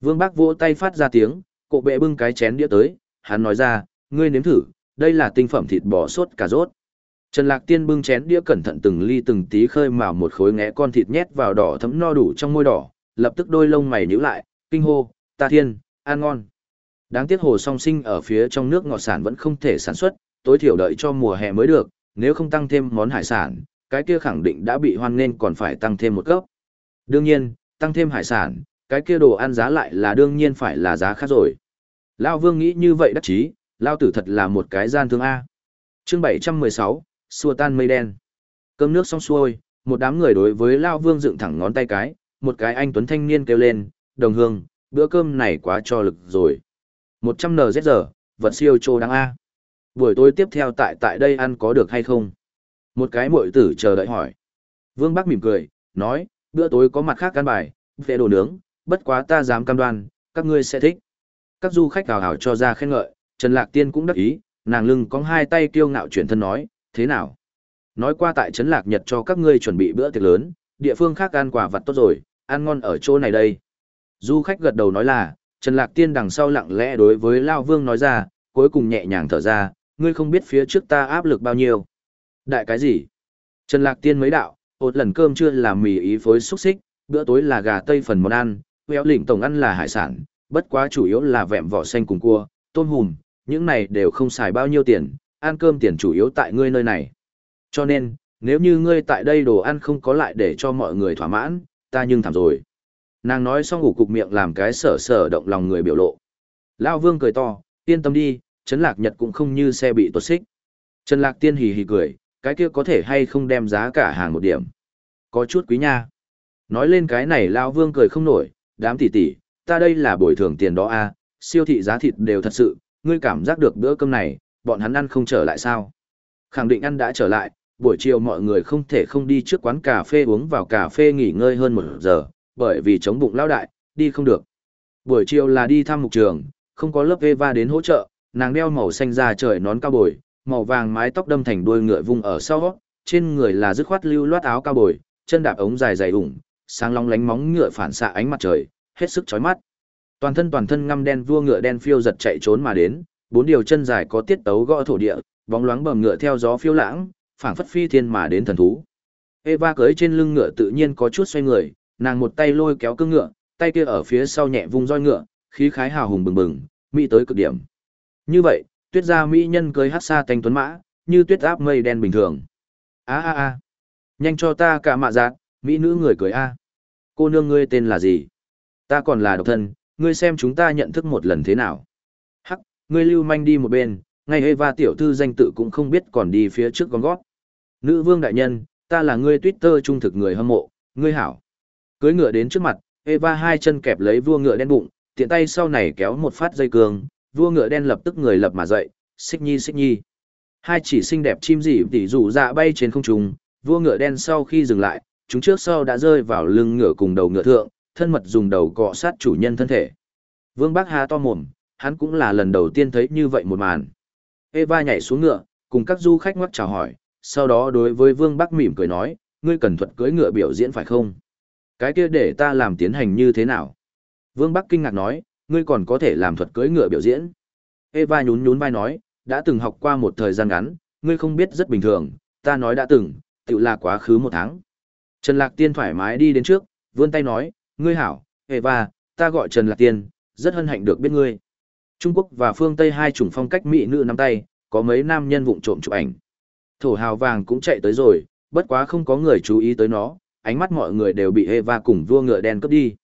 Vương Bác vỗ tay phát ra tiếng, cộ bệ bưng cái chén đĩa tới, hắn nói ra, ngươi nếm thử, đây là tinh phẩm thịt bò sốt cà rốt. Trần Lạc Tiên bưng chén đĩa cẩn thận từng ly từng tí khơi mào một khối ngẽ con thịt nhét vào đỏ thấm no đủ trong môi đỏ, lập tức đôi lông mày nhíu lại, kinh hô, ta thiên, ăn ngon. Đáng tiếc hồ song sinh ở phía trong nước ngọt sản vẫn không thể sản xuất, tối thiểu đợi cho mùa hè mới được, nếu không tăng thêm món hải sản, cái kia khẳng định đã bị hoan nên còn phải tăng thêm một cấp. Đương nhiên, tăng thêm hải sản, cái kia đồ ăn giá lại là đương nhiên phải là giá khác rồi. Lao Vương nghĩ như vậy đắc chí, Lao Tử thật là một cái gian thương A. chương 716, xua tan mây đen. Cơm nước xong xuôi, một đám người đối với Lao Vương dựng thẳng ngón tay cái, một cái anh tuấn thanh niên kêu lên, đồng hương, bữa cơm này quá cho lực rồi. 100 NZ vật siêu trô đáng A. Buổi tối tiếp theo tại tại đây ăn có được hay không? Một cái muội tử chờ đợi hỏi. Vương Bắc mỉm cười, nói, bữa tối có mặt khác ăn bài, về đồ nướng, bất quá ta dám cam đoan, các ngươi sẽ thích. Các du khách hào hào cho ra khen ngợi, Trần Lạc Tiên cũng đắc ý, nàng lưng có hai tay kiêu ngạo chuyển thân nói, thế nào? Nói qua tại Trấn Lạc Nhật cho các ngươi chuẩn bị bữa tiệc lớn, địa phương khác ăn quả vật tốt rồi, ăn ngon ở chỗ này đây. Du khách gật đầu nói là, Trần Lạc Tiên đằng sau lặng lẽ đối với Lao Vương nói ra, cuối cùng nhẹ nhàng thở ra, ngươi không biết phía trước ta áp lực bao nhiêu. Đại cái gì? Trần Lạc Tiên mấy đạo, một lần cơm trưa là mì ý phối xúc xích, bữa tối là gà tây phần món ăn, Quéo lĩnh tổng ăn là hải sản, bất quá chủ yếu là vẹm vỏ xanh cùng cua, tôm hùm, những này đều không xài bao nhiêu tiền, ăn cơm tiền chủ yếu tại ngươi nơi này. Cho nên, nếu như ngươi tại đây đồ ăn không có lại để cho mọi người thỏa mãn, ta nhưng thảm rồi. Nàng nói xong ngủ cục miệng làm cái sở sở động lòng người biểu lộ. Lao vương cười to, yên tâm đi, Trấn Lạc Nhật cũng không như xe bị tuột xích. Trần Lạc Tiên hì hì cười, cái kia có thể hay không đem giá cả hàng một điểm. Có chút quý nha. Nói lên cái này Lao vương cười không nổi, đám tỷ tỷ, ta đây là bồi thường tiền đó a, à, siêu thị giá thịt đều thật sự, ngươi cảm giác được bữa cơm này, bọn hắn ăn không trở lại sao? Khẳng định ăn đã trở lại, buổi chiều mọi người không thể không đi trước quán cà phê uống vào cà phê nghỉ ngơi hơn một giờ, bởi vì chống bụng lao đại, đi không được. Buổi chiều là đi thăm mục trường, không có lớp Eva đến hỗ trợ, nàng đeo màu xanh da trời nón cao bồi, màu vàng mái tóc đâm thành đuôi ngựa vung ở sau, trên người là dứt khoát lưu loát áo cao bồi, chân đạp ống dài dày ủng, sáng long lánh móng ngựa phản xạ ánh mặt trời, hết sức chói mắt. Toàn thân toàn thân ngăm đen vua ngựa đen phiêu giật chạy trốn mà đến, bốn điều chân dài có tiết tấu gõ thổ địa, bóng loáng bầm ngựa theo gió phiêu lãng, phảng phất phi thiên mà đến thần thú. Eva cưỡi trên lưng ngựa tự nhiên có chút xoay người, nàng một tay lôi kéo cương ngựa, tay kia ở phía sau nhẹ vung roi ngựa, khí khái hào hùng bừng bừng, mỹ tới cực điểm. Như vậy, tuyết gia mỹ nhân cưới hát xa thanh tuấn mã, như tuyết áp mây đen bình thường. A a a, nhanh cho ta cả mạ giạt mỹ nữ người cười a. Cô nương ngươi tên là gì? Ta còn là độc thân, ngươi xem chúng ta nhận thức một lần thế nào. Hắc, ngươi lưu manh đi một bên, ngay Eva tiểu thư danh tự cũng không biết còn đi phía trước con gót. Nữ vương đại nhân, ta là ngươi Twitter trung thực người hâm mộ, ngươi hảo. Cưới ngựa đến trước mặt, Eva hai chân kẹp lấy vua ngựa đen bụng, tiện tay sau này kéo một phát dây cường vua ngựa đen lập tức người lập mà dậy, xích nhi xích nhi. Hai chỉ xinh đẹp chim dị tỉ rủ dạ bay trên không trung, vua ngựa đen sau khi dừng lại, chúng trước sau đã rơi vào lưng ngựa cùng đầu ngựa thượng, thân mật dùng đầu cọ sát chủ nhân thân thể. Vương Bắc Hà to mồm, hắn cũng là lần đầu tiên thấy như vậy một màn. Eva nhảy xuống ngựa, cùng các du khách ngoắc chào hỏi, sau đó đối với Vương Bắc mỉm cười nói, ngươi cần thuật cưỡi ngựa biểu diễn phải không? Cái kia để ta làm tiến hành như thế nào? Vương Bắc kinh ngạc nói, ngươi còn có thể làm thuật cưỡi ngựa biểu diễn. Eva nhún nhún vai nói, đã từng học qua một thời gian ngắn, ngươi không biết rất bình thường, ta nói đã từng, tự là quá khứ một tháng. Trần Lạc Tiên thoải mái đi đến trước, vươn tay nói, ngươi hảo, Eva, ta gọi Trần Lạc Tiên, rất hân hạnh được biết ngươi. Trung Quốc và phương Tây hai chủng phong cách mỹ nữ nắm tay, có mấy nam nhân vụng trộm chụp ảnh. Thổ hào vàng cũng chạy tới rồi, bất quá không có người chú ý tới nó, ánh mắt mọi người đều bị Eva cùng vua ngựa đen cướp đi.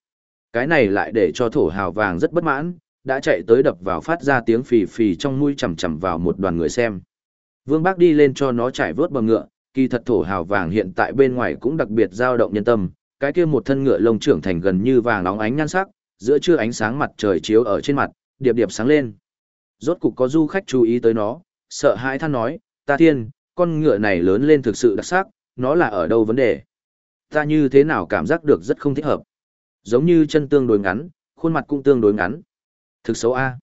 Cái này lại để cho thổ hào vàng rất bất mãn, đã chạy tới đập vào phát ra tiếng phì phì trong mũi chầm chầm vào một đoàn người xem. Vương Bác đi lên cho nó trải vớt bờ ngựa, kỳ thật thổ hào vàng hiện tại bên ngoài cũng đặc biệt dao động nhân tâm, cái kia một thân ngựa lông trưởng thành gần như vàng óng ánh nhan sắc, giữa trưa ánh sáng mặt trời chiếu ở trên mặt, điệp điệp sáng lên. Rốt cục có du khách chú ý tới nó, sợ hãi than nói, ta thiên, con ngựa này lớn lên thực sự đặc sắc, nó là ở đâu vấn đề? Ta như thế nào cảm giác được rất không thích hợp. Giống như chân tương đối ngắn, khuôn mặt cũng tương đối ngắn. Thực xấu A.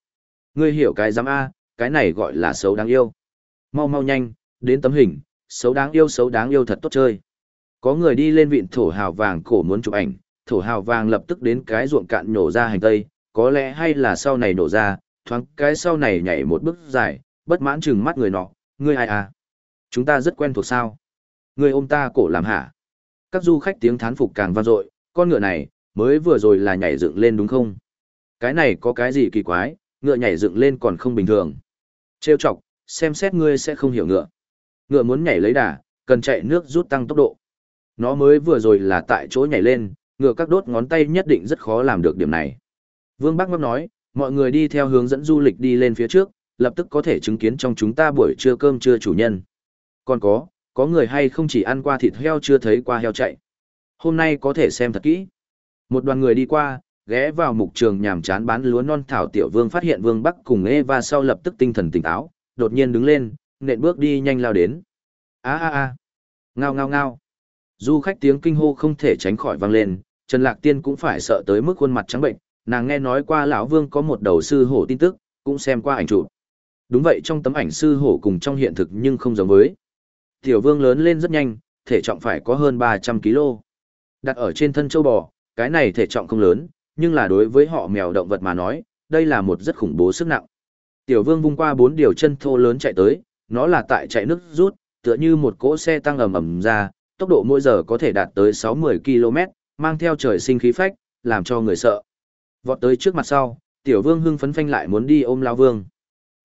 Ngươi hiểu cái giám A, cái này gọi là xấu đáng yêu. Mau mau nhanh, đến tấm hình, xấu đáng yêu xấu đáng yêu thật tốt chơi. Có người đi lên vịn thổ hào vàng cổ muốn chụp ảnh, thổ hào vàng lập tức đến cái ruộng cạn nhổ ra hành tây, có lẽ hay là sau này nổ ra, thoáng cái sau này nhảy một bước dài, bất mãn chừng mắt người nọ, ngươi ai à? Chúng ta rất quen thuộc sao? Ngươi ôm ta cổ làm hả? Các du khách tiếng thán phục càng vang dội, con ngựa này, mới vừa rồi là nhảy dựng lên đúng không? Cái này có cái gì kỳ quái, ngựa nhảy dựng lên còn không bình thường. Trêu chọc, xem xét ngươi sẽ không hiểu ngựa. Ngựa muốn nhảy lấy đà, cần chạy nước rút tăng tốc độ. Nó mới vừa rồi là tại chỗ nhảy lên, ngựa các đốt ngón tay nhất định rất khó làm được điểm này. Vương Bắc Ngọc nói, mọi người đi theo hướng dẫn du lịch đi lên phía trước, lập tức có thể chứng kiến trong chúng ta buổi trưa cơm trưa chủ nhân. Còn có, có người hay không chỉ ăn qua thịt heo chưa thấy qua heo chạy. Hôm nay có thể xem thật kỹ. Một đoàn người đi qua, ghé vào mục trường nhàm chán bán lúa non thảo tiểu vương phát hiện vương bắc cùng Eva sau lập tức tinh thần tỉnh táo, đột nhiên đứng lên, nện bước đi nhanh lao đến. Á á á, ngao ngao ngao. Du khách tiếng kinh hô không thể tránh khỏi vang lên, Trần Lạc Tiên cũng phải sợ tới mức khuôn mặt trắng bệnh, nàng nghe nói qua lão vương có một đầu sư hổ tin tức, cũng xem qua ảnh chụp. Đúng vậy trong tấm ảnh sư hổ cùng trong hiện thực nhưng không giống với. Tiểu vương lớn lên rất nhanh, thể trọng phải có hơn 300 kg. Đặt ở trên thân châu bò, cái này thể trọng không lớn, nhưng là đối với họ mèo động vật mà nói, đây là một rất khủng bố sức nặng. Tiểu vương vung qua bốn điều chân thô lớn chạy tới, nó là tại chạy nước rút, tựa như một cỗ xe tăng ầm ầm ra, tốc độ mỗi giờ có thể đạt tới 60 km, mang theo trời sinh khí phách, làm cho người sợ. Vọt tới trước mặt sau, tiểu vương hưng phấn phanh lại muốn đi ôm lao vương.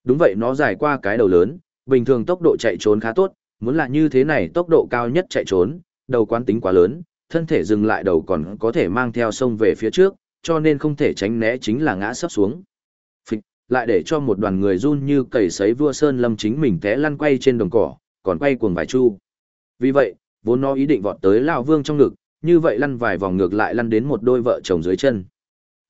Đúng vậy nó dài qua cái đầu lớn, bình thường tốc độ chạy trốn khá tốt, muốn là như thế này tốc độ cao nhất chạy trốn, đầu quán tính quá lớn, thân thể dừng lại đầu còn có thể mang theo sông về phía trước, cho nên không thể tránh né chính là ngã sắp xuống. Lại để cho một đoàn người run như cầy sấy vua sơn lâm chính mình té lăn quay trên đồng cỏ, còn quay cuồng vài chu. Vì vậy, vốn nó ý định vọt tới lão vương trong ngực, như vậy lăn vài vòng ngược lại lăn đến một đôi vợ chồng dưới chân.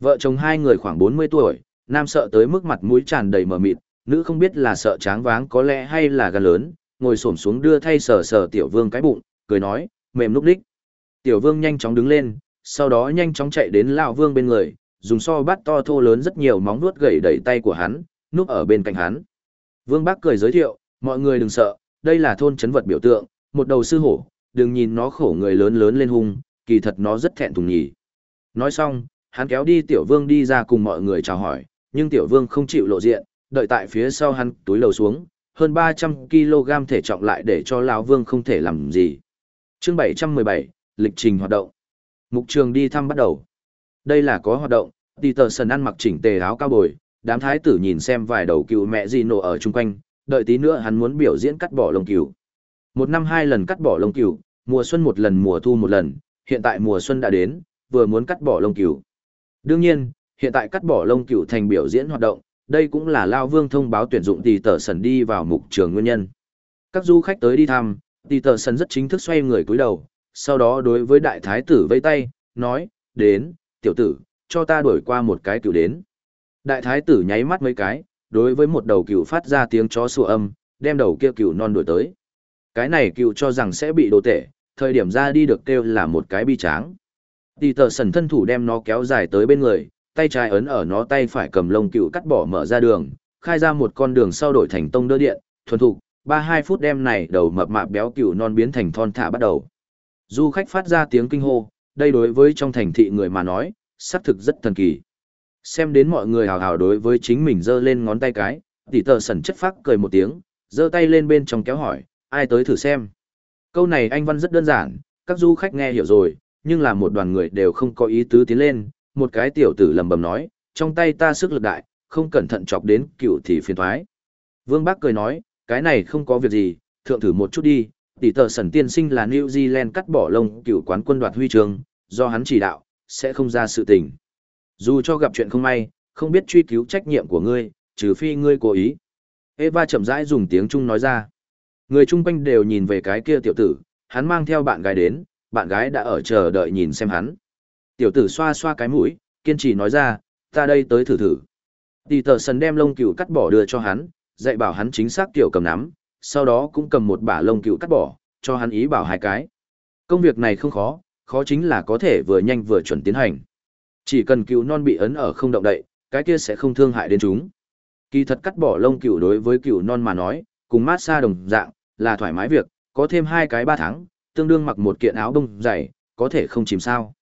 Vợ chồng hai người khoảng 40 tuổi, nam sợ tới mức mặt mũi tràn đầy mờ mịt, nữ không biết là sợ tráng váng có lẽ hay là gan lớn, ngồi xổm xuống đưa thay sờ sờ tiểu vương cái bụng, cười nói, mềm lúc đích. Tiểu vương nhanh chóng đứng lên, sau đó nhanh chóng chạy đến lão vương bên người, dùng so bát to thô lớn rất nhiều móng nuốt gậy đẩy tay của hắn, núp ở bên cạnh hắn. Vương Bác cười giới thiệu, mọi người đừng sợ, đây là thôn chấn vật biểu tượng, một đầu sư hổ, đừng nhìn nó khổ người lớn lớn lên hung, kỳ thật nó rất thẹn thùng nhỉ. Nói xong, hắn kéo đi tiểu vương đi ra cùng mọi người chào hỏi, nhưng tiểu vương không chịu lộ diện, đợi tại phía sau hắn túi lầu xuống, hơn 300 kg thể trọng lại để cho lão vương không thể làm gì. Chương 717, lịch trình hoạt động. Mục trường đi thăm bắt đầu. Đây là có hoạt động, tỷ tờ sần ăn mặc chỉnh tề áo cao bồi, đám thái tử nhìn xem vài đầu cừu mẹ gì nổ ở chung quanh, đợi tí nữa hắn muốn biểu diễn cắt bỏ lông cừu. Một năm hai lần cắt bỏ lông cừu, mùa xuân một lần mùa thu một lần, hiện tại mùa xuân đã đến, vừa muốn cắt bỏ lông cừu. Đương nhiên, hiện tại cắt bỏ lông cừu thành biểu diễn hoạt động, đây cũng là Lao Vương thông báo tuyển dụng tỷ tờ sần đi vào mục trường nguyên nhân. Các du khách tới đi thăm, tỷ tờ sần rất chính thức xoay người cúi đầu, sau đó đối với đại thái tử vây tay, nói, đến, tiểu tử, cho ta đuổi qua một cái cựu đến. Đại thái tử nháy mắt mấy cái, đối với một đầu cựu phát ra tiếng chó sủa âm, đem đầu kia cựu non đuổi tới. Cái này cựu cho rằng sẽ bị đồ tệ, thời điểm ra đi được kêu là một cái bi tráng. Tỷ tờ sần thân thủ đem nó kéo dài tới bên người, tay trái ấn ở nó tay phải cầm lông cựu cắt bỏ mở ra đường, khai ra một con đường sau đổi thành tông đỡ điện, thuần thục, ba hai phút đem này đầu mập mạp béo cựu non biến thành thon thả bắt đầu. Du khách phát ra tiếng kinh hô, đây đối với trong thành thị người mà nói, xác thực rất thần kỳ. Xem đến mọi người hào hào đối với chính mình giơ lên ngón tay cái, tỷ tờ sẩn chất phác cười một tiếng, giơ tay lên bên trong kéo hỏi, ai tới thử xem. Câu này anh văn rất đơn giản, các du khách nghe hiểu rồi, nhưng là một đoàn người đều không có ý tứ tiến lên, một cái tiểu tử lầm bầm nói, trong tay ta sức lực đại, không cẩn thận chọc đến cựu thì phiền thoái. Vương Bác cười nói, cái này không có việc gì, thượng thử một chút đi, tỷ tờ sẩn tiên sinh là New Zealand cắt bỏ lông cựu quán quân đoạt huy chương, do hắn chỉ đạo, sẽ không ra sự tình. Dù cho gặp chuyện không may, không biết truy cứu trách nhiệm của ngươi, trừ phi ngươi cố ý. Eva chậm rãi dùng tiếng Trung nói ra. Người chung quanh đều nhìn về cái kia tiểu tử, hắn mang theo bạn gái đến, bạn gái đã ở chờ đợi nhìn xem hắn. Tiểu tử xoa xoa cái mũi, kiên trì nói ra, ta đây tới thử thử. Tỷ tờ sần đem lông cừu cắt bỏ đưa cho hắn, dạy bảo hắn chính xác tiểu cầm nắm, sau đó cũng cầm một bả lông cừu cắt bỏ, cho hắn ý bảo hai cái. Công việc này không khó, khó chính là có thể vừa nhanh vừa chuẩn tiến hành. Chỉ cần cừu non bị ấn ở không động đậy, cái kia sẽ không thương hại đến chúng. Kỳ thật cắt bỏ lông cừu đối với cừu non mà nói, cùng mát xa đồng dạng, là thoải mái việc, có thêm hai cái ba tháng, tương đương mặc một kiện áo đông dày, có thể không chìm sao.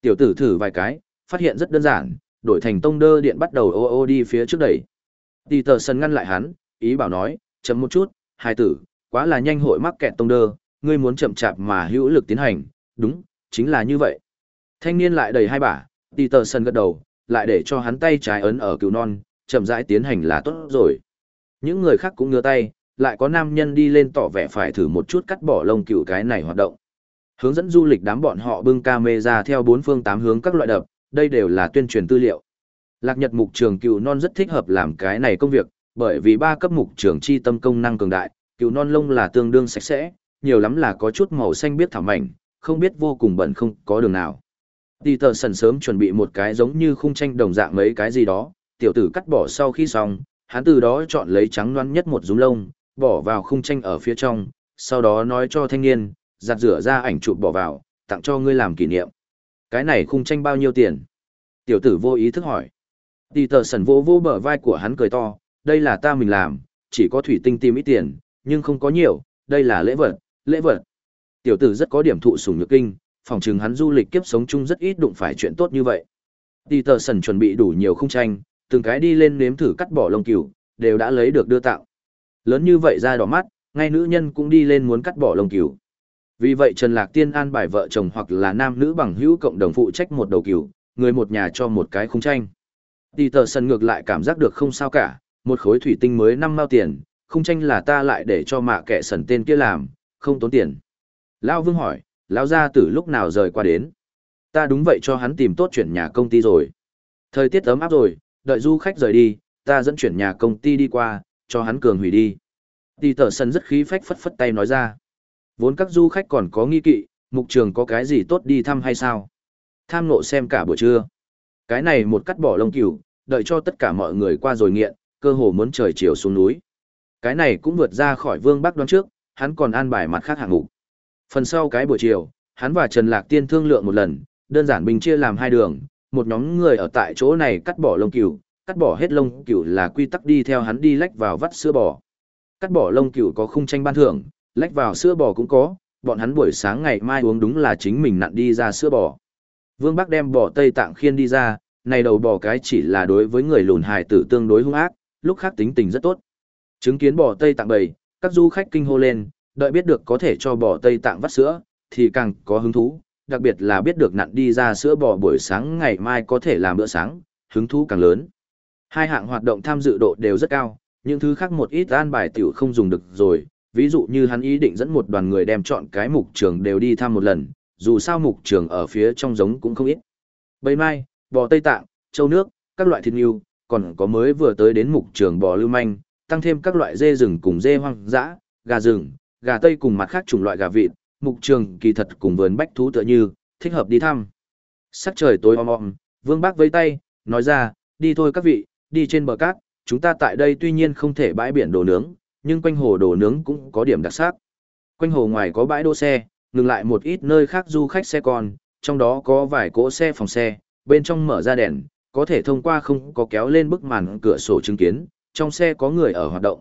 Tiểu tử thử vài cái, phát hiện rất đơn giản, đổi thành tông đơ điện bắt đầu ô ô đi phía trước đẩy. Tỷ tờ sân ngăn lại hắn, ý bảo nói, chậm một chút, hai tử, quá là nhanh hội mắc kẹt tông đơ, ngươi muốn chậm chạp mà hữu lực tiến hành, đúng, chính là như vậy. Thanh niên lại đầy hai bả, tì tờ sân gật đầu, lại để cho hắn tay trái ấn ở cừu non, chậm rãi tiến hành là tốt rồi. Những người khác cũng ngửa tay, lại có nam nhân đi lên tỏ vẻ phải thử một chút cắt bỏ lông cừu cái này hoạt động. Hướng dẫn du lịch đám bọn họ bưng camera theo bốn phương tám hướng các loại đập, đây đều là tuyên truyền tư liệu. Lạc Nhật mục trường cừu non rất thích hợp làm cái này công việc, bởi vì ba cấp mục trường chi tâm công năng cường đại, cừu non lông là tương đương sạch sẽ, nhiều lắm là có chút màu xanh biết thảo mảnh, không biết vô cùng bẩn không có đường nào. Tỷ tờ sần sớm chuẩn bị một cái giống như khung tranh đồng dạng mấy cái gì đó, tiểu tử cắt bỏ sau khi xong, hắn từ đó chọn lấy trắng loăn nhất một rúm lông, bỏ vào khung tranh ở phía trong, sau đó nói cho thanh niên, giặt rửa ra ảnh chụp bỏ vào, tặng cho ngươi làm kỷ niệm. Cái này khung tranh bao nhiêu tiền? Tiểu tử vô ý thức hỏi. Tỷ tờ sần vô vô bờ vai của hắn cười to, đây là ta mình làm, chỉ có thủy tinh tìm ít tiền, nhưng không có nhiều, đây là lễ vật, lễ vật. Tiểu tử rất có điểm thụ sủng nhược kinh, phòng trường hắn du lịch kiếp sống chung rất ít đụng phải chuyện tốt như vậy. Tỷ tờ sần chuẩn bị đủ nhiều khung tranh, từng cái đi lên nếm thử cắt bỏ lông cừu, đều đã lấy được đưa tặng. Lớn như vậy ra đỏ mắt, ngay nữ nhân cũng đi lên muốn cắt bỏ lông cừu. Vì vậy Trần Lạc Tiên an bài vợ chồng hoặc là nam nữ bằng hữu cộng đồng phụ trách một đầu cừu, người một nhà cho một cái khung tranh. Tỷ tờ sần ngược lại cảm giác được không sao cả, một khối thủy tinh mới năm mao tiền, không tranh là ta lại để cho mạ kệ sần tên kia làm, không tốn tiền. Lão Vương hỏi, lão gia tử lúc nào rời qua đến? Ta đúng vậy cho hắn tìm tốt chuyển nhà công ty rồi. Thời tiết ấm áp rồi, đợi du khách rời đi, ta dẫn chuyển nhà công ty đi qua, cho hắn cường hủy đi. Tỷ tở sân rất khí phách phất phất tay nói ra. Vốn các du khách còn có nghi kỵ, mục trường có cái gì tốt đi thăm hay sao? Tham nộ xem cả buổi trưa. Cái này một cắt bỏ lông cừu, đợi cho tất cả mọi người qua rồi nghiện, cơ hồ muốn trời chiều xuống núi. Cái này cũng vượt ra khỏi vương bắc đoán trước, hắn còn an bài mặt khác hạng mục. Phần sau cái buổi chiều, hắn và Trần Lạc Tiên thương lượng một lần, đơn giản bình chia làm hai đường, một nhóm người ở tại chỗ này cắt bỏ lông cừu, cắt bỏ hết lông cừu là quy tắc đi theo hắn đi lách vào vắt sữa bò. Cắt bỏ lông cừu có khung tranh ban thưởng, lách vào sữa bò cũng có, bọn hắn buổi sáng ngày mai uống đúng là chính mình nặn đi ra sữa bò. Vương Bắc đem bò Tây Tạng khiên đi ra, này đầu bò cái chỉ là đối với người lùn hài tử tương đối hung ác, lúc khác tính tình rất tốt. Chứng kiến bò Tây Tạng bầy, các du khách kinh hô lên, đợi biết được có thể cho bò Tây Tạng vắt sữa, thì càng có hứng thú, đặc biệt là biết được nặn đi ra sữa bò buổi sáng ngày mai có thể làm bữa sáng, hứng thú càng lớn. Hai hạng hoạt động tham dự độ đều rất cao, những thứ khác một ít an bài tiểu không dùng được rồi, ví dụ như hắn ý định dẫn một đoàn người đem chọn cái mục trường đều đi thăm một lần, dù sao mục trường ở phía trong giống cũng không ít. Bầy mai, bò Tây Tạng, châu nước, các loại thịt nghiêu, còn có mới vừa tới đến mục trường bò lưu manh, tăng thêm các loại dê rừng cùng dê hoang dã, gà rừng, gà tây cùng mặt khác chủng loại gà vịt, mục trường kỳ thật cùng vườn bách thú tựa như, thích hợp đi thăm. Sắc trời tối om om, Vương Bác vẫy tay, nói ra, đi thôi các vị, đi trên bờ cát, chúng ta tại đây tuy nhiên không thể bãi biển đồ nướng, nhưng quanh hồ đồ nướng cũng có điểm đặc sắc. Quanh hồ ngoài có bãi đỗ xe, ngừng lại một ít nơi khác du khách xe con, trong đó có vài cỗ xe phòng xe, bên trong mở ra đèn, có thể thông qua không có kéo lên bức màn cửa sổ chứng kiến, trong xe có người ở hoạt động.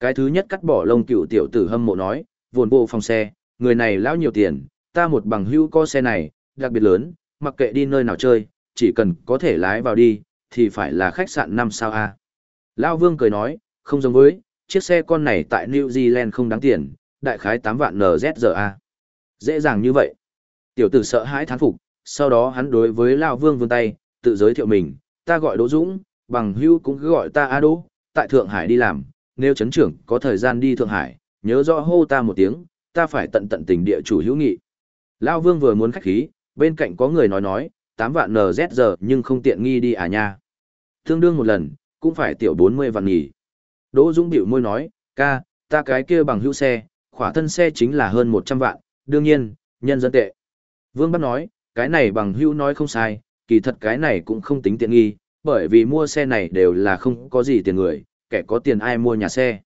Cái thứ nhất cắt bỏ lông cựu tiểu tử hâm mộ nói, vồn bộ phòng xe, người này lão nhiều tiền, ta một bằng hữu co xe này, đặc biệt lớn, mặc kệ đi nơi nào chơi, chỉ cần có thể lái vào đi, thì phải là khách sạn 5 sao A. Lão Vương cười nói, không giống với, chiếc xe con này tại New Zealand không đáng tiền, đại khái 8 vạn NZZA. Dễ dàng như vậy. Tiểu tử sợ hãi thán phục, sau đó hắn đối với Lão Vương vươn tay, tự giới thiệu mình, ta gọi Đỗ Dũng, bằng hữu cũng cứ gọi ta A Đỗ, tại Thượng Hải đi làm, nếu chấn trưởng có thời gian đi Thượng Hải, nhớ rõ hô ta một tiếng, ta phải tận tận tình địa chủ hữu nghị. Lao Vương vừa muốn khách khí, bên cạnh có người nói nói, 8 vạn NZ giờ nhưng không tiện nghi đi à nha. Tương đương một lần, cũng phải tiểu 40 vạn nghỉ. Đỗ Dũng biểu môi nói, ca, ta cái kia bằng hữu xe, khỏa thân xe chính là hơn 100 vạn, đương nhiên, nhân dân tệ. Vương bắt nói, cái này bằng hữu nói không sai, kỳ thật cái này cũng không tính tiện nghi, bởi vì mua xe này đều là không có gì tiền người, kẻ có tiền ai mua nhà xe.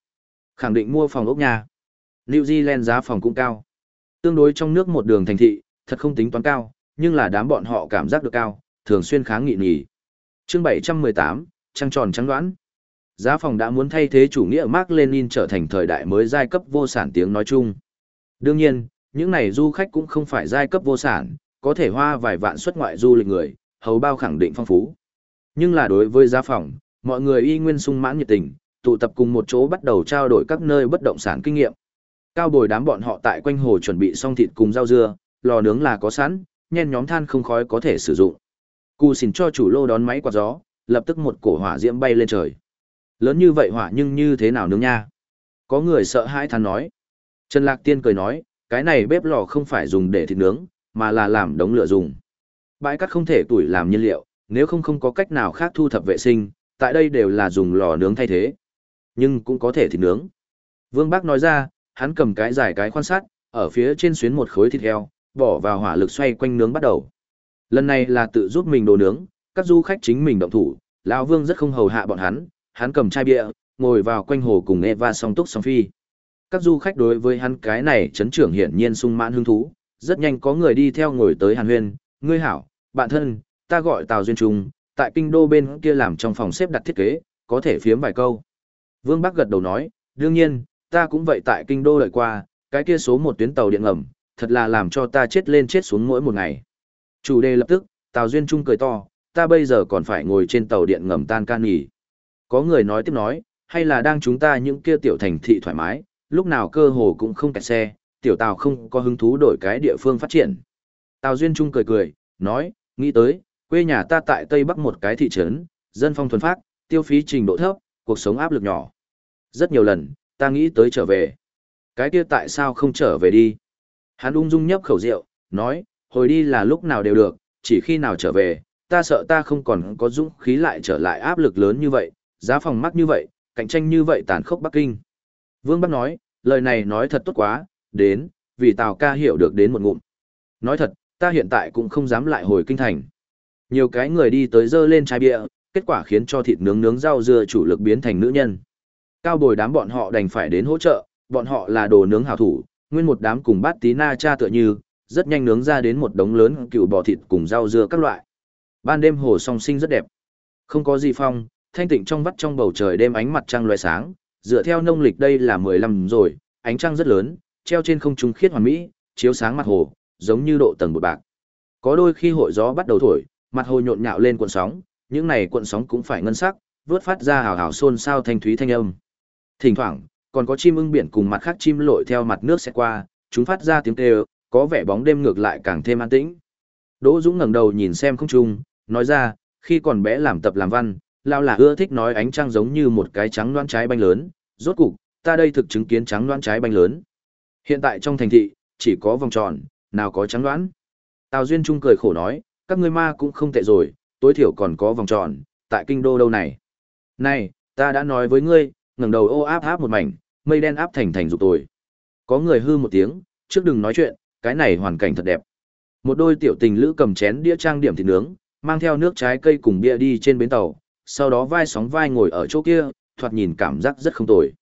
Khẳng định mua phòng ốc nhà. New Zealand giá phòng cũng cao. Tương đối trong nước một đường thành thị, thật không tính toán cao, nhưng là đám bọn họ cảm giác được cao, thường xuyên kháng nghị nghỉ. Chương 718, trăng tròn trắng đoán. Giá phòng đã muốn thay thế chủ nghĩa Mark Lenin trở thành thời đại mới giai cấp vô sản tiếng nói chung. Đương nhiên, những này du khách cũng không phải giai cấp vô sản, có thể hoa vài vạn xuất ngoại du lịch người, hầu bao khẳng định phong phú. Nhưng là đối với giá phòng, mọi người y nguyên sung mãn nhiệt tình, tụ tập cùng một chỗ bắt đầu trao đổi các nơi bất động sản kinh nghiệm. Cao bồi đám bọn họ tại quanh hồ chuẩn bị xong thịt cùng rau dưa, lò nướng là có sẵn, nhen nhóm than không khói có thể sử dụng. Cù xỉn cho chủ lô đón máy quạt gió, lập tức một cổ hỏa diễm bay lên trời. Lớn như vậy hỏa nhưng như thế nào nướng nha? Có người sợ hãi than nói. Trần Lạc Tiên cười nói, cái này bếp lò không phải dùng để thịt nướng, mà là làm đống lửa dùng. Bãi cắt không thể tuổi làm nhiên liệu, nếu không không có cách nào khác thu thập vệ sinh, tại đây đều là dùng lò nướng thay thế. Nhưng cũng có thể thịt nướng. Vương Bác nói ra, hắn cầm cái dài cái quan sát, ở phía trên xuyến một khối thịt heo, bỏ vào hỏa lực xoay quanh nướng bắt đầu. Lần này là tự giúp mình đồ nướng, các du khách chính mình động thủ, lão Vương rất không hầu hạ bọn hắn, hắn cầm chai bia, ngồi vào quanh hồ cùng Eva song túc song phi. Các du khách đối với hắn cái này chấn trưởng hiển nhiên sung mãn hứng thú, rất nhanh có người đi theo ngồi tới Hàn Huyên, ngươi hảo, bạn thân, ta gọi Tào Duyên Trung, tại kinh đô bên kia làm trong phòng xếp đặt thiết kế, có thể phiếm vài câu. Vương Bắc gật đầu nói, đương nhiên, ta cũng vậy tại kinh đô đợi qua, cái kia số một tuyến tàu điện ngầm, thật là làm cho ta chết lên chết xuống mỗi một ngày. Chủ đề lập tức, Tào Duyên Trung cười to, ta bây giờ còn phải ngồi trên tàu điện ngầm tan can nghỉ. Có người nói tiếp nói, hay là đang chúng ta những kia tiểu thành thị thoải mái, lúc nào cơ hồ cũng không kẹt xe, tiểu tàu không có hứng thú đổi cái địa phương phát triển. Tào Duyên Trung cười cười, nói, nghĩ tới, quê nhà ta tại Tây Bắc một cái thị trấn, dân phong thuần phát, tiêu phí trình độ thấp, cuộc sống áp lực nhỏ. Rất nhiều lần, ta nghĩ tới trở về. Cái kia tại sao không trở về đi? Hắn ung dung nhấp khẩu rượu, nói, hồi đi là lúc nào đều được, chỉ khi nào trở về, ta sợ ta không còn có dũng khí lại trở lại áp lực lớn như vậy, giá phòng mắc như vậy, cạnh tranh như vậy tàn khốc Bắc Kinh. Vương Bắc nói, lời này nói thật tốt quá, đến, vì Tào ca hiểu được đến một ngụm. Nói thật, ta hiện tại cũng không dám lại hồi kinh thành. Nhiều cái người đi tới dơ lên chai bia, kết quả khiến cho thịt nướng nướng rau dưa chủ lực biến thành nữ nhân. Cao bồi đám bọn họ đành phải đến hỗ trợ, bọn họ là đồ nướng hảo thủ, nguyên một đám cùng bát tí na cha tựa như, rất nhanh nướng ra đến một đống lớn cựu bò thịt cùng rau dưa các loại. Ban đêm hồ song sinh rất đẹp. Không có gì phong, thanh tịnh trong vắt trong bầu trời đêm ánh mặt trăng loé sáng, dựa theo nông lịch đây là 15 rồi, ánh trăng rất lớn, treo trên không trung khiết hoàn mỹ, chiếu sáng mặt hồ, giống như độ tầng bột bạc. Có đôi khi hội gió bắt đầu thổi, mặt hồ nhộn nhạo lên cuộn sóng, những này cuộn sóng cũng phải ngân sắc, vướt phát ra hào hào xôn xao thanh thúy thanh âm. Thỉnh thoảng, còn có chim ưng biển cùng mặt khác chim lội theo mặt nước sẽ qua, chúng phát ra tiếng kêu, có vẻ bóng đêm ngược lại càng thêm an tĩnh. Đỗ Dũng ngẩng đầu nhìn xem không trung, nói ra, khi còn bé làm tập làm văn, lao là ưa thích nói ánh trăng giống như một cái trắng loãng trái bánh lớn, rốt cục, ta đây thực chứng kiến trắng loãng trái bánh lớn. Hiện tại trong thành thị, chỉ có vòng tròn, nào có trắng đoán. Tào Duyên Trung cười khổ nói, các ngươi ma cũng không tệ rồi, tối thiểu còn có vòng tròn, tại kinh đô đâu này. Này, ta đã nói với ngươi, ngẩng đầu ô áp áp một mảnh, mây đen áp thành thành dục tồi. Có người hư một tiếng, trước đừng nói chuyện, cái này hoàn cảnh thật đẹp. Một đôi tiểu tình lữ cầm chén đĩa trang điểm thịt nướng, mang theo nước trái cây cùng bia đi trên bến tàu, sau đó vai sóng vai ngồi ở chỗ kia, thoạt nhìn cảm giác rất không tồi.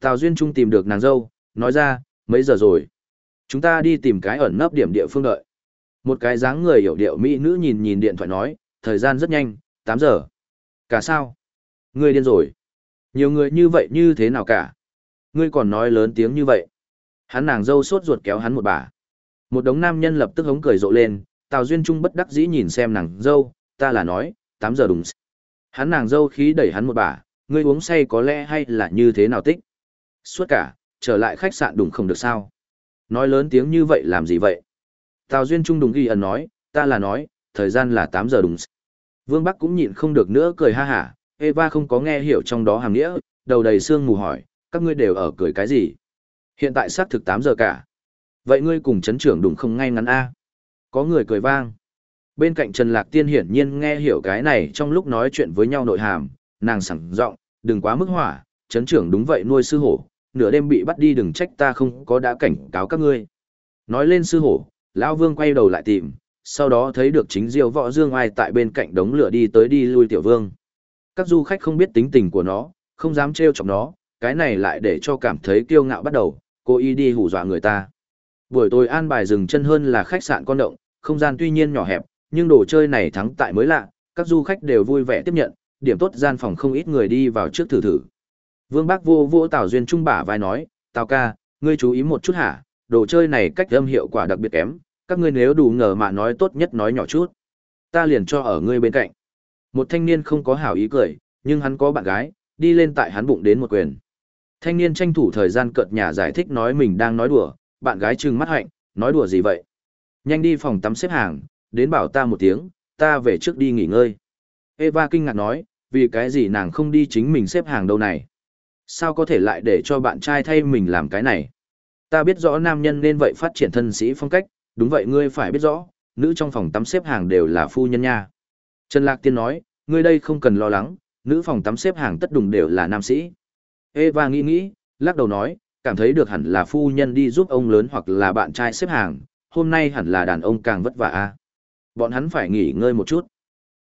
Tào Duyên Trung tìm được nàng dâu, nói ra, mấy giờ rồi? Chúng ta đi tìm cái ẩn nấp điểm địa phương đợi. Một cái dáng người hiểu điệu mỹ nữ nhìn nhìn điện thoại nói, thời gian rất nhanh, 8 giờ. Cả sao? Ngươi điên rồi. Nhiều người như vậy như thế nào cả? Ngươi còn nói lớn tiếng như vậy. Hắn nàng dâu sốt ruột kéo hắn một bà. Một đống nam nhân lập tức hống cười rộ lên, Tào Duyên Trung bất đắc dĩ nhìn xem nàng dâu, ta là nói, 8 giờ đúng. Hắn nàng dâu khí đẩy hắn một bà, ngươi uống say có lẽ hay là như thế nào tích. Suốt cả, trở lại khách sạn đúng không được sao. Nói lớn tiếng như vậy làm gì vậy? Tào Duyên Trung đùng ghi ẩn nói, ta là nói, thời gian là 8 giờ đúng. Vương Bắc cũng nhịn không được nữa cười ha hả, Eva không có nghe hiểu trong đó hàng nghĩa, đầu đầy xương mù hỏi, các ngươi đều ở cười cái gì? Hiện tại xác thực 8 giờ cả. Vậy ngươi cùng chấn trưởng đùng không ngay ngắn A. Có người cười vang. Bên cạnh Trần Lạc Tiên hiển nhiên nghe hiểu cái này trong lúc nói chuyện với nhau nội hàm, nàng sẵn giọng đừng quá mức hỏa, chấn trưởng đúng vậy nuôi sư hổ, nửa đêm bị bắt đi đừng trách ta không có đã cảnh cáo các ngươi. Nói lên sư hổ, Lão Vương quay đầu lại tìm, sau đó thấy được chính diêu võ dương ai tại bên cạnh đống lửa đi tới đi lui tiểu vương. Các du khách không biết tính tình của nó, không dám trêu chọc nó, cái này lại để cho cảm thấy kiêu ngạo bắt đầu, cô y đi hù dọa người ta. Buổi tối an bài dừng chân hơn là khách sạn con động, không gian tuy nhiên nhỏ hẹp, nhưng đồ chơi này thắng tại mới lạ, các du khách đều vui vẻ tiếp nhận, điểm tốt gian phòng không ít người đi vào trước thử thử. Vương Bác vô vô Tào Duyên Trung bả vai nói, Tào ca, ngươi chú ý một chút hả, đồ chơi này cách âm hiệu quả đặc biệt kém, các ngươi nếu đủ ngờ mà nói tốt nhất nói nhỏ chút. Ta liền cho ở ngươi bên cạnh. Một thanh niên không có hảo ý cười, nhưng hắn có bạn gái, đi lên tại hắn bụng đến một quyền. Thanh niên tranh thủ thời gian cợt nhà giải thích nói mình đang nói đùa, bạn gái trừng mắt hạnh, nói đùa gì vậy? Nhanh đi phòng tắm xếp hàng, đến bảo ta một tiếng, ta về trước đi nghỉ ngơi. Eva kinh ngạc nói, vì cái gì nàng không đi chính mình xếp hàng đâu này? Sao có thể lại để cho bạn trai thay mình làm cái này? Ta biết rõ nam nhân nên vậy phát triển thân sĩ phong cách, đúng vậy ngươi phải biết rõ, nữ trong phòng tắm xếp hàng đều là phu nhân nha. Trần Lạc Tiên nói, ngươi đây không cần lo lắng, nữ phòng tắm xếp hàng tất đùng đều là nam sĩ. Eva nghĩ nghĩ, lắc đầu nói, cảm thấy được hẳn là phu nhân đi giúp ông lớn hoặc là bạn trai xếp hàng, hôm nay hẳn là đàn ông càng vất vả a. Bọn hắn phải nghỉ ngơi một chút.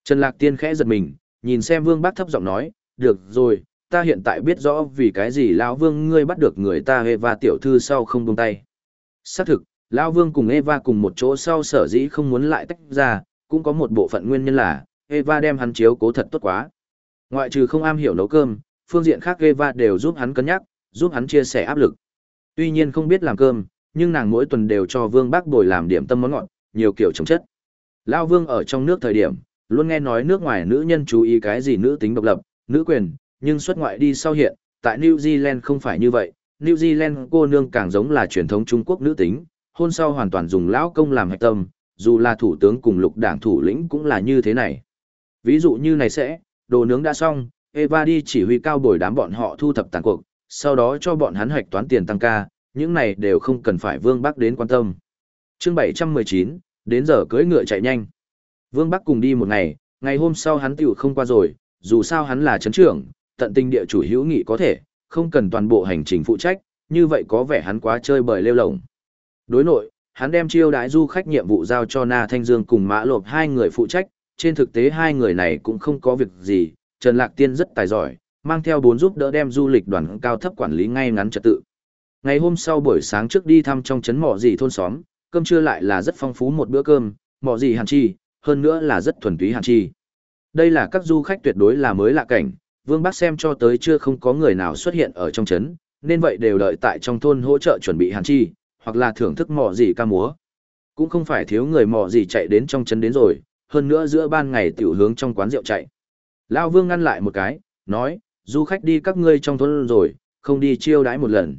Trần Lạc Tiên khẽ giật mình, nhìn xem Vương Bác thấp giọng nói, được rồi, ta hiện tại biết rõ vì cái gì lão Vương ngươi bắt được người ta Eva tiểu thư sau không buông tay. Xác thực, lão Vương cùng Eva cùng một chỗ sau sở dĩ không muốn lại tách ra, cũng có một bộ phận nguyên nhân là Eva đem hắn chiếu cố thật tốt quá. Ngoại trừ không am hiểu nấu cơm, phương diện khác Eva đều giúp hắn cân nhắc, giúp hắn chia sẻ áp lực. Tuy nhiên không biết làm cơm, nhưng nàng mỗi tuần đều cho Vương Bác Bồi làm điểm tâm món ngọt, nhiều kiểu chống chất. Lão Vương ở trong nước thời điểm, luôn nghe nói nước ngoài nữ nhân chú ý cái gì nữ tính độc lập, nữ quyền, nhưng xuất ngoại đi sau hiện, tại New Zealand không phải như vậy. New Zealand cô nương càng giống là truyền thống Trung Quốc nữ tính, hôn sau hoàn toàn dùng lão công làm hạch tâm, dù là thủ tướng cùng lục đảng thủ lĩnh cũng là như thế này. Ví dụ như này sẽ, đồ nướng đã xong, Eva đi chỉ huy cao bồi đám bọn họ thu thập tàn cuộc, sau đó cho bọn hắn hoạch toán tiền tăng ca, những này đều không cần phải Vương Bắc đến quan tâm. chương 719, đến giờ cưỡi ngựa chạy nhanh. Vương Bắc cùng đi một ngày, ngày hôm sau hắn tiểu không qua rồi, dù sao hắn là chấn trưởng, tận tình địa chủ hữu nghị có thể, không cần toàn bộ hành trình phụ trách, như vậy có vẻ hắn quá chơi bời lêu lồng. Đối nội, hắn đem chiêu đãi du khách nhiệm vụ giao cho Na Thanh Dương cùng Mã Lộp hai người phụ trách, trên thực tế hai người này cũng không có việc gì, Trần Lạc Tiên rất tài giỏi, mang theo bốn giúp đỡ đem du lịch đoàn cao thấp quản lý ngay ngắn trật tự. Ngày hôm sau buổi sáng trước đi thăm trong trấn mỏ gì thôn xóm, cơm trưa lại là rất phong phú một bữa cơm, mỏ gì hàn chi, hơn nữa là rất thuần túy hàn chi. Đây là các du khách tuyệt đối là mới lạ cảnh, Vương Bắc xem cho tới chưa không có người nào xuất hiện ở trong trấn, nên vậy đều đợi tại trong thôn hỗ trợ chuẩn bị hàn chi, hoặc là thưởng thức mỏ gì ca múa. Cũng không phải thiếu người mỏ gì chạy đến trong trấn đến rồi, hơn nữa giữa ban ngày tiểu hướng trong quán rượu chạy. Lão Vương ngăn lại một cái, nói, du khách đi các ngươi trong thôn rồi, không đi chiêu đãi một lần.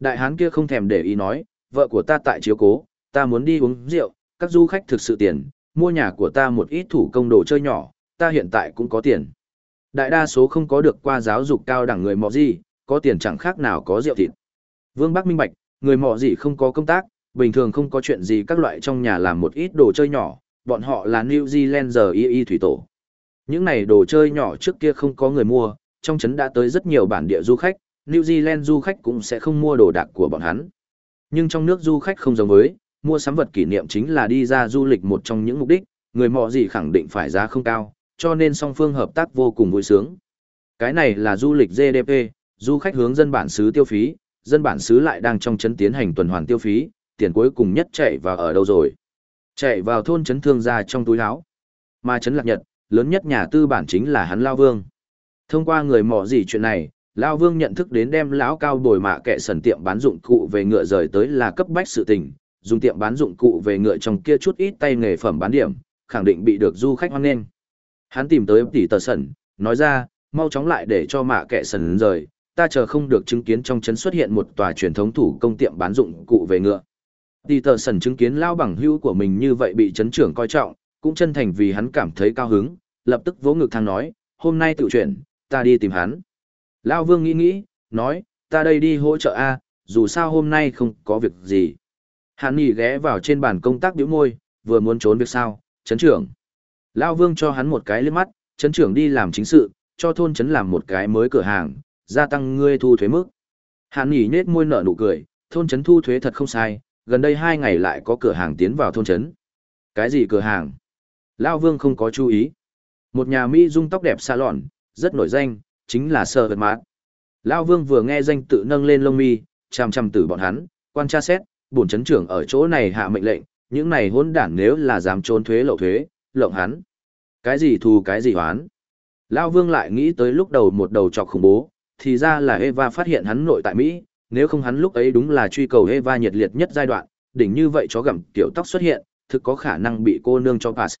Đại hán kia không thèm để ý nói, vợ của ta tại chiếu cố, ta muốn đi uống rượu, các du khách thực sự tiền, mua nhà của ta một ít thủ công đồ chơi nhỏ, ta hiện tại cũng có tiền. Đại đa số không có được qua giáo dục cao đẳng người mọ gì, có tiền chẳng khác nào có rượu thịt. Vương Bắc minh bạch, người mọ gì không có công tác, bình thường không có chuyện gì các loại trong nhà làm một ít đồ chơi nhỏ, bọn họ là New Zealand giờ y y thủy tổ. Những này đồ chơi nhỏ trước kia không có người mua, trong trấn đã tới rất nhiều bản địa du khách, New Zealand du khách cũng sẽ không mua đồ đạc của bọn hắn. Nhưng trong nước du khách không giống với, mua sắm vật kỷ niệm chính là đi ra du lịch một trong những mục đích, người mọ gì khẳng định phải giá không cao, cho nên song phương hợp tác vô cùng vui sướng. Cái này là du lịch GDP, du khách hướng dân bản xứ tiêu phí, dân bản xứ lại đang trong chấn tiến hành tuần hoàn tiêu phí, tiền cuối cùng nhất chạy vào ở đâu rồi? Chạy vào thôn chấn thương gia trong túi áo. Mà chấn lạc nhật, lớn nhất nhà tư bản chính là hắn Lao Vương. Thông qua người mỏ gì chuyện này, Lao Vương nhận thức đến đem lão cao bồi mạ kệ sần tiệm bán dụng cụ về ngựa rời tới là cấp bách sự tình, dùng tiệm bán dụng cụ về ngựa trong kia chút ít tay nghề phẩm bán điểm, khẳng định bị được du khách hoan nghênh. Hắn tìm tới tỷ tờ sẩn nói ra, mau chóng lại để cho mạ kệ sẩn rời, ta chờ không được chứng kiến trong trấn xuất hiện một tòa truyền thống thủ công tiệm bán dụng cụ về ngựa. Tỷ tờ sẩn chứng kiến lao bằng hữu của mình như vậy bị trấn trưởng coi trọng, cũng chân thành vì hắn cảm thấy cao hứng, lập tức vỗ ngực thang nói, hôm nay tự chuyển, ta đi tìm hắn. Lao vương nghĩ nghĩ, nói, ta đây đi hỗ trợ A, dù sao hôm nay không có việc gì. hắn nghỉ ghé vào trên bàn công tác biểu môi, vừa muốn trốn việc sao, chấn trưởng. Lao vương cho hắn một cái liếc mắt, chấn trưởng đi làm chính sự, cho thôn chấn làm một cái mới cửa hàng, gia tăng ngươi thu thuế mức. Hàn Nghị nết môi nở nụ cười, thôn chấn thu thuế thật không sai, gần đây hai ngày lại có cửa hàng tiến vào thôn chấn. Cái gì cửa hàng? Lao vương không có chú ý. Một nhà Mỹ dung tóc đẹp xa lọn, rất nổi danh, chính là Sơ Vật Mát. Lao vương vừa nghe danh tự nâng lên lông mi, chằm chằm tử bọn hắn, quan tra xét, bổn chấn trưởng ở chỗ này hạ mệnh lệnh, những này hỗn đản nếu là dám trốn thuế lậu thuế, lộng hắn. Cái gì thù cái gì hoán. Lao vương lại nghĩ tới lúc đầu một đầu chọc khủng bố, thì ra là Eva phát hiện hắn nội tại Mỹ, nếu không hắn lúc ấy đúng là truy cầu Eva nhiệt liệt nhất giai đoạn, đỉnh như vậy chó gặm tiểu tóc xuất hiện, thực có khả năng bị cô nương cho pass.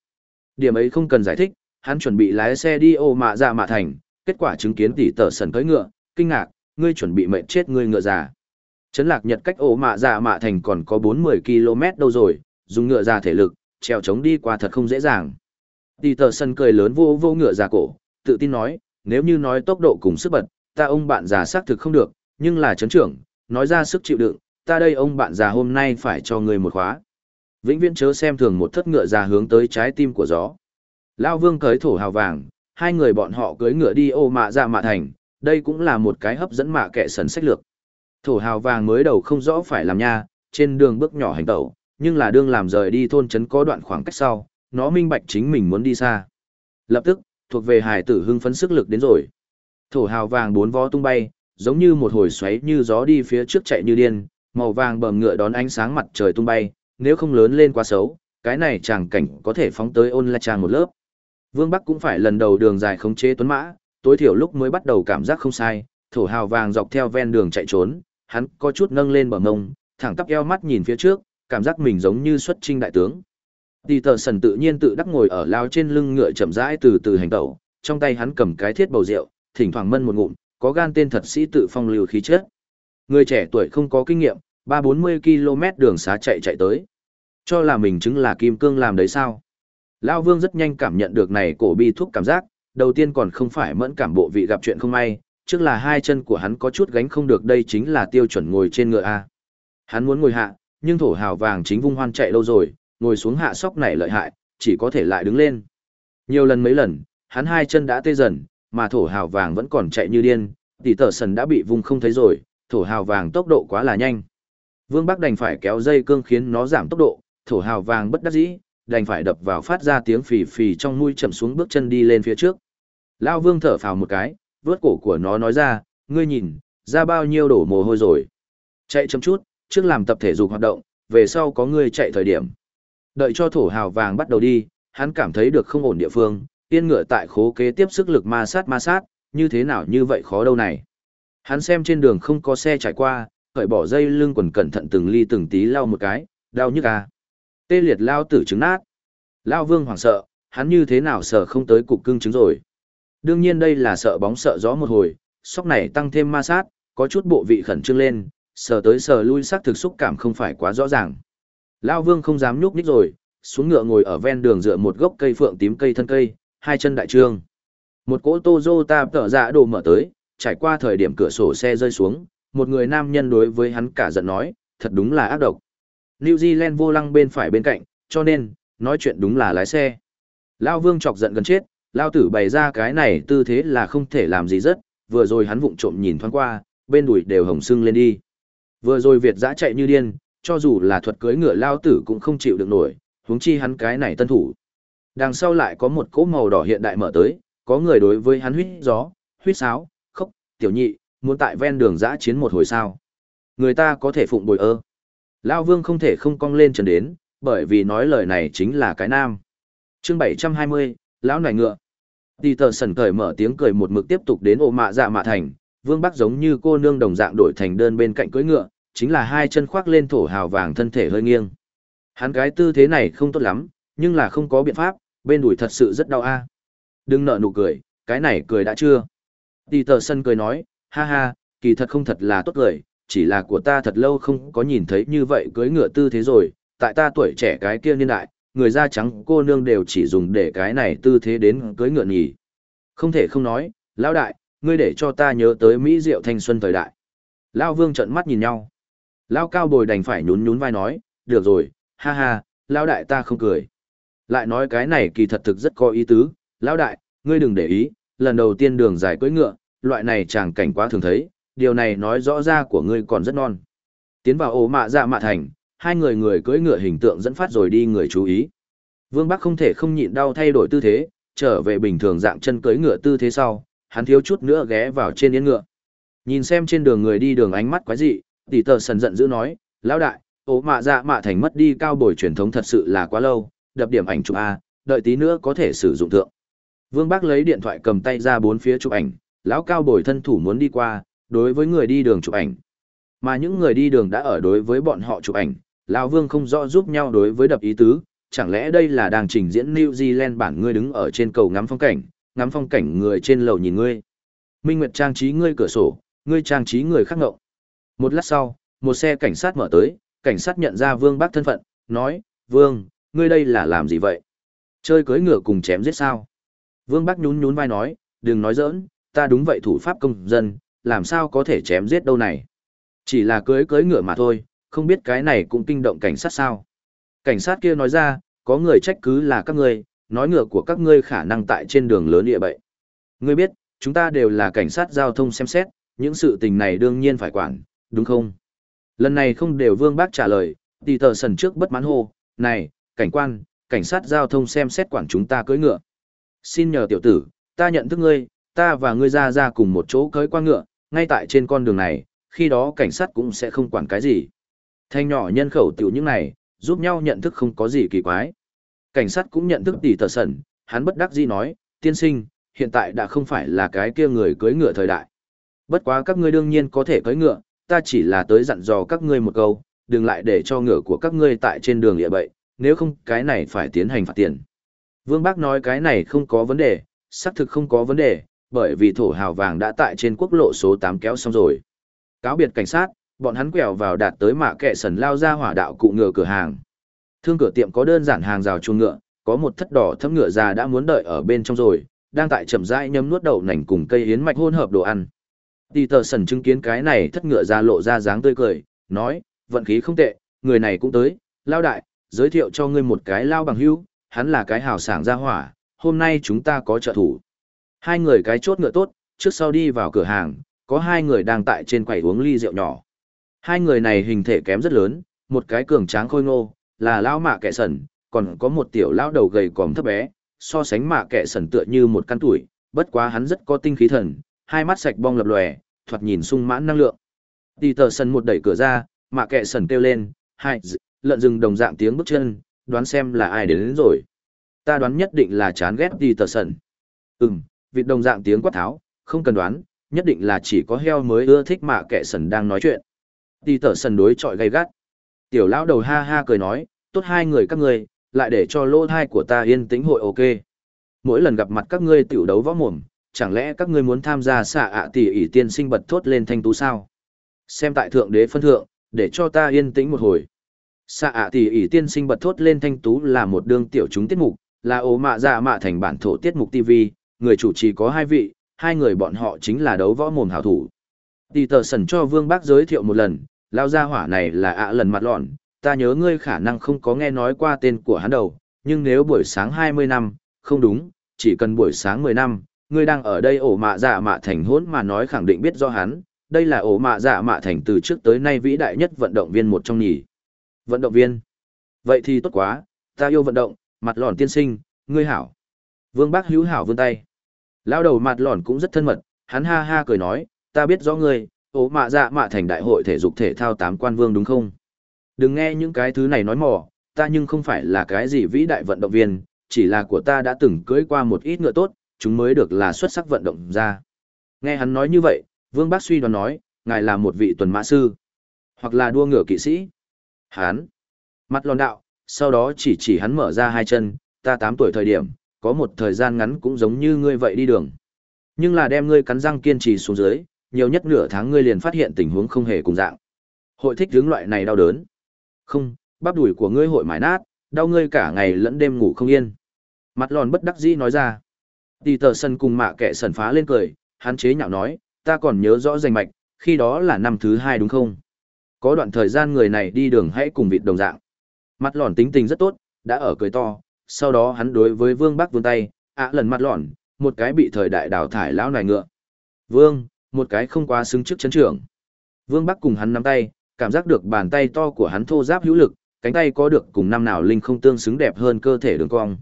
Điểm ấy không cần giải thích, hắn chuẩn bị lái xe đi ô mạ ra mạ thành, kết quả chứng kiến tỷ tờ sần cưỡi ngựa, kinh ngạc, ngươi chuẩn bị mệnh chết ngươi ngựa già. Trấn lạc nhật cách ổ mạ ra mạ thành còn có 40 km đâu rồi, dùng ngựa già thể lực, trèo trống đi qua thật không dễ dàng. Tỷ tờ sân cười lớn vô vô ngựa già cổ, tự tin nói, nếu như nói tốc độ cùng sức bật, ta ông bạn già xác thực không được, nhưng là chấn trưởng, nói ra sức chịu đựng, ta đây ông bạn già hôm nay phải cho người một khóa. Vĩnh viễn chớ xem thường một thất ngựa già hướng tới trái tim của gió. Lao vương cởi thổ hào vàng, hai người bọn họ cưới ngựa đi ô mạ ra mạ thành, đây cũng là một cái hấp dẫn mạ kệ sần sách lược. Thổ hào vàng mới đầu không rõ phải làm nha, trên đường bước nhỏ hành tẩu, nhưng là đương làm rời đi thôn trấn có đoạn khoảng cách sau, nó minh bạch chính mình muốn đi xa. Lập tức, thuộc về hải tử hưng phấn sức lực đến rồi. Thổ hào vàng bốn vó tung bay, giống như một hồi xoáy như gió đi phía trước chạy như điên, màu vàng bầm ngựa đón ánh sáng mặt trời tung bay, nếu không lớn lên quá xấu, cái này chàng cảnh có thể phóng tới ôn la trang một lớp. Vương Bắc cũng phải lần đầu đường dài khống chế tuấn mã, tối thiểu lúc mới bắt đầu cảm giác không sai, thổ hào vàng dọc theo ven đường chạy trốn, hắn có chút nâng lên bờ mông, thẳng tắp eo mắt nhìn phía trước, cảm giác mình giống như xuất trinh đại tướng. Tỷ tờ sần tự nhiên tự đắc ngồi ở lao trên lưng ngựa chậm rãi từ từ hành tẩu, trong tay hắn cầm cái thiết bầu rượu, thỉnh thoảng mân một ngụm, có gan tên thật sĩ tự phong lưu khí chất. Người trẻ tuổi không có kinh nghiệm, ba bốn mươi km đường xá chạy chạy tới. Cho là mình chứng là kim cương làm đấy sao? Lao Vương rất nhanh cảm nhận được này cổ bi thuốc cảm giác, đầu tiên còn không phải mẫn cảm bộ vị gặp chuyện không may, trước là hai chân của hắn có chút gánh không được đây chính là tiêu chuẩn ngồi trên ngựa A. Hắn muốn ngồi hạ, nhưng thổ hào vàng chính vung hoan chạy lâu rồi, ngồi xuống hạ sóc này lợi hại, chỉ có thể lại đứng lên. Nhiều lần mấy lần, hắn hai chân đã tê dần, mà thổ hào vàng vẫn còn chạy như điên, tỷ tờ sần đã bị vung không thấy rồi, thổ hào vàng tốc độ quá là nhanh. Vương Bắc đành phải kéo dây cương khiến nó giảm tốc độ, thổ hào vàng bất đắc dĩ, đành phải đập vào phát ra tiếng phì phì trong mũi chậm xuống bước chân đi lên phía trước. Lao Vương thở phào một cái, vớt cổ của nó nói ra, ngươi nhìn, ra bao nhiêu đổ mồ hôi rồi. Chạy chậm chút, trước làm tập thể dục hoạt động, về sau có người chạy thời điểm. Đợi cho thổ hào vàng bắt đầu đi, hắn cảm thấy được không ổn địa phương, yên ngựa tại khố kế tiếp sức lực ma sát ma sát, như thế nào như vậy khó đâu này. Hắn xem trên đường không có xe trải qua, khởi bỏ dây lưng quần cẩn thận từng ly từng tí lau một cái, đau nhức à. Tê liệt lao tử trứng nát. Lao vương hoảng sợ, hắn như thế nào sợ không tới cục cưng trứng rồi. Đương nhiên đây là sợ bóng sợ gió một hồi, sóc này tăng thêm ma sát, có chút bộ vị khẩn trương lên, sờ tới sờ lui sắc thực xúc cảm không phải quá rõ ràng. Lao vương không dám nhúc nhích rồi, xuống ngựa ngồi ở ven đường dựa một gốc cây phượng tím cây thân cây, hai chân đại trương. Một cỗ Toyota tở dạ đồ mở tới, trải qua thời điểm cửa sổ xe rơi xuống, một người nam nhân đối với hắn cả giận nói, thật đúng là ác độc. New Zealand vô lăng bên phải bên cạnh, cho nên, nói chuyện đúng là lái xe. Lao vương chọc giận gần chết, Lao tử bày ra cái này tư thế là không thể làm gì rất, vừa rồi hắn vụng trộm nhìn thoáng qua, bên đùi đều hồng sưng lên đi. Vừa rồi Việt giã chạy như điên, cho dù là thuật cưới ngựa Lao tử cũng không chịu được nổi, huống chi hắn cái này tân thủ. Đằng sau lại có một cỗ màu đỏ hiện đại mở tới, có người đối với hắn huyết gió, huyết sáo, khóc, tiểu nhị, muốn tại ven đường giã chiến một hồi sao. Người ta có thể phụng bồi ơ. Lao vương không thể không cong lên trần đến, bởi vì nói lời này chính là cái nam. chương 720, lão nải ngựa. Tì tờ sần cởi mở tiếng cười một mực tiếp tục đến ô mạ dạ mạ thành, vương bắc giống như cô nương đồng dạng đổi thành đơn bên cạnh cưỡi ngựa, chính là hai chân khoác lên thổ hào vàng thân thể hơi nghiêng. Hắn cái tư thế này không tốt lắm, nhưng là không có biện pháp, bên đùi thật sự rất đau a. Đừng nợ nụ cười, cái này cười đã chưa. Tỷ tờ sân cười nói, ha ha, kỳ thật không thật là tốt cười, chỉ là của ta thật lâu không có nhìn thấy như vậy cưới ngựa tư thế rồi, tại ta tuổi trẻ cái kia niên đại, người da trắng cô nương đều chỉ dùng để cái này tư thế đến cưới ngựa nhỉ. Không thể không nói, lão đại, ngươi để cho ta nhớ tới Mỹ Diệu thanh xuân thời đại. Lao vương trợn mắt nhìn nhau. Lao cao bồi đành phải nhún nhún vai nói, được rồi, ha ha, lão đại ta không cười. Lại nói cái này kỳ thật thực rất có ý tứ, lão đại, ngươi đừng để ý, lần đầu tiên đường dài cưỡi ngựa, loại này chàng cảnh quá thường thấy, điều này nói rõ ra của ngươi còn rất non. Tiến vào ổ mạ dạ mạ thành, hai người người cưỡi ngựa hình tượng dẫn phát rồi đi người chú ý. Vương Bắc không thể không nhịn đau thay đổi tư thế, trở về bình thường dạng chân cưỡi ngựa tư thế sau, hắn thiếu chút nữa ghé vào trên yên ngựa. Nhìn xem trên đường người đi đường ánh mắt quái dị, tỷ tờ sần giận dữ nói, lão đại, ố mạ dạ mạ thành mất đi cao bồi truyền thống thật sự là quá lâu, đập điểm ảnh chụp A, đợi tí nữa có thể sử dụng thượng. Vương Bác lấy điện thoại cầm tay ra bốn phía chụp ảnh, lão cao bồi thân thủ muốn đi qua, đối với người đi đường chụp ảnh. Mà những người đi đường đã ở đối với bọn họ chụp ảnh, lão Vương không rõ giúp nhau đối với đập ý tứ, chẳng lẽ đây là đang trình diễn New Zealand bản ngươi đứng ở trên cầu ngắm phong cảnh, ngắm phong cảnh người trên lầu nhìn ngươi. Minh Nguyệt trang trí ngươi cửa sổ, ngươi trang trí người khác ngộng. Một lát sau, một xe cảnh sát mở tới, cảnh sát nhận ra Vương Bác thân phận, nói, Vương, ngươi đây là làm gì vậy? Chơi cưới ngựa cùng chém giết sao? Vương Bác nhún nhún vai nói, đừng nói giỡn, ta đúng vậy thủ pháp công dân, làm sao có thể chém giết đâu này? Chỉ là cưới cưới ngựa mà thôi, không biết cái này cũng kinh động cảnh sát sao? Cảnh sát kia nói ra, có người trách cứ là các ngươi, nói ngựa của các ngươi khả năng tại trên đường lớn địa bậy. Ngươi biết, chúng ta đều là cảnh sát giao thông xem xét, những sự tình này đương nhiên phải quản, đúng không? Lần này không đều vương bác trả lời, tỷ tờ sần trước bất mãn hô, này, cảnh quan, cảnh sát giao thông xem xét quản chúng ta cưỡi ngựa. Xin nhờ tiểu tử, ta nhận thức ngươi, ta và ngươi ra ra cùng một chỗ cưỡi qua ngựa, ngay tại trên con đường này, khi đó cảnh sát cũng sẽ không quản cái gì. Thanh nhỏ nhân khẩu tiểu những này, giúp nhau nhận thức không có gì kỳ quái. Cảnh sát cũng nhận thức tỷ tờ sần, hắn bất đắc dĩ nói, tiên sinh, hiện tại đã không phải là cái kia người cưỡi ngựa thời đại. Bất quá các ngươi đương nhiên có thể cưỡi ngựa, ta chỉ là tới dặn dò các ngươi một câu, đừng lại để cho ngựa của các ngươi tại trên đường địa bậy, nếu không cái này phải tiến hành phạt tiền. Vương Bác nói cái này không có vấn đề, xác thực không có vấn đề, bởi vì thổ hào vàng đã tại trên quốc lộ số 8 kéo xong rồi. Cáo biệt cảnh sát, bọn hắn quẹo vào đạt tới mạ kệ sần lao ra hỏa đạo cụ ngựa cửa hàng. Thương cửa tiệm có đơn giản hàng rào chuồng ngựa, có một thất đỏ thấm ngựa già đã muốn đợi ở bên trong rồi, đang tại chậm rãi nhấm nuốt đậu nành cùng cây yến mạch hỗn hợp đồ ăn. Tỷ tờ sần chứng kiến cái này thất ngựa già lộ ra dáng tươi cười, nói, vận khí không tệ, người này cũng tới, lao đại, giới thiệu cho ngươi một cái lao bằng hữu, hắn là cái hào sảng gia hỏa, hôm nay chúng ta có trợ thủ. Hai người cái chốt ngựa tốt, trước sau đi vào cửa hàng, có hai người đang tại trên quầy uống ly rượu nhỏ. Hai người này hình thể kém rất lớn, một cái cường tráng khôi ngô, là lão mạ kẻ sần, còn có một tiểu lão đầu gầy còm thấp bé, so sánh mạ kẻ sần tựa như một căn tuổi, bất quá hắn rất có tinh khí thần, hai mắt sạch bong lập lòe, thoạt nhìn sung mãn năng lượng. Tỷ tờ sần một đẩy cửa ra, mạ kẻ sần kêu lên, hai, lợn rừng đồng dạng tiếng bước chân, đoán xem là ai đến, đến rồi. Ta đoán nhất định là chán ghét tỷ tờ sần. Ừm, vịt đồng dạng tiếng quát tháo, không cần đoán, nhất định là chỉ có heo mới ưa thích mạ kẻ sần đang nói chuyện. Tỷ tờ sần đối chọi gay gắt. Tiểu lão đầu ha ha cười nói, tốt hai người các ngươi, lại để cho lỗ thai của ta yên tĩnh hội ok. Mỗi lần gặp mặt các ngươi tiểu đấu võ mồm, chẳng lẽ các ngươi muốn tham gia xạ ạ tỷ ỷ tiên sinh bật thốt lên thanh tú sao? Xem tại thượng đế phân thượng, để cho ta yên tĩnh một hồi. Xạ ạ tỷ ỷ tiên sinh bật thốt lên thanh tú là một đương tiểu chúng tiết mục, là ố mạ dạ mạ thành bản thổ tiết mục TV, người chủ trì có hai vị, hai người bọn họ chính là đấu võ mồm hảo thủ. Tỷ tờ sẩn cho vương bác giới thiệu một lần, lao gia hỏa này là ạ lần mặt lọn, ta nhớ ngươi khả năng không có nghe nói qua tên của hắn đầu, nhưng nếu buổi sáng 20 năm, không đúng, chỉ cần buổi sáng 10 năm, ngươi đang ở đây ổ mạ dạ mạ thành hỗn mà nói khẳng định biết do hắn, đây là ổ mạ dạ mạ thành từ trước tới nay vĩ đại nhất vận động viên một trong nhì. Vận động viên? Vậy thì tốt quá, ta yêu vận động, mặt lòn tiên sinh, ngươi hảo. Vương Bác hữu hảo vươn tay. Lao đầu mặt lòn cũng rất thân mật, hắn ha ha cười nói, ta biết rõ ngươi, ổ mạ dạ mạ thành đại hội thể dục thể thao tám quan vương đúng không? Đừng nghe những cái thứ này nói mỏ, ta nhưng không phải là cái gì vĩ đại vận động viên, chỉ là của ta đã từng cưỡi qua một ít ngựa tốt, chúng mới được là xuất sắc vận động ra. Nghe hắn nói như vậy, Vương Bác suy đoán nói, ngài là một vị tuần mã sư, hoặc là đua ngựa kỵ sĩ. Hắn, mặt lòn đạo, sau đó chỉ chỉ hắn mở ra hai chân, ta 8 tuổi thời điểm, có một thời gian ngắn cũng giống như ngươi vậy đi đường. Nhưng là đem ngươi cắn răng kiên trì xuống dưới, nhiều nhất nửa tháng ngươi liền phát hiện tình huống không hề cùng dạng. Hội thích hướng loại này đau đớn. Không, bắp đùi của ngươi hội mài nát, đau ngươi cả ngày lẫn đêm ngủ không yên. Mặt lòn bất đắc dĩ nói ra. Tỷ tờ sân cùng mạ kẻ sần phá lên cười, hắn chế nhạo nói, ta còn nhớ rõ danh mạch, khi đó là năm thứ hai đúng không? Có đoạn thời gian người này đi đường hãy cùng vịt đồng dạng. Mặt lòn tính tình rất tốt, đã ở cười to, sau đó hắn đối với vương bắc vươn tay, ạ lần mặt lòn, một cái bị thời đại đào thải lão nài ngựa. Vương, một cái không quá xứng trước chấn trưởng. Vương Bắc cùng hắn nắm tay, cảm giác được bàn tay to của hắn thô giáp hữu lực, cánh tay có được cùng năm nào linh không tương xứng đẹp hơn cơ thể đường cong.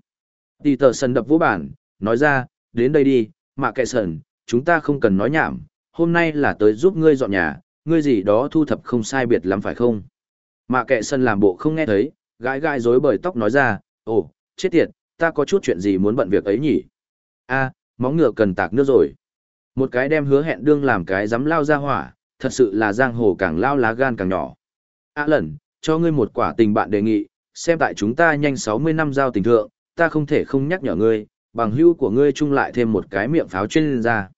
Tỷ tờ sân đập vũ bản, nói ra, đến đây đi, mạ kệ sần, chúng ta không cần nói nhảm, hôm nay là tới giúp ngươi dọn nhà, ngươi gì đó thu thập không sai biệt lắm phải không? Mạ kệ sân làm bộ không nghe thấy, gãi gãi rối bời tóc nói ra, ồ, chết tiệt, ta có chút chuyện gì muốn bận việc ấy nhỉ? a móng ngựa cần tạc nước rồi. Một cái đem hứa hẹn đương làm cái dám lao ra hỏa, thật sự là giang hồ càng lao lá gan càng nhỏ. A lần, cho ngươi một quả tình bạn đề nghị, xem tại chúng ta nhanh 60 năm giao tình thượng, ta không thể không nhắc nhở ngươi, bằng hữu của ngươi chung lại thêm một cái miệng pháo chuyên ra.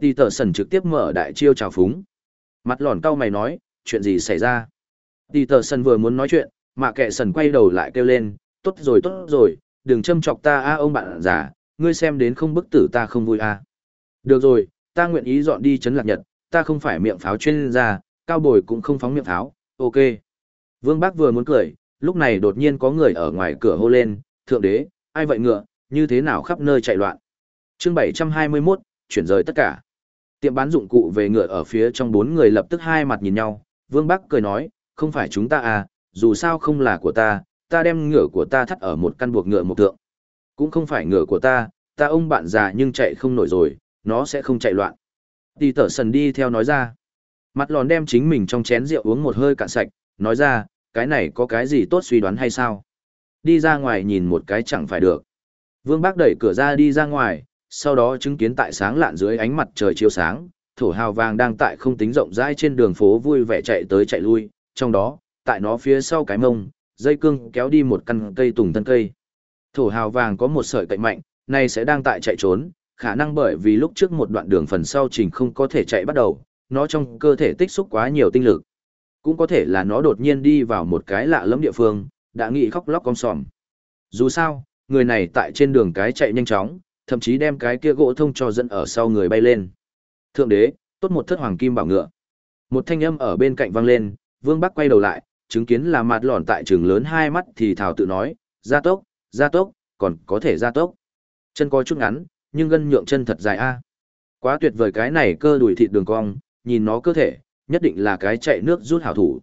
Tỷ tờ sần trực tiếp mở đại chiêu chào phúng. Mặt lòn cau mày nói, chuyện gì xảy ra? Tỷ tờ sần vừa muốn nói chuyện, mà kệ sần quay đầu lại kêu lên, tốt rồi tốt rồi, đừng châm chọc ta a ông bạn già, ngươi xem đến không bức tử ta không vui a. Được rồi, ta nguyện ý dọn đi chấn lạc nhật, ta không phải miệng pháo chuyên gia, cao bồi cũng không phóng miệng pháo, ok. Vương Bác vừa muốn cười, lúc này đột nhiên có người ở ngoài cửa hô lên, thượng đế, ai vậy ngựa, như thế nào khắp nơi chạy loạn. chương 721, chuyển rời tất cả. Tiệm bán dụng cụ về ngựa ở phía trong bốn người lập tức hai mặt nhìn nhau, Vương Bắc cười nói, không phải chúng ta à, dù sao không là của ta, ta đem ngựa của ta thắt ở một căn buộc ngựa một tượng. Cũng không phải ngựa của ta, ta ông bạn già nhưng chạy không nổi rồi, nó sẽ không chạy loạn. Tì tở sần đi theo nói ra. Mặt lòn đem chính mình trong chén rượu uống một hơi cạn sạch, nói ra, cái này có cái gì tốt suy đoán hay sao? Đi ra ngoài nhìn một cái chẳng phải được. Vương Bác đẩy cửa ra đi ra ngoài, sau đó chứng kiến tại sáng lạn dưới ánh mặt trời chiếu sáng, thổ hào vàng đang tại không tính rộng rãi trên đường phố vui vẻ chạy tới chạy lui, trong đó, tại nó phía sau cái mông, dây cương kéo đi một căn cây tùng thân cây. Thổ hào vàng có một sợi cạnh mạnh, này sẽ đang tại chạy trốn, khả năng bởi vì lúc trước một đoạn đường phần sau trình không có thể chạy bắt đầu, nó trong cơ thể tích xúc quá nhiều tinh lực. Cũng có thể là nó đột nhiên đi vào một cái lạ lẫm địa phương, đã nghĩ khóc lóc con sòm. Dù sao, người này tại trên đường cái chạy nhanh chóng, thậm chí đem cái kia gỗ thông cho dẫn ở sau người bay lên. Thượng đế, tốt một thất hoàng kim bảo ngựa. Một thanh âm ở bên cạnh vang lên, Vương Bắc quay đầu lại, chứng kiến là mặt lòn tại trường lớn hai mắt thì thảo tự nói, gia tốc, gia tốc, còn có thể gia tốc. Chân có chút ngắn, nhưng gân nhượng chân thật dài a. Quá tuyệt vời cái này cơ đùi thịt đường cong, nhìn nó cơ thể, nhất định là cái chạy nước rút hảo thủ.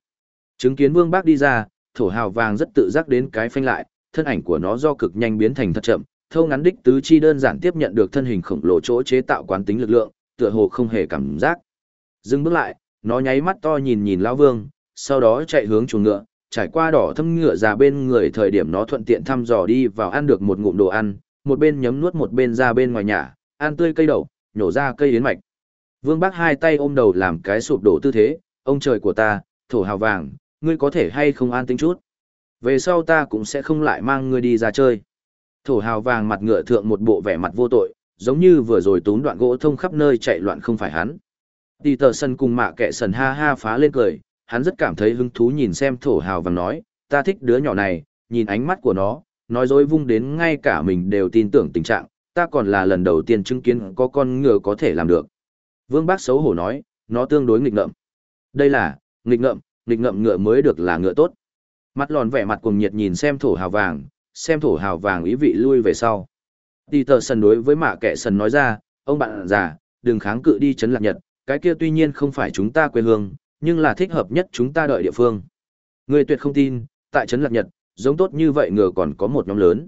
Chứng kiến Vương Bác đi ra, thổ hào vàng rất tự giác đến cái phanh lại, thân ảnh của nó do cực nhanh biến thành thật chậm, thâu ngắn đích tứ chi đơn giản tiếp nhận được thân hình khổng lồ chỗ chế tạo quán tính lực lượng, tựa hồ không hề cảm giác. Dừng bước lại, nó nháy mắt to nhìn nhìn lão Vương, sau đó chạy hướng chuồng ngựa, trải qua đỏ thâm ngựa già bên người thời điểm nó thuận tiện thăm dò đi vào ăn được một ngụm đồ ăn, một bên nhấm nuốt một bên ra bên ngoài nhà, ăn tươi cây đậu, nhổ ra cây yến mạch. Vương Bác hai tay ôm đầu làm cái sụp đổ tư thế, ông trời của ta, thổ hào vàng, ngươi có thể hay không an tính chút. Về sau ta cũng sẽ không lại mang ngươi đi ra chơi. Thổ hào vàng mặt ngựa thượng một bộ vẻ mặt vô tội, giống như vừa rồi tún đoạn gỗ thông khắp nơi chạy loạn không phải hắn. Đi tờ sân cùng mạ kệ sần ha ha phá lên cười, hắn rất cảm thấy hứng thú nhìn xem thổ hào vàng nói, ta thích đứa nhỏ này, nhìn ánh mắt của nó, nói dối vung đến ngay cả mình đều tin tưởng tình trạng, ta còn là lần đầu tiên chứng kiến có con ngựa có thể làm được. Vương Bác xấu hổ nói, nó tương đối nghịch ngợm. Đây là, nghịch ngợm, nghịch ngợm ngựa mới được là ngựa tốt. Mắt lòn vẻ mặt cuồng nhiệt nhìn xem thổ hào vàng, xem thổ hào vàng ý vị lui về sau. Đi tờ sần đối với mạ kẻ sần nói ra, ông bạn già, đừng kháng cự đi chấn lạc nhật, cái kia tuy nhiên không phải chúng ta quê hương, nhưng là thích hợp nhất chúng ta đợi địa phương. Người tuyệt không tin, tại chấn lạc nhật, giống tốt như vậy ngựa còn có một nhóm lớn.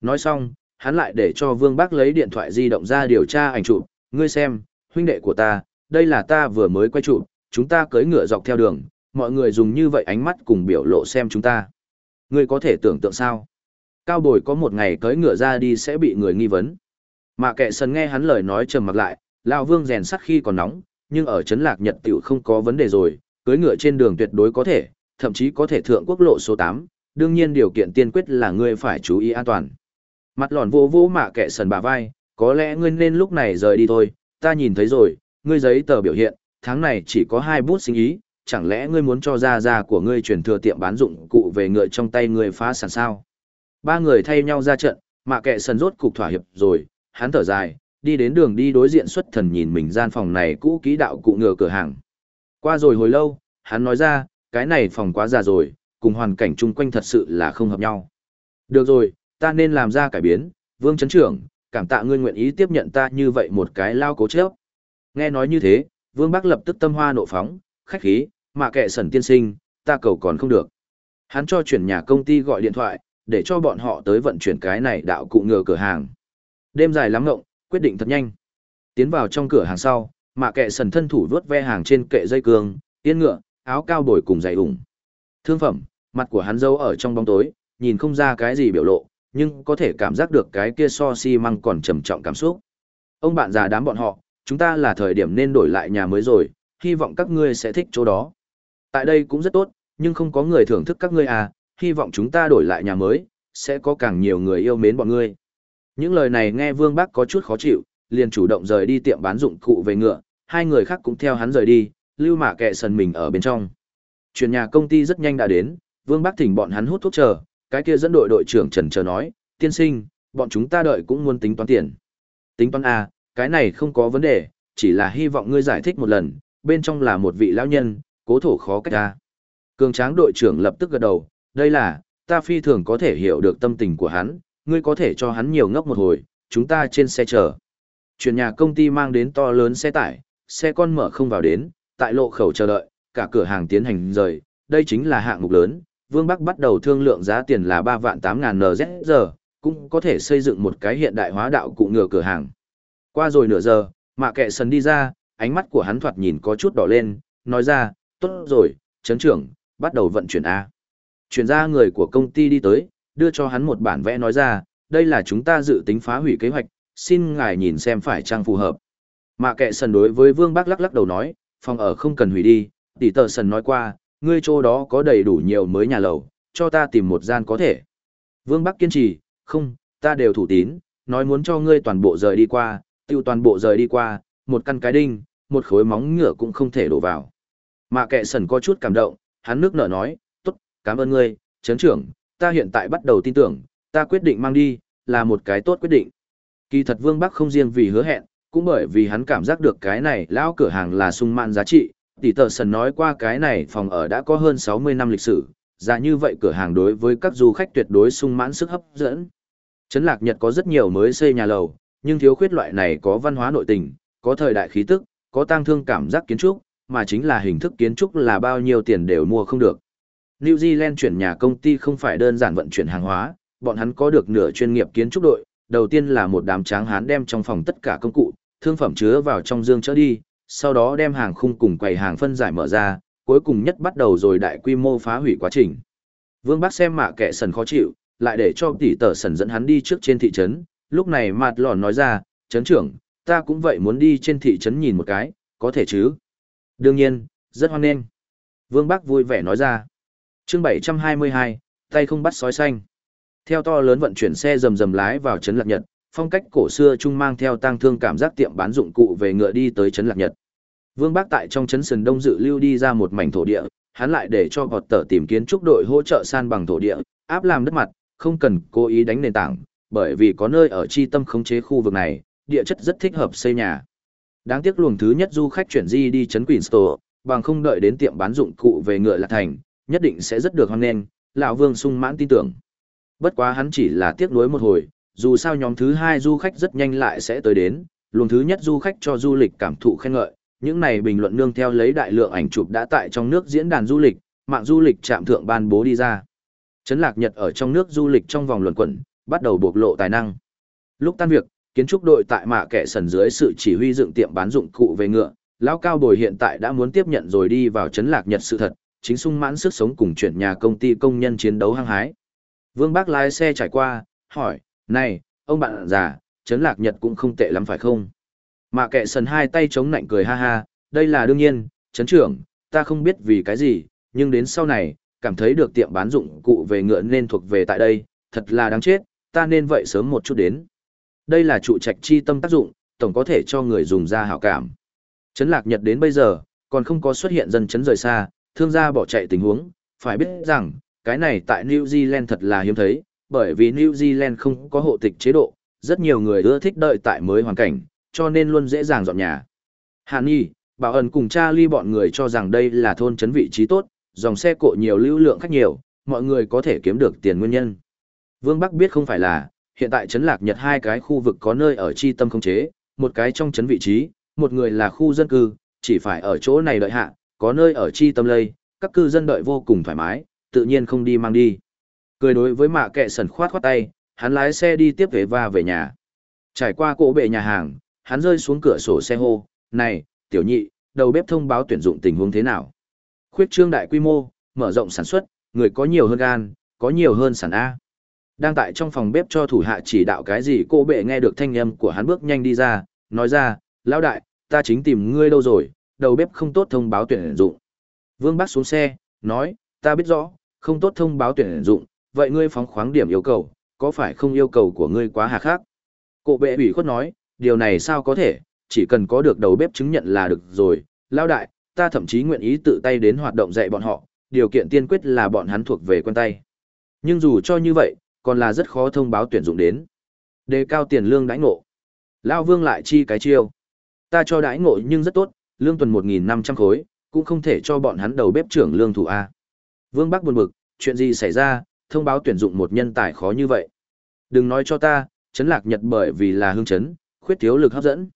Nói xong, hắn lại để cho Vương Bác lấy điện thoại di động ra điều tra ảnh chụp, ngươi xem, huynh đệ của ta, đây là ta vừa mới quay chụp, chúng ta cưỡi ngựa dọc theo đường, mọi người dùng như vậy ánh mắt cùng biểu lộ xem chúng ta. Ngươi có thể tưởng tượng sao? Cao bồi có một ngày cưỡi ngựa ra đi sẽ bị người nghi vấn. Mà kệ sần nghe hắn lời nói trầm mặc lại, lão vương rèn sắt khi còn nóng, nhưng ở Trấn lạc nhật tiểu không có vấn đề rồi, cưỡi ngựa trên đường tuyệt đối có thể, thậm chí có thể thượng quốc lộ số 8, đương nhiên điều kiện tiên quyết là ngươi phải chú ý an toàn. Mặt lòn vô vô mạ kệ sần bà vai, có lẽ ngươi nên lúc này rời đi thôi, ta nhìn thấy rồi, ngươi giấy tờ biểu hiện, tháng này chỉ có hai bút sinh ý, chẳng lẽ ngươi muốn cho gia gia của ngươi chuyển thừa tiệm bán dụng cụ về ngựa trong tay ngươi phá sản sao? Ba người thay nhau ra trận, mạ kệ sần rốt cục thỏa hiệp rồi, hắn thở dài, đi đến đường đi đối diện xuất thần nhìn mình gian phòng này cũ kỹ đạo cụ ngựa cửa hàng. Qua rồi hồi lâu, hắn nói ra, cái này phòng quá già rồi, cùng hoàn cảnh chung quanh thật sự là không hợp nhau. Được rồi, ta nên làm ra cải biến, vương Trấn trưởng, cảm tạ ngươi nguyện ý tiếp nhận ta như vậy một cái lao cố chấp. Nghe nói như thế, vương Bắc lập tức tâm hoa nộ phóng, khách khí, mà kệ sẩn tiên sinh, ta cầu còn không được. Hắn cho chuyển nhà công ty gọi điện thoại, để cho bọn họ tới vận chuyển cái này đạo cụ ngựa cửa hàng. Đêm dài lắm ngộng, quyết định thật nhanh. Tiến vào trong cửa hàng sau, mà kệ sần thân thủ vớt ve hàng trên kệ dây cương, yên ngựa, áo cao bồi cùng giày ủng. Thương phẩm, mặt của hắn giấu ở trong bóng tối, nhìn không ra cái gì biểu lộ, nhưng có thể cảm giác được cái kia so xi si măng còn trầm trọng cảm xúc. Ông bạn già đám bọn họ, chúng ta là thời điểm nên đổi lại nhà mới rồi, hy vọng các ngươi sẽ thích chỗ đó. Tại đây cũng rất tốt, nhưng không có người thưởng thức các ngươi à, hy vọng chúng ta đổi lại nhà mới, sẽ có càng nhiều người yêu mến bọn ngươi. Những lời này nghe Vương bác có chút khó chịu, liền chủ động rời đi tiệm bán dụng cụ về ngựa, hai người khác cũng theo hắn rời đi, lưu mạ kệ sần mình ở bên trong. Chuyển nhà công ty rất nhanh đã đến, Vương Bắc thỉnh bọn hắn hút thuốc chờ, cái kia dẫn đội đội trưởng Trần chờ nói, tiên sinh, bọn chúng ta đợi cũng muốn tính toán tiền. Tính toán A, cái này không có vấn đề, chỉ là hy vọng ngươi giải thích một lần, bên trong là một vị lão nhân, cố thổ khó cách A. Cường tráng đội trưởng lập tức gật đầu, đây là, ta phi thường có thể hiểu được tâm tình của hắn, ngươi có thể cho hắn nhiều ngốc một hồi, chúng ta trên xe chờ. Chuyển nhà công ty mang đến to lớn xe tải, xe con mở không vào đến, tại lộ khẩu chờ đợi, cả cửa hàng tiến hành rời, đây chính là hạng mục lớn, Vương Bắc bắt đầu thương lượng giá tiền là 3 vạn 8 ngàn NZ giờ, cũng có thể xây dựng một cái hiện đại hóa đạo cụ ngựa cửa hàng. Qua rồi nửa giờ, mạ kệ sần đi ra, ánh mắt của hắn thoạt nhìn có chút đỏ lên, nói ra, tốt rồi, chấn trưởng, bắt đầu vận chuyển A. Chuyển ra người của công ty đi tới, đưa cho hắn một bản vẽ nói ra, đây là chúng ta dự tính phá hủy kế hoạch, xin ngài nhìn xem phải trang phù hợp. Mạ kệ sần đối với Vương Bắc lắc lắc đầu nói, phòng ở không cần hủy đi, tỷ tờ sần nói qua, ngươi chỗ đó có đầy đủ nhiều mới nhà lầu, cho ta tìm một gian có thể. Vương Bắc kiên trì, không, ta đều thủ tín, nói muốn cho ngươi toàn bộ rời đi qua, tiêu toàn bộ rời đi qua, một căn cái đinh, một khối móng ngựa cũng không thể đổ vào. Mà kệ sần có chút cảm động, hắn nước nở nói, tốt, cảm ơn ngươi, chấn trưởng, ta hiện tại bắt đầu tin tưởng, ta quyết định mang đi, là một cái tốt quyết định. Kỳ thật Vương Bắc không riêng vì hứa hẹn, cũng bởi vì hắn cảm giác được cái này lão cửa hàng là sung mãn giá trị, tỷ tờ sần nói qua cái này phòng ở đã có hơn 60 năm lịch sử, ra như vậy cửa hàng đối với các du khách tuyệt đối sung mãn sức hấp dẫn. Trấn Lạc Nhật có rất nhiều mới xây nhà lầu, nhưng thiếu khuyết loại này có văn hóa nội tình, có thời đại khí tức, có tăng thương cảm giác kiến trúc, mà chính là hình thức kiến trúc là bao nhiêu tiền đều mua không được. New Zealand chuyển nhà công ty không phải đơn giản vận chuyển hàng hóa, bọn hắn có được nửa chuyên nghiệp kiến trúc đội, đầu tiên là một đám tráng hán đem trong phòng tất cả công cụ, thương phẩm chứa vào trong dương chở đi, sau đó đem hàng khung cùng quầy hàng phân giải mở ra, cuối cùng nhất bắt đầu rồi đại quy mô phá hủy quá trình. Vương Bắc xem mạ kẻ sần khó chịu, lại để cho tỷ tờ sần dẫn hắn đi trước trên thị trấn, lúc này mặt lòn nói ra, trấn trưởng, ta cũng vậy muốn đi trên thị trấn nhìn một cái, có thể chứ? Đương nhiên, rất hoan nghênh. Vương Bắc vui vẻ nói ra. chương 722, tay không bắt sói xanh. Theo to lớn vận chuyển xe rầm rầm lái vào trấn Lạc Nhật, phong cách cổ xưa chung mang theo tang thương cảm giác tiệm bán dụng cụ về ngựa đi tới trấn Lạc Nhật. Vương Bác tại trong trấn sườn Đông dự lưu đi ra một mảnh thổ địa, hắn lại để cho gọt tờ tìm kiến trúc đội hỗ trợ san bằng thổ địa, áp làm đất mặt, không cần cố ý đánh nền tảng, bởi vì có nơi ở chi tâm khống chế khu vực này, địa chất rất thích hợp xây nhà. Đáng tiếc luồng thứ nhất du khách chuyển di đi trấn Queenstown, bằng không đợi đến tiệm bán dụng cụ về ngựa Lạc Thành, nhất định sẽ rất được hoan nghênh, lão Vương sung mãn tin tưởng. Bất quá hắn chỉ là tiếc nuối một hồi, dù sao nhóm thứ hai du khách rất nhanh lại sẽ tới đến, luồng thứ nhất du khách cho du lịch cảm thụ khen ngợi, những này bình luận nương theo lấy đại lượng ảnh chụp đã tại trong nước diễn đàn du lịch, mạng du lịch trạm thượng ban bố đi ra. Trấn Lạc Nhật ở trong nước du lịch trong vòng luận quẩn, bắt đầu bộc lộ tài năng. Lúc tan việc, kiến trúc đội tại mạ kẻ sần dưới sự chỉ huy dựng tiệm bán dụng cụ về ngựa, lão cao bồi hiện tại đã muốn tiếp nhận rồi đi vào Trấn Lạc Nhật sự thật, chính sung mãn sức sống cùng chuyển nhà công ty công nhân chiến đấu hăng hái. Vương Bác lái xe trải qua, hỏi, này, ông bạn già, Trấn Lạc Nhật cũng không tệ lắm phải không? Mạ kệ sần hai tay chống nạnh cười ha ha, đây là đương nhiên, Trấn trưởng, ta không biết vì cái gì, nhưng đến sau này, cảm thấy được tiệm bán dụng cụ về ngựa nên thuộc về tại đây, thật là đáng chết, ta nên vậy sớm một chút đến. Đây là trụ trạch chi tâm tác dụng, tổng có thể cho người dùng ra hảo cảm. Trấn Lạc Nhật đến bây giờ, còn không có xuất hiện dân chấn rời xa, thương gia bỏ chạy tình huống, phải biết rằng, cái này tại New Zealand thật là hiếm thấy, bởi vì New Zealand không có hộ tịch chế độ, rất nhiều người ưa thích đợi tại mới hoàn cảnh, cho nên luôn dễ dàng dọn nhà. Hàn Nhi, Bảo ẩn cùng cha ly bọn người cho rằng đây là thôn trấn vị trí tốt, dòng xe cộ nhiều lưu lượng khách nhiều, mọi người có thể kiếm được tiền nguyên nhân. Vương Bắc biết không phải là, hiện tại trấn lạc Nhật hai cái khu vực có nơi ở chi tâm không chế, một cái trong trấn vị trí, một người là khu dân cư, chỉ phải ở chỗ này đợi hạ, có nơi ở chi tâm lây, các cư dân đợi vô cùng thoải mái, tự nhiên không đi mang đi. Cười đối với mạ kệ sần khoát khoát tay, hắn lái xe đi tiếp về và về nhà. Trải qua cổ bệ nhà hàng, hắn rơi xuống cửa sổ xe hô, này, tiểu nhị, đầu bếp thông báo tuyển dụng tình huống thế nào. Khuyết trương đại quy mô, mở rộng sản xuất, người có nhiều hơn gan, có nhiều hơn sản A. Đang tại trong phòng bếp cho thủ hạ chỉ đạo cái gì cô bệ nghe được thanh âm của hắn bước nhanh đi ra, nói ra, lão đại, ta chính tìm ngươi đâu rồi, đầu bếp không tốt thông báo tuyển dụng. Vương Bắc xuống xe, nói, ta biết rõ, Không tốt thông báo tuyển dụng, vậy ngươi phóng khoáng điểm yêu cầu, có phải không yêu cầu của ngươi quá hà khắc? Cổ bệ ủy khuất nói, điều này sao có thể, chỉ cần có được đầu bếp chứng nhận là được rồi, lao đại, ta thậm chí nguyện ý tự tay đến hoạt động dạy bọn họ, điều kiện tiên quyết là bọn hắn thuộc về quen tay. Nhưng dù cho như vậy, còn là rất khó thông báo tuyển dụng đến. Đề cao tiền lương đãi ngộ. Lao vương lại chi cái chiêu. Ta cho đãi ngộ nhưng rất tốt, lương tuần 1.500 khối, cũng không thể cho bọn hắn đầu bếp trưởng lương thủ A. Vương Bắc buồn bực, chuyện gì xảy ra, thông báo tuyển dụng một nhân tài khó như vậy. Đừng nói cho ta, chấn lạc nhật bởi vì là hương chấn, khuyết thiếu lực hấp dẫn.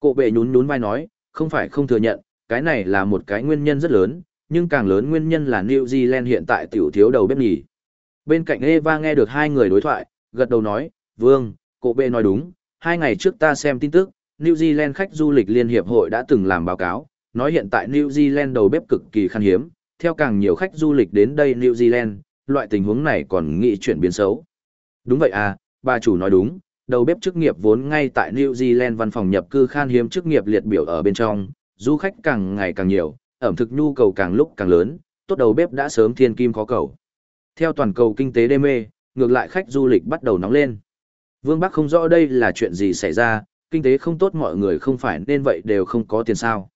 Cổ bệ nhún nhún vai nói, không phải không thừa nhận, cái này là một cái nguyên nhân rất lớn, nhưng càng lớn nguyên nhân là New Zealand hiện tại tiểu thiếu đầu bếp nhỉ. Bên cạnh Eva nghe được hai người đối thoại, gật đầu nói, Vương, cổ bệ nói đúng, hai ngày trước ta xem tin tức, New Zealand khách du lịch liên hiệp hội đã từng làm báo cáo, nói hiện tại New Zealand đầu bếp cực kỳ khan hiếm, theo càng nhiều khách du lịch đến đây New Zealand, loại tình huống này còn nghĩ chuyển biến xấu. Đúng vậy à, bà chủ nói đúng, đầu bếp chức nghiệp vốn ngay tại New Zealand văn phòng nhập cư khan hiếm chức nghiệp liệt biểu ở bên trong, du khách càng ngày càng nhiều, ẩm thực nhu cầu càng lúc càng lớn, tốt đầu bếp đã sớm thiên kim khó cầu. Theo toàn cầu kinh tế đê mê, ngược lại khách du lịch bắt đầu nóng lên. Vương Bắc không rõ đây là chuyện gì xảy ra, kinh tế không tốt mọi người không phải nên vậy đều không có tiền sao.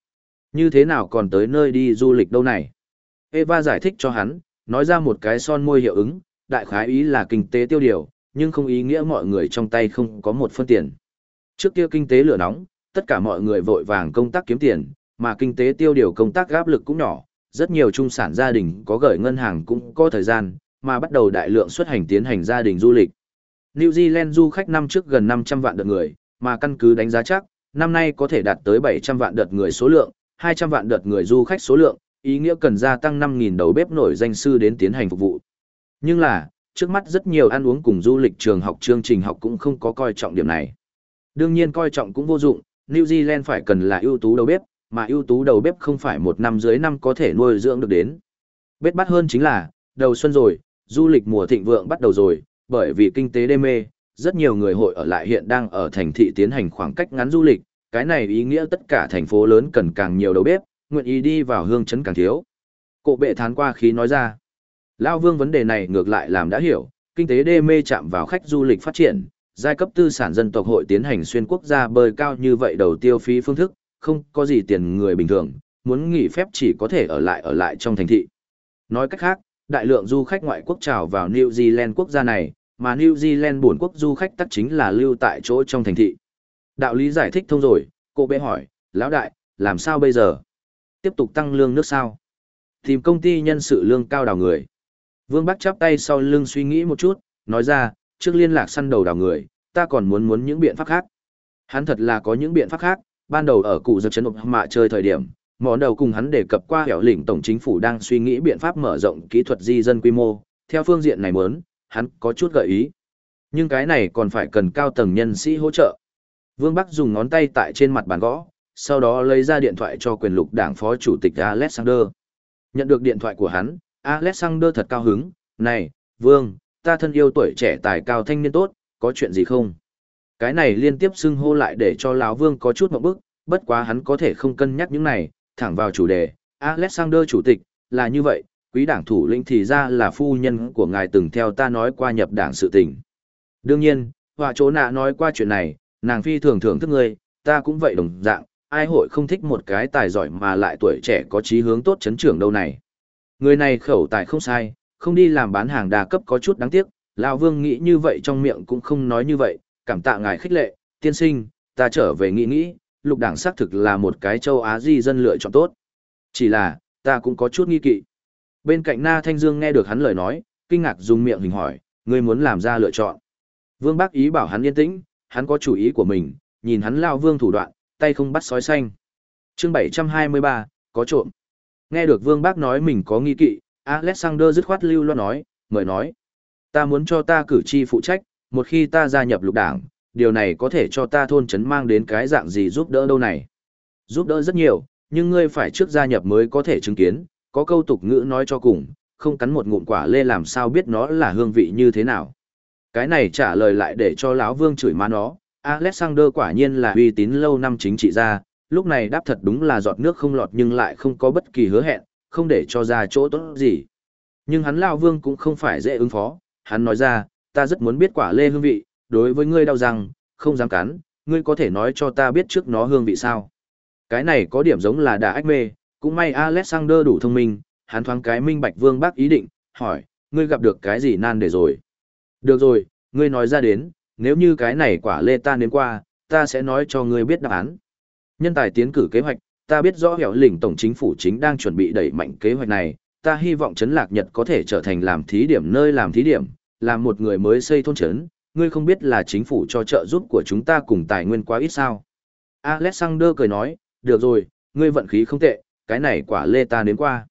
Như thế nào còn tới nơi đi du lịch đâu này? Eva giải thích cho hắn, nói ra một cái son môi hiệu ứng, đại khái ý là kinh tế tiêu điều, nhưng không ý nghĩa mọi người trong tay không có một phân tiền. Trước kia kinh tế lửa nóng, tất cả mọi người vội vàng công tác kiếm tiền, mà kinh tế tiêu điều công tác gáp lực cũng nhỏ, rất nhiều trung sản gia đình có gửi ngân hàng cũng có thời gian, mà bắt đầu đại lượng xuất hành tiến hành gia đình du lịch. New Zealand du khách năm trước gần 500 vạn đợt người, mà căn cứ đánh giá chắc, năm nay có thể đạt tới 700 vạn đợt người số lượng, 200 vạn đợt người du khách số lượng, ý nghĩa cần gia tăng 5.000 đầu bếp nổi danh sư đến tiến hành phục vụ. Nhưng là, trước mắt rất nhiều ăn uống cùng du lịch trường học chương trình học cũng không có coi trọng điểm này. Đương nhiên coi trọng cũng vô dụng, New Zealand phải cần là ưu tú đầu bếp, mà ưu tú đầu bếp không phải một năm dưới năm có thể nuôi dưỡng được đến. Bết bắt hơn chính là, đầu xuân rồi, du lịch mùa thịnh vượng bắt đầu rồi, bởi vì kinh tế đê mê, rất nhiều người hội ở lại hiện đang ở thành thị tiến hành khoảng cách ngắn du lịch, cái này ý nghĩa tất cả thành phố lớn cần càng nhiều đầu bếp, nguyện ý đi vào hương chấn càng thiếu. Cổ bệ thán qua khí nói ra. Lao vương vấn đề này ngược lại làm đã hiểu, kinh tế đê mê chạm vào khách du lịch phát triển, giai cấp tư sản dân tộc hội tiến hành xuyên quốc gia bơi cao như vậy đầu tiêu phí phương thức, không có gì tiền người bình thường, muốn nghỉ phép chỉ có thể ở lại ở lại trong thành thị. Nói cách khác, đại lượng du khách ngoại quốc trào vào New Zealand quốc gia này, mà New Zealand buồn quốc du khách tắc chính là lưu tại chỗ trong thành thị. Đạo lý giải thích thông rồi, cô bé hỏi, lão đại, làm sao bây giờ? Tiếp tục tăng lương nước sao? Tìm công ty nhân sự lương cao đào người. Vương Bắc chắp tay sau lưng suy nghĩ một chút, nói ra, trước liên lạc săn đầu đào người, ta còn muốn muốn những biện pháp khác. Hắn thật là có những biện pháp khác, ban đầu ở cụ giật chấn ộp mạ chơi thời điểm, món đầu cùng hắn đề cập qua hẻo lĩnh tổng chính phủ đang suy nghĩ biện pháp mở rộng kỹ thuật di dân quy mô, theo phương diện này muốn, hắn có chút gợi ý. Nhưng cái này còn phải cần cao tầng nhân sĩ hỗ trợ. Vương Bắc dùng ngón tay tại trên mặt bàn gõ, sau đó lấy ra điện thoại cho quyền lục đảng phó chủ tịch Alexander. Nhận được điện thoại của hắn, Alexander thật cao hứng, này, Vương, ta thân yêu tuổi trẻ tài cao thanh niên tốt, có chuyện gì không? Cái này liên tiếp xưng hô lại để cho lão Vương có chút một bức, bất quá hắn có thể không cân nhắc những này, thẳng vào chủ đề. Alexander chủ tịch, là như vậy, quý đảng thủ lĩnh thì ra là phu nhân của ngài từng theo ta nói qua nhập đảng sự tình. Đương nhiên, họa chỗ nạ nói qua chuyện này, nàng phi thường thưởng thức ngươi, ta cũng vậy đồng dạng, ai hội không thích một cái tài giỏi mà lại tuổi trẻ có chí hướng tốt chấn trưởng đâu này. Người này khẩu tài không sai, không đi làm bán hàng đa cấp có chút đáng tiếc, lão Vương nghĩ như vậy trong miệng cũng không nói như vậy, cảm tạ ngài khích lệ, tiên sinh, ta trở về nghĩ nghĩ, lục đảng xác thực là một cái châu Á di dân lựa chọn tốt. Chỉ là, ta cũng có chút nghi kỵ. Bên cạnh Na Thanh Dương nghe được hắn lời nói, kinh ngạc dùng miệng hình hỏi, ngươi muốn làm ra lựa chọn. Vương Bác ý bảo hắn yên tĩnh, hắn có chủ ý của mình, nhìn hắn lao vương thủ đoạn, tay không bắt sói xanh. chương 723, có trộm. Nghe được Vương Bác nói mình có nghi kỵ, Alexander dứt khoát lưu loan nói, mời nói. Ta muốn cho ta cử tri phụ trách, một khi ta gia nhập lục đảng, điều này có thể cho ta thôn chấn mang đến cái dạng gì giúp đỡ đâu này. Giúp đỡ rất nhiều, nhưng ngươi phải trước gia nhập mới có thể chứng kiến, có câu tục ngữ nói cho cùng, không cắn một ngụm quả lê làm sao biết nó là hương vị như thế nào. Cái này trả lời lại để cho lão vương chửi má nó, Alexander quả nhiên là uy tín lâu năm chính trị gia, lúc này đáp thật đúng là giọt nước không lọt nhưng lại không có bất kỳ hứa hẹn, không để cho ra chỗ tốt gì. Nhưng hắn Lao Vương cũng không phải dễ ứng phó, hắn nói ra, ta rất muốn biết quả lê hương vị, đối với ngươi đau rằng, không dám cắn, ngươi có thể nói cho ta biết trước nó hương vị sao. Cái này có điểm giống là đà ách mê, cũng may Alexander đủ thông minh, hắn thoáng cái minh bạch vương bác ý định, hỏi, ngươi gặp được cái gì nan để rồi. Được rồi, ngươi nói ra đến, nếu như cái này quả lê ta đến qua, ta sẽ nói cho ngươi biết đáp án. Nhân tài tiến cử kế hoạch, ta biết rõ hẻo lĩnh tổng chính phủ chính đang chuẩn bị đẩy mạnh kế hoạch này, ta hy vọng trấn lạc Nhật có thể trở thành làm thí điểm nơi làm thí điểm, làm một người mới xây thôn trấn, ngươi không biết là chính phủ cho trợ giúp của chúng ta cùng tài nguyên quá ít sao. Alexander cười nói, được rồi, ngươi vận khí không tệ, cái này quả lê ta đến qua.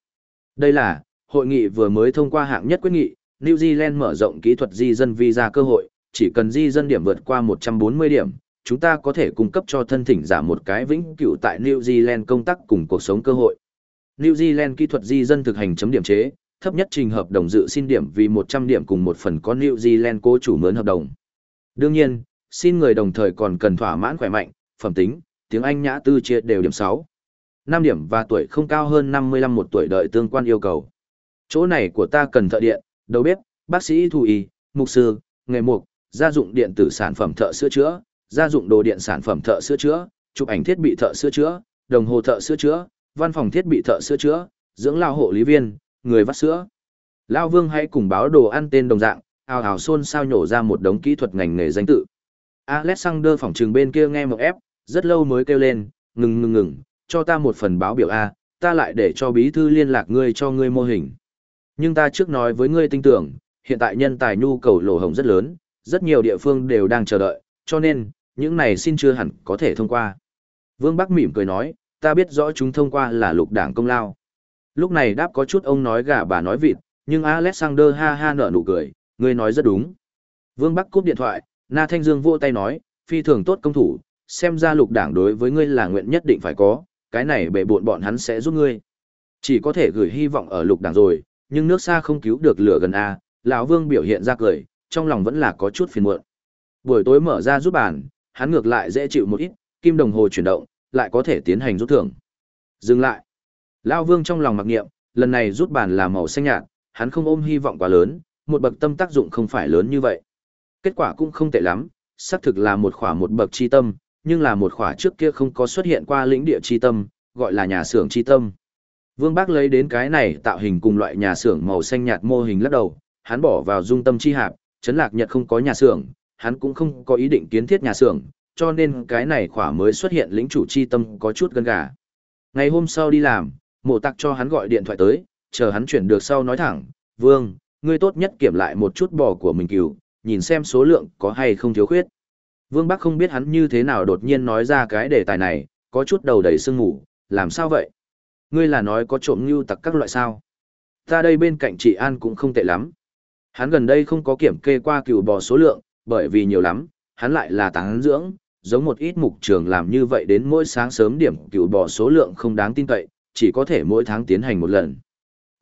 Đây là, hội nghị vừa mới thông qua hạng nhất quyết nghị, New Zealand mở rộng kỹ thuật di dân visa cơ hội, chỉ cần di dân điểm vượt qua 140 điểm, chúng ta có thể cung cấp cho thân thỉnh giả một cái vĩnh cửu tại New Zealand công tác cùng cuộc sống cơ hội. New Zealand kỹ thuật di dân thực hành chấm điểm chế, thấp nhất trình hợp đồng dự xin điểm vì 100 điểm cùng một phần có New Zealand cố chủ mướn hợp đồng. Đương nhiên, xin người đồng thời còn cần thỏa mãn khỏe mạnh, phẩm tính, tiếng Anh nhã tư chia đều điểm 6. 5 điểm và tuổi không cao hơn 55 một tuổi đợi tương quan yêu cầu. Chỗ này của ta cần thợ điện, đầu bếp, bác sĩ thú y, mục sư, nghề mục, gia dụng điện tử sản phẩm thợ sửa chữa, gia dụng đồ điện sản phẩm thợ sửa chữa, chụp ảnh thiết bị thợ sửa chữa, đồng hồ thợ sửa chữa, văn phòng thiết bị thợ sửa chữa, dưỡng lao hộ lý viên, người vắt sữa. Lao Vương hãy cùng báo đồ ăn tên đồng dạng, ào ào xôn sao nhổ ra một đống kỹ thuật ngành nghề danh tự. Alexander phòng trường bên kia nghe một ép, rất lâu mới kêu lên, ngừng ngừng ngừng, cho ta một phần báo biểu A, ta lại để cho bí thư liên lạc ngươi cho ngươi mô hình. Nhưng ta trước nói với ngươi tin tưởng, hiện tại nhân tài nhu cầu lỗ hồng rất lớn, rất nhiều địa phương đều đang chờ đợi, cho nên, những này xin chưa hẳn có thể thông qua. Vương Bắc mỉm cười nói, ta biết rõ chúng thông qua là lục đảng công lao. Lúc này đáp có chút ông nói gà bà nói vịt, nhưng Alexander ha ha nở nụ cười, ngươi nói rất đúng. Vương Bắc cúp điện thoại, Na Thanh Dương vỗ tay nói, phi thường tốt công thủ, xem ra lục đảng đối với ngươi là nguyện nhất định phải có, cái này bệ buộn bọn hắn sẽ giúp ngươi. Chỉ có thể gửi hy vọng ở lục đảng rồi, nhưng nước xa không cứu được lửa gần A, lão Vương biểu hiện ra cười, trong lòng vẫn là có chút phiền muộn. Buổi tối mở ra rút bàn, hắn ngược lại dễ chịu một ít, kim đồng hồ chuyển động, lại có thể tiến hành rút thưởng. Dừng lại. Lão Vương trong lòng mặc niệm, lần này rút bàn là màu xanh nhạt, hắn không ôm hy vọng quá lớn, một bậc tâm tác dụng không phải lớn như vậy. Kết quả cũng không tệ lắm, xác thực là một khỏa một bậc chi tâm, nhưng là một khỏa trước kia không có xuất hiện qua lĩnh địa chi tâm, gọi là nhà xưởng chi tâm. Vương Bác lấy đến cái này tạo hình cùng loại nhà xưởng màu xanh nhạt mô hình lắc đầu, hắn bỏ vào dung tâm chi hạp, chấn lạc nhật không có nhà xưởng, hắn cũng không có ý định kiến thiết nhà xưởng, cho nên cái này khỏa mới xuất hiện lĩnh chủ chi tâm có chút gân gà. Ngày hôm sau đi làm, mộ tặc cho hắn gọi điện thoại tới, chờ hắn chuyển được sau nói thẳng, Vương, ngươi tốt nhất kiểm lại một chút bò của mình cừu, nhìn xem số lượng có hay không thiếu khuyết. Vương Bắc không biết hắn như thế nào đột nhiên nói ra cái đề tài này, có chút đầu đầy sương ngủ, làm sao vậy? Ngươi là nói có trộm như tặc các loại sao? Ta đây bên cạnh chị An cũng không tệ lắm. Hắn gần đây không có kiểm kê qua cừu bò số lượng, bởi vì nhiều lắm, hắn lại là táng dưỡng, giống một ít mục trường làm như vậy đến mỗi sáng sớm điểm cừu bò số lượng không đáng tin cậy, chỉ có thể mỗi tháng tiến hành một lần.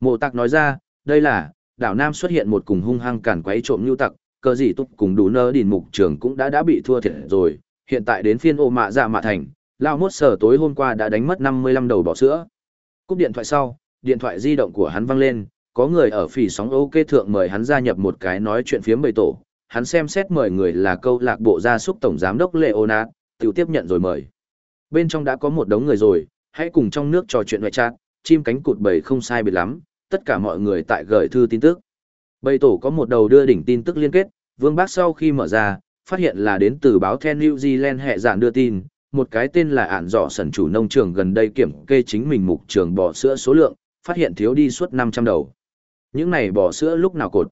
Mộ Tạc nói ra, đây là, đảo Nam xuất hiện một cùng hung hăng cản quấy trộm nhu tặc, cờ gì túc cùng đủ nơ đìn mục trường cũng đã đã bị thua thiệt rồi, hiện tại đến phiên ô mạ dạ mạ thành, lao mốt sở tối hôm qua đã đánh mất 55 đầu bò sữa. Cúp điện thoại sau, điện thoại di động của hắn văng lên, có người ở phỉ sóng ok thượng mời hắn gia nhập một cái nói chuyện phiếm bầy tổ, hắn xem xét mời người là câu lạc bộ gia súc tổng giám đốc Leonard, tự tiếp nhận rồi mời. Bên trong đã có một đống người rồi, hãy cùng trong nước trò chuyện ngoại chat, chim cánh cụt bầy không sai biệt lắm, tất cả mọi người tại gửi thư tin tức. Bầy tổ có một đầu đưa đỉnh tin tức liên kết, Vương Bác sau khi mở ra, phát hiện là đến từ báo The New Zealand hệ dạng đưa tin, một cái tên là ản dọ sẩn chủ nông trường gần đây kiểm kê chính mình mục trường bò sữa số lượng, phát hiện thiếu đi suốt 500 đầu. Những này bỏ sữa lúc nào cột.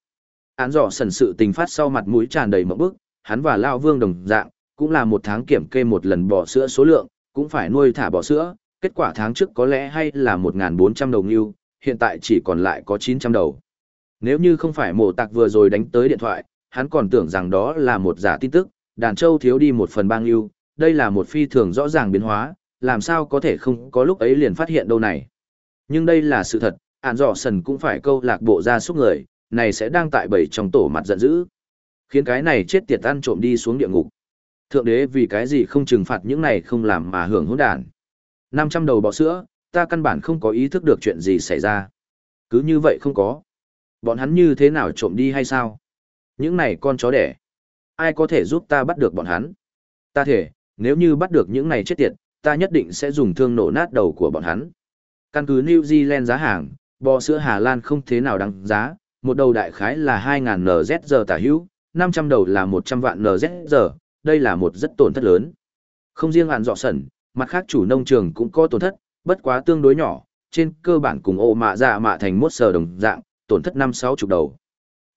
Án dọ sần sự tình phát sau mặt mũi tràn đầy mộng bức, hắn và Lao Vương đồng dạng, cũng là một tháng kiểm kê một lần bỏ sữa số lượng, cũng phải nuôi thả bỏ sữa, kết quả tháng trước có lẽ hay là 1.400 đầu ngưu, hiện tại chỉ còn lại có 900 đầu. Nếu như không phải mổ tạc vừa rồi đánh tới điện thoại, hắn còn tưởng rằng đó là một giả tin tức, đàn châu thiếu đi một phần bang yêu, đây là một phi thường rõ ràng biến hóa, làm sao có thể không có lúc ấy liền phát hiện đâu này. Nhưng đây là sự thật, ạn dọ sần cũng phải câu lạc bộ ra xúc người, này sẽ đang tại bảy trong tổ mặt giận dữ. Khiến cái này chết tiệt ăn trộm đi xuống địa ngục. Thượng đế vì cái gì không trừng phạt những này không làm mà hưởng hỗn đản. 500 đầu bọ sữa, ta căn bản không có ý thức được chuyện gì xảy ra. Cứ như vậy không có. Bọn hắn như thế nào trộm đi hay sao? Những này con chó đẻ. Ai có thể giúp ta bắt được bọn hắn? Ta thể, nếu như bắt được những này chết tiệt, ta nhất định sẽ dùng thương nổ nát đầu của bọn hắn. Căn cứ New Zealand giá hàng, bò sữa Hà Lan không thế nào đáng giá, một đầu đại khái là 2.000 NZG tả hữu, 500 đầu là 100 vạn NZG, đây là một rất tổn thất lớn. Không riêng hạn dọ sẩn, mặt khác chủ nông trường cũng có tổn thất, bất quá tương đối nhỏ, trên cơ bản cùng ô mạ dạ mạ thành mốt sờ đồng dạng, tổn thất 5-6 chục đầu.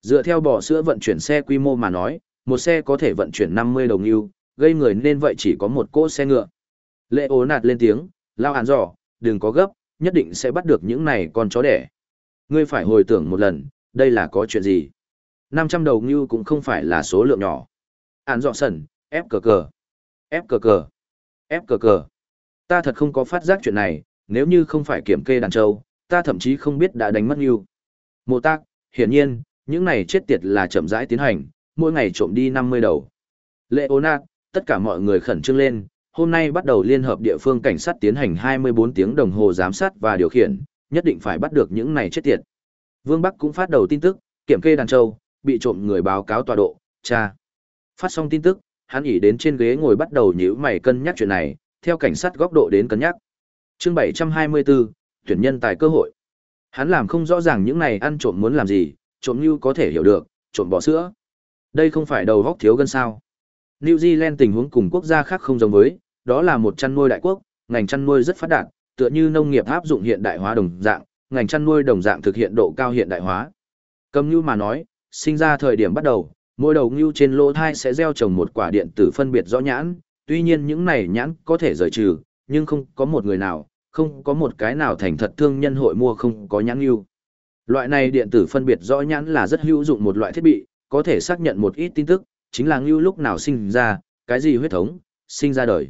Dựa theo bò sữa vận chuyển xe quy mô mà nói, một xe có thể vận chuyển 50 đồng yêu, gây người nên vậy chỉ có một cỗ xe ngựa. Lệ ố nạt lên tiếng, lao hàn dò, đừng có gấp, nhất định sẽ bắt được những này con chó đẻ. Ngươi phải hồi tưởng một lần, đây là có chuyện gì? 500 đầu ngưu cũng không phải là số lượng nhỏ. Án dọ sẩn, ép cờ cờ, ép cờ cờ, ép cờ cờ. Ta thật không có phát giác chuyện này, nếu như không phải kiểm kê đàn trâu, ta thậm chí không biết đã đánh mất ngưu. Mộ tác, hiển nhiên, những này chết tiệt là chậm rãi tiến hành, mỗi ngày trộm đi 50 đầu. Lệ tất cả mọi người khẩn trương lên, hôm nay bắt đầu liên hợp địa phương cảnh sát tiến hành 24 tiếng đồng hồ giám sát và điều khiển, nhất định phải bắt được những này chết tiệt. Vương Bắc cũng phát đầu tin tức, kiểm kê đàn châu, bị trộm người báo cáo tọa độ, cha. Phát xong tin tức, hắn ỉ đến trên ghế ngồi bắt đầu nhíu mày cân nhắc chuyện này, theo cảnh sát góc độ đến cân nhắc. Chương 724, tuyển nhân tài cơ hội. Hắn làm không rõ ràng những này ăn trộm muốn làm gì, trộm như có thể hiểu được, trộm bỏ sữa. Đây không phải đầu góc thiếu gân sao. New Zealand tình huống cùng quốc gia khác không giống với, đó là một chăn nuôi đại quốc, ngành chăn nuôi rất phát đạt, tựa như nông nghiệp áp dụng hiện đại hóa đồng dạng, ngành chăn nuôi đồng dạng thực hiện độ cao hiện đại hóa. Cầm như mà nói, sinh ra thời điểm bắt đầu, mỗi đầu ngưu trên lỗ thai sẽ gieo trồng một quả điện tử phân biệt rõ nhãn, tuy nhiên những này nhãn có thể rời trừ, nhưng không có một người nào, không có một cái nào thành thật thương nhân hội mua không có nhãn ngưu. Loại này điện tử phân biệt rõ nhãn là rất hữu dụng một loại thiết bị, có thể xác nhận một ít tin tức, chính là ngưu lúc nào sinh ra, cái gì huyết thống, sinh ra đời.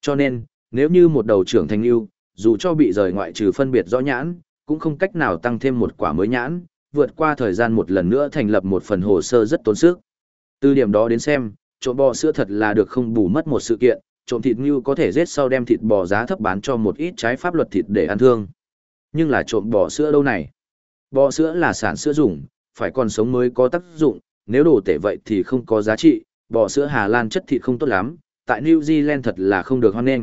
Cho nên, nếu như một đầu trưởng thành ngưu, dù cho bị rời ngoại trừ phân biệt rõ nhãn, cũng không cách nào tăng thêm một quả mới nhãn, vượt qua thời gian một lần nữa thành lập một phần hồ sơ rất tốn sức. Từ điểm đó đến xem, trộm bò sữa thật là được không bù mất một sự kiện, trộm thịt ngưu có thể giết sau đem thịt bò giá thấp bán cho một ít trái pháp luật thịt để ăn thương. Nhưng là trộm bò sữa đâu này? Bò sữa là sản sữa dùng, phải còn sống mới có tác dụng, nếu đồ tể vậy thì không có giá trị, bò sữa Hà Lan chất thịt không tốt lắm, tại New Zealand thật là không được hoan nghênh.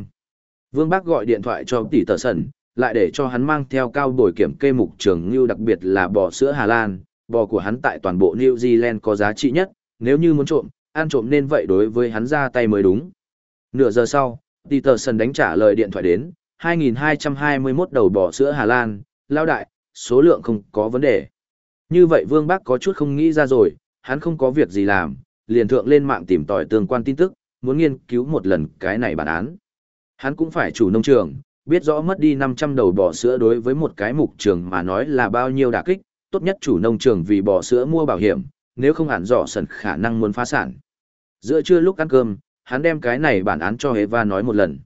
Vương Bác gọi điện thoại cho tỷ tờ sẩn, lại để cho hắn mang theo cao bồi kiểm kê mục trường như đặc biệt là bò sữa Hà Lan, bò của hắn tại toàn bộ New Zealand có giá trị nhất, nếu như muốn trộm, ăn trộm nên vậy đối với hắn ra tay mới đúng. Nửa giờ sau, tỷ tờ sần đánh trả lời điện thoại đến, 2.221 đầu bò sữa Hà Lan, lao đại, số lượng không có vấn đề. Như vậy Vương Bác có chút không nghĩ ra rồi, hắn không có việc gì làm, liền thượng lên mạng tìm tòi tương quan tin tức, muốn nghiên cứu một lần cái này bản án. Hắn cũng phải chủ nông trường, biết rõ mất đi 500 đầu bò sữa đối với một cái mục trường mà nói là bao nhiêu đả kích, tốt nhất chủ nông trường vì bò sữa mua bảo hiểm, nếu không hẳn rõ sần khả năng muốn phá sản. Giữa trưa lúc ăn cơm, hắn đem cái này bản án cho Eva nói một lần.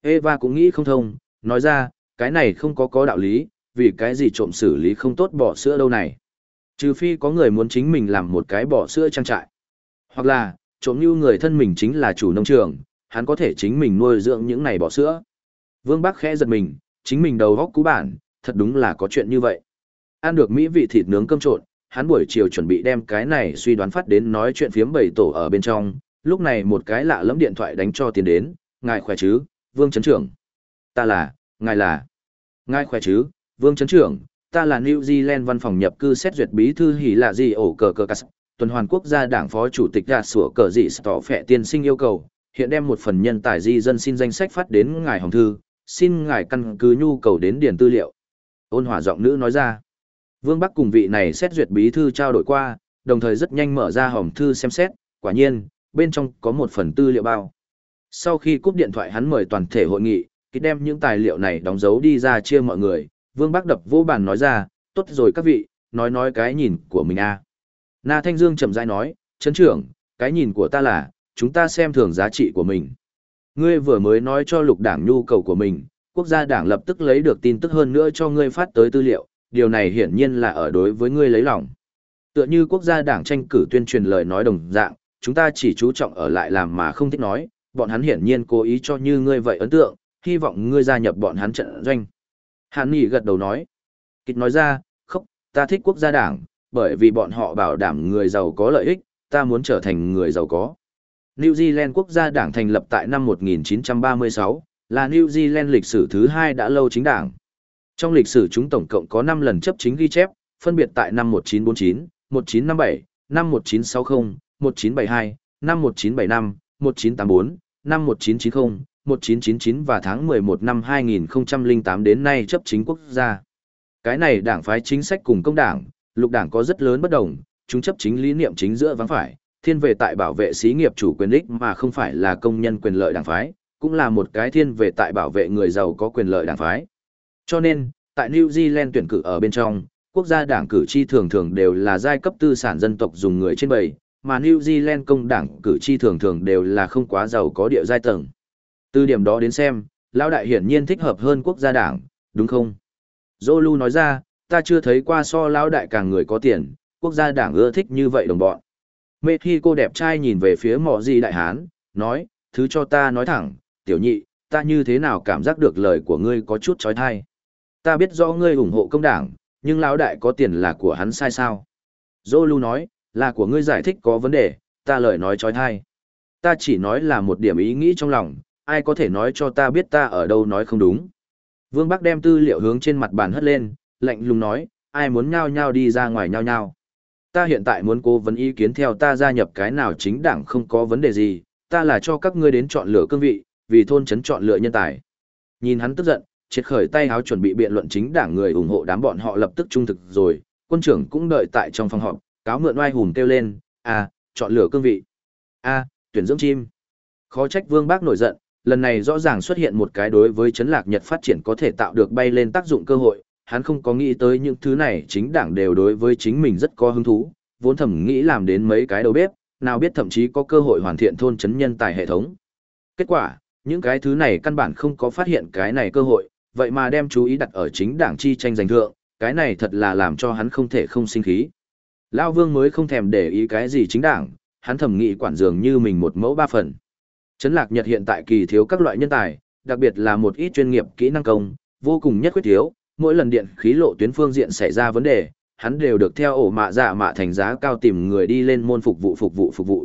Eva cũng nghĩ không thông, nói ra, cái này không có có đạo lý, vì cái gì trộm xử lý không tốt bò sữa đâu này. Trừ phi có người muốn chính mình làm một cái bò sữa trang trại. Hoặc là, trộm như người thân mình chính là chủ nông trường, hắn có thể chính mình nuôi dưỡng những này bò sữa. Vương Bắc khẽ giật mình, chính mình đầu góc cú bản, thật đúng là có chuyện như vậy. Ăn được mỹ vị thịt nướng cơm trộn, hắn buổi chiều chuẩn bị đem cái này suy đoán phát đến nói chuyện phiếm bảy tổ ở bên trong, lúc này một cái lạ lẫm điện thoại đánh cho tiền đến, ngài khỏe chứ, Vương Trấn Trưởng. Ta là, ngài là, ngài khỏe chứ, Vương Trấn Trưởng, ta là New Zealand văn phòng nhập cư xét duyệt bí thư hỉ là gì ổ cờ cờ cà tuần hoàn quốc gia đảng phó chủ tịch gạt sủa cờ dị tỏ phẹ tiên sinh yêu cầu, hiện đem một phần nhân tài di dân xin danh sách phát đến ngài hồng thư, xin ngài căn cứ nhu cầu đến điền tư liệu. Ôn hòa giọng nữ nói ra. Vương Bắc cùng vị này xét duyệt bí thư trao đổi qua, đồng thời rất nhanh mở ra hồng thư xem xét, quả nhiên, bên trong có một phần tư liệu bao. Sau khi cúp điện thoại hắn mời toàn thể hội nghị, ký đem những tài liệu này đóng dấu đi ra chia mọi người, Vương Bắc đập vô bàn nói ra, tốt rồi các vị, nói nói cái nhìn của mình a. Na Thanh Dương chậm rãi nói, chấn trưởng, cái nhìn của ta là, chúng ta xem thường giá trị của mình. Ngươi vừa mới nói cho lục đảng nhu cầu của mình, quốc gia đảng lập tức lấy được tin tức hơn nữa cho ngươi phát tới tư liệu, điều này hiển nhiên là ở đối với ngươi lấy lòng. Tựa như quốc gia đảng tranh cử tuyên truyền lời nói đồng dạng, chúng ta chỉ chú trọng ở lại làm mà không thích nói, bọn hắn hiển nhiên cố ý cho như ngươi vậy ấn tượng, hy vọng ngươi gia nhập bọn hắn trận doanh. Hàn Nghị gật đầu nói. Kịch nói ra, khóc, ta thích quốc gia đảng, bởi vì bọn họ bảo đảm người giàu có lợi ích, ta muốn trở thành người giàu có. New Zealand quốc gia đảng thành lập tại năm 1936, là New Zealand lịch sử thứ hai đã lâu chính đảng. Trong lịch sử chúng tổng cộng có 5 lần chấp chính ghi chép, phân biệt tại năm 1949, 1957, năm 1960, 1972, năm 1975, 1984, năm 1990, 1999 và tháng 11 năm 2008 đến nay chấp chính quốc gia. Cái này đảng phái chính sách cùng công đảng, lục đảng có rất lớn bất đồng, chúng chấp chính lý niệm chính giữa vắng phải, thiên về tại bảo vệ xí nghiệp chủ quyền ích mà không phải là công nhân quyền lợi đảng phái, cũng là một cái thiên về tại bảo vệ người giàu có quyền lợi đảng phái. Cho nên, tại New Zealand tuyển cử ở bên trong, quốc gia đảng cử tri thường thường đều là giai cấp tư sản dân tộc dùng người trên bầy, mà New Zealand công đảng cử tri thường thường đều là không quá giàu có địa giai tầng. Từ điểm đó đến xem, lão đại hiển nhiên thích hợp hơn quốc gia đảng, đúng không? Zolu nói ra, ta chưa thấy qua so lão đại càng người có tiền, quốc gia đảng ưa thích như vậy đồng bọn. Mê khi cô đẹp trai nhìn về phía mọ gì đại hán, nói, thứ cho ta nói thẳng, tiểu nhị, ta như thế nào cảm giác được lời của ngươi có chút trói thai. Ta biết rõ ngươi ủng hộ công đảng, nhưng lão đại có tiền là của hắn sai sao. Zolu nói, là của ngươi giải thích có vấn đề, ta lời nói trói thai. Ta chỉ nói là một điểm ý nghĩ trong lòng, ai có thể nói cho ta biết ta ở đâu nói không đúng. Vương Bắc đem tư liệu hướng trên mặt bàn hất lên, lạnh lùng nói, ai muốn nhao nhao đi ra ngoài nhao nhao. Ta hiện tại muốn cố vấn ý kiến theo ta gia nhập cái nào chính đảng không có vấn đề gì, ta là cho các ngươi đến chọn lựa cương vị, vì thôn trấn chọn lựa nhân tài. Nhìn hắn tức giận, triệt khởi tay háo chuẩn bị biện luận chính đảng người ủng hộ đám bọn họ lập tức trung thực rồi, quân trưởng cũng đợi tại trong phòng họp, cáo mượn oai hùng kêu lên, à, chọn lựa cương vị. a tuyển dưỡng chim. Khó trách vương bác nổi giận, lần này rõ ràng xuất hiện một cái đối với chấn lạc Nhật phát triển có thể tạo được bay lên tác dụng cơ hội, hắn không có nghĩ tới những thứ này chính đảng đều đối với chính mình rất có hứng thú, vốn thầm nghĩ làm đến mấy cái đầu bếp, nào biết thậm chí có cơ hội hoàn thiện thôn chấn nhân tài hệ thống. Kết quả, những cái thứ này căn bản không có phát hiện cái này cơ hội, vậy mà đem chú ý đặt ở chính đảng chi tranh giành thượng, cái này thật là làm cho hắn không thể không sinh khí. Lao Vương mới không thèm để ý cái gì chính đảng, hắn thầm nghĩ quản dường như mình một mẫu ba phần. Trấn Lạc Nhật hiện tại kỳ thiếu các loại nhân tài, đặc biệt là một ít chuyên nghiệp kỹ năng công, vô cùng nhất quyết thiếu, mỗi lần điện khí lộ tuyến phương diện xảy ra vấn đề, hắn đều được theo ổ mạ dạ mạ thành giá cao tìm người đi lên môn phục vụ phục vụ phục vụ.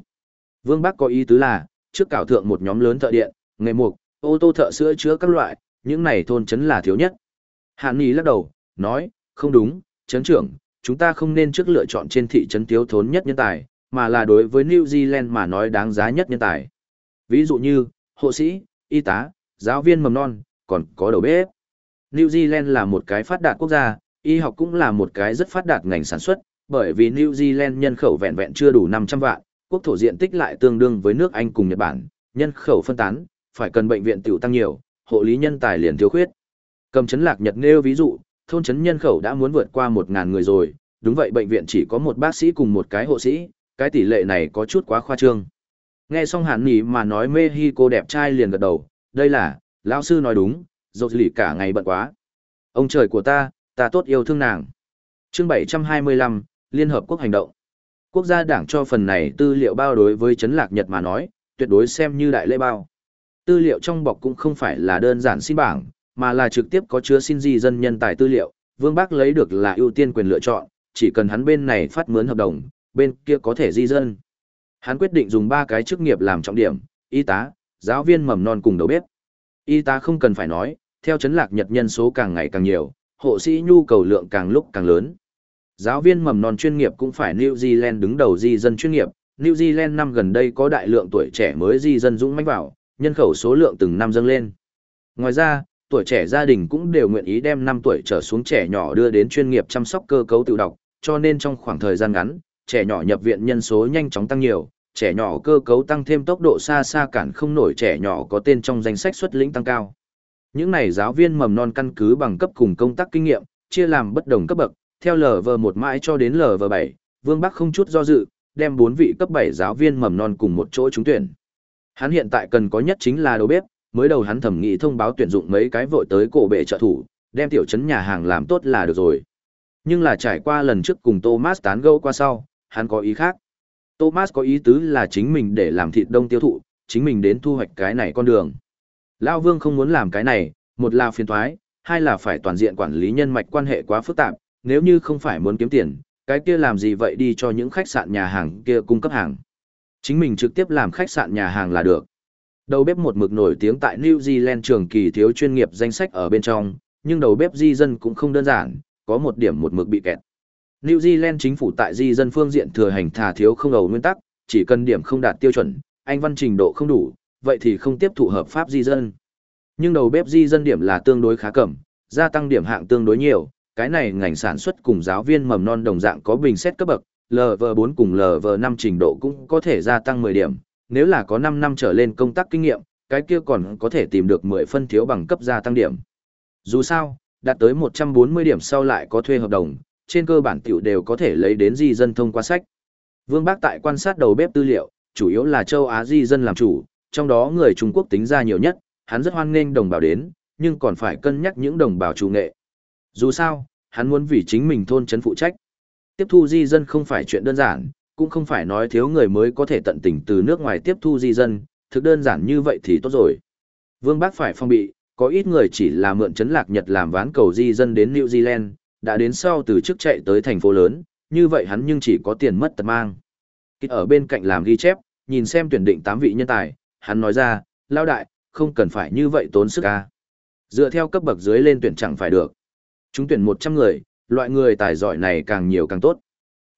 Vương Bắc có ý tứ là, trước cảo thượng một nhóm lớn thợ điện, nghề mục, ô tô thợ sữa chữa các loại, những này thôn trấn là thiếu nhất. Hàn Nghị lắc đầu, nói, không đúng, trấn trưởng, chúng ta không nên trước lựa chọn trên thị trấn thiếu thốn nhất nhân tài, mà là đối với New Zealand mà nói đáng giá nhất nhân tài. Ví dụ như, hộ sĩ, y tá, giáo viên mầm non, còn có đầu bếp. New Zealand là một cái phát đạt quốc gia, y học cũng là một cái rất phát đạt ngành sản xuất, bởi vì New Zealand nhân khẩu vẹn vẹn chưa đủ 500 vạn, quốc thổ diện tích lại tương đương với nước Anh cùng Nhật Bản, nhân khẩu phân tán, phải cần bệnh viện tiểu tăng nhiều, hộ lý nhân tài liền thiếu khuyết. Cầm chấn lạc Nhật nêu ví dụ, thôn chấn nhân khẩu đã muốn vượt qua 1.000 người rồi, đúng vậy bệnh viện chỉ có một bác sĩ cùng một cái hộ sĩ, cái tỷ lệ này có chút quá khoa trương. Nghe xong hàn nỉ mà nói mê hi cô đẹp trai liền gật đầu, đây là, lão sư nói đúng, dột lì cả ngày bận quá. Ông trời của ta, ta tốt yêu thương nàng. Chương 725, Liên Hợp Quốc hành động. Quốc gia đảng cho phần này tư liệu bao đối với chấn lạc Nhật mà nói, tuyệt đối xem như đại lễ bao. Tư liệu trong bọc cũng không phải là đơn giản xin bảng, mà là trực tiếp có chứa xin di dân nhân tài tư liệu. Vương bác lấy được là ưu tiên quyền lựa chọn, chỉ cần hắn bên này phát mướn hợp đồng, bên kia có thể di dân. Hắn quyết định dùng ba cái chức nghiệp làm trọng điểm, y tá, giáo viên mầm non cùng đầu bếp. Y tá không cần phải nói, theo chấn lạc nhật nhân số càng ngày càng nhiều, hộ sĩ nhu cầu lượng càng lúc càng lớn. Giáo viên mầm non chuyên nghiệp cũng phải New Zealand đứng đầu di dân chuyên nghiệp, New Zealand năm gần đây có đại lượng tuổi trẻ mới di dân dũng mãnh vào, nhân khẩu số lượng từng năm dâng lên. Ngoài ra, tuổi trẻ gia đình cũng đều nguyện ý đem năm tuổi trở xuống trẻ nhỏ đưa đến chuyên nghiệp chăm sóc cơ cấu tự đọc, cho nên trong khoảng thời gian ngắn, trẻ nhỏ nhập viện nhân số nhanh chóng tăng nhiều, trẻ nhỏ cơ cấu tăng thêm tốc độ xa xa cản không nổi trẻ nhỏ có tên trong danh sách xuất lĩnh tăng cao. Những này giáo viên mầm non căn cứ bằng cấp cùng công tác kinh nghiệm, chia làm bất đồng cấp bậc, theo LV1 mãi cho đến LV7, Vương Bắc không chút do dự, đem bốn vị cấp 7 giáo viên mầm non cùng một chỗ trúng tuyển. Hắn hiện tại cần có nhất chính là đầu bếp, mới đầu hắn thẩm nghị thông báo tuyển dụng mấy cái vội tới cổ bệ trợ thủ, đem tiểu trấn nhà hàng làm tốt là được rồi. Nhưng là trải qua lần trước cùng Thomas tán gẫu qua sau, hắn có ý khác. Thomas có ý tứ là chính mình để làm thịt đông tiêu thụ, chính mình đến thu hoạch cái này con đường. Lão Vương không muốn làm cái này, một là phiền toái, hai là phải toàn diện quản lý nhân mạch quan hệ quá phức tạp, nếu như không phải muốn kiếm tiền, Cái kia làm gì vậy đi cho những khách sạn nhà hàng kia cung cấp hàng. Chính mình trực tiếp làm khách sạn nhà hàng là được. Đầu bếp một mực nổi tiếng tại New Zealand trường kỳ thiếu chuyên nghiệp danh sách ở bên trong, nhưng đầu bếp di dân cũng không đơn giản, có một điểm một mực bị kẹt. New Zealand chính phủ tại di dân phương diện thừa hành thả thiếu không ầu nguyên tắc, chỉ cần điểm không đạt tiêu chuẩn, anh văn trình độ không đủ, vậy thì không tiếp thụ hợp pháp di dân. Nhưng đầu bếp di dân điểm là tương đối khá cẩm, gia tăng điểm hạng tương đối nhiều, cái này ngành sản xuất cùng giáo viên mầm non đồng dạng có bình xét cấp bậc, LV4 cùng LV5 trình độ cũng có thể gia tăng 10 điểm, nếu là có 5 năm trở lên công tác kinh nghiệm, cái kia còn có thể tìm được 10 phân thiếu bằng cấp gia tăng điểm. Dù sao, đạt tới 140 điểm sau lại có thuê hợp đồng, trên cơ bản tiểu đều có thể lấy đến di dân thông qua sách. Vương Bác tại quan sát đầu bếp tư liệu, chủ yếu là châu Á di dân làm chủ, trong đó người Trung Quốc tính ra nhiều nhất, hắn rất hoan nghênh đồng bào đến, nhưng còn phải cân nhắc những đồng bào chủ nghệ. Dù sao, hắn muốn vì chính mình thôn chấn phụ trách. Tiếp thu di dân không phải chuyện đơn giản, cũng không phải nói thiếu người mới có thể tận tình từ nước ngoài tiếp thu di dân, thực đơn giản như vậy thì tốt rồi. Vương Bác phải phong bị, có ít người chỉ là mượn chấn lạc Nhật làm ván cầu di dân đến New Zealand, đã đến sau từ trước chạy tới thành phố lớn, như vậy hắn nhưng chỉ có tiền mất tật mang. Kịch ở bên cạnh làm ghi chép, nhìn xem tuyển định 8 vị nhân tài, hắn nói ra, lao đại, không cần phải như vậy tốn sức ca. Dựa theo cấp bậc dưới lên tuyển chẳng phải được. Chúng tuyển 100 người, loại người tài giỏi này càng nhiều càng tốt.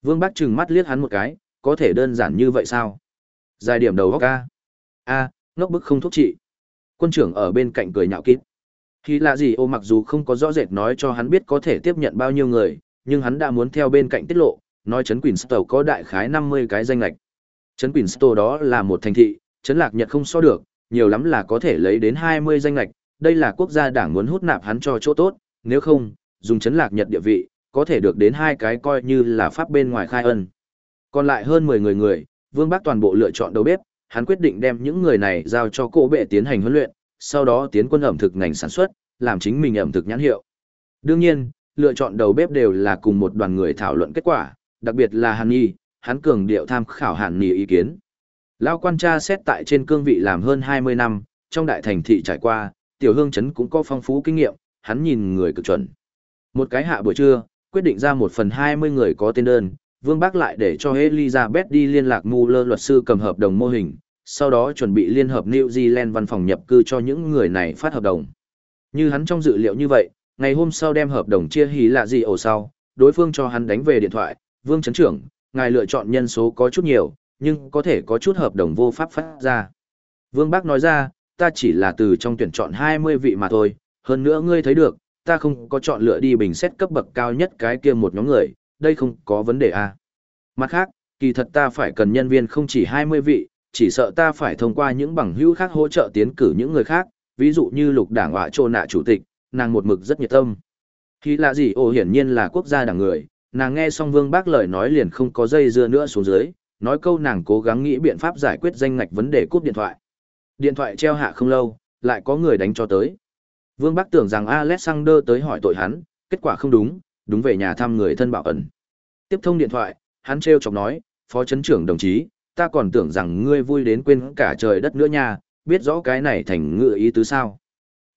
Vương Bắc trừng mắt liếc hắn một cái, có thể đơn giản như vậy sao? Dài điểm đầu góc ca. A, ngốc bức không thuốc trị. Quân trưởng ở bên cạnh cười nhạo kít. Khi là gì ô mặc dù không có rõ rệt nói cho hắn biết có thể tiếp nhận bao nhiêu người, nhưng hắn đã muốn theo bên cạnh tiết lộ, nói Trấn Quỳnh Stow có đại khái 50 cái danh lạch. Trấn Quỳnh Stow đó là một thành thị, Trấn Lạc Nhật không so được, nhiều lắm là có thể lấy đến 20 danh lạch, đây là quốc gia đảng muốn hút nạp hắn cho chỗ tốt, nếu không, dùng Trấn Lạc Nhật địa vị, có thể được đến hai cái coi như là pháp bên ngoài khai ân. Còn lại hơn 10 người người, Vương Bắc toàn bộ lựa chọn đầu bếp, hắn quyết định đem những người này giao cho cô bệ tiến hành huấn luyện, sau đó tiến quân ẩm thực ngành sản xuất, làm chính mình ẩm thực nhãn hiệu. Đương nhiên, lựa chọn đầu bếp đều là cùng một đoàn người thảo luận kết quả, đặc biệt là Hàn Nhi, hắn cường điệu tham khảo Hàn Nhi ý kiến. Lao quan tra xét tại trên cương vị làm hơn 20 năm, trong đại thành thị trải qua, tiểu hương chấn cũng có phong phú kinh nghiệm, hắn nhìn người cực chuẩn. Một cái hạ buổi trưa, quyết định ra một phần 20 người có tên đơn, Vương Bác lại để cho Elizabeth đi liên lạc Muller luật sư cầm hợp đồng mô hình, sau đó chuẩn bị liên hợp New Zealand văn phòng nhập cư cho những người này phát hợp đồng. Như hắn trong dự liệu như vậy, ngày hôm sau đem hợp đồng chia hí lạ gì ổ sau, đối phương cho hắn đánh về điện thoại, Vương Trấn Trưởng, ngài lựa chọn nhân số có chút nhiều, nhưng có thể có chút hợp đồng vô pháp phát ra. Vương Bác nói ra, ta chỉ là từ trong tuyển chọn 20 vị mà thôi, hơn nữa ngươi thấy được, ta không có chọn lựa đi bình xét cấp bậc cao nhất cái kia một nhóm người, đây không có vấn đề à. Mặt khác, kỳ thật ta phải cần nhân viên không chỉ 20 vị, chỉ sợ ta phải thông qua những bằng hữu khác hỗ trợ tiến cử những người khác, ví dụ như lục đảng họa trô nạ chủ tịch, nàng một mực rất nhiệt tâm. Khi lạ gì ồ hiển nhiên là quốc gia đảng người, nàng nghe xong vương bác lời nói liền không có dây dưa nữa xuống dưới, nói câu nàng cố gắng nghĩ biện pháp giải quyết danh ngạch vấn đề cúp điện thoại. Điện thoại treo hạ không lâu, lại có người đánh cho tới. Vương Bắc tưởng rằng Alexander tới hỏi tội hắn, kết quả không đúng, đúng về nhà thăm người thân bảo ẩn. Tiếp thông điện thoại, hắn treo chọc nói, Phó Trấn trưởng đồng chí, ta còn tưởng rằng ngươi vui đến quên cả trời đất nữa nha, biết rõ cái này thành ngựa ý tứ sao.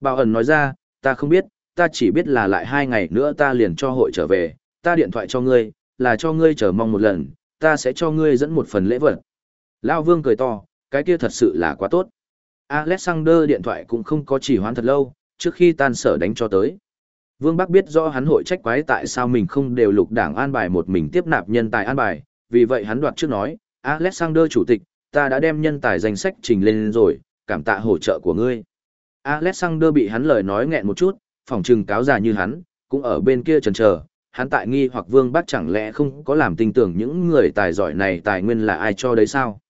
Bảo ẩn nói ra, ta không biết, ta chỉ biết là lại hai ngày nữa ta liền cho hội trở về, ta điện thoại cho ngươi, là cho ngươi chờ mong một lần, ta sẽ cho ngươi dẫn một phần lễ vật. Lao Vương cười to, cái kia thật sự là quá tốt. Alexander điện thoại cũng không có chỉ hoãn thật lâu, trước khi tan sở đánh cho tới. Vương Bắc biết rõ hắn hội trách quái tại sao mình không đều lục đảng an bài một mình tiếp nạp nhân tài an bài, vì vậy hắn đoạt trước nói, Alexander chủ tịch, ta đã đem nhân tài danh sách trình lên rồi, cảm tạ hỗ trợ của ngươi. Alexander bị hắn lời nói nghẹn một chút, phòng trừng cáo già như hắn, cũng ở bên kia chần chờ, hắn tại nghi hoặc Vương bác chẳng lẽ không có làm tin tưởng những người tài giỏi này tài nguyên là ai cho đấy sao?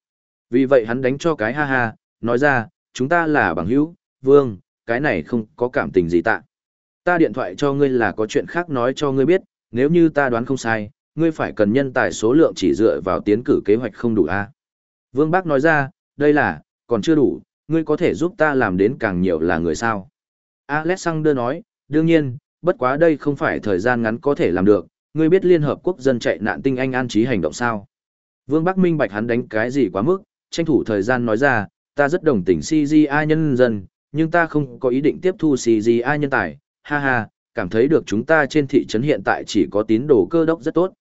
Vì vậy hắn đánh cho cái ha ha, nói ra, chúng ta là bằng hữu, Vương, cái này không có cảm tình gì tạ. Ta điện thoại cho ngươi là có chuyện khác nói cho ngươi biết, nếu như ta đoán không sai, ngươi phải cần nhân tài số lượng chỉ dựa vào tiến cử kế hoạch không đủ a. Vương Bác nói ra, đây là, còn chưa đủ, ngươi có thể giúp ta làm đến càng nhiều là người sao. Alexander nói, đương nhiên, bất quá đây không phải thời gian ngắn có thể làm được, ngươi biết Liên Hợp Quốc dân chạy nạn tinh anh an trí hành động sao. Vương Bắc minh bạch hắn đánh cái gì quá mức, tranh thủ thời gian nói ra, ta rất đồng tình CGI nhân dân, nhưng ta không có ý định tiếp thu CGI nhân tài, ha ha, cảm thấy được chúng ta trên thị trấn hiện tại chỉ có tín đồ cơ đốc rất tốt.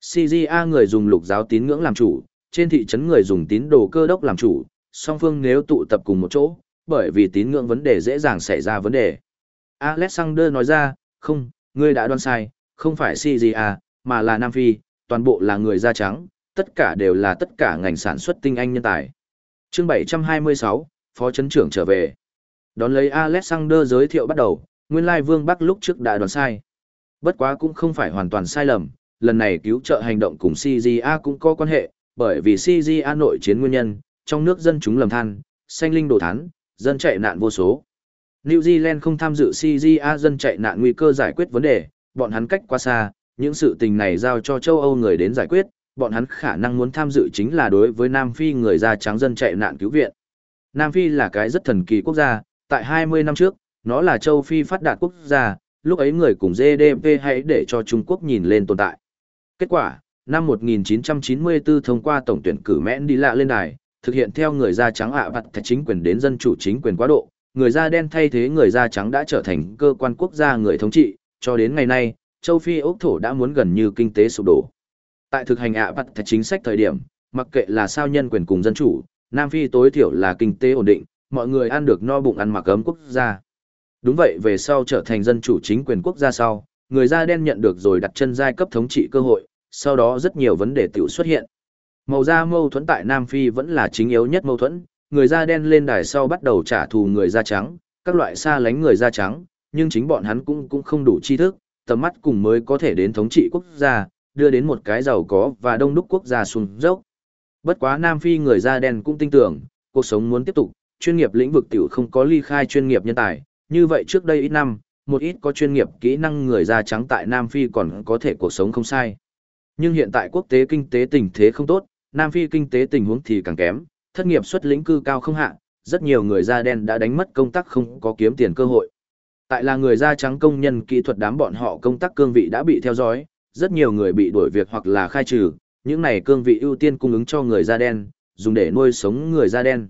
CGA người dùng lục giáo tín ngưỡng làm chủ, trên thị trấn người dùng tín đồ cơ đốc làm chủ, song phương nếu tụ tập cùng một chỗ, bởi vì tín ngưỡng vấn đề dễ dàng xảy ra vấn đề. Alexander nói ra, không, ngươi đã đoán sai, không phải CGA, mà là Nam Phi, toàn bộ là người da trắng, tất cả đều là tất cả ngành sản xuất tinh anh nhân tài. Chương 726, Phó Trấn trưởng trở về. Đón lấy Alexander giới thiệu bắt đầu, nguyên lai Vương Bắc lúc trước đã đoán sai. Bất quá cũng không phải hoàn toàn sai lầm, lần này cứu trợ hành động cùng CGA cũng có quan hệ, bởi vì CGA nội chiến nguyên nhân, trong nước dân chúng lầm than, xanh linh đổ thán, dân chạy nạn vô số. New Zealand không tham dự CGA dân chạy nạn nguy cơ giải quyết vấn đề, bọn hắn cách quá xa, những sự tình này giao cho châu Âu người đến giải quyết, bọn hắn khả năng muốn tham dự chính là đối với Nam Phi người da trắng dân chạy nạn cứu viện. Nam Phi là cái rất thần kỳ quốc gia, tại 20 năm trước, nó là châu Phi phát đạt quốc gia, lúc ấy người cùng GDP hãy để cho Trung Quốc nhìn lên tồn tại. Kết quả, năm 1994 thông qua tổng tuyển cử mẽn đi lạ lên đài, thực hiện theo người da trắng ạ vặt thạch chính quyền đến dân chủ chính quyền quá độ, người da đen thay thế người da trắng đã trở thành cơ quan quốc gia người thống trị, cho đến ngày nay, châu Phi ốc thổ đã muốn gần như kinh tế sụp đổ. Tại thực hành ạ vặt thạch chính sách thời điểm, mặc kệ là sao nhân quyền cùng dân chủ, Nam Phi tối thiểu là kinh tế ổn định, mọi người ăn được no bụng ăn mặc ấm quốc gia. Đúng vậy về sau trở thành dân chủ chính quyền quốc gia sau, người da đen nhận được rồi đặt chân giai cấp thống trị cơ hội, sau đó rất nhiều vấn đề tiểu xuất hiện. Màu da mâu thuẫn tại Nam Phi vẫn là chính yếu nhất mâu thuẫn, người da đen lên đài sau bắt đầu trả thù người da trắng, các loại xa lánh người da trắng, nhưng chính bọn hắn cũng cũng không đủ tri thức, tầm mắt cùng mới có thể đến thống trị quốc gia, đưa đến một cái giàu có và đông đúc quốc gia xuống dốc. Bất quá Nam Phi người da đen cũng tin tưởng, cuộc sống muốn tiếp tục, chuyên nghiệp lĩnh vực tiểu không có ly khai chuyên nghiệp nhân tài, như vậy trước đây ít năm, một ít có chuyên nghiệp kỹ năng người da trắng tại Nam Phi còn có thể cuộc sống không sai. Nhưng hiện tại quốc tế kinh tế tình thế không tốt, Nam Phi kinh tế tình huống thì càng kém, thất nghiệp xuất lĩnh cư cao không hạ, rất nhiều người da đen đã đánh mất công tác không có kiếm tiền cơ hội. Tại là người da trắng công nhân kỹ thuật đám bọn họ công tác cương vị đã bị theo dõi, rất nhiều người bị đuổi việc hoặc là khai trừ, những này cương vị ưu tiên cung ứng cho người da đen, dùng để nuôi sống người da đen.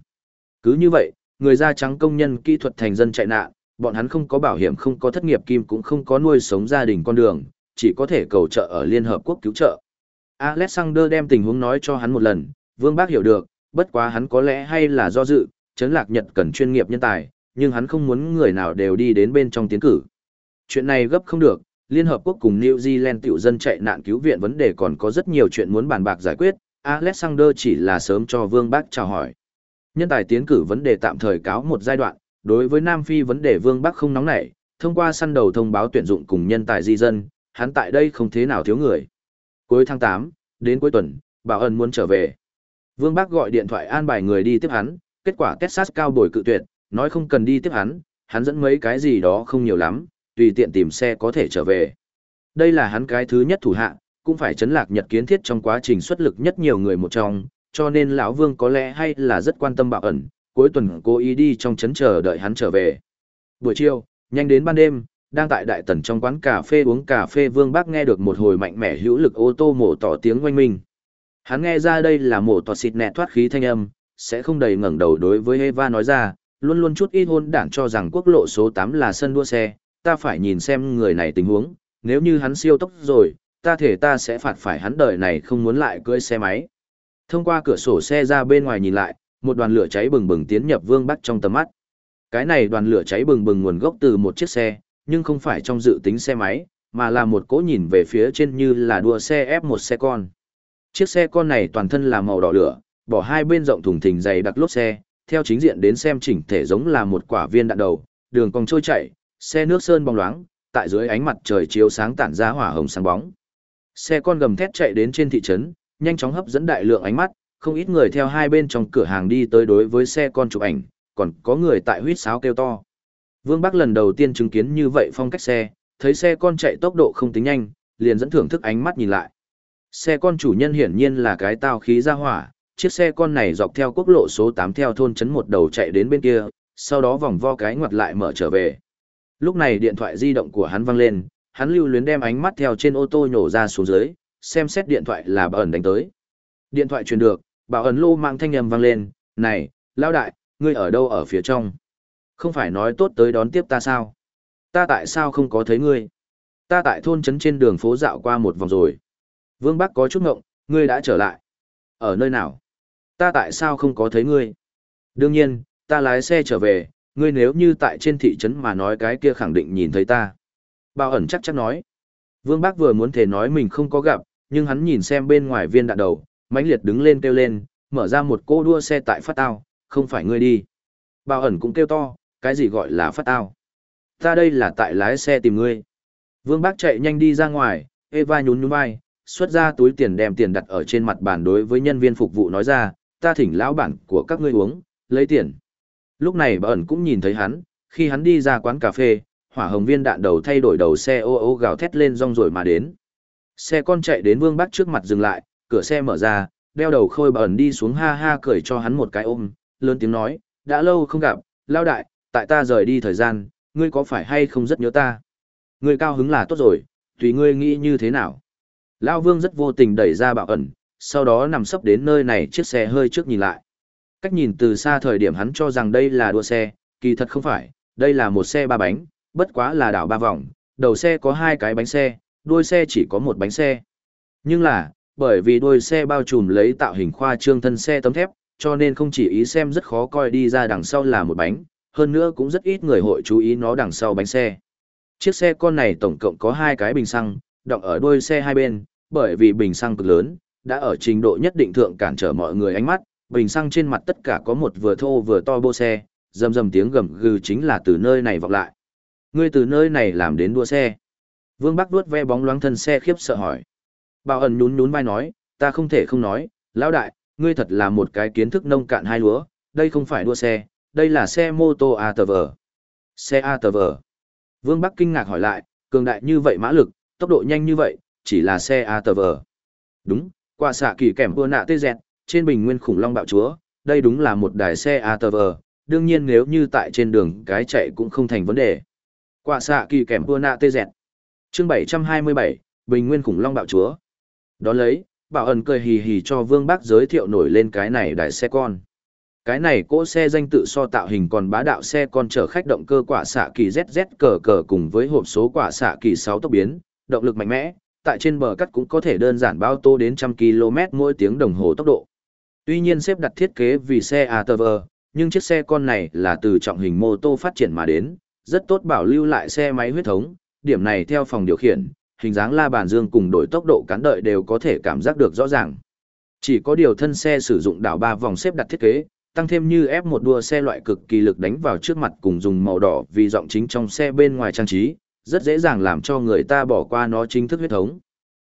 Cứ như vậy, người da trắng công nhân kỹ thuật thành dân chạy nạn, bọn hắn không có bảo hiểm không có thất nghiệp kim cũng không có nuôi sống gia đình con đường, chỉ có thể cầu trợ ở Liên Hợp Quốc cứu trợ. Alexander đem tình huống nói cho hắn một lần, Vương Bác hiểu được, bất quá hắn có lẽ hay là do dự, chấn lạc Nhật cần chuyên nghiệp nhân tài, nhưng hắn không muốn người nào đều đi đến bên trong tiến cử. Chuyện này gấp không được, Liên Hợp Quốc cùng New Zealand tiểu dân chạy nạn cứu viện vấn đề còn có rất nhiều chuyện muốn bàn bạc giải quyết, Alexander chỉ là sớm cho Vương Bác chào hỏi. Nhân tài tiến cử vấn đề tạm thời cáo một giai đoạn, đối với Nam Phi vấn đề Vương Bắc không nóng nảy, thông qua săn đầu thông báo tuyển dụng cùng nhân tài di dân, hắn tại đây không thế nào thiếu người. Cuối tháng 8, đến cuối tuần, Bảo Ân muốn trở về. Vương bác gọi điện thoại an bài người đi tiếp hắn, kết quả Texas cao bồi cự tuyệt, nói không cần đi tiếp hắn, hắn dẫn mấy cái gì đó không nhiều lắm, tùy tiện tìm xe có thể trở về. Đây là hắn cái thứ nhất thủ hạ, cũng phải chấn lạc nhật kiến thiết trong quá trình xuất lực nhất nhiều người một trong, cho nên lão Vương có lẽ hay là rất quan tâm Bảo ẩn, cuối tuần cô ý đi trong chấn chờ đợi hắn trở về. Buổi chiều, nhanh đến ban đêm, đang tại đại tần trong quán cà phê uống cà phê Vương Bác nghe được một hồi mạnh mẽ hữu lực ô tô mổ tỏ tiếng oanh minh. Hắn nghe ra đây là mổ tỏ xịt nẹt thoát khí thanh âm, sẽ không đầy ngẩng đầu đối với Eva nói ra, luôn luôn chút ít hôn đảng cho rằng quốc lộ số 8 là sân đua xe, ta phải nhìn xem người này tình huống, nếu như hắn siêu tốc rồi, ta thể ta sẽ phạt phải hắn đời này không muốn lại cưỡi xe máy. Thông qua cửa sổ xe ra bên ngoài nhìn lại, một đoàn lửa cháy bừng bừng tiến nhập Vương Bắc trong tầm mắt. Cái này đoàn lửa cháy bừng bừng nguồn gốc từ một chiếc xe, nhưng không phải trong dự tính xe máy, mà là một cỗ nhìn về phía trên như là đua xe F1 xe con. Chiếc xe con này toàn thân là màu đỏ lửa, bỏ hai bên rộng thùng thình dày đặc lốp xe, theo chính diện đến xem chỉnh thể giống là một quả viên đạn đầu, đường cong trôi chảy, xe nước sơn bóng loáng, tại dưới ánh mặt trời chiếu sáng tản ra hỏa hồng sáng bóng. Xe con gầm thét chạy đến trên thị trấn, nhanh chóng hấp dẫn đại lượng ánh mắt, không ít người theo hai bên trong cửa hàng đi tới đối với xe con chụp ảnh, còn có người tại huýt sáo kêu to. Vương Bắc lần đầu tiên chứng kiến như vậy phong cách xe, thấy xe con chạy tốc độ không tính nhanh, liền dẫn thưởng thức ánh mắt nhìn lại. Xe con chủ nhân hiển nhiên là cái tao khí ra hỏa, chiếc xe con này dọc theo quốc lộ số 8 theo thôn trấn một đầu chạy đến bên kia, sau đó vòng vo cái ngoặt lại mở trở về. Lúc này điện thoại di động của hắn văng lên, hắn lưu luyến đem ánh mắt theo trên ô tô nhổ ra xuống dưới, xem xét điện thoại là bảo ẩn đánh tới. Điện thoại truyền được, bảo ẩn lô mạng thanh âm vang lên, này, lao đại, ngươi ở đâu ở phía trong? Không phải nói tốt tới đón tiếp ta sao? Ta tại sao không có thấy ngươi? Ta tại thôn trấn trên đường phố dạo qua một vòng rồi. Vương Bắc có chút ngộng, ngươi đã trở lại. Ở nơi nào? Ta tại sao không có thấy ngươi? Đương nhiên, ta lái xe trở về, ngươi nếu như tại trên thị trấn mà nói cái kia khẳng định nhìn thấy ta. Bao ẩn chắc chắn nói. Vương Bắc vừa muốn thể nói mình không có gặp, nhưng hắn nhìn xem bên ngoài viên đạn đầu, mãnh liệt đứng lên kêu lên, mở ra một cô đua xe tại phát tao, không phải ngươi đi. Bao ẩn cũng kêu to, cái gì gọi là phát tao? Ta đây là tại lái xe tìm ngươi. Vương Bác chạy nhanh đi ra ngoài, Eva nhún nhún vai, xuất ra túi tiền đem tiền đặt ở trên mặt bàn đối với nhân viên phục vụ nói ra, ta thỉnh lão bản của các ngươi uống, lấy tiền. Lúc này bà ẩn cũng nhìn thấy hắn, khi hắn đi ra quán cà phê, hỏa hồng viên đạn đầu thay đổi đầu xe ô ô gào thét lên rong rồi mà đến. Xe con chạy đến Vương bác trước mặt dừng lại, cửa xe mở ra, đeo đầu khôi bà ẩn đi xuống ha ha cười cho hắn một cái ôm, lớn tiếng nói, đã lâu không gặp, lao đại, tại ta rời đi thời gian, ngươi có phải hay không rất nhớ ta? Ngươi cao hứng là tốt rồi, tùy ngươi nghĩ như thế nào. Lao Vương rất vô tình đẩy ra bảo ẩn, sau đó nằm sấp đến nơi này chiếc xe hơi trước nhìn lại. Cách nhìn từ xa thời điểm hắn cho rằng đây là đua xe, kỳ thật không phải, đây là một xe ba bánh, bất quá là đảo ba vòng, đầu xe có hai cái bánh xe, đuôi xe chỉ có một bánh xe. Nhưng là, bởi vì đuôi xe bao trùm lấy tạo hình khoa trương thân xe tấm thép, cho nên không chỉ ý xem rất khó coi đi ra đằng sau là một bánh, hơn nữa cũng rất ít người hội chú ý nó đằng sau bánh xe. Chiếc xe con này tổng cộng có hai cái bình xăng, đọng ở đuôi xe hai bên, bởi vì bình xăng cực lớn, đã ở trình độ nhất định thượng cản trở mọi người ánh mắt, bình xăng trên mặt tất cả có một vừa thô vừa to bô xe, rầm rầm tiếng gầm gừ chính là từ nơi này vọng lại. Ngươi từ nơi này làm đến đua xe. Vương Bắc đuốt ve bóng loáng thân xe khiếp sợ hỏi. Bảo ẩn nhún nhún vai nói, ta không thể không nói, lão đại, ngươi thật là một cái kiến thức nông cạn hai lúa, đây không phải đua xe, đây là xe mô tô ATV. Xe ATV. Vương Bắc kinh ngạc hỏi lại, cường đại như vậy mã lực, tốc độ nhanh như vậy, chỉ là xe ATV. Đúng, qua xạ kỳ kèm vừa nạ tê dẹt, trên bình nguyên khủng long bạo chúa, đây đúng là một đài xe ATV, đương nhiên nếu như tại trên đường cái chạy cũng không thành vấn đề. Qua xạ kỳ kèm vừa nạ tê dẹt. Chương 727, Bình Nguyên khủng long bạo chúa. Đó lấy, bảo ẩn cười hì hì cho Vương Bắc giới thiệu nổi lên cái này đài xe con. Cái này cỗ xe danh tự so tạo hình còn bá đạo xe con chở khách động cơ quả xạ kỳ ZZ cờ cờ cùng với hộp số quả xạ kỳ 6 tốc biến, động lực mạnh mẽ, tại trên bờ cắt cũng có thể đơn giản bao tô đến trăm km mỗi tiếng đồng hồ tốc độ. Tuy nhiên xếp đặt thiết kế vì xe ATV, nhưng chiếc xe con này là từ trọng hình mô tô phát triển mà đến, rất tốt bảo lưu lại xe máy huyết thống, điểm này theo phòng điều khiển, hình dáng la bàn dương cùng đổi tốc độ cán đợi đều có thể cảm giác được rõ ràng. Chỉ có điều thân xe sử dụng đảo ba vòng xếp đặt thiết kế, tăng thêm như ép một đua xe loại cực kỳ lực đánh vào trước mặt cùng dùng màu đỏ vì giọng chính trong xe bên ngoài trang trí, rất dễ dàng làm cho người ta bỏ qua nó chính thức huyết thống.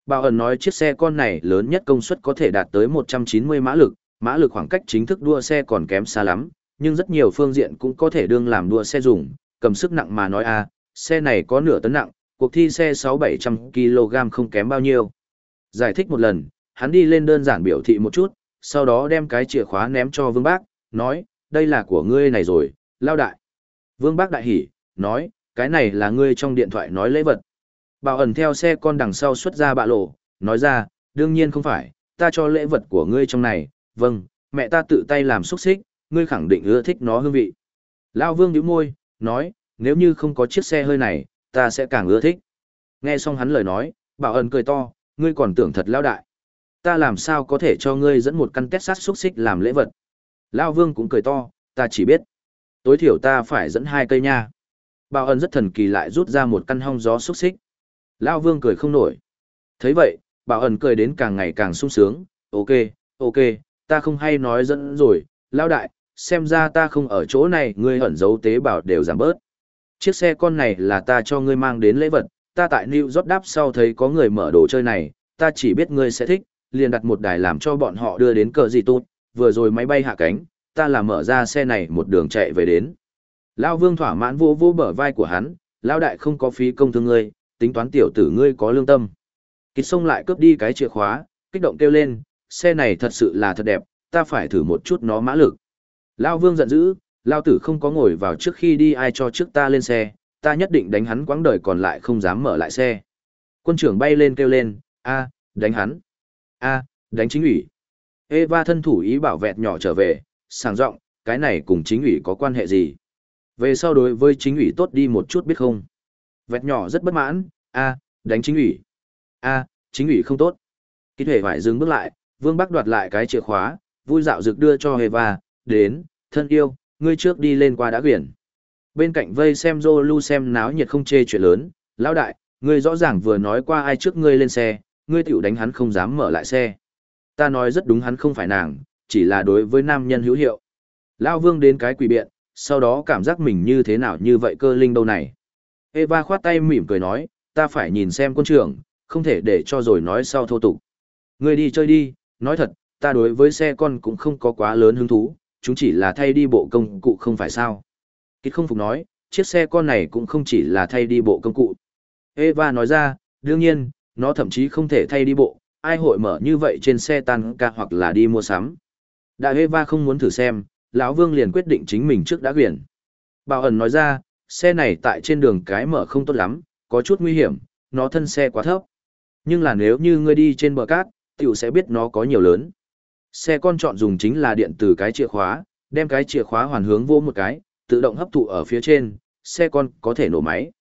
Bảo ẩn nói chiếc xe con này lớn nhất công suất có thể đạt tới 190 mã lực, mã lực khoảng cách chính thức đua xe còn kém xa lắm, nhưng rất nhiều phương diện cũng có thể đương làm đua xe dùng, cầm sức nặng mà nói a, xe này có nửa tấn nặng, cuộc thi xe 6-700 kg không kém bao nhiêu. Giải thích một lần, hắn đi lên đơn giản biểu thị một chút, sau đó đem cái chìa khóa ném cho Vương Bác, nói, đây là của ngươi này rồi, lao đại. Vương Bác đại hỉ, nói, cái này là ngươi trong điện thoại nói lễ vật. Bảo ẩn theo xe con đằng sau xuất ra bạ lộ, nói ra, đương nhiên không phải, ta cho lễ vật của ngươi trong này, vâng, mẹ ta tự tay làm xúc xích, ngươi khẳng định ưa thích nó hương vị. Lao Vương nhíu môi, nói, nếu như không có chiếc xe hơi này, ta sẽ càng ưa thích. Nghe xong hắn lời nói, bảo ẩn cười to, ngươi còn tưởng thật lao đại. Ta làm sao có thể cho ngươi dẫn một căn tét sát xúc xích làm lễ vật. Lao Vương cũng cười to, ta chỉ biết. Tối thiểu ta phải dẫn hai cây nha. Bảo Ân rất thần kỳ lại rút ra một căn hong gió xúc xích. Lao Vương cười không nổi. thấy vậy, bảo ẩn cười đến càng ngày càng sung sướng. Ok, ok, ta không hay nói dẫn rồi, Lao Đại, xem ra ta không ở chỗ này, ngươi ẩn giấu tế bào đều giảm bớt. Chiếc xe con này là ta cho ngươi mang đến lễ vật, ta tại New York đáp sau thấy có người mở đồ chơi này, ta chỉ biết ngươi sẽ thích, liền đặt một đài làm cho bọn họ đưa đến cờ gì tốt, vừa rồi máy bay hạ cánh, ta là mở ra xe này một đường chạy về đến. Lao Vương thỏa mãn vô vô bờ vai của hắn, Lao Đại không có phí công thương ngươi, tính toán tiểu tử ngươi có lương tâm. Kịch xông lại cướp đi cái chìa khóa, kích động kêu lên, xe này thật sự là thật đẹp, ta phải thử một chút nó mã lực. Lao Vương giận dữ, Lao tử không có ngồi vào trước khi đi ai cho trước ta lên xe, ta nhất định đánh hắn quãng đời còn lại không dám mở lại xe. Quân trưởng bay lên kêu lên, a, đánh hắn. a, đánh chính ủy. Eva thân thủ ý bảo vẹt nhỏ trở về, sàng rộng, cái này cùng chính ủy có quan hệ gì? Về sau đối với chính ủy tốt đi một chút biết không? Vẹt nhỏ rất bất mãn, a, đánh chính ủy. a, chính ủy không tốt. Kích thể phải dừng bước lại, Vương Bắc đoạt lại cái chìa khóa, vui dạo rực đưa cho Eva, đến, thân yêu, ngươi trước đi lên qua đã quyển. Bên cạnh vây xem Zolu xem náo nhiệt không chê chuyện lớn, lão đại, ngươi rõ ràng vừa nói qua ai trước ngươi lên xe, ngươi tiểu đánh hắn không dám mở lại xe. Ta nói rất đúng hắn không phải nàng, chỉ là đối với nam nhân hữu hiệu. Lão Vương đến cái quỷ biện, sau đó cảm giác mình như thế nào như vậy cơ linh đâu này. Eva khoát tay mỉm cười nói, ta phải nhìn xem quân trưởng, không thể để cho rồi nói sau thô tục. Ngươi đi chơi đi, nói thật, ta đối với xe con cũng không có quá lớn hứng thú, chúng chỉ là thay đi bộ công cụ không phải sao. Kít không phục nói, chiếc xe con này cũng không chỉ là thay đi bộ công cụ. Eva nói ra, đương nhiên, nó thậm chí không thể thay đi bộ, ai hội mở như vậy trên xe tan ca hoặc là đi mua sắm. Đại Eva không muốn thử xem, lão Vương liền quyết định chính mình trước đã quyển. Bảo ẩn nói ra, xe này tại trên đường cái mở không tốt lắm, có chút nguy hiểm, nó thân xe quá thấp. Nhưng là nếu như ngươi đi trên bờ cát, tiểu sẽ biết nó có nhiều lớn. Xe con chọn dùng chính là điện từ cái chìa khóa, đem cái chìa khóa hoàn hướng vô một cái, tự động hấp thụ ở phía trên, xe con có thể nổ máy.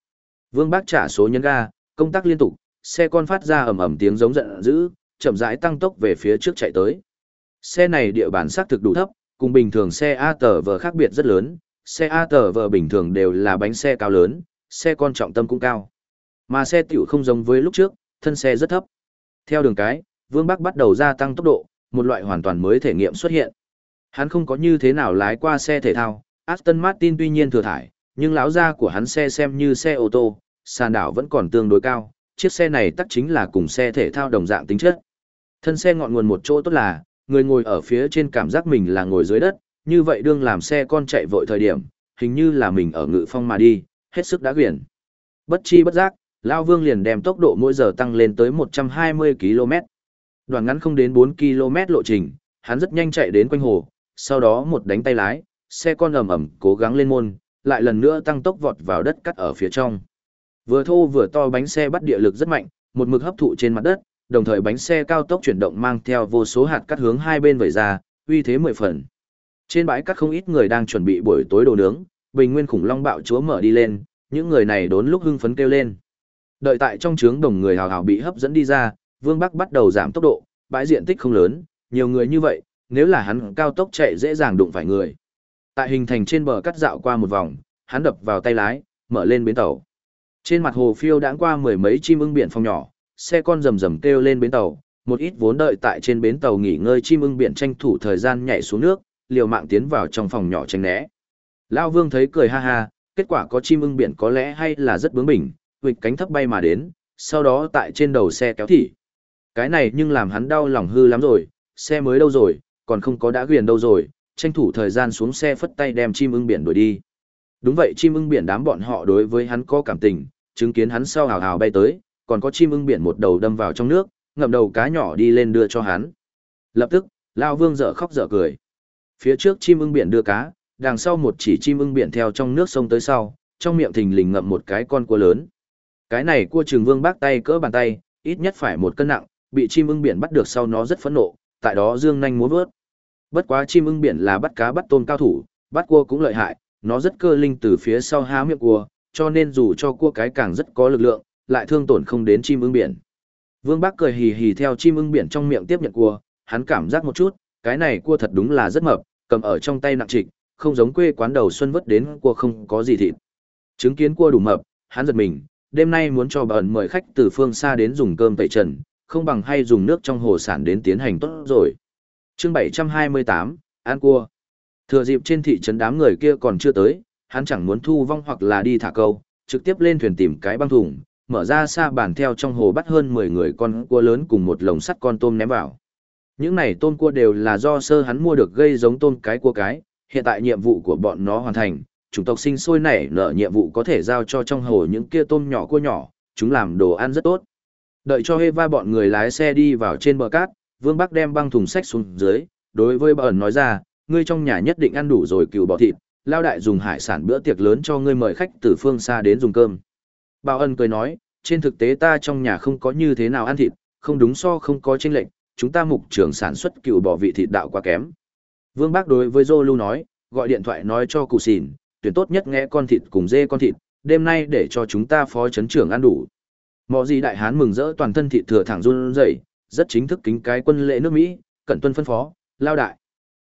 Vương Bác trả số nhấn ga, công tắc liên tục, xe con phát ra ầm ầm tiếng giống giận dữ, chậm rãi tăng tốc về phía trước chạy tới. Xe này địa bàn xác thực đủ thấp, cùng bình thường xe ATV khác biệt rất lớn, xe ATV bình thường đều là bánh xe cao lớn, xe con trọng tâm cũng cao. Mà xe tiểu không giống với lúc trước, thân xe rất thấp. Theo đường cái, Vương Bắc bắt đầu gia tăng tốc độ, một loại hoàn toàn mới thể nghiệm xuất hiện. Hắn không có như thế nào lái qua xe thể thao, Aston Martin tuy nhiên thừa thải, nhưng lão gia của hắn xe xem như xe ô tô, sàn đảo vẫn còn tương đối cao, chiếc xe này tắc chính là cùng xe thể thao đồng dạng tính chất. Thân xe ngọn nguồn một chỗ tốt là, người ngồi ở phía trên cảm giác mình là ngồi dưới đất, như vậy đương làm xe con chạy vội thời điểm, hình như là mình ở ngự phong mà đi, hết sức đã quyển. Bất chi bất giác, Lao Vương liền đem tốc độ mỗi giờ tăng lên tới 120 km. Đoạn ngắn không đến 4 km lộ trình, hắn rất nhanh chạy đến quanh hồ, sau đó một đánh tay lái, xe con ầm ầm cố gắng lên môn, lại lần nữa tăng tốc vọt vào đất cắt ở phía trong. Vừa thô vừa to bánh xe bắt địa lực rất mạnh, một mực hấp thụ trên mặt đất, đồng thời bánh xe cao tốc chuyển động mang theo vô số hạt cắt hướng hai bên vẩy ra, uy thế mười phần. Trên bãi cắt không ít người đang chuẩn bị buổi tối đồ nướng, bình nguyên khủng long bạo chúa mở đi lên, những người này đốn lúc hưng phấn kêu lên. Đợi tại trong trướng đồng người hào hào bị hấp dẫn đi ra, Vương Bắc bắt đầu giảm tốc độ, bãi diện tích không lớn, nhiều người như vậy, nếu là hắn cao tốc chạy dễ dàng đụng phải người. Tại hình thành trên bờ cắt dạo qua một vòng, hắn đập vào tay lái, mở lên bến tàu. Trên mặt hồ phiêu đãng qua mười mấy chim ưng biển phong nhỏ, xe con rầm rầm kêu lên bến tàu, một ít vốn đợi tại trên bến tàu nghỉ ngơi chim ưng biển tranh thủ thời gian nhảy xuống nước, liều mạng tiến vào trong phòng nhỏ tránh né. Lão Vương thấy cười ha ha, kết quả có chim ưng biển có lẽ hay là rất bướng bỉnh, huỵch cánh thấp bay mà đến, sau đó tại trên đầu xe kéo thị. Cái này nhưng làm hắn đau lòng hư lắm rồi, xe mới đâu rồi, còn không có đã quyền đâu rồi, tranh thủ thời gian xuống xe phất tay đem chim ưng biển đuổi đi. Đúng vậy chim ưng biển đám bọn họ đối với hắn có cảm tình, chứng kiến hắn sau hào hào bay tới, còn có chim ưng biển một đầu đâm vào trong nước, ngậm đầu cá nhỏ đi lên đưa cho hắn. Lập tức, Lao Vương dở khóc dở cười. Phía trước chim ưng biển đưa cá, đằng sau một chỉ chim ưng biển theo trong nước sông tới sau, trong miệng thình lình ngậm một cái con cua lớn. Cái này cua trường vương bác tay cỡ bàn tay, ít nhất phải một cân nặng, bị chim ưng biển bắt được sau nó rất phẫn nộ, tại đó dương nhanh múa vớt. Bất quá chim ưng biển là bắt cá bắt tôm cao thủ, bắt cua cũng lợi hại, nó rất cơ linh từ phía sau há miệng cua, cho nên dù cho cua cái càng rất có lực lượng, lại thương tổn không đến chim ưng biển. Vương Bác cười hì hì theo chim ưng biển trong miệng tiếp nhận cua, hắn cảm giác một chút, cái này cua thật đúng là rất mập, cầm ở trong tay nặng trịch, không giống quê quán đầu xuân vất đến cua không có gì thịt. Chứng kiến cua đủ mập, hắn giật mình, đêm nay muốn cho bà ẩn mời khách từ phương xa đến dùng cơm tẩy trần, không bằng hay dùng nước trong hồ sản đến tiến hành tốt rồi. chương 728, An Cua. Thừa dịp trên thị trấn đám người kia còn chưa tới, hắn chẳng muốn thu vong hoặc là đi thả câu, trực tiếp lên thuyền tìm cái băng thùng, mở ra xa bàn theo trong hồ bắt hơn 10 người con cua lớn cùng một lồng sắt con tôm ném vào. Những này tôm cua đều là do sơ hắn mua được gây giống tôm cái cua cái, hiện tại nhiệm vụ của bọn nó hoàn thành, chủng tộc sinh sôi nảy nở nhiệm vụ có thể giao cho trong hồ những kia tôm nhỏ cua nhỏ, chúng làm đồ ăn rất tốt. Đợi cho Eva bọn người lái xe đi vào trên bờ cát, Vương Bắc đem băng thùng sách xuống dưới, đối với bà ẩn nói ra, ngươi trong nhà nhất định ăn đủ rồi cừu bò thịt, lao đại dùng hải sản bữa tiệc lớn cho ngươi mời khách từ phương xa đến dùng cơm. Bảo ân cười nói, trên thực tế ta trong nhà không có như thế nào ăn thịt, không đúng so không có chênh lệnh, chúng ta mục trường sản xuất cựu bò vị thịt đạo quá kém. Vương Bác đối với Zolu nói, gọi điện thoại nói cho cụ xỉn, tuyển tốt nhất nghe con thịt cùng dê con thịt, đêm nay để cho chúng ta phó chấn trưởng ăn đủ. Mọ gì đại hán mừng rỡ toàn thân thịt thừa thẳng run rẩy, rất chính thức kính cái quân lễ nước Mỹ, cẩn tuân phân phó, lao đại.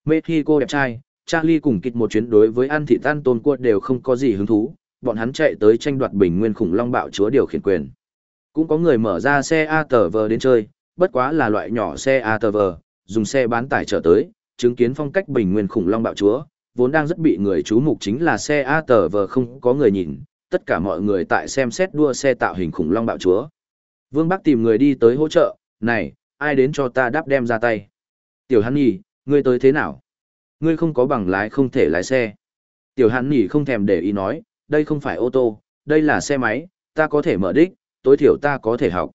Mexico đẹp trai, Charlie cùng kịch một chuyến đối với ăn thịt tan tôn cua đều không có gì hứng thú, bọn hắn chạy tới tranh đoạt bình nguyên khủng long bạo chúa điều khiển quyền. Cũng có người mở ra xe ATV đến chơi, bất quá là loại nhỏ xe ATV, dùng xe bán tải trở tới, chứng kiến phong cách bình nguyên khủng long bạo chúa, vốn đang rất bị người chú mục chính là xe ATV không có người nhìn, tất cả mọi người tại xem xét đua xe tạo hình khủng long bạo chúa. Vương Bắc tìm người đi tới hỗ trợ, này, ai đến cho ta đáp đem ra tay. Tiểu Hắn Nhi, ngươi tới thế nào? Ngươi không có bằng lái không thể lái xe. Tiểu Hắn nhỉ không thèm để ý nói, đây không phải ô tô, đây là xe máy, ta có thể mở đích, tối thiểu ta có thể học.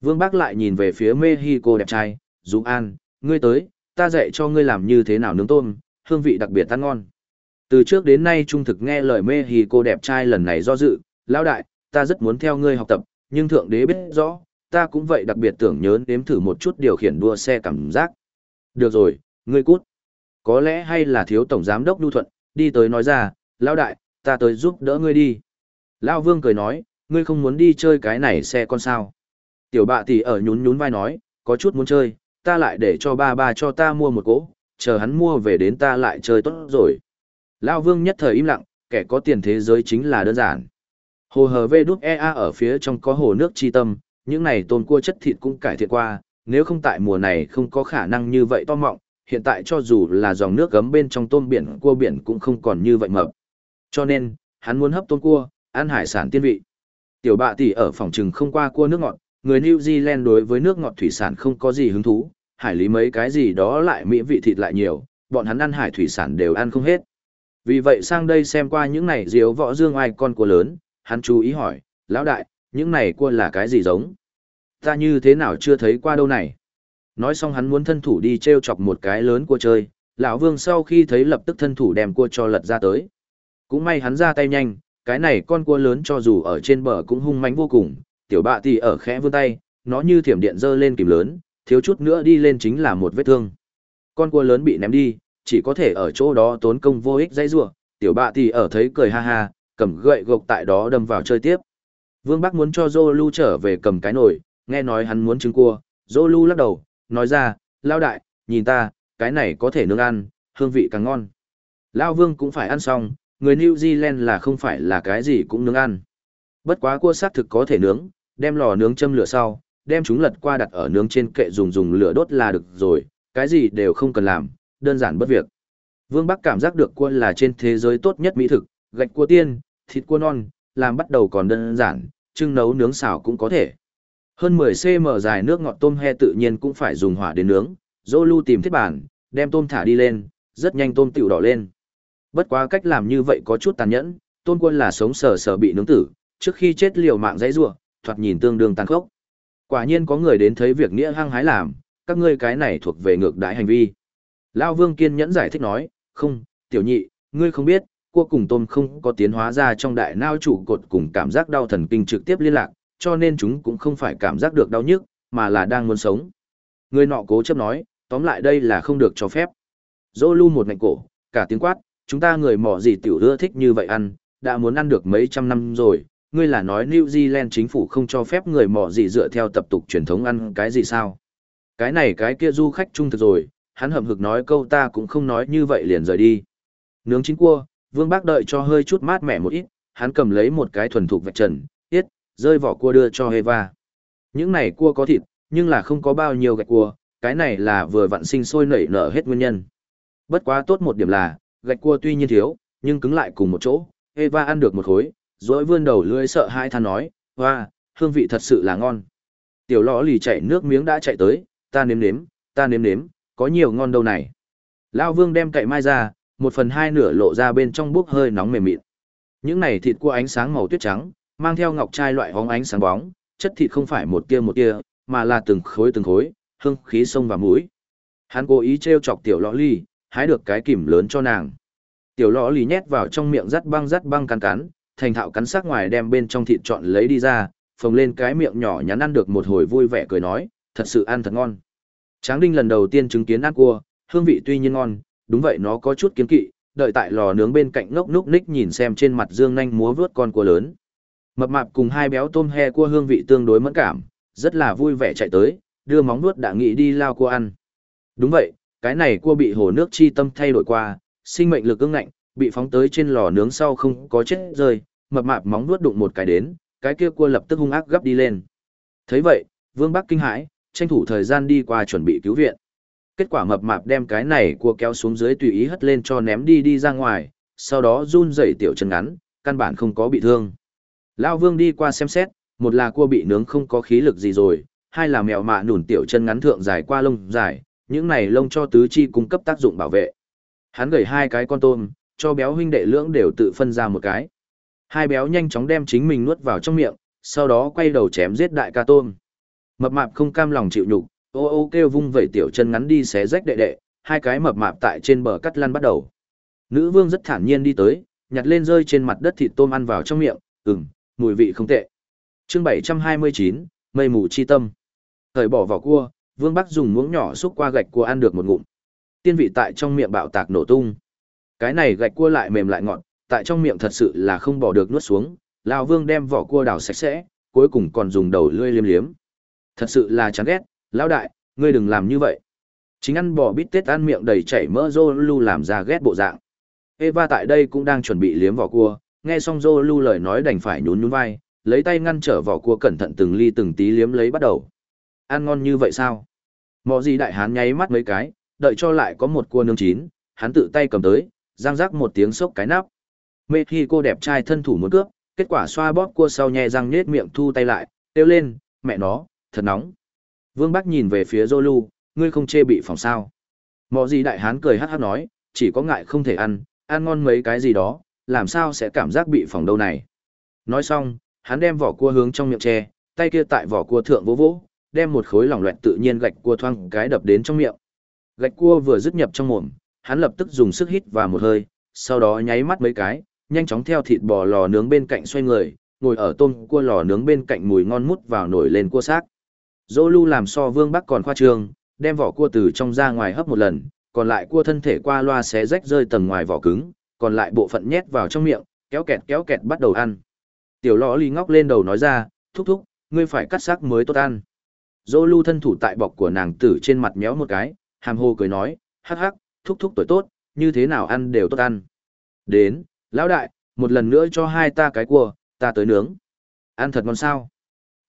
Vương bác lại nhìn về phía Mexico đẹp trai, Dũng An, ngươi tới, ta dạy cho ngươi làm như thế nào nướng tôm, hương vị đặc biệt ăn ngon. Từ trước đến nay trung thực nghe lời Mexico đẹp trai lần này do dự, lão đại, ta rất muốn theo ngươi học tập, nhưng thượng đế biết rõ, ta cũng vậy đặc biệt tưởng nhớ nếm thử một chút điều khiển đua xe cảm giác. Được rồi, ngươi cút. Có lẽ hay là thiếu tổng giám đốc Đu Thuận, đi tới nói ra, lão đại, ta tới giúp đỡ ngươi đi. Lão Vương cười nói, ngươi không muốn đi chơi cái này xe con sao. Tiểu bạ tỷ ở nhún nhún vai nói, có chút muốn chơi, ta lại để cho ba ba cho ta mua một cỗ, chờ hắn mua về đến ta lại chơi tốt rồi. Lão Vương nhất thời im lặng, kẻ có tiền thế giới chính là đơn giản. Hồ hờ vê đút EA ở phía trong có hồ nước chi tâm, những này tôm cua chất thịt cũng cải thiện qua, nếu không tại mùa này không có khả năng như vậy to mọng, hiện tại cho dù là dòng nước gấm bên trong tôm biển cua biển cũng không còn như vậy mập. Cho nên, hắn muốn hấp tôm cua, ăn hải sản tiên vị. Tiểu bạ tỷ ở phòng trừng không qua cua nước ngọt, người New Zealand đối với nước ngọt thủy sản không có gì hứng thú, hải lý mấy cái gì đó lại mỹ vị thịt lại nhiều, bọn hắn ăn hải thủy sản đều ăn không hết. Vì vậy sang đây xem qua những này diếu võ dương ai con cua lớn, hắn chú ý hỏi, lão đại, những này cua là cái gì giống? Ta như thế nào chưa thấy qua đâu này? Nói xong hắn muốn thân thủ đi treo chọc một cái lớn cua chơi, lão vương sau khi thấy lập tức thân thủ đem cua cho lật ra tới. Cũng may hắn ra tay nhanh, cái này con cua lớn cho dù ở trên bờ cũng hung mãnh vô cùng, tiểu bạ thì ở khẽ vươn tay, nó như thiểm điện dơ lên kìm lớn, thiếu chút nữa đi lên chính là một vết thương. Con cua lớn bị ném đi, chỉ có thể ở chỗ đó tốn công vô ích dây rủa tiểu bạ thì ở thấy cười ha ha, cầm gậy gộc tại đó đâm vào chơi tiếp. Vương Bắc muốn cho Zolu trở về cầm cái nồi, nghe nói hắn muốn trứng cua, Zolu lắc đầu, nói ra, lao đại, nhìn ta, cái này có thể nướng ăn, hương vị càng ngon. Lao Vương cũng phải ăn xong, người New Zealand là không phải là cái gì cũng nướng ăn. Bất quá cua xác thực có thể nướng, đem lò nướng châm lửa sau, đem chúng lật qua đặt ở nướng trên kệ dùng dùng lửa đốt là được rồi, cái gì đều không cần làm, đơn giản bất việc. Vương Bắc cảm giác được cua là trên thế giới tốt nhất mỹ thực, gạch cua tiên, thịt cua non, làm bắt đầu còn đơn giản, trưng nấu nướng xào cũng có thể. Hơn 10 cm dài nước ngọt tôm he tự nhiên cũng phải dùng hỏa để nướng, dô lưu tìm thiết bản, đem tôm thả đi lên, rất nhanh tôm tiểu đỏ lên. Bất quá cách làm như vậy có chút tàn nhẫn, tôm quân là sống sờ sờ bị nướng tử, trước khi chết liều mạng dãy rủa, thoạt nhìn tương đương tàn khốc. Quả nhiên có người đến thấy việc nghĩa hăng hái làm, các ngươi cái này thuộc về ngược đãi hành vi. Lão Vương kiên nhẫn giải thích nói, không, tiểu nhị, ngươi không biết, cua cùng tôm không có tiến hóa ra trong đại não trụ cột cùng cảm giác đau thần kinh trực tiếp liên lạc, cho nên chúng cũng không phải cảm giác được đau nhức, mà là đang muốn sống. Người nọ cố chấp nói, tóm lại đây là không được cho phép. Dô lưu một ngạnh cổ, cả tiếng quát, chúng ta người mỏ gì tiểu ưa thích như vậy ăn, đã muốn ăn được mấy trăm năm rồi, ngươi là nói New Zealand chính phủ không cho phép người mỏ gì dựa theo tập tục truyền thống ăn cái gì sao? Cái này cái kia du khách trung thực rồi, hắn hậm hực nói câu ta cũng không nói như vậy liền rời đi. Nướng chín cua, Vương Bác đợi cho hơi chút mát mẻ một ít, hắn cầm lấy một cái thuần thục vạch trần, tiết, rơi vỏ cua đưa cho Eva. Những này cua có thịt, nhưng là không có bao nhiêu gạch cua, cái này là vừa vặn sinh sôi nảy nở hết nguyên nhân. Bất quá tốt một điểm là, gạch cua tuy nhiên thiếu, nhưng cứng lại cùng một chỗ, Eva ăn được một khối, rồi vươn đầu lưỡi sợ hai than nói, hoa, hương vị thật sự là ngon. Tiểu lọ lì chạy nước miếng đã chạy tới, ta nếm nếm, ta nếm nếm, có nhiều ngon đâu này. Lao vương đem cậy mai ra, một phần hai nửa lộ ra bên trong bốc hơi nóng mềm mịn. Những này thịt cua ánh sáng màu tuyết trắng, mang theo ngọc trai loại hóng ánh sáng bóng, chất thịt không phải một kia một kia, mà là từng khối từng khối, hương khí sông vào mũi. Hắn cố ý treo chọc tiểu lọ ly, hái được cái kìm lớn cho nàng. Tiểu lọ ly nhét vào trong miệng rắt băng rắt băng cắn cắn, thành thạo cắn sắc ngoài đem bên trong thịt chọn lấy đi ra, phồng lên cái miệng nhỏ nhắn ăn được một hồi vui vẻ cười nói, thật sự ăn thật ngon. Tráng Đinh lần đầu tiên chứng kiến ăn cua, hương vị tuy nhiên ngon, đúng vậy nó có chút kiến kỵ, đợi tại lò nướng bên cạnh ngốc núc ních nhìn xem trên mặt dương nhanh múa vớt con cua lớn. Mập mạp cùng hai béo tôm he cua hương vị tương đối mẫn cảm, rất là vui vẻ chạy tới, đưa móng nuốt đã nghĩ đi lao cua ăn. Đúng vậy, cái này cua bị hồ nước chi tâm thay đổi qua, sinh mệnh lực ương ngạnh, bị phóng tới trên lò nướng sau không có chết rơi, mập mạp móng nuốt đụng một cái đến, cái kia cua lập tức hung ác gấp đi lên. Thấy vậy, Vương Bắc kinh hãi, tranh thủ thời gian đi qua chuẩn bị cứu viện. Kết quả mập mạp đem cái này cua kéo xuống dưới tùy ý hất lên cho ném đi đi ra ngoài, sau đó run rẩy tiểu chân ngắn, căn bản không có bị thương. Lao Vương đi qua xem xét, một là cua bị nướng không có khí lực gì rồi, hai là mèo mạ nủn tiểu chân ngắn thượng dài qua lông dài, những này lông cho tứ chi cung cấp tác dụng bảo vệ. Hắn gửi hai cái con tôm, cho béo huynh đệ lưỡng đều tự phân ra một cái. Hai béo nhanh chóng đem chính mình nuốt vào trong miệng, sau đó quay đầu chém giết đại ca tôm. Mập mạp không cam lòng chịu nhục, ô ô kêu vung vẩy tiểu chân ngắn đi xé rách đệ đệ, hai cái mập mạp tại trên bờ cắt lăn bắt đầu. Nữ vương rất thản nhiên đi tới, nhặt lên rơi trên mặt đất thịt tôm ăn vào trong miệng, ừm, mùi vị không tệ. Chương 729, mây mù chi tâm. Thời bỏ vào cua, Vương Bắc dùng muỗng nhỏ xúc qua gạch cua ăn được một ngụm. Tiên vị tại trong miệng bạo tạc nổ tung. Cái này gạch cua lại mềm lại ngọt, tại trong miệng thật sự là không bỏ được nuốt xuống. Lão Vương đem vỏ cua đào sạch sẽ, cuối cùng còn dùng đầu lươi liếm liếm. Thật sự là chán ghét, lão đại, ngươi đừng làm như vậy. Chính ăn bò bít tết ăn miệng đầy chảy mỡ rô lưu làm ra ghét bộ dạng. Eva tại đây cũng đang chuẩn bị liếm vỏ cua, nghe xong Zolu lời nói đành phải nhún nhún vai, lấy tay ngăn trở vỏ cua cẩn thận từng ly từng tí liếm lấy bắt đầu. Ăn ngon như vậy sao? Mọ gì đại hán nháy mắt mấy cái, đợi cho lại có một cua nướng chín, hắn tự tay cầm tới, giang rác một tiếng sốc cái nắp. Mê khi cô đẹp trai thân thủ muốn cướp, kết quả xoa bóp cua sau nhe răng nết miệng thu tay lại, kêu lên, mẹ nó, thật nóng. Vương Bắc nhìn về phía Zolu, ngươi không chê bị phòng sao. Mọ gì đại hán cười hát hát nói, chỉ có ngại không thể ăn, ăn ngon mấy cái gì đó, làm sao sẽ cảm giác bị phòng đâu này. Nói xong, hắn đem vỏ cua hướng trong miệng che, tay kia tại vỏ cua thượng vỗ vỗ, đem một khối lỏng loẹt tự nhiên gạch cua thoang cái đập đến trong miệng. Gạch cua vừa dứt nhập trong mồm, hắn lập tức dùng sức hít vào một hơi, sau đó nháy mắt mấy cái, nhanh chóng theo thịt bò lò nướng bên cạnh xoay người, ngồi ở tôm cua lò nướng bên cạnh mùi ngon mút vào nổi lên cua xác. lưu làm so Vương Bắc còn khoa trương, đem vỏ cua từ trong ra ngoài hấp một lần, còn lại cua thân thể qua loa xé rách rơi tầng ngoài vỏ cứng, còn lại bộ phận nhét vào trong miệng, kéo kẹt kéo kẹt bắt đầu ăn. Tiểu lọ ly ngóc lên đầu nói ra, thúc thúc, ngươi phải cắt xác mới tốt ăn. Dô lưu thân thủ tại bọc của nàng tử trên mặt méo một cái, hàm hồ cười nói, hắc hắc, thúc thúc tuổi tốt, như thế nào ăn đều tốt ăn. Đến, lão đại, một lần nữa cho hai ta cái cua, ta tới nướng. Ăn thật ngon sao?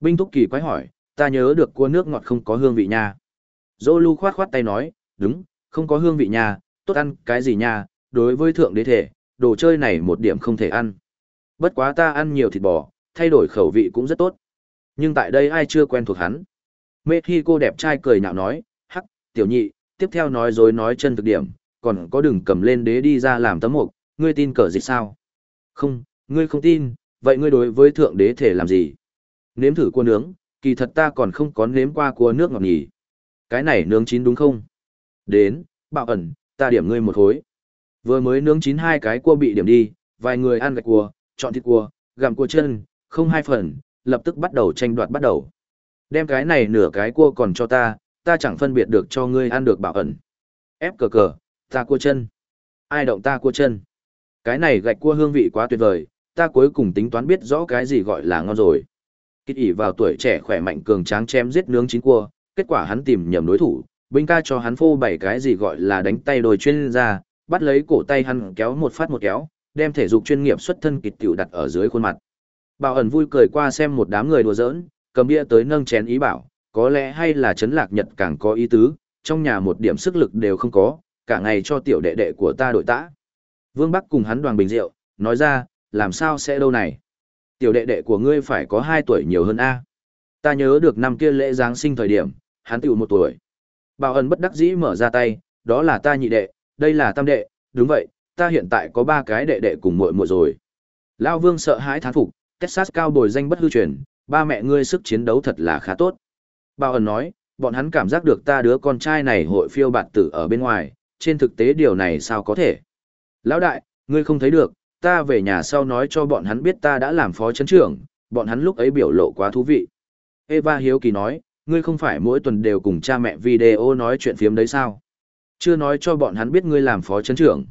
Binh thúc kỳ quái hỏi, ta nhớ được cua nước ngọt không có hương vị nha. Dô lưu khoát khoát tay nói, đúng, không có hương vị nha, tốt ăn cái gì nha, đối với thượng đế thể, đồ chơi này một điểm không thể ăn. Bất quá ta ăn nhiều thịt bò, thay đổi khẩu vị cũng rất tốt. Nhưng tại đây ai chưa quen thuộc hắn. Mê khi cô đẹp trai cười nhạo nói, hắc, tiểu nhị, tiếp theo nói dối nói chân thực điểm, còn có đừng cầm lên đế đi ra làm tấm mục, ngươi tin cờ dịch sao? Không, ngươi không tin, vậy ngươi đối với thượng đế thể làm gì? Nếm thử cua nướng, kỳ thật ta còn không có nếm qua cua nước ngọt nhỉ. Cái này nướng chín đúng không? Đến, bạo ẩn, ta điểm ngươi một hối. Vừa mới nướng chín hai cái cua bị điểm đi, vài người ăn gạch cua, chọn thịt cua, gặm cua chân, không hai phần, lập tức bắt đầu tranh đoạt bắt đầu. Đem cái này nửa cái cua còn cho ta, ta chẳng phân biệt được cho ngươi ăn được bảo ẩn. Ép cờ cờ, ta cua chân. Ai động ta cua chân. Cái này gạch cua hương vị quá tuyệt vời, ta cuối cùng tính toán biết rõ cái gì gọi là ngon rồi. Kích ỉ vào tuổi trẻ khỏe mạnh cường tráng chém giết nướng chín cua, kết quả hắn tìm nhầm đối thủ, binh ca cho hắn phô bảy cái gì gọi là đánh tay đồi chuyên ra, bắt lấy cổ tay hắn kéo một phát một kéo, đem thể dục chuyên nghiệp xuất thân kịch tiểu đặt ở dưới khuôn mặt. Bảo ẩn vui cười qua xem một đám người đùa giỡn, cầm bia tới nâng chén ý bảo, có lẽ hay là chấn lạc nhật càng có ý tứ, trong nhà một điểm sức lực đều không có, cả ngày cho tiểu đệ đệ của ta đội tã. Vương Bắc cùng hắn đoàn bình rượu, nói ra, làm sao sẽ đâu này? Tiểu đệ đệ của ngươi phải có 2 tuổi nhiều hơn A. Ta nhớ được năm kia lễ Giáng sinh thời điểm, hắn tiểu một tuổi. Bảo ẩn bất đắc dĩ mở ra tay, đó là ta nhị đệ, đây là tam đệ, đúng vậy, ta hiện tại có ba cái đệ đệ cùng muội muội rồi. Lao Vương sợ hãi thán phục, Texas cao bồi danh bất hư truyền, ba mẹ ngươi sức chiến đấu thật là khá tốt. Bao ẩn nói, bọn hắn cảm giác được ta đứa con trai này hội phiêu bạt tử ở bên ngoài, trên thực tế điều này sao có thể. Lão đại, ngươi không thấy được, ta về nhà sau nói cho bọn hắn biết ta đã làm phó chấn trưởng, bọn hắn lúc ấy biểu lộ quá thú vị. Eva Hiếu Kỳ nói, ngươi không phải mỗi tuần đều cùng cha mẹ video nói chuyện phiếm đấy sao? Chưa nói cho bọn hắn biết ngươi làm phó chấn trưởng.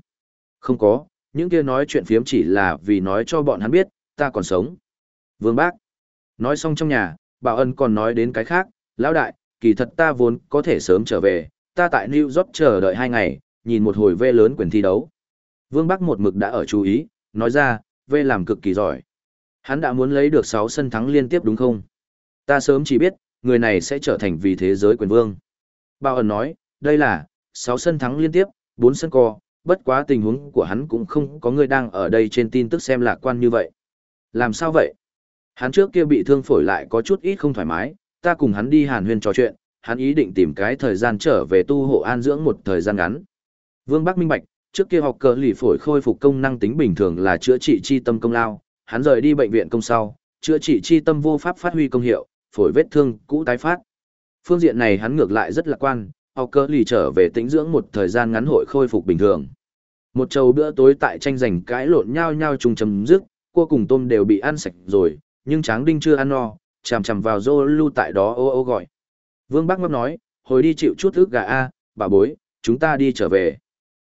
Không có, những kia nói chuyện phiếm chỉ là vì nói cho bọn hắn biết, ta còn sống. Vương Bác. Nói xong trong nhà, bảo ân còn nói đến cái khác, lão đại, kỳ thật ta vốn có thể sớm trở về, ta tại New York chờ đợi hai ngày, nhìn một hồi vê lớn quyền thi đấu. Vương Bắc một mực đã ở chú ý, nói ra, vê làm cực kỳ giỏi. Hắn đã muốn lấy được 6 sân thắng liên tiếp đúng không? Ta sớm chỉ biết, người này sẽ trở thành vì thế giới quyền vương. Bao ẩn nói, đây là, 6 sân thắng liên tiếp, 4 sân co, bất quá tình huống của hắn cũng không có người đang ở đây trên tin tức xem lạc quan như vậy. Làm sao vậy? Hắn trước kia bị thương phổi lại có chút ít không thoải mái, ta cùng hắn đi hàn huyên trò chuyện, hắn ý định tìm cái thời gian trở về tu hộ an dưỡng một thời gian ngắn. Vương Bắc minh bạch, trước kia học cờ lì phổi khôi phục công năng tính bình thường là chữa trị chi tâm công lao, hắn rời đi bệnh viện công sau, chữa trị chi tâm vô pháp phát huy công hiệu, phổi vết thương cũ tái phát. Phương diện này hắn ngược lại rất lạc quan, học cơ lì trở về tĩnh dưỡng một thời gian ngắn hội khôi phục bình thường. Một trầu bữa tối tại tranh giành cãi lộn nhau nhau trùng chấm dứt, cua cùng tôm đều bị ăn sạch rồi, nhưng Tráng Đinh chưa ăn no, chằm chằm vào Dô lưu tại đó ô ô gọi. Vương Bắc ngấp nói, hồi đi chịu chút ức gà a, bà bối, chúng ta đi trở về.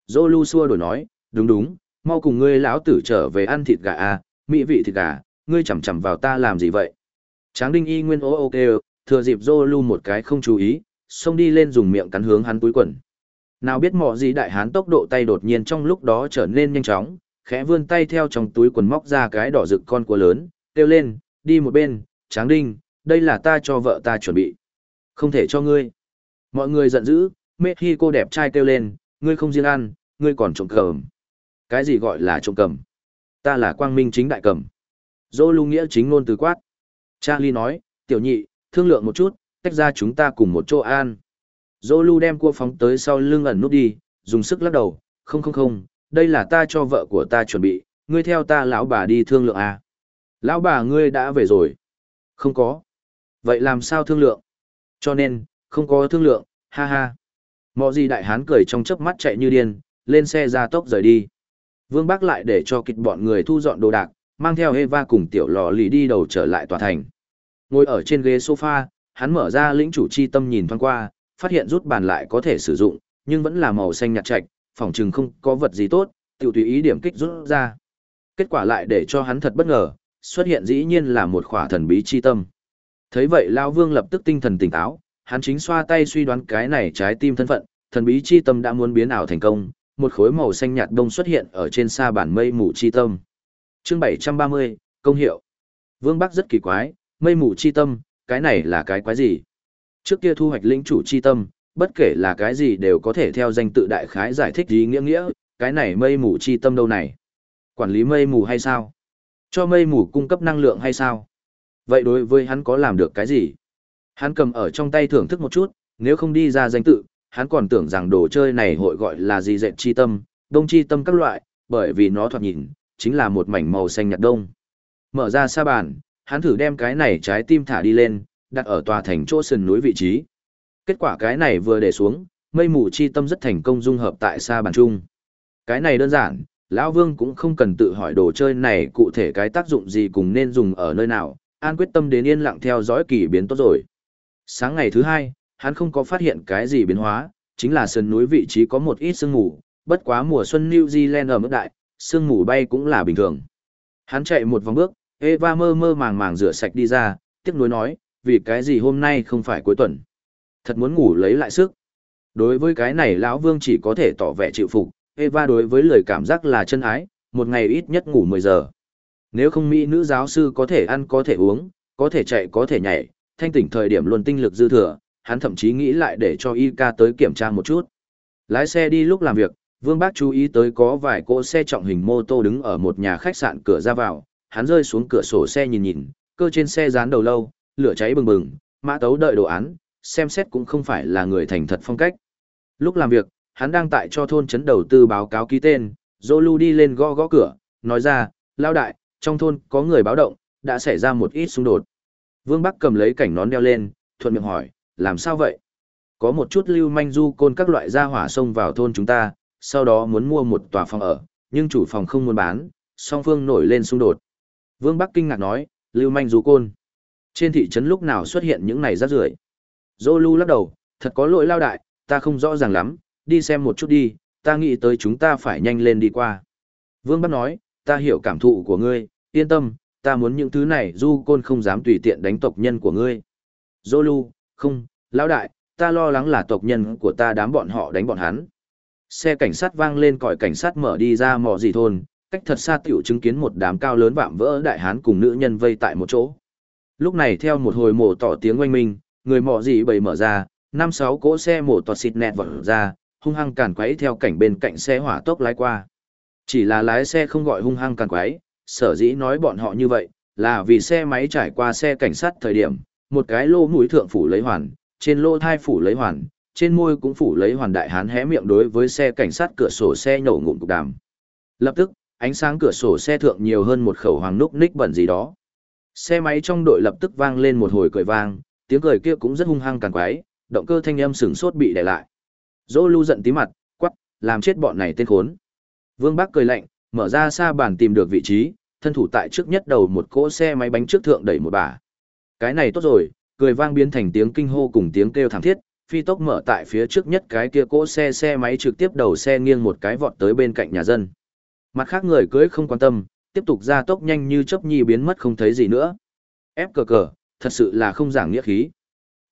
Dô lưu xua đổi nói, đúng đúng, mau cùng ngươi lão tử trở về ăn thịt gà a, mỹ vị thịt gà, ngươi chằm chằm vào ta làm gì vậy? Tráng Đinh y nguyên ô ô kêu, thừa dịp Dô lưu một cái không chú ý, xông đi lên dùng miệng cắn hướng hắn túi quần. Nào biết mọ gì đại hán tốc độ tay đột nhiên trong lúc đó trở nên nhanh chóng, khẽ vươn tay theo trong túi quần móc ra cái đỏ rực con cua lớn, kêu lên, đi một bên, tráng đinh, đây là ta cho vợ ta chuẩn bị. Không thể cho ngươi. Mọi người giận dữ, mê khi cô đẹp trai kêu lên, ngươi không riêng ăn, ngươi còn trộm cầm. Cái gì gọi là trộm cầm? Ta là quang minh chính đại cầm. Dô lưu nghĩa chính ngôn từ quát. Charlie nói, tiểu nhị, thương lượng một chút, tách ra chúng ta cùng một chỗ an. Dô lưu đem cua phóng tới sau lưng ẩn nút đi, dùng sức lắc đầu, không không không, đây là ta cho vợ của ta chuẩn bị, ngươi theo ta lão bà đi thương lượng à. Lão bà ngươi đã về rồi. Không có. Vậy làm sao thương lượng? Cho nên, không có thương lượng, ha ha. Mọ gì đại hán cười trong chớp mắt chạy như điên, lên xe ra tốc rời đi. Vương Bác lại để cho kịch bọn người thu dọn đồ đạc, mang theo Eva cùng tiểu lò lì đi đầu trở lại tòa thành. Ngồi ở trên ghế sofa, hắn mở ra lĩnh chủ chi tâm nhìn thoáng qua, phát hiện rút bàn lại có thể sử dụng, nhưng vẫn là màu xanh nhạt trạch, phòng chừng không có vật gì tốt, tiểu tùy ý điểm kích rút ra. Kết quả lại để cho hắn thật bất ngờ, xuất hiện dĩ nhiên là một khỏa thần bí chi tâm. Thấy vậy Lao Vương lập tức tinh thần tỉnh táo, hắn chính xoa tay suy đoán cái này trái tim thân phận, thần bí chi tâm đã muốn biến ảo thành công, một khối màu xanh nhạt đông xuất hiện ở trên sa bản mây mù chi tâm. Chương 730, công hiệu. Vương Bắc rất kỳ quái, mây mù chi tâm, cái này là cái quái gì? Trước kia thu hoạch lĩnh chủ chi tâm, bất kể là cái gì đều có thể theo danh tự đại khái giải thích ý nghĩa nghĩa, cái này mây mù chi tâm đâu này? Quản lý mây mù hay sao? Cho mây mù cung cấp năng lượng hay sao? Vậy đối với hắn có làm được cái gì? Hắn cầm ở trong tay thưởng thức một chút, nếu không đi ra danh tự, hắn còn tưởng rằng đồ chơi này hội gọi là gì dệt chi tâm, đông chi tâm các loại, bởi vì nó thoạt nhìn, chính là một mảnh màu xanh nhạt đông. Mở ra sa bàn, hắn thử đem cái này trái tim thả đi lên, đặt ở tòa thành chỗ sườn núi vị trí. Kết quả cái này vừa để xuống, mây mù chi tâm rất thành công dung hợp tại xa bàn trung. Cái này đơn giản, lão Vương cũng không cần tự hỏi đồ chơi này cụ thể cái tác dụng gì cùng nên dùng ở nơi nào, an quyết tâm đến yên lặng theo dõi kỳ biến tốt rồi. Sáng ngày thứ hai, hắn không có phát hiện cái gì biến hóa, chính là sườn núi vị trí có một ít sương mù, bất quá mùa xuân New Zealand ở mức đại, sương mù bay cũng là bình thường. Hắn chạy một vòng bước, Eva mơ mơ màng màng rửa sạch đi ra, tiếc nuối nói, vì cái gì hôm nay không phải cuối tuần. Thật muốn ngủ lấy lại sức. Đối với cái này lão Vương chỉ có thể tỏ vẻ chịu phục, Eva đối với lời cảm giác là chân ái, một ngày ít nhất ngủ 10 giờ. Nếu không mỹ nữ giáo sư có thể ăn có thể uống, có thể chạy có thể nhảy, thanh tỉnh thời điểm luôn tinh lực dư thừa, hắn thậm chí nghĩ lại để cho Y ca tới kiểm tra một chút. Lái xe đi lúc làm việc, Vương Bác chú ý tới có vài cỗ xe trọng hình mô tô đứng ở một nhà khách sạn cửa ra vào, hắn rơi xuống cửa sổ xe nhìn nhìn, cơ trên xe dán đầu lâu, lửa cháy bừng bừng, mã tấu đợi đồ án, xem xét cũng không phải là người thành thật phong cách. Lúc làm việc, hắn đang tại cho thôn chấn đầu tư báo cáo ký tên, Zolu đi lên gõ gõ cửa, nói ra, lao đại, trong thôn có người báo động, đã xảy ra một ít xung đột. Vương Bắc cầm lấy cảnh nón đeo lên, thuận miệng hỏi, làm sao vậy? Có một chút lưu manh du côn các loại gia hỏa xông vào thôn chúng ta, sau đó muốn mua một tòa phòng ở, nhưng chủ phòng không muốn bán, song phương nổi lên xung đột. Vương Bắc kinh ngạc nói, lưu manh Dù côn. Trên thị trấn lúc nào xuất hiện những này rác rưởi? Zolu lắc đầu, thật có lỗi lao đại, ta không rõ ràng lắm, đi xem một chút đi, ta nghĩ tới chúng ta phải nhanh lên đi qua. Vương Bắc nói, ta hiểu cảm thụ của ngươi, yên tâm, ta muốn những thứ này du côn không dám tùy tiện đánh tộc nhân của ngươi. Zolu, không, Lão đại, ta lo lắng là tộc nhân của ta đám bọn họ đánh bọn hắn. Xe cảnh sát vang lên còi cảnh sát mở đi ra mò gì thôn, cách thật xa tiểu chứng kiến một đám cao lớn vạm vỡ đại hán cùng nữ nhân vây tại một chỗ. Lúc này theo một hồi mổ tỏ tiếng oanh minh, người mọ gì bầy mở ra, năm sáu cỗ xe mổ tọt xịt nẹt vọt ra, hung hăng càn quấy theo cảnh bên cạnh xe hỏa tốc lái qua. Chỉ là lái xe không gọi hung hăng càn quấy, sở dĩ nói bọn họ như vậy, là vì xe máy trải qua xe cảnh sát thời điểm, một cái lô mũi thượng phủ lấy hoàn, trên lô thai phủ lấy hoàn, trên môi cũng phủ lấy hoàn đại hán hé miệng đối với xe cảnh sát cửa sổ xe nổ ngụm cục đàm. Lập tức, ánh sáng cửa sổ xe thượng nhiều hơn một khẩu hoàng núc ních bẩn gì đó. Xe máy trong đội lập tức vang lên một hồi cười vang, tiếng cười kia cũng rất hung hăng càng quái, động cơ thanh âm sừng sốt bị đè lại. Dỗ lưu giận tí mặt, quắc, làm chết bọn này tên khốn. Vương Bắc cười lạnh, mở ra xa bàn tìm được vị trí, thân thủ tại trước nhất đầu một cỗ xe máy bánh trước thượng đẩy một bà. Cái này tốt rồi, cười vang biến thành tiếng kinh hô cùng tiếng kêu thảm thiết, phi tốc mở tại phía trước nhất cái kia cỗ xe xe máy trực tiếp đầu xe nghiêng một cái vọt tới bên cạnh nhà dân. Mặt khác người cưới không quan tâm, tiếp tục ra tốc nhanh như chớp nhi biến mất không thấy gì nữa. Ép cờ cờ, thật sự là không giảng nghĩa khí.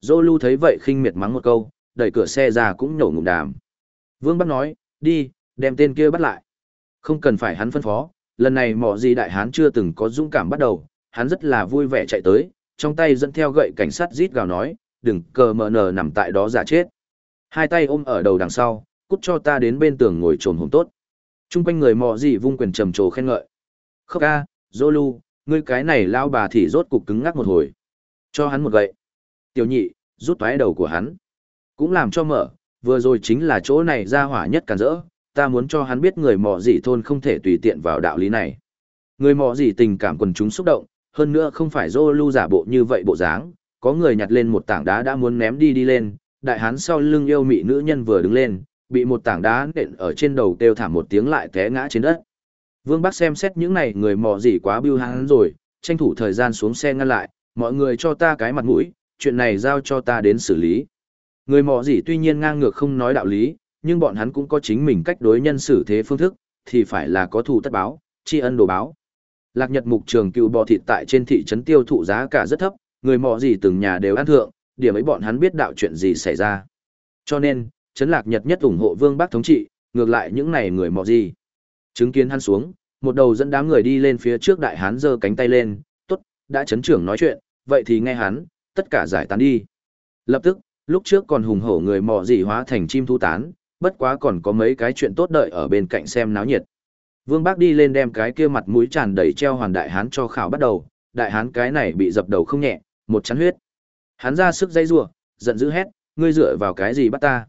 Dô lưu thấy vậy khinh miệt mắng một câu, đẩy cửa xe ra cũng nhổ ngụm đàm. Vương Bắc nói, đi, đem tên kia bắt lại. Không cần phải hắn phân phó, lần này mỏ gì đại hán chưa từng có dũng cảm bắt đầu, hắn rất là vui vẻ chạy tới, trong tay dẫn theo gậy cảnh sát rít gào nói, đừng cờ mờ nờ nằm tại đó giả chết. Hai tay ôm ở đầu đằng sau, cút cho ta đến bên tường ngồi trồn hồn tốt. Trung quanh người mò gì vung quyền trầm trồ khen ngợi. Khóc ca, Zolu, ngươi cái này lao bà thì rốt cục cứng ngắc một hồi. Cho hắn một gậy. Tiểu nhị, rút toái đầu của hắn. Cũng làm cho mở, vừa rồi chính là chỗ này ra hỏa nhất cản rỡ, ta muốn cho hắn biết người mò gì thôn không thể tùy tiện vào đạo lý này. Người mò gì tình cảm quần chúng xúc động, hơn nữa không phải Zolu giả bộ như vậy bộ dáng, có người nhặt lên một tảng đá đã muốn ném đi đi lên, đại hán sau lưng yêu mị nữ nhân vừa đứng lên, bị một tảng đá nện ở trên đầu kêu thảm một tiếng lại té ngã trên đất. Vương Bắc xem xét những này người mò gì quá biêu hắn rồi, tranh thủ thời gian xuống xe ngăn lại, mọi người cho ta cái mặt mũi, chuyện này giao cho ta đến xử lý. Người mò gì tuy nhiên ngang ngược không nói đạo lý, nhưng bọn hắn cũng có chính mình cách đối nhân xử thế phương thức, thì phải là có thù tất báo, tri ân đồ báo. Lạc Nhật mục trường cựu bò thịt tại trên thị trấn tiêu thụ giá cả rất thấp, người mò gì từng nhà đều ăn thượng, điểm ấy bọn hắn biết đạo chuyện gì xảy ra. Cho nên, chấn Lạc Nhật nhất ủng hộ Vương bác thống trị, ngược lại những này người mọ gì. Chứng kiến hắn xuống, một đầu dẫn đám người đi lên phía trước đại hán giơ cánh tay lên, tốt, đã chấn trưởng nói chuyện, vậy thì nghe hắn, tất cả giải tán đi. Lập tức, lúc trước còn hùng hổ người mọ gì hóa thành chim thu tán, bất quá còn có mấy cái chuyện tốt đợi ở bên cạnh xem náo nhiệt. Vương Bác đi lên đem cái kia mặt mũi tràn đầy treo hoàn đại hán cho khảo bắt đầu, đại hán cái này bị dập đầu không nhẹ, một chắn huyết. Hắn ra sức dây rủa, giận dữ hét, ngươi dựa vào cái gì bắt ta?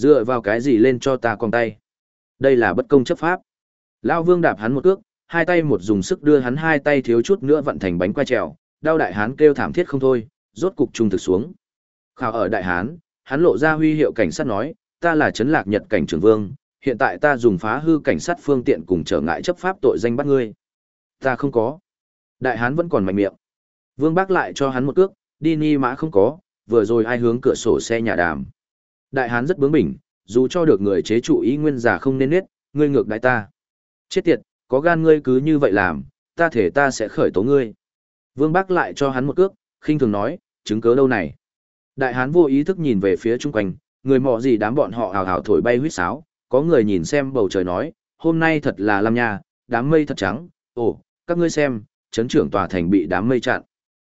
Dựa vào cái gì lên cho ta con tay? Đây là bất công chấp pháp. Lão Vương đạp hắn một cước, hai tay một dùng sức đưa hắn hai tay thiếu chút nữa vận thành bánh quay trèo, đau đại hán kêu thảm thiết không thôi, rốt cục trung thực xuống. Khảo ở đại hán, hắn lộ ra huy hiệu cảnh sát nói, ta là trấn lạc nhật cảnh trưởng vương, hiện tại ta dùng phá hư cảnh sát phương tiện cùng trở ngại chấp pháp tội danh bắt ngươi. Ta không có. Đại hán vẫn còn mạnh miệng. Vương bác lại cho hắn một cước, đi ni mã không có, vừa rồi ai hướng cửa sổ xe nhà đàm. Đại hán rất bướng bỉnh, dù cho được người chế trụ ý nguyên giả không nên nết, ngươi ngược đại ta. Chết tiệt, có gan ngươi cứ như vậy làm, ta thể ta sẽ khởi tố ngươi. Vương bác lại cho hắn một cước, khinh thường nói, chứng cớ đâu này. Đại hán vô ý thức nhìn về phía chung quanh, người mọ gì đám bọn họ hào hào thổi bay huýt sáo, có người nhìn xem bầu trời nói, hôm nay thật là lam nha, đám mây thật trắng, ồ, các ngươi xem, chấn trưởng tòa thành bị đám mây chặn.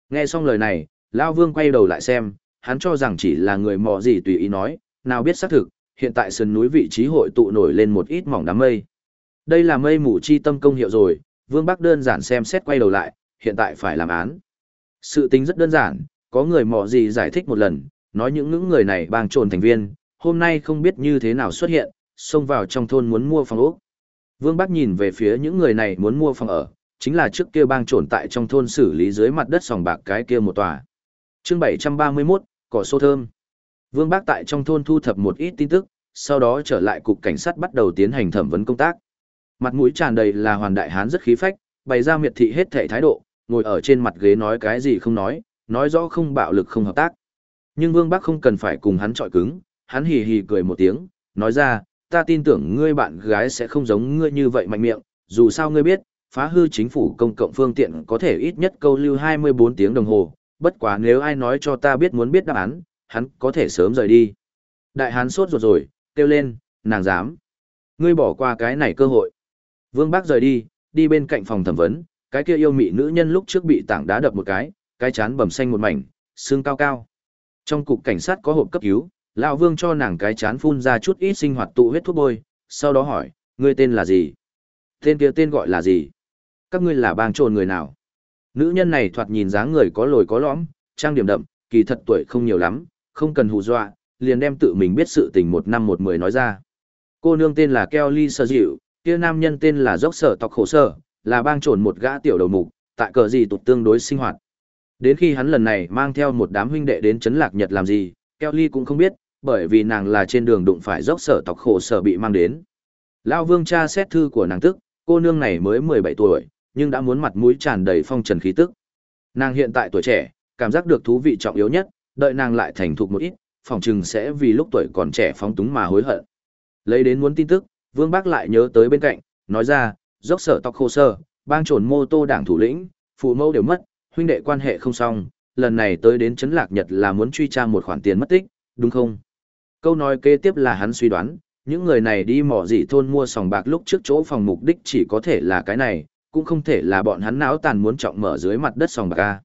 Nghe xong lời này, Lao Vương quay đầu lại xem, hắn cho rằng chỉ là người mò gì tùy ý nói, nào biết xác thực, hiện tại sườn núi vị trí hội tụ nổi lên một ít mỏng đám mây. Đây là mây mù chi tâm công hiệu rồi, Vương Bắc đơn giản xem xét quay đầu lại, hiện tại phải làm án. Sự tính rất đơn giản, có người mò gì giải thích một lần, nói những những người này bang trồn thành viên, hôm nay không biết như thế nào xuất hiện, xông vào trong thôn muốn mua phòng ốc. Vương Bắc nhìn về phía những người này muốn mua phòng ở, chính là trước kia bang trồn tại trong thôn xử lý dưới mặt đất sòng bạc cái kia một tòa. chương 731, cỏ sô thơm. Vương bác tại trong thôn thu thập một ít tin tức, sau đó trở lại cục cảnh sát bắt đầu tiến hành thẩm vấn công tác. Mặt mũi tràn đầy là hoàn đại hán rất khí phách, bày ra miệt thị hết thể thái độ, ngồi ở trên mặt ghế nói cái gì không nói, nói rõ không bạo lực không hợp tác. Nhưng Vương Bắc không cần phải cùng hắn trọi cứng, hắn hì hì cười một tiếng, nói ra, ta tin tưởng ngươi bạn gái sẽ không giống ngươi như vậy mạnh miệng, dù sao ngươi biết, phá hư chính phủ công cộng phương tiện có thể ít nhất câu lưu 24 tiếng đồng hồ, bất quá nếu ai nói cho ta biết muốn biết đáp án, hắn có thể sớm rời đi. Đại hán sốt ruột rồi, kêu lên, nàng dám. Ngươi bỏ qua cái này cơ hội. Vương Bác rời đi, đi bên cạnh phòng thẩm vấn, cái kia yêu mị nữ nhân lúc trước bị tảng đá đập một cái, cái chán bầm xanh một mảnh, xương cao cao. Trong cục cảnh sát có hộp cấp cứu, lão Vương cho nàng cái chán phun ra chút ít sinh hoạt tụ huyết thuốc bôi, sau đó hỏi, ngươi tên là gì? Tên kia tên gọi là gì? Các ngươi là bang trồn người nào? Nữ nhân này thoạt nhìn dáng người có lồi có lõm, trang điểm đậm, kỳ thật tuổi không nhiều lắm, không cần hù dọa, liền đem tự mình biết sự tình một năm một mười nói ra. Cô nương tên là Kelly Sơ Dịu, kia nam nhân tên là Dốc Sở Tọc Khổ Sở, là bang trồn một gã tiểu đầu mục, tại cờ gì tụt tương đối sinh hoạt. Đến khi hắn lần này mang theo một đám huynh đệ đến Trấn Lạc Nhật làm gì, Kelly cũng không biết, bởi vì nàng là trên đường đụng phải Dốc Sở Tọc Khổ Sở bị mang đến. Lao vương cha xét thư của nàng tức, cô nương này mới 17 tuổi, nhưng đã muốn mặt mũi tràn đầy phong trần khí tức. Nàng hiện tại tuổi trẻ, cảm giác được thú vị trọng yếu nhất, đợi nàng lại thành thục một ít, phòng trừng sẽ vì lúc tuổi còn trẻ phóng túng mà hối hận. Lấy đến muốn tin tức, Vương Bác lại nhớ tới bên cạnh, nói ra, dốc sở tóc khô sơ, bang trồn mô tô đảng thủ lĩnh, phụ mẫu đều mất, huynh đệ quan hệ không xong, lần này tới đến Trấn Lạc Nhật là muốn truy tra một khoản tiền mất tích, đúng không? Câu nói kế tiếp là hắn suy đoán, những người này đi mỏ dị thôn mua sòng bạc lúc trước chỗ phòng mục đích chỉ có thể là cái này, cũng không thể là bọn hắn não tàn muốn trọng mở dưới mặt đất sòng bạc a.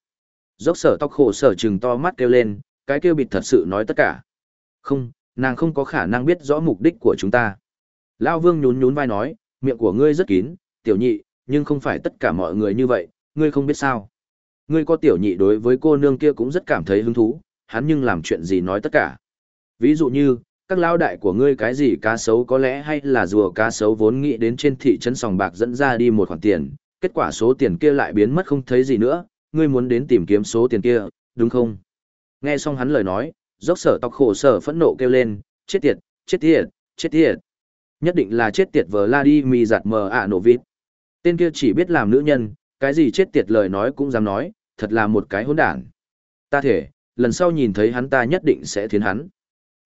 Dốc sở tóc khổ sở chừng to mắt kêu lên, cái kêu bịt thật sự nói tất cả. Không, nàng không có khả năng biết rõ mục đích của chúng ta. Lao vương nhún nhún vai nói, miệng của ngươi rất kín, tiểu nhị, nhưng không phải tất cả mọi người như vậy, ngươi không biết sao. Ngươi có tiểu nhị đối với cô nương kia cũng rất cảm thấy hứng thú, hắn nhưng làm chuyện gì nói tất cả. Ví dụ như, các lao đại của ngươi cái gì cá sấu có lẽ hay là rùa cá sấu vốn nghĩ đến trên thị trấn sòng bạc dẫn ra đi một khoản tiền, kết quả số tiền kia lại biến mất không thấy gì nữa, ngươi muốn đến tìm kiếm số tiền kia, đúng không? Nghe xong hắn lời nói, dốc sở tóc khổ sở phẫn nộ kêu lên, chết tiệt, chết tiệt, chết tiệt. Nhất định là chết tiệt vờ la đi mì giặt mờ ạ nổ vịt. Tên kia chỉ biết làm nữ nhân, cái gì chết tiệt lời nói cũng dám nói, thật là một cái hỗn đản. Ta thể, lần sau nhìn thấy hắn ta nhất định sẽ thiến hắn.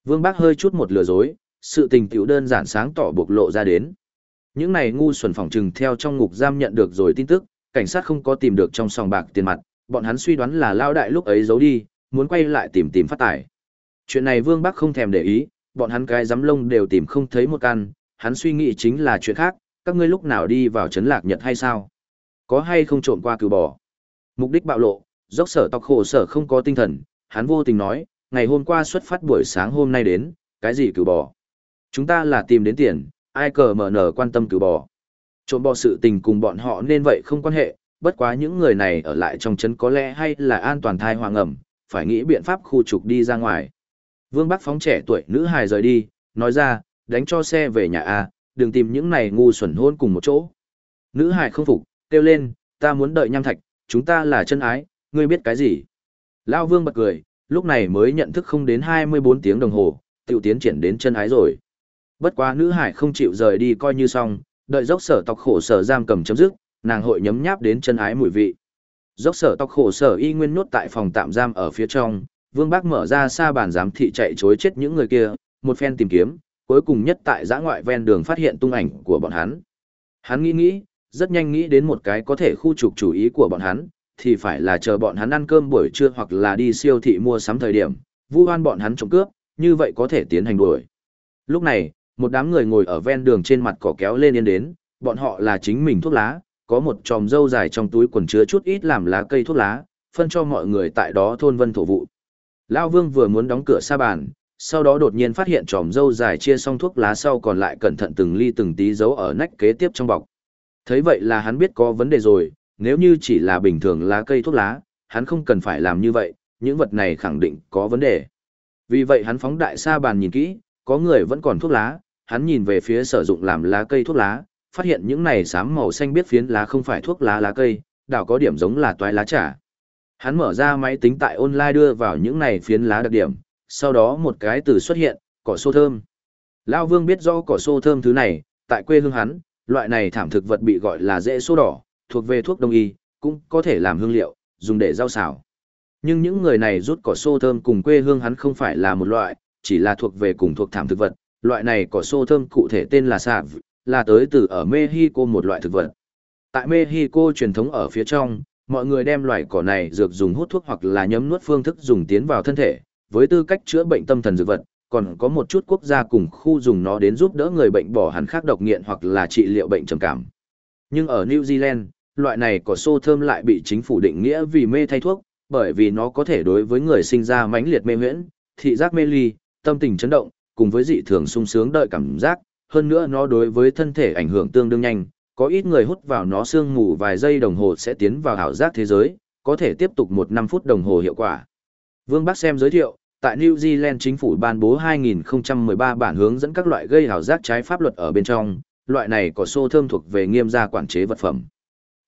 Vương Bác hơi chút một lừa dối, sự tình tiểu đơn giản sáng tỏ bộc lộ ra đến. Những này ngu xuẩn phỏng trừng theo trong ngục giam nhận được rồi tin tức, cảnh sát không có tìm được trong sòng bạc tiền mặt, bọn hắn suy đoán là lao đại lúc ấy giấu đi, muốn quay lại tìm tìm phát tài. Chuyện này Vương Bắc không thèm để ý, bọn hắn cái giám lông đều tìm không thấy một căn, hắn suy nghĩ chính là chuyện khác, các ngươi lúc nào đi vào trấn lạc nhật hay sao? Có hay không trộm qua cừu bò? Mục đích bạo lộ, dốc sở tộc khổ sở không có tinh thần, hắn vô tình nói, ngày hôm qua xuất phát buổi sáng hôm nay đến, cái gì cừu bò? Chúng ta là tìm đến tiền, ai cờ mở nở quan tâm cừu bò. Trộm bò sự tình cùng bọn họ nên vậy không quan hệ, bất quá những người này ở lại trong trấn có lẽ hay là an toàn thai hoàng ẩm, phải nghĩ biện pháp khu trục đi ra ngoài. Vương Bắc phóng trẻ tuổi nữ hài rời đi, nói ra, đánh cho xe về nhà A, đừng tìm những này ngu xuẩn hôn cùng một chỗ. Nữ hài không phục, kêu lên, ta muốn đợi nham thạch, chúng ta là chân ái, ngươi biết cái gì? Lao Vương bật cười, lúc này mới nhận thức không đến 24 tiếng đồng hồ, tiểu tiến triển đến chân ái rồi. Bất quá nữ hải không chịu rời đi coi như xong, đợi dốc sở tộc khổ sở giam cầm chấm dứt, nàng hội nhấm nháp đến chân ái mùi vị. Dốc sở tộc khổ sở y nguyên nhốt tại phòng tạm giam ở phía trong, Vương Bác mở ra xa bàn giám thị chạy chối chết những người kia, một phen tìm kiếm, cuối cùng nhất tại giã ngoại ven đường phát hiện tung ảnh của bọn hắn. Hắn nghĩ nghĩ, rất nhanh nghĩ đến một cái có thể khu trục chủ ý của bọn hắn, thì phải là chờ bọn hắn ăn cơm buổi trưa hoặc là đi siêu thị mua sắm thời điểm, vu hoan bọn hắn trộm cướp, như vậy có thể tiến hành đuổi. Lúc này, một đám người ngồi ở ven đường trên mặt cỏ kéo lên yên đến, bọn họ là chính mình thuốc lá, có một tròm dâu dài trong túi quần chứa chút ít làm lá cây thuốc lá, phân cho mọi người tại đó thôn vân thổ vụ. Lão Vương vừa muốn đóng cửa xa bàn, sau đó đột nhiên phát hiện tròm dâu dài chia xong thuốc lá sau còn lại cẩn thận từng ly từng tí giấu ở nách kế tiếp trong bọc. Thấy vậy là hắn biết có vấn đề rồi, nếu như chỉ là bình thường lá cây thuốc lá, hắn không cần phải làm như vậy, những vật này khẳng định có vấn đề. Vì vậy hắn phóng đại xa bàn nhìn kỹ, có người vẫn còn thuốc lá, hắn nhìn về phía sử dụng làm lá cây thuốc lá, phát hiện những này xám màu xanh biết phiến lá không phải thuốc lá lá cây, đảo có điểm giống là toái lá trà. Hắn mở ra máy tính tại online đưa vào những này phiến lá đặc điểm, sau đó một cái từ xuất hiện, cỏ xô thơm. Lão Vương biết rõ cỏ xô thơm thứ này, tại quê hương hắn, loại này thảm thực vật bị gọi là rễ xô đỏ, thuộc về thuốc đông y, cũng có thể làm hương liệu, dùng để rau xào. Nhưng những người này rút cỏ xô thơm cùng quê hương hắn không phải là một loại, chỉ là thuộc về cùng thuộc thảm thực vật. Loại này cỏ xô thơm cụ thể tên là sạp, là tới từ ở Mexico một loại thực vật. Tại Mexico truyền thống ở phía trong, mọi người đem loại cỏ này dược dùng hút thuốc hoặc là nhấm nuốt phương thức dùng tiến vào thân thể, với tư cách chữa bệnh tâm thần dược vật, còn có một chút quốc gia cùng khu dùng nó đến giúp đỡ người bệnh bỏ hẳn khác độc nghiện hoặc là trị liệu bệnh trầm cảm. Nhưng ở New Zealand, loại này cỏ xô thơm lại bị chính phủ định nghĩa vì mê thay thuốc, bởi vì nó có thể đối với người sinh ra mãnh liệt mê huyễn, thị giác mê ly, tâm tình chấn động, cùng với dị thường sung sướng đợi cảm giác, hơn nữa nó đối với thân thể ảnh hưởng tương đương nhanh, có ít người hút vào nó sương mù vài giây đồng hồ sẽ tiến vào ảo giác thế giới, có thể tiếp tục một năm phút đồng hồ hiệu quả. Vương Bắc xem giới thiệu, tại New Zealand chính phủ ban bố 2013 bản hướng dẫn các loại gây ảo giác trái pháp luật ở bên trong, loại này có xô thơm thuộc về nghiêm gia quản chế vật phẩm.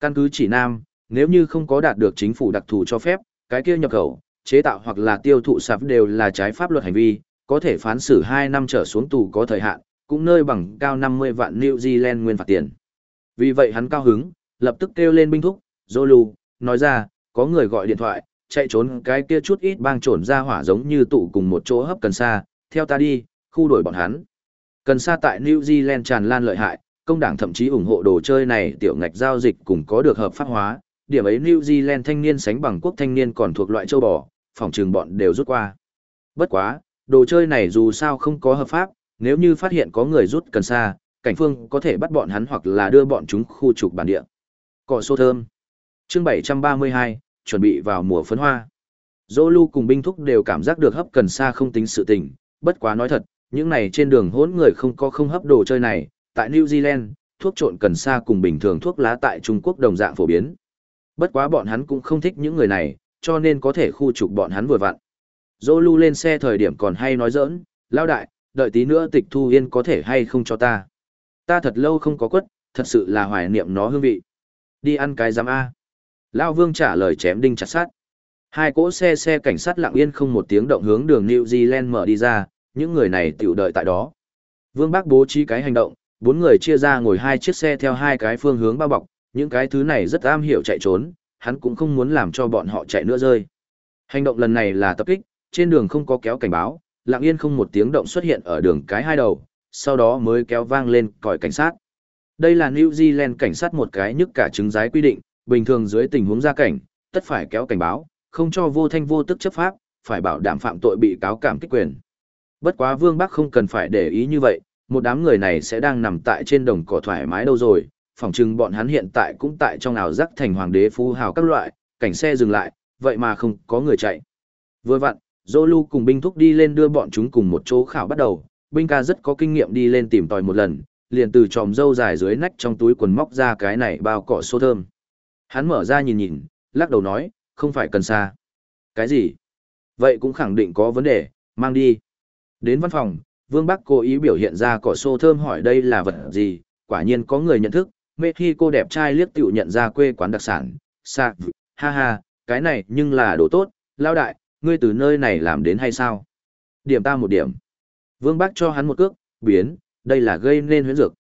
Căn cứ chỉ nam, nếu như không có đạt được chính phủ đặc thù cho phép, cái kia nhập khẩu, chế tạo hoặc là tiêu thụ sạp đều là trái pháp luật hành vi, có thể phán xử 2 năm trở xuống tù có thời hạn, cũng nơi bằng cao 50 vạn New Zealand nguyên phạt tiền. Vì vậy hắn cao hứng, lập tức kêu lên binh thúc, Zolu, nói ra, có người gọi điện thoại, chạy trốn cái kia chút ít bang trộn ra hỏa giống như tụ cùng một chỗ hấp cần sa, theo ta đi, khu đuổi bọn hắn. Cần sa tại New Zealand tràn lan lợi hại, công đảng thậm chí ủng hộ đồ chơi này tiểu ngạch giao dịch cùng có được hợp pháp hóa, điểm ấy New Zealand thanh niên sánh bằng quốc thanh niên còn thuộc loại châu bò, phòng trường bọn đều rút qua. Bất quá, đồ chơi này dù sao không có hợp pháp, nếu như phát hiện có người rút cần sa, cảnh phương có thể bắt bọn hắn hoặc là đưa bọn chúng khu trục bản địa. Cỏ xô thơm. Chương 732, chuẩn bị vào mùa phấn hoa. Zolu cùng binh thúc đều cảm giác được hấp cần sa không tính sự tình, bất quá nói thật, những này trên đường hỗn người không có không hấp đồ chơi này, tại New Zealand, thuốc trộn cần sa cùng bình thường thuốc lá tại Trung Quốc đồng dạng phổ biến. Bất quá bọn hắn cũng không thích những người này, cho nên có thể khu trục bọn hắn vừa vặn. Zolu lên xe thời điểm còn hay nói giỡn, lao đại, đợi tí nữa tịch thu yên có thể hay không cho ta. Ta thật lâu không có quất, thật sự là hoài niệm nó hương vị. Đi ăn cái giám A. Lao vương trả lời chém đinh chặt sát. Hai cỗ xe xe cảnh sát lặng yên không một tiếng động hướng đường New Zealand mở đi ra, những người này tiểu đợi tại đó. Vương Bác bố trí cái hành động, bốn người chia ra ngồi hai chiếc xe theo hai cái phương hướng bao bọc, những cái thứ này rất am hiểu chạy trốn, hắn cũng không muốn làm cho bọn họ chạy nữa rơi. Hành động lần này là tập kích, trên đường không có kéo cảnh báo, lặng yên không một tiếng động xuất hiện ở đường cái hai đầu, sau đó mới kéo vang lên còi cảnh sát. Đây là New Zealand cảnh sát một cái nhức cả chứng giái quy định, bình thường dưới tình huống gia cảnh, tất phải kéo cảnh báo, không cho vô thanh vô tức chấp pháp, phải bảo đảm phạm tội bị cáo cảm kích quyền. Bất quá Vương Bắc không cần phải để ý như vậy, một đám người này sẽ đang nằm tại trên đồng cỏ thoải mái đâu rồi, phỏng chừng bọn hắn hiện tại cũng tại trong ảo giác thành hoàng đế phú hào các loại, cảnh xe dừng lại, vậy mà không có người chạy. Vừa vặn, Zolu cùng binh thúc đi lên đưa bọn chúng cùng một chỗ khảo bắt đầu, binh ca rất có kinh nghiệm đi lên tìm tòi một lần, liền từ tròm dâu dài dưới nách trong túi quần móc ra cái này bao cỏ xô thơm. Hắn mở ra nhìn nhìn, lắc đầu nói, không phải cần xa. Cái gì? Vậy cũng khẳng định có vấn đề, mang đi. Đến văn phòng, Vương Bắc cố ý biểu hiện ra cỏ xô thơm hỏi đây là vật gì, quả nhiên có người nhận thức, mê khi cô đẹp trai liếc tiểu nhận ra quê quán đặc sản, sạc, ha ha, cái này nhưng là đồ tốt, lao đại, ngươi từ nơi này làm đến hay sao? Điểm ta một điểm. Vương Bắc cho hắn một cước, biến, đây là gây nên huyễn dược.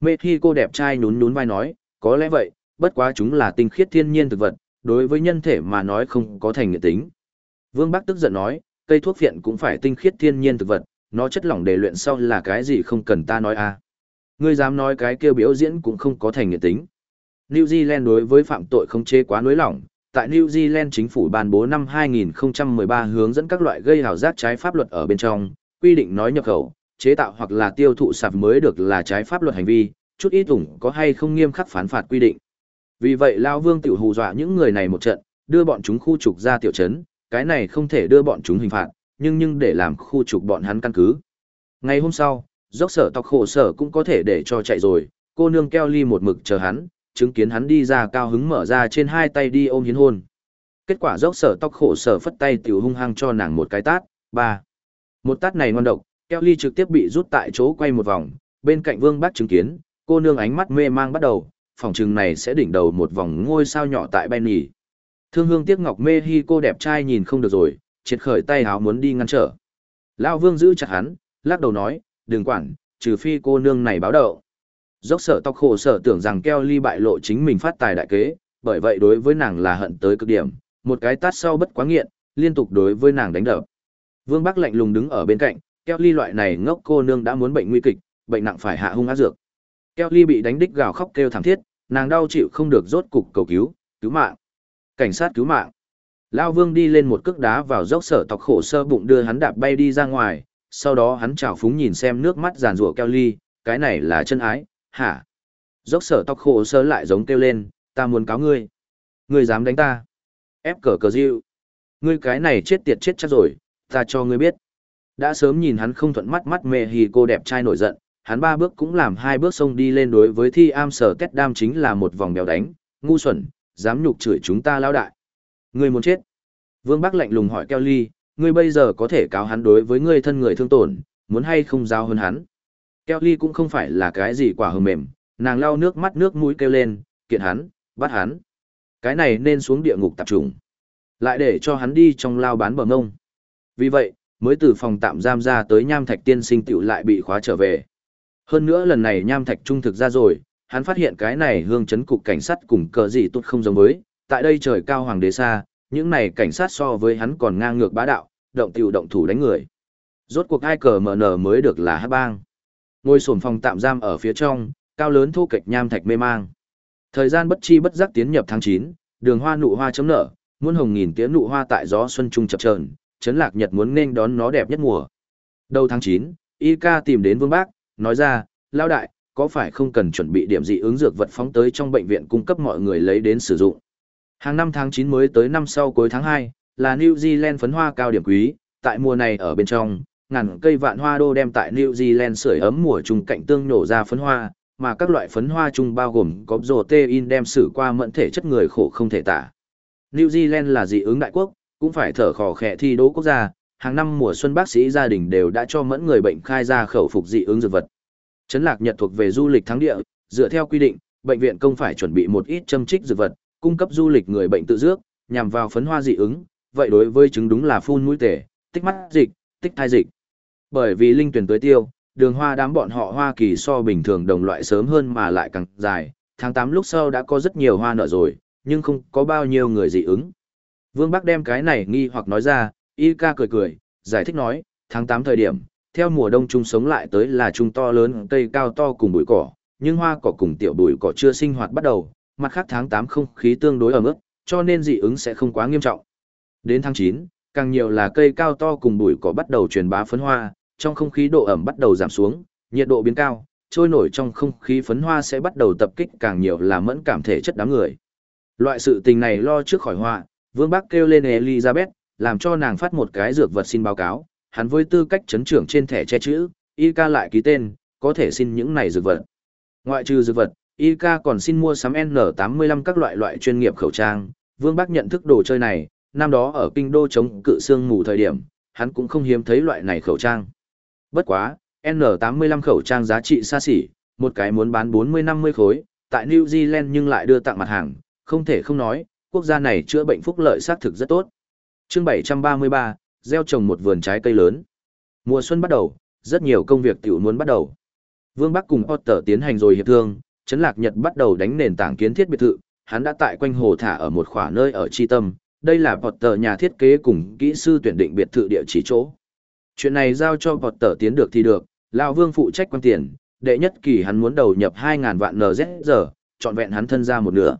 Mê khi cô đẹp trai nhún nhún vai nói, có lẽ vậy, bất quá chúng là tinh khiết thiên nhiên thực vật, đối với nhân thể mà nói không có thành nghiện tính. Vương Bắc tức giận nói, cây thuốc viện cũng phải tinh khiết thiên nhiên thực vật, nó chất lỏng để luyện sau là cái gì không cần ta nói à. Ngươi dám nói cái kêu biểu diễn cũng không có thành nghiện tính. New Zealand đối với phạm tội không chế quá nối lỏng, tại New Zealand chính phủ ban bố năm 2013 hướng dẫn các loại gây hào giác trái pháp luật ở bên trong, quy định nói nhập khẩu, chế tạo hoặc là tiêu thụ sạp mới được là trái pháp luật hành vi, chút ít ủng có hay không nghiêm khắc phán phạt quy định. Vì vậy Lao Vương tiểu hù dọa những người này một trận, đưa bọn chúng khu trục ra tiểu trấn, cái này không thể đưa bọn chúng hình phạt, nhưng nhưng để làm khu trục bọn hắn căn cứ. Ngày hôm sau, dốc sở tộc khổ sở cũng có thể để cho chạy rồi, cô nương Kelly một mực chờ hắn, chứng kiến hắn đi ra cao hứng mở ra trên hai tay đi ôm hiến hôn. Kết quả dốc sở tóc khổ sở phất tay tiểu hung hăng cho nàng một cái tát, ba. Một tát này ngon độc, keo ly trực tiếp bị rút tại chỗ quay một vòng, bên cạnh vương bác chứng kiến, cô nương ánh mắt mê mang bắt đầu, phòng trừng này sẽ đỉnh đầu một vòng ngôi sao nhỏ tại bay nỉ. Thương hương tiếc ngọc mê hi cô đẹp trai nhìn không được rồi, triệt khởi tay háo muốn đi ngăn trở. Lão vương giữ chặt hắn, lắc đầu nói, đừng quản, trừ phi cô nương này báo đậu. Dốc sở tóc khổ sở tưởng rằng keo ly bại lộ chính mình phát tài đại kế, bởi vậy đối với nàng là hận tới cực điểm, một cái tát sau bất quá nghiện, liên tục đối với nàng đánh đập. Vương Bắc lạnh lùng đứng ở bên cạnh, keo ly loại này ngốc cô nương đã muốn bệnh nguy kịch, bệnh nặng phải hạ hung ác dược. Kelly bị đánh đích gào khóc kêu thảm thiết, nàng đau chịu không được rốt cục cầu cứu, cứu mạng. Cảnh sát cứu mạng. Lao Vương đi lên một cước đá vào dốc sở tộc khổ sơ bụng đưa hắn đạp bay đi ra ngoài, sau đó hắn chào phúng nhìn xem nước mắt giàn rủa keo ly, cái này là chân ái, hả? Dốc sở tóc khổ sơ lại giống kêu lên, ta muốn cáo ngươi. Ngươi dám đánh ta? Ép cờ cờ diệu. Ngươi cái này chết tiệt chết chắc rồi, ta cho ngươi biết. Đã sớm nhìn hắn không thuận mắt mắt mẹ hì cô đẹp trai nổi giận, hắn ba bước cũng làm hai bước xông đi lên đối với thi am sở kết đam chính là một vòng béo đánh, ngu xuẩn, dám nhục chửi chúng ta lao đại. Ngươi muốn chết. Vương Bắc lạnh lùng hỏi Kelly, ngươi bây giờ có thể cáo hắn đối với ngươi thân người thương tổn, muốn hay không giao hơn hắn. Kelly cũng không phải là cái gì quả hờ mềm, nàng lau nước mắt nước mũi kêu lên, kiện hắn, bắt hắn. Cái này nên xuống địa ngục tập trung. Lại để cho hắn đi trong lao bán bờ ngông. Vì vậy, mới từ phòng tạm giam ra tới nham thạch tiên sinh tiểu lại bị khóa trở về. Hơn nữa lần này nham thạch trung thực ra rồi, hắn phát hiện cái này hương chấn cục cảnh sát cùng cờ gì tốt không giống với, tại đây trời cao hoàng đế xa, những này cảnh sát so với hắn còn ngang ngược bá đạo, động tiểu động thủ đánh người. Rốt cuộc ai cờ mở nở mới được là hát bang. Ngôi sổm phòng tạm giam ở phía trong, cao lớn thô kệch nham thạch mê mang. Thời gian bất chi bất giác tiến nhập tháng chín, đường hoa nụ hoa chấm nở, muôn hồng nghìn tiếng nụ hoa tại gió xuân trung chập trờn trấn lạc nhật muốn nên đón nó đẹp nhất mùa. Đầu tháng chín, Y ca tìm đến Vương Bác, nói ra, lao đại, có phải không cần chuẩn bị điểm dị ứng dược vật phóng tới trong bệnh viện cung cấp mọi người lấy đến sử dụng. Hàng năm tháng chín mới tới năm sau cuối tháng hai, là New Zealand phấn hoa cao điểm quý, tại mùa này ở bên trong, ngàn cây vạn hoa đô đem tại New Zealand sưởi ấm mùa trùng cạnh tương nổ ra phấn hoa, mà các loại phấn hoa chung bao gồm có protein đem xử qua mẫn thể chất người khổ không thể tả. New Zealand là dị ứng đại quốc, cũng phải thở khò khẽ thi đấu quốc gia, hàng năm mùa xuân bác sĩ gia đình đều đã cho mẫn người bệnh khai ra khẩu phục dị ứng dược vật. Trấn Lạc Nhật thuộc về du lịch thắng địa, dựa theo quy định, bệnh viện công phải chuẩn bị một ít châm trích dược vật, cung cấp du lịch người bệnh tự dước, nhằm vào phấn hoa dị ứng, vậy đối với chứng đúng là phun mũi tể, tích mắt dịch, tích thai dịch. Bởi vì linh tuyển tới tiêu, đường hoa đám bọn họ Hoa Kỳ so bình thường đồng loại sớm hơn mà lại càng dài, tháng 8 lúc sau đã có rất nhiều hoa nở rồi, nhưng không có bao nhiêu người dị ứng. Vương Bắc đem cái này nghi hoặc nói ra, y ca cười cười, giải thích nói, tháng 8 thời điểm, theo mùa đông chung sống lại tới là trung to lớn cây cao to cùng bụi cỏ, nhưng hoa cỏ cùng tiểu bụi cỏ chưa sinh hoạt bắt đầu, mặt khác tháng 8 không khí tương đối ở mức, cho nên dị ứng sẽ không quá nghiêm trọng. Đến tháng 9, càng nhiều là cây cao to cùng bụi cỏ bắt đầu truyền bá phấn hoa, trong không khí độ ẩm bắt đầu giảm xuống, nhiệt độ biến cao, trôi nổi trong không khí phấn hoa sẽ bắt đầu tập kích càng nhiều là mẫn cảm thể chất đám người. Loại sự tình này lo trước khỏi hoa, Vương Bắc kêu lên Elizabeth, làm cho nàng phát một cái dược vật xin báo cáo, hắn với tư cách chấn trưởng trên thẻ che chữ, y ca lại ký tên, có thể xin những này dược vật. Ngoại trừ dược vật, y ca còn xin mua sắm N85 các loại loại chuyên nghiệp khẩu trang, Vương Bắc nhận thức đồ chơi này, năm đó ở kinh đô chống cự xương mù thời điểm, hắn cũng không hiếm thấy loại này khẩu trang. Bất quá, N85 khẩu trang giá trị xa xỉ, một cái muốn bán 40-50 khối, tại New Zealand nhưng lại đưa tặng mặt hàng, không thể không nói, quốc gia này chữa bệnh phúc lợi xác thực rất tốt. Chương 733, gieo trồng một vườn trái cây lớn. Mùa xuân bắt đầu, rất nhiều công việc tiểu muốn bắt đầu. Vương Bắc cùng Potter tiến hành rồi hiệp thương, Trấn Lạc Nhật bắt đầu đánh nền tảng kiến thiết biệt thự, hắn đã tại quanh hồ thả ở một khỏa nơi ở chi tâm, đây là Potter nhà thiết kế cùng kỹ sư tuyển định biệt thự địa chỉ chỗ. Chuyện này giao cho Potter tiến được thì được, lão Vương phụ trách quan tiền, đệ nhất kỳ hắn muốn đầu nhập 2000 vạn NZ giờ, chọn vẹn hắn thân ra một nửa.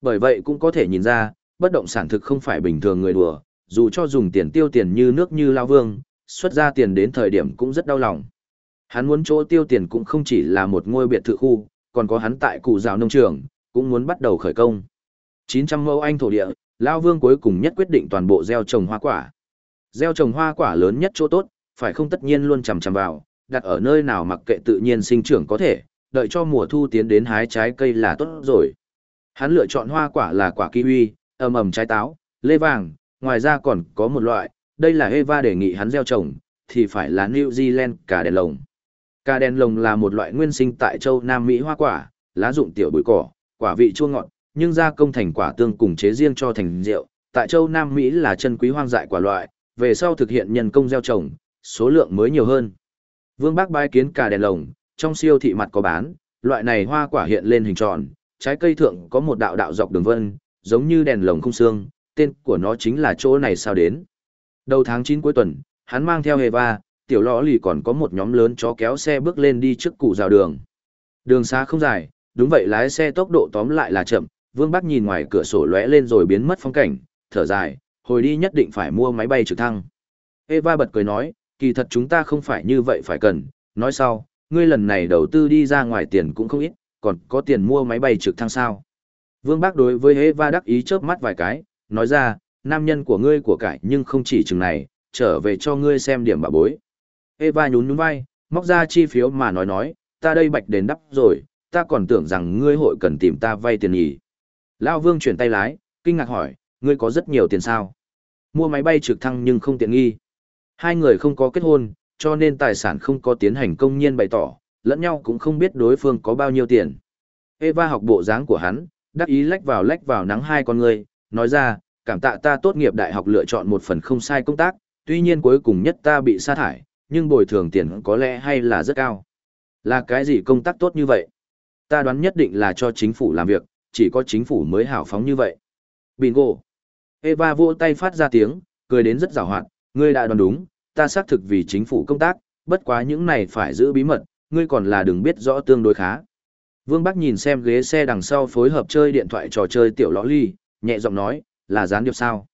Bởi vậy cũng có thể nhìn ra, bất động sản thực không phải bình thường người đùa, dù cho dùng tiền tiêu tiền như nước như lão Vương, xuất ra tiền đến thời điểm cũng rất đau lòng. Hắn muốn chỗ tiêu tiền cũng không chỉ là một ngôi biệt thự khu, còn có hắn tại cụ rào nông trường, cũng muốn bắt đầu khởi công. 900 mẫu anh thổ địa, Lao Vương cuối cùng nhất quyết định toàn bộ gieo trồng hoa quả. Gieo trồng hoa quả lớn nhất chỗ tốt, phải không tất nhiên luôn chằm chằm vào, đặt ở nơi nào mặc kệ tự nhiên sinh trưởng có thể, đợi cho mùa thu tiến đến hái trái cây là tốt rồi. Hắn lựa chọn hoa quả là quả kiwi, ầm ầm trái táo, lê vàng, ngoài ra còn có một loại, đây là Eva đề nghị hắn gieo trồng, thì phải là New Zealand cà đèn lồng. Cà đèn lồng là một loại nguyên sinh tại châu Nam Mỹ hoa quả, lá dụng tiểu bụi cỏ, quả vị chua ngọt, nhưng gia công thành quả tương cùng chế riêng cho thành rượu. Tại châu Nam Mỹ là chân quý hoang dại quả loại, về sau thực hiện nhân công gieo trồng, số lượng mới nhiều hơn. Vương Bác bái kiến cà đèn lồng, trong siêu thị mặt có bán, loại này hoa quả hiện lên hình tròn, trái cây thượng có một đạo đạo dọc đường vân, giống như đèn lồng không xương, tên của nó chính là chỗ này sao đến. Đầu tháng 9 cuối tuần, hắn mang theo Eva, tiểu lõ lì còn có một nhóm lớn chó kéo xe bước lên đi trước cụ rào đường. Đường xa không dài, đúng vậy lái xe tốc độ tóm lại là chậm, Vương Bắc nhìn ngoài cửa sổ lóe lên rồi biến mất phong cảnh, thở dài, hồi đi nhất định phải mua máy bay trực thăng. Eva bật cười nói, kỳ thật chúng ta không phải như vậy phải cần, nói sau, ngươi lần này đầu tư đi ra ngoài tiền cũng không ít, còn có tiền mua máy bay trực thăng sao. Vương Bác đối với Eva đắc ý chớp mắt vài cái, nói ra, nam nhân của ngươi của cải nhưng không chỉ chừng này, trở về cho ngươi xem điểm bà bối. Eva nhún nhún vai, móc ra chi phiếu mà nói nói, ta đây bạch đến đắp rồi, ta còn tưởng rằng ngươi hội cần tìm ta vay tiền nhỉ. Lao Vương chuyển tay lái, kinh ngạc hỏi, ngươi có rất nhiều tiền sao? Mua máy bay trực thăng nhưng không tiện nghi. Hai người không có kết hôn, cho nên tài sản không có tiến hành công nhiên bày tỏ, lẫn nhau cũng không biết đối phương có bao nhiêu tiền. Eva học bộ dáng của hắn, đắc ý lách vào lách vào nắng hai con người, nói ra, cảm tạ ta tốt nghiệp đại học lựa chọn một phần không sai công tác, tuy nhiên cuối cùng nhất ta bị sa thải, nhưng bồi thường tiền có lẽ hay là rất cao. Là cái gì công tác tốt như vậy? Ta đoán nhất định là cho chính phủ làm việc, chỉ có chính phủ mới hào phóng như vậy. Bingo! Eva vỗ tay phát ra tiếng, cười đến rất rào hoạt, ngươi đã đoán đúng, ta xác thực vì chính phủ công tác, bất quá những này phải giữ bí mật, ngươi còn là đừng biết rõ tương đối khá. Vương Bắc nhìn xem ghế xe đằng sau phối hợp chơi điện thoại trò chơi tiểu lõ ly, nhẹ giọng nói, là gián điệp sao?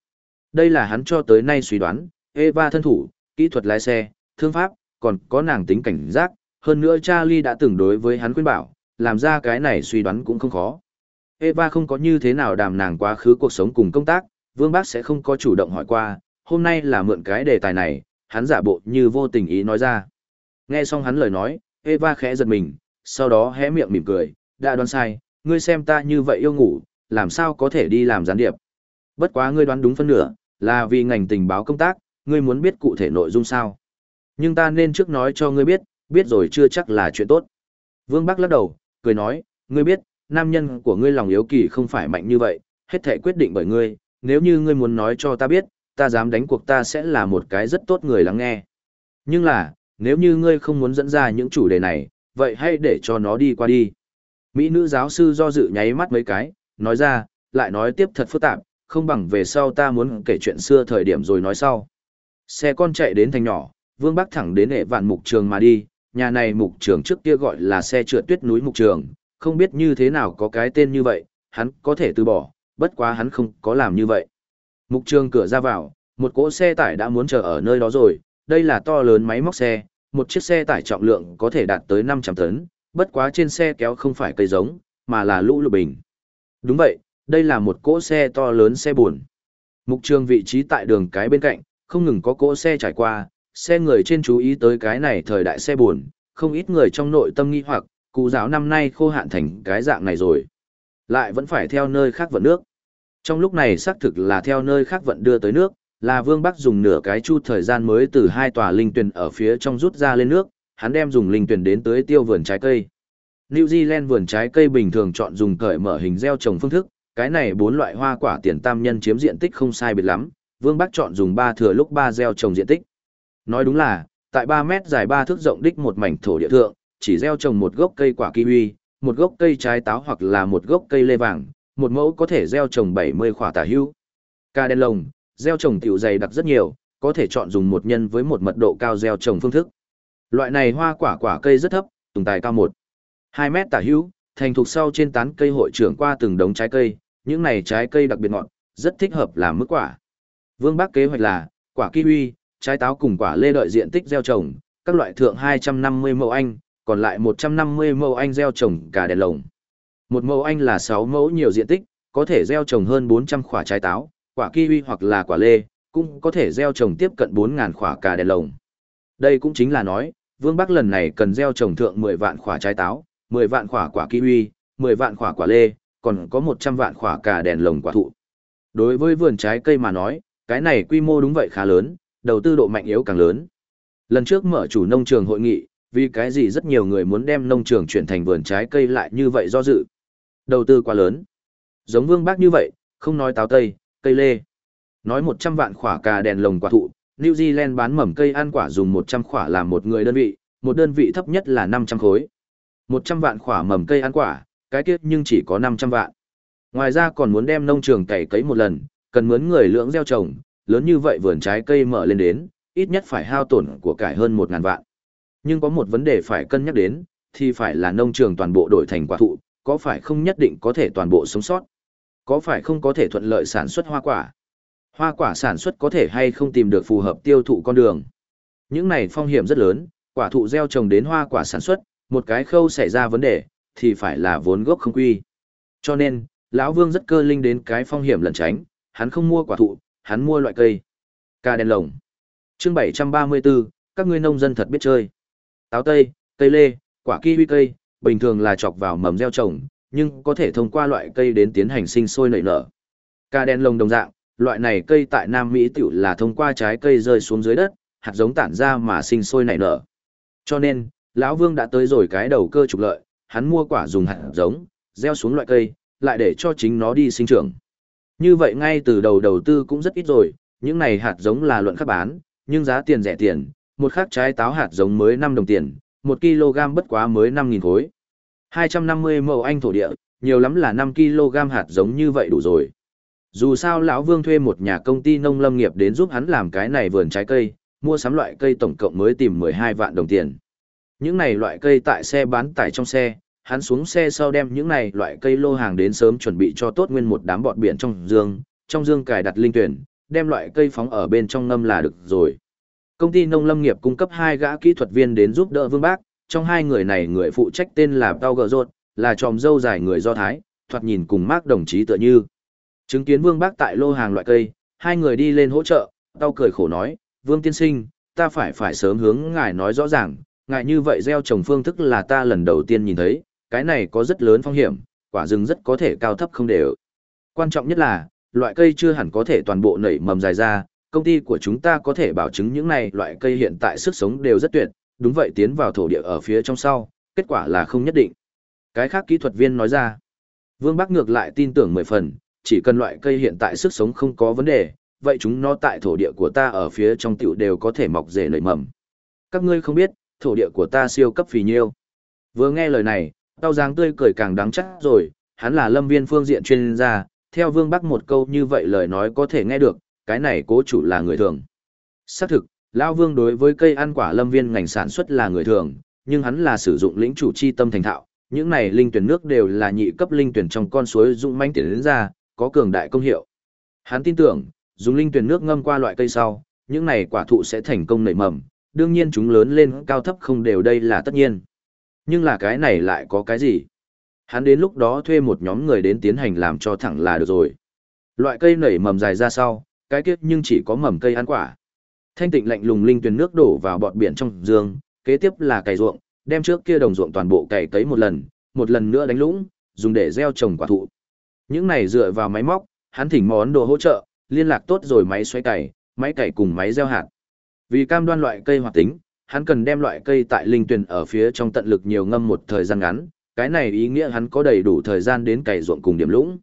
Đây là hắn cho tới nay suy đoán, Eva thân thủ, kỹ thuật lái xe, thương pháp, còn có nàng tính cảnh giác, hơn nữa Charlie đã từng đối với hắn khuyên bảo, làm ra cái này suy đoán cũng không khó. Eva không có như thế nào đàm nàng quá khứ cuộc sống cùng công tác, Vương Bác sẽ không có chủ động hỏi qua, hôm nay là mượn cái đề tài này, hắn giả bộ như vô tình ý nói ra. Nghe xong hắn lời nói, Eva khẽ giật mình, sau đó hé miệng mỉm cười, đã đoán sai, ngươi xem ta như vậy yêu ngủ, làm sao có thể đi làm gián điệp. Bất quá ngươi đoán đúng phân nửa, là vì ngành tình báo công tác, ngươi muốn biết cụ thể nội dung sao. Nhưng ta nên trước nói cho ngươi biết, biết rồi chưa chắc là chuyện tốt. Vương Bắc lắc đầu, cười nói, ngươi biết, nam nhân của ngươi lòng yếu kỳ không phải mạnh như vậy, hết thể quyết định bởi ngươi, nếu như ngươi muốn nói cho ta biết, ta dám đánh cuộc ta sẽ là một cái rất tốt người lắng nghe. Nhưng là, nếu như ngươi không muốn dẫn ra những chủ đề này, vậy hãy để cho nó đi qua đi. Mỹ nữ giáo sư do dự nháy mắt mấy cái, nói ra, lại nói tiếp thật phức tạp, không bằng về sau ta muốn kể chuyện xưa thời điểm rồi nói sau. Xe con chạy đến thành nhỏ, Vương Bắc thẳng đến hệ vạn mục trường mà đi, nhà này mục trường trước kia gọi là xe trượt tuyết núi mục trường, không biết như thế nào có cái tên như vậy, hắn có thể từ bỏ, bất quá hắn không có làm như vậy. Mục trường cửa ra vào, một cỗ xe tải đã muốn chờ ở nơi đó rồi, đây là to lớn máy móc xe, một chiếc xe tải trọng lượng có thể đạt tới 500 tấn, bất quá trên xe kéo không phải cây giống, mà là lũ lụt bình. Đúng vậy, đây là một cỗ xe to lớn xe buồn. Mục trường vị trí tại đường cái bên cạnh, không ngừng có cỗ xe trải qua, xe người trên chú ý tới cái này thời đại xe buồn, không ít người trong nội tâm nghi hoặc, cụ giáo năm nay khô hạn thành cái dạng này rồi. Lại vẫn phải theo nơi khác vận nước. Trong lúc này xác thực là theo nơi khác vận đưa tới nước, là Vương Bắc dùng nửa cái chu thời gian mới từ hai tòa linh tuyển ở phía trong rút ra lên nước, hắn đem dùng linh tuyển đến tới tiêu vườn trái cây. New Zealand vườn trái cây bình thường chọn dùng cởi mở hình gieo trồng phương thức, cái này bốn loại hoa quả tiền tam nhân chiếm diện tích không sai biệt lắm, Vương Bắc chọn dùng ba thừa lúc ba gieo trồng diện tích. Nói đúng là, tại 3 mét dài 3 thước rộng đích một mảnh thổ địa thượng, chỉ gieo trồng một gốc cây quả kiwi, một gốc cây trái táo hoặc là một gốc cây lê vàng, một mẫu có thể gieo trồng 70 quả tả hữu. Ca đen lồng, gieo trồng tiểu dày đặc rất nhiều, có thể chọn dùng một nhân với một mật độ cao gieo trồng phương thức. Loại này hoa quả quả cây rất thấp, tùng tài cao 1. 2 mét tả hữu, thành thục sau trên tán cây hội trưởng qua từng đống trái cây, những này trái cây đặc biệt ngọt, rất thích hợp làm mức quả. Vương Bắc kế hoạch là, quả kiwi, trái táo cùng quả lê đợi diện tích gieo trồng, các loại thượng 250 mẫu anh, còn lại 150 mẫu anh gieo trồng cả đèn lồng. Một mẫu anh là 6 mẫu nhiều diện tích, có thể gieo trồng hơn 400 quả trái táo, quả kiwi hoặc là quả lê, cũng có thể gieo trồng tiếp cận 4.000 quả cà đèn lồng. Đây cũng chính là nói, Vương Bắc lần này cần gieo trồng thượng 10 vạn quả trái táo, 10 vạn quả quả kiwi, 10 vạn quả quả lê, còn có 100 vạn quả cà đèn lồng quả thụ. Đối với vườn trái cây mà nói, cái này quy mô đúng vậy khá lớn, đầu tư độ mạnh yếu càng lớn. Lần trước mở chủ nông trường hội nghị, vì cái gì rất nhiều người muốn đem nông trường chuyển thành vườn trái cây lại như vậy do dự. Đầu tư quá lớn. Giống vương bác như vậy, không nói táo tây, cây lê. Nói 100 vạn khỏa cà đèn lồng quả thụ, New Zealand bán mầm cây ăn quả dùng 100 khỏa làm một người đơn vị, một đơn vị thấp nhất là 500 khối. 100 vạn khỏa mầm cây ăn quả, cái kiếp nhưng chỉ có 500 vạn. Ngoài ra còn muốn đem nông trường cày cấy một lần, cần mướn người lưỡng gieo trồng, lớn như vậy vườn trái cây mở lên đến, ít nhất phải hao tổn của cải hơn 1.000 vạn. Nhưng có một vấn đề phải cân nhắc đến, thì phải là nông trường toàn bộ đổi thành quả thụ, có phải không nhất định có thể toàn bộ sống sót? Có phải không có thể thuận lợi sản xuất hoa quả? Hoa quả sản xuất có thể hay không tìm được phù hợp tiêu thụ con đường. Những này phong hiểm rất lớn, quả thụ gieo trồng đến hoa quả sản xuất, một cái khâu xảy ra vấn đề, thì phải là vốn gốc không quy. Cho nên, lão Vương rất cơ linh đến cái phong hiểm lẩn tránh, hắn không mua quả thụ, hắn mua loại cây. Ca đen lồng. Chương 734, các ngươi nông dân thật biết chơi. Táo tây, cây lê, quả kiwi cây, bình thường là chọc vào mầm gieo trồng, nhưng có thể thông qua loại cây đến tiến hành sinh sôi nảy nở. Ca đen lông đồng dạng, loại này cây tại Nam Mỹ tiểu là thông qua trái cây rơi xuống dưới đất, hạt giống tản ra mà sinh sôi nảy nở. Cho nên, lão Vương đã tới rồi cái đầu cơ trục lợi, hắn mua quả dùng hạt giống, gieo xuống loại cây, lại để cho chính nó đi sinh trưởng. Như vậy ngay từ đầu đầu tư cũng rất ít rồi, những này hạt giống là luận khắc bán, nhưng giá tiền rẻ tiền, một khắc trái táo hạt giống mới 5 đồng tiền, 1 kg bất quá mới 5.000 khối. 250 mẫu anh thổ địa, nhiều lắm là 5 kg hạt giống như vậy đủ rồi. Dù sao lão Vương thuê một nhà công ty nông lâm nghiệp đến giúp hắn làm cái này vườn trái cây, mua sắm loại cây tổng cộng mới tìm 12 vạn đồng tiền. Những này loại cây tại xe bán tải trong xe, hắn xuống xe sau đem những này loại cây lô hàng đến sớm chuẩn bị cho tốt nguyên một đám bọt biển trong dương, trong dương cài đặt linh tuyển, đem loại cây phóng ở bên trong ngâm là được rồi. Công ty nông lâm nghiệp cung cấp hai gã kỹ thuật viên đến giúp đỡ Vương Bác, trong hai người này người phụ trách tên là Tao Gờ Rột, là tròm dâu dài người Do Thái, thoạt nhìn cùng Mark đồng chí tựa như. Chứng kiến Vương Bác tại lô hàng loại cây, hai người đi lên hỗ trợ, Tao cười khổ nói, Vương Tiên Sinh, ta phải phải sớm hướng ngài nói rõ ràng, ngài như vậy gieo trồng phương thức là ta lần đầu tiên nhìn thấy, cái này có rất lớn phong hiểm, quả rừng rất có thể cao thấp không đều. Quan trọng nhất là, loại cây chưa hẳn có thể toàn bộ nảy mầm dài ra, công ty của chúng ta có thể bảo chứng những này loại cây hiện tại sức sống đều rất tuyệt, đúng vậy tiến vào thổ địa ở phía trong sau, kết quả là không nhất định. Cái khác kỹ thuật viên nói ra, Vương Bắc ngược lại tin tưởng mười phần, chỉ cần loại cây hiện tại sức sống không có vấn đề, vậy chúng nó tại thổ địa của ta ở phía trong tiểu đều có thể mọc rể nảy mầm. Các ngươi không biết, thổ địa của ta siêu cấp phì nhiêu. Vừa nghe lời này, tao dáng tươi cười càng đáng chắc rồi, hắn là lâm viên phương diện chuyên gia, theo Vương Bắc một câu như vậy lời nói có thể nghe được, cái này cố chủ là người thường. Xác thực, Lão Vương đối với cây ăn quả lâm viên ngành sản xuất là người thường, nhưng hắn là sử dụng lĩnh chủ chi tâm thành thạo, những này linh tuyển nước đều là nhị cấp linh tuyển trong con suối dụng manh tiến đến ra, có cường đại công hiệu. Hắn tin tưởng, dùng linh tuyển nước ngâm qua loại cây sau, những này quả thụ sẽ thành công nảy mầm, đương nhiên chúng lớn lên cao thấp không đều đây là tất nhiên. Nhưng là cái này lại có cái gì? Hắn đến lúc đó thuê một nhóm người đến tiến hành làm cho thẳng là được rồi. Loại cây nảy mầm dài ra sau, cái kiếp nhưng chỉ có mầm cây ăn quả. Thanh tịnh lạnh lùng linh Tuyền nước đổ vào bọt biển trong dương. kế tiếp là cày ruộng, đem trước kia đồng ruộng toàn bộ cày cấy một lần, một lần nữa đánh lũng, dùng để gieo trồng quả thụ. Những này dựa vào máy móc, hắn thỉnh món đồ hỗ trợ, liên lạc tốt rồi máy xoay cày, máy cày cùng máy gieo hạt. Vì cam đoan loại cây hoạt tính, hắn cần đem loại cây tại linh Tuyền ở phía trong tận lực nhiều ngâm một thời gian ngắn, cái này ý nghĩa hắn có đầy đủ thời gian đến cày ruộng cùng điểm lũng.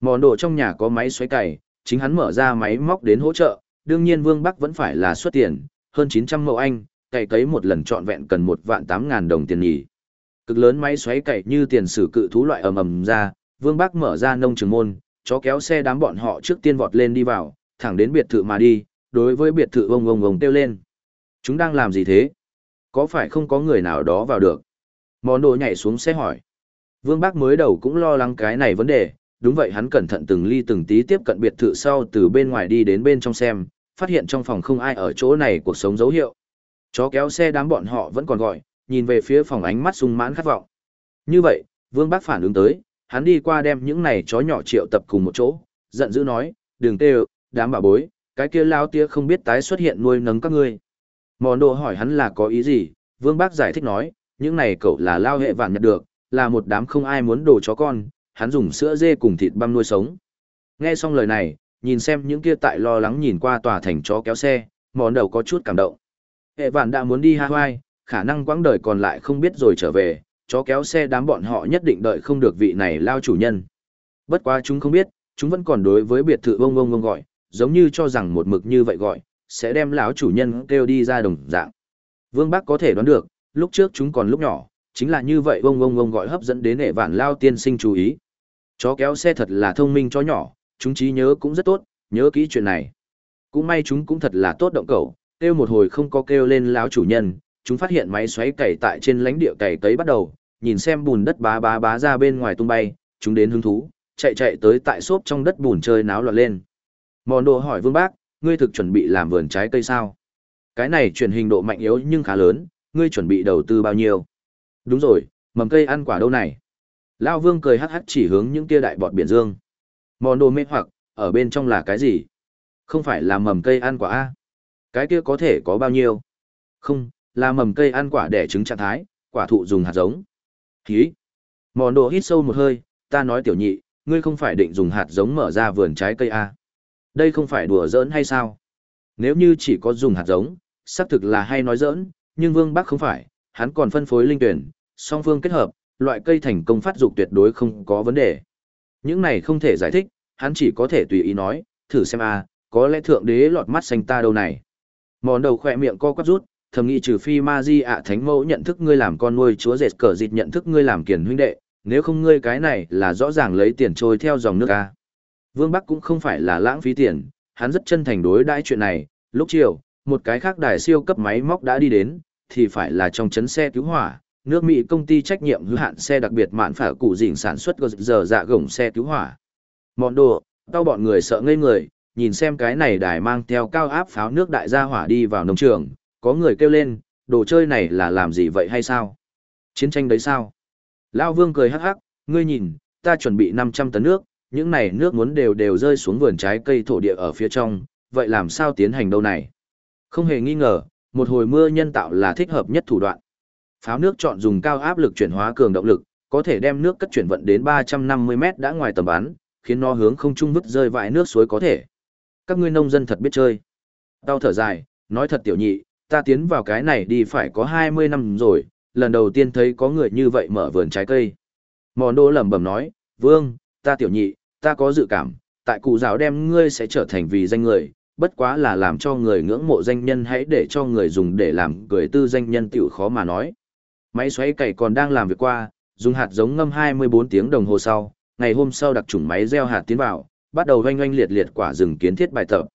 Món đồ trong nhà có máy xoay cày, chính hắn mở ra máy móc đến hỗ trợ, đương nhiên Vương Bắc vẫn phải là xuất tiền, hơn 900 mẫu anh, cày cấy một lần trọn vẹn cần một vạn 8 ngàn đồng tiền nhỉ. Cực lớn máy xoáy cày như tiền sử cự thú loại ầm ầm ra, Vương Bắc mở ra nông trường môn, chó kéo xe đám bọn họ trước tiên vọt lên đi vào, thẳng đến biệt thự mà đi, đối với biệt thự ông ông ông kêu lên. Chúng đang làm gì thế? Có phải không có người nào đó vào được? Món đồ nhảy xuống xe hỏi. Vương Bắc mới đầu cũng lo lắng cái này vấn đề, đúng vậy hắn cẩn thận từng ly từng tí tiếp cận biệt thự sau từ bên ngoài đi đến bên trong xem, phát hiện trong phòng không ai ở chỗ này cuộc sống dấu hiệu. Chó kéo xe đám bọn họ vẫn còn gọi, nhìn về phía phòng ánh mắt sung mãn khát vọng. Như vậy, Vương Bác phản ứng tới, hắn đi qua đem những này chó nhỏ triệu tập cùng một chỗ, giận dữ nói, đừng tê đám bà bối, cái kia lao tia không biết tái xuất hiện nuôi nấng các ngươi. Mòn đồ hỏi hắn là có ý gì, Vương Bác giải thích nói, những này cậu là lao hệ vạn nhật được, là một đám không ai muốn đồ chó con, hắn dùng sữa dê cùng thịt băm nuôi sống. Nghe xong lời này, nhìn xem những kia tại lo lắng nhìn qua tòa thành chó kéo xe, món đầu có chút cảm động. Hệ vạn đã muốn đi Hawaii, khả năng quãng đời còn lại không biết rồi trở về, chó kéo xe đám bọn họ nhất định đợi không được vị này lao chủ nhân. Bất quá chúng không biết, chúng vẫn còn đối với biệt thự vông vông vông gọi, giống như cho rằng một mực như vậy gọi, sẽ đem lão chủ nhân kêu đi ra đồng dạng. Vương Bắc có thể đoán được, lúc trước chúng còn lúc nhỏ, chính là như vậy vông vông vông gọi hấp dẫn đến hệ vạn lao tiên sinh chú ý. Chó kéo xe thật là thông minh chó nhỏ, chúng trí nhớ cũng rất tốt, nhớ kỹ chuyện này. Cũng may chúng cũng thật là tốt động cầu, kêu một hồi không có kêu lên lão chủ nhân, chúng phát hiện máy xoáy cày tại trên lãnh địa cày cấy bắt đầu, nhìn xem bùn đất bá bá bá ra bên ngoài tung bay, chúng đến hứng thú, chạy chạy tới tại xốp trong đất bùn chơi náo loạn lên. Mòn đồ hỏi Vương Bác, ngươi thực chuẩn bị làm vườn trái cây sao? Cái này truyền hình độ mạnh yếu nhưng khá lớn, ngươi chuẩn bị đầu tư bao nhiêu? Đúng rồi, mầm cây ăn quả đâu này? Lao Vương cười hắc hắc chỉ hướng những kia đại bọt biển dương. Mòn đồ mê hoặc, ở bên trong là cái gì? Không phải là mầm cây ăn quả A. Cái kia có thể có bao nhiêu? Không, là mầm cây ăn quả để trứng trạng thái, quả thụ dùng hạt giống. Hí. Mòn đồ hít sâu một hơi, ta nói tiểu nhị, ngươi không phải định dùng hạt giống mở ra vườn trái cây A. Đây không phải đùa giỡn hay sao? Nếu như chỉ có dùng hạt giống, xác thực là hay nói giỡn, nhưng Vương Bắc không phải, hắn còn phân phối linh tuyển, song phương kết hợp, loại cây thành công phát dục tuyệt đối không có vấn đề. Những này không thể giải thích, hắn chỉ có thể tùy ý nói, thử xem a, có lẽ thượng đế lọt mắt xanh ta đâu này. Mòn đầu khỏe miệng co quắp rút, thầm nghĩ trừ phi ma di ạ thánh mẫu nhận thức ngươi làm con nuôi chúa dệt cờ dịt nhận thức ngươi làm kiền huynh đệ, nếu không ngươi cái này là rõ ràng lấy tiền trôi theo dòng nước a. Vương Bắc cũng không phải là lãng phí tiền, hắn rất chân thành đối đãi chuyện này, lúc chiều, một cái khác đài siêu cấp máy móc đã đi đến, thì phải là trong chấn xe cứu hỏa, nước Mỹ công ty trách nhiệm hữu hạn xe đặc biệt mạn phả cụ dỉnh sản xuất giờ dạ gồng xe cứu hỏa. Mọn đồ, tao bọn người sợ ngây người, nhìn xem cái này đài mang theo cao áp pháo nước đại gia hỏa đi vào nông trường, có người kêu lên, đồ chơi này là làm gì vậy hay sao? Chiến tranh đấy sao? Lao vương cười hắc hắc, ngươi nhìn, ta chuẩn bị 500 tấn nước, những này nước muốn đều đều rơi xuống vườn trái cây thổ địa ở phía trong, vậy làm sao tiến hành đâu này? Không hề nghi ngờ, một hồi mưa nhân tạo là thích hợp nhất thủ đoạn. Pháo nước chọn dùng cao áp lực chuyển hóa cường động lực, có thể đem nước cất chuyển vận đến 350 mét đã ngoài tầm bắn, khiến nó hướng không trung vứt rơi vãi nước suối có thể. Các ngươi nông dân thật biết chơi. Đau thở dài, nói thật tiểu nhị, ta tiến vào cái này đi phải có 20 năm rồi, lần đầu tiên thấy có người như vậy mở vườn trái cây. Mòn đô lẩm bẩm nói, vương, ta tiểu nhị, ta có dự cảm, tại cụ giáo đem ngươi sẽ trở thành vì danh người, bất quá là làm cho người ngưỡng mộ danh nhân hãy để cho người dùng để làm cười tư danh nhân tiểu khó mà nói. Máy xoáy cày còn đang làm việc qua, dùng hạt giống ngâm 24 tiếng đồng hồ sau, ngày hôm sau đặc chủng máy gieo hạt tiến vào, bắt đầu oanh oanh liệt liệt quả rừng kiến thiết bài tập.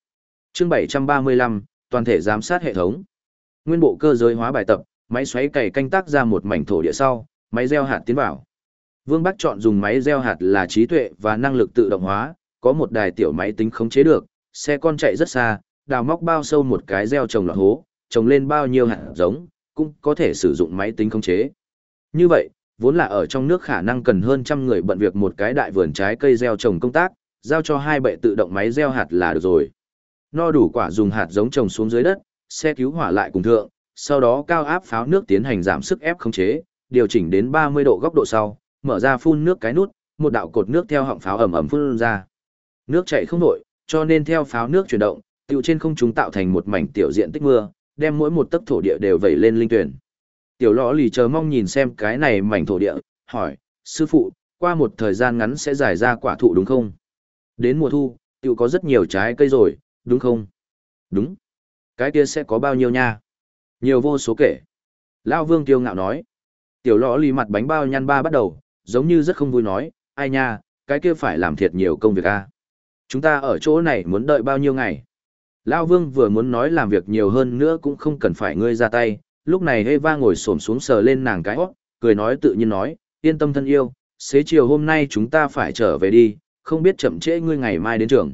Chương 735, toàn thể giám sát hệ thống. Nguyên bộ cơ giới hóa bài tập, máy xoáy cày canh tác ra một mảnh thổ địa sau, máy gieo hạt tiến vào. Vương Bắc chọn dùng máy gieo hạt là trí tuệ và năng lực tự động hóa, có một đài tiểu máy tính khống chế được, xe con chạy rất xa, đào móc bao sâu một cái gieo trồng lọt hố, trồng lên bao nhiêu hạt giống, cũng có thể sử dụng máy tính khống chế. Như vậy, vốn là ở trong nước khả năng cần hơn trăm người bận việc một cái đại vườn trái cây gieo trồng công tác, giao cho hai bệ tự động máy gieo hạt là được rồi. No đủ quả dùng hạt giống trồng xuống dưới đất, xe cứu hỏa lại cùng thượng, sau đó cao áp pháo nước tiến hành giảm sức ép khống chế, điều chỉnh đến 30 độ góc độ sau, mở ra phun nước cái nút, một đạo cột nước theo họng pháo ẩm ẩm phun ra. Nước chảy không nổi, cho nên theo pháo nước chuyển động, tiêu trên không trung tạo thành một mảnh tiểu diện tích mưa, đem mỗi một tấc thổ địa đều vẩy lên linh tuyển. Tiểu lõ lì chờ mong nhìn xem cái này mảnh thổ địa, hỏi, sư phụ, qua một thời gian ngắn sẽ giải ra quả thụ đúng không? Đến mùa thu, tiểu có rất nhiều trái cây rồi, đúng không? Đúng. Cái kia sẽ có bao nhiêu nha? Nhiều vô số kể. Lao vương tiêu ngạo nói. Tiểu lõ lì mặt bánh bao nhăn ba bắt đầu, giống như rất không vui nói, ai nha, cái kia phải làm thiệt nhiều công việc a. Chúng ta ở chỗ này muốn đợi bao nhiêu ngày? Lao Vương vừa muốn nói làm việc nhiều hơn nữa cũng không cần phải ngươi ra tay, lúc này Eva ngồi xổm xuống sờ lên nàng cái hót, cười nói tự nhiên nói, yên tâm thân yêu, xế chiều hôm nay chúng ta phải trở về đi, không biết chậm trễ ngươi ngày mai đến trường.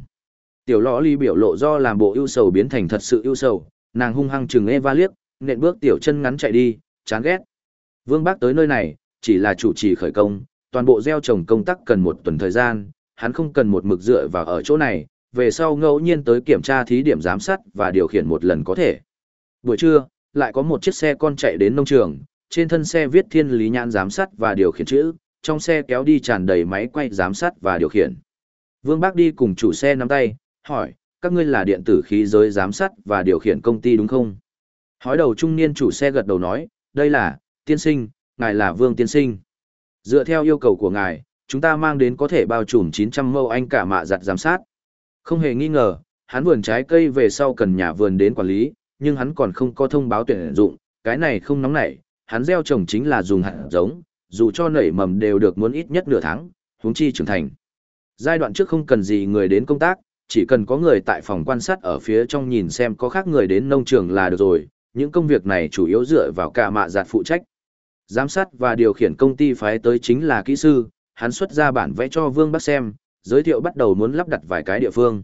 Tiểu lõ ly biểu lộ do làm bộ ưu sầu biến thành thật sự ưu sầu, nàng hung hăng chừng Eva liếc, nện bước tiểu chân ngắn chạy đi, chán ghét. Vương Bác tới nơi này, chỉ là chủ trì khởi công, toàn bộ gieo trồng công tác cần một tuần thời gian, hắn không cần một mực dựa vào ở chỗ này, về sau ngẫu nhiên tới kiểm tra thí điểm giám sát và điều khiển một lần có thể. Buổi trưa, lại có một chiếc xe con chạy đến nông trường, trên thân xe viết thiên lý nhãn giám sát và điều khiển chữ, trong xe kéo đi tràn đầy máy quay giám sát và điều khiển. Vương Bác đi cùng chủ xe nắm tay, hỏi, các ngươi là điện tử khí giới giám sát và điều khiển công ty đúng không? Hói đầu trung niên chủ xe gật đầu nói, đây là, tiên sinh, ngài là Vương Tiên Sinh. Dựa theo yêu cầu của ngài, chúng ta mang đến có thể bao trùm 900 mẫu anh cả mạ giặt giám sát. Không hề nghi ngờ, hắn vườn trái cây về sau cần nhà vườn đến quản lý, nhưng hắn còn không có thông báo tuyển dụng, cái này không nóng nảy, hắn gieo trồng chính là dùng hạt giống, dù cho nảy mầm đều được muốn ít nhất nửa tháng, huống chi trưởng thành. Giai đoạn trước không cần gì người đến công tác, chỉ cần có người tại phòng quan sát ở phía trong nhìn xem có khác người đến nông trường là được rồi, những công việc này chủ yếu dựa vào cả mạ giạt phụ trách. Giám sát và điều khiển công ty phái tới chính là kỹ sư, hắn xuất ra bản vẽ cho Vương Bắc xem, giới thiệu bắt đầu muốn lắp đặt vài cái địa phương.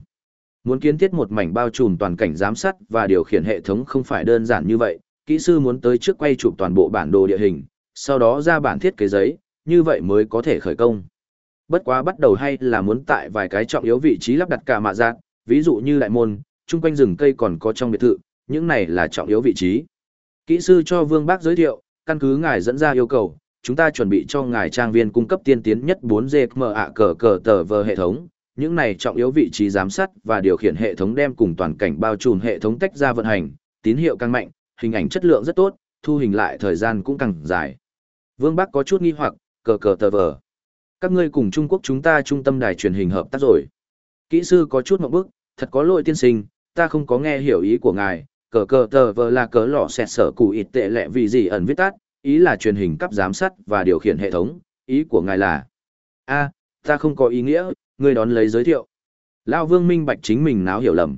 Muốn kiến thiết một mảnh bao trùm toàn cảnh giám sát và điều khiển hệ thống không phải đơn giản như vậy, kỹ sư muốn tới trước quay chụp toàn bộ bản đồ địa hình, sau đó ra bản thiết kế giấy, như vậy mới có thể khởi công. Bất quá bắt đầu hay là muốn tại vài cái trọng yếu vị trí lắp đặt cả mạ giác, ví dụ như đại môn, chung quanh rừng cây còn có trong biệt thự, những này là trọng yếu vị trí. Kỹ sư cho Vương Bác giới thiệu, căn cứ ngài dẫn ra yêu cầu, chúng ta chuẩn bị cho ngài trang viên cung cấp tiên tiến nhất 4G ạ cờ cờ tờ vờ hệ thống. Những này trọng yếu vị trí giám sát và điều khiển hệ thống đem cùng toàn cảnh bao trùm hệ thống tách ra vận hành, tín hiệu càng mạnh, hình ảnh chất lượng rất tốt, thu hình lại thời gian cũng càng dài. Vương Bắc có chút nghi hoặc, cờ cờ tờ vờ. Các ngươi cùng Trung Quốc chúng ta trung tâm đài truyền hình hợp tác rồi. Kỹ sư có chút một bức, thật có lỗi tiên sinh, ta không có nghe hiểu ý của ngài, cờ cờ tờ vờ là cớ lọ xẹt sở cụ ít tệ lệ vì gì ẩn viết tắt, ý là truyền hình cấp giám sát và điều khiển hệ thống, ý của ngài là a ta không có ý nghĩa, ngươi đón lấy giới thiệu. Lao vương minh bạch chính mình náo hiểu lầm.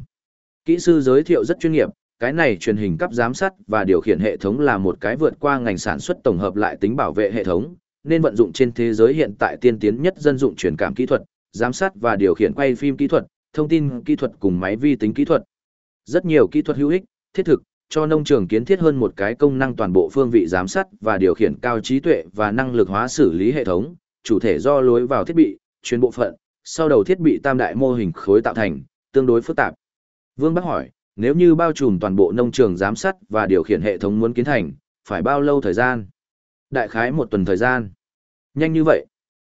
Kỹ sư giới thiệu rất chuyên nghiệp, cái này truyền hình cấp giám sát và điều khiển hệ thống là một cái vượt qua ngành sản xuất tổng hợp lại tính bảo vệ hệ thống, nên vận dụng trên thế giới hiện tại tiên tiến nhất dân dụng truyền cảm kỹ thuật, giám sát và điều khiển quay phim kỹ thuật, thông tin kỹ thuật cùng máy vi tính kỹ thuật. Rất nhiều kỹ thuật hữu ích, thiết thực, cho nông trường kiến thiết hơn một cái công năng toàn bộ phương vị giám sát và điều khiển cao trí tuệ và năng lực hóa xử lý hệ thống, chủ thể do lối vào thiết bị, chuyên bộ phận, sau đầu thiết bị tam đại mô hình khối tạo thành, tương đối phức tạp. Vương Bắc hỏi, nếu như bao trùm toàn bộ nông trường giám sát và điều khiển hệ thống muốn kiến thành, phải bao lâu thời gian? Đại khái một tuần thời gian. Nhanh như vậy.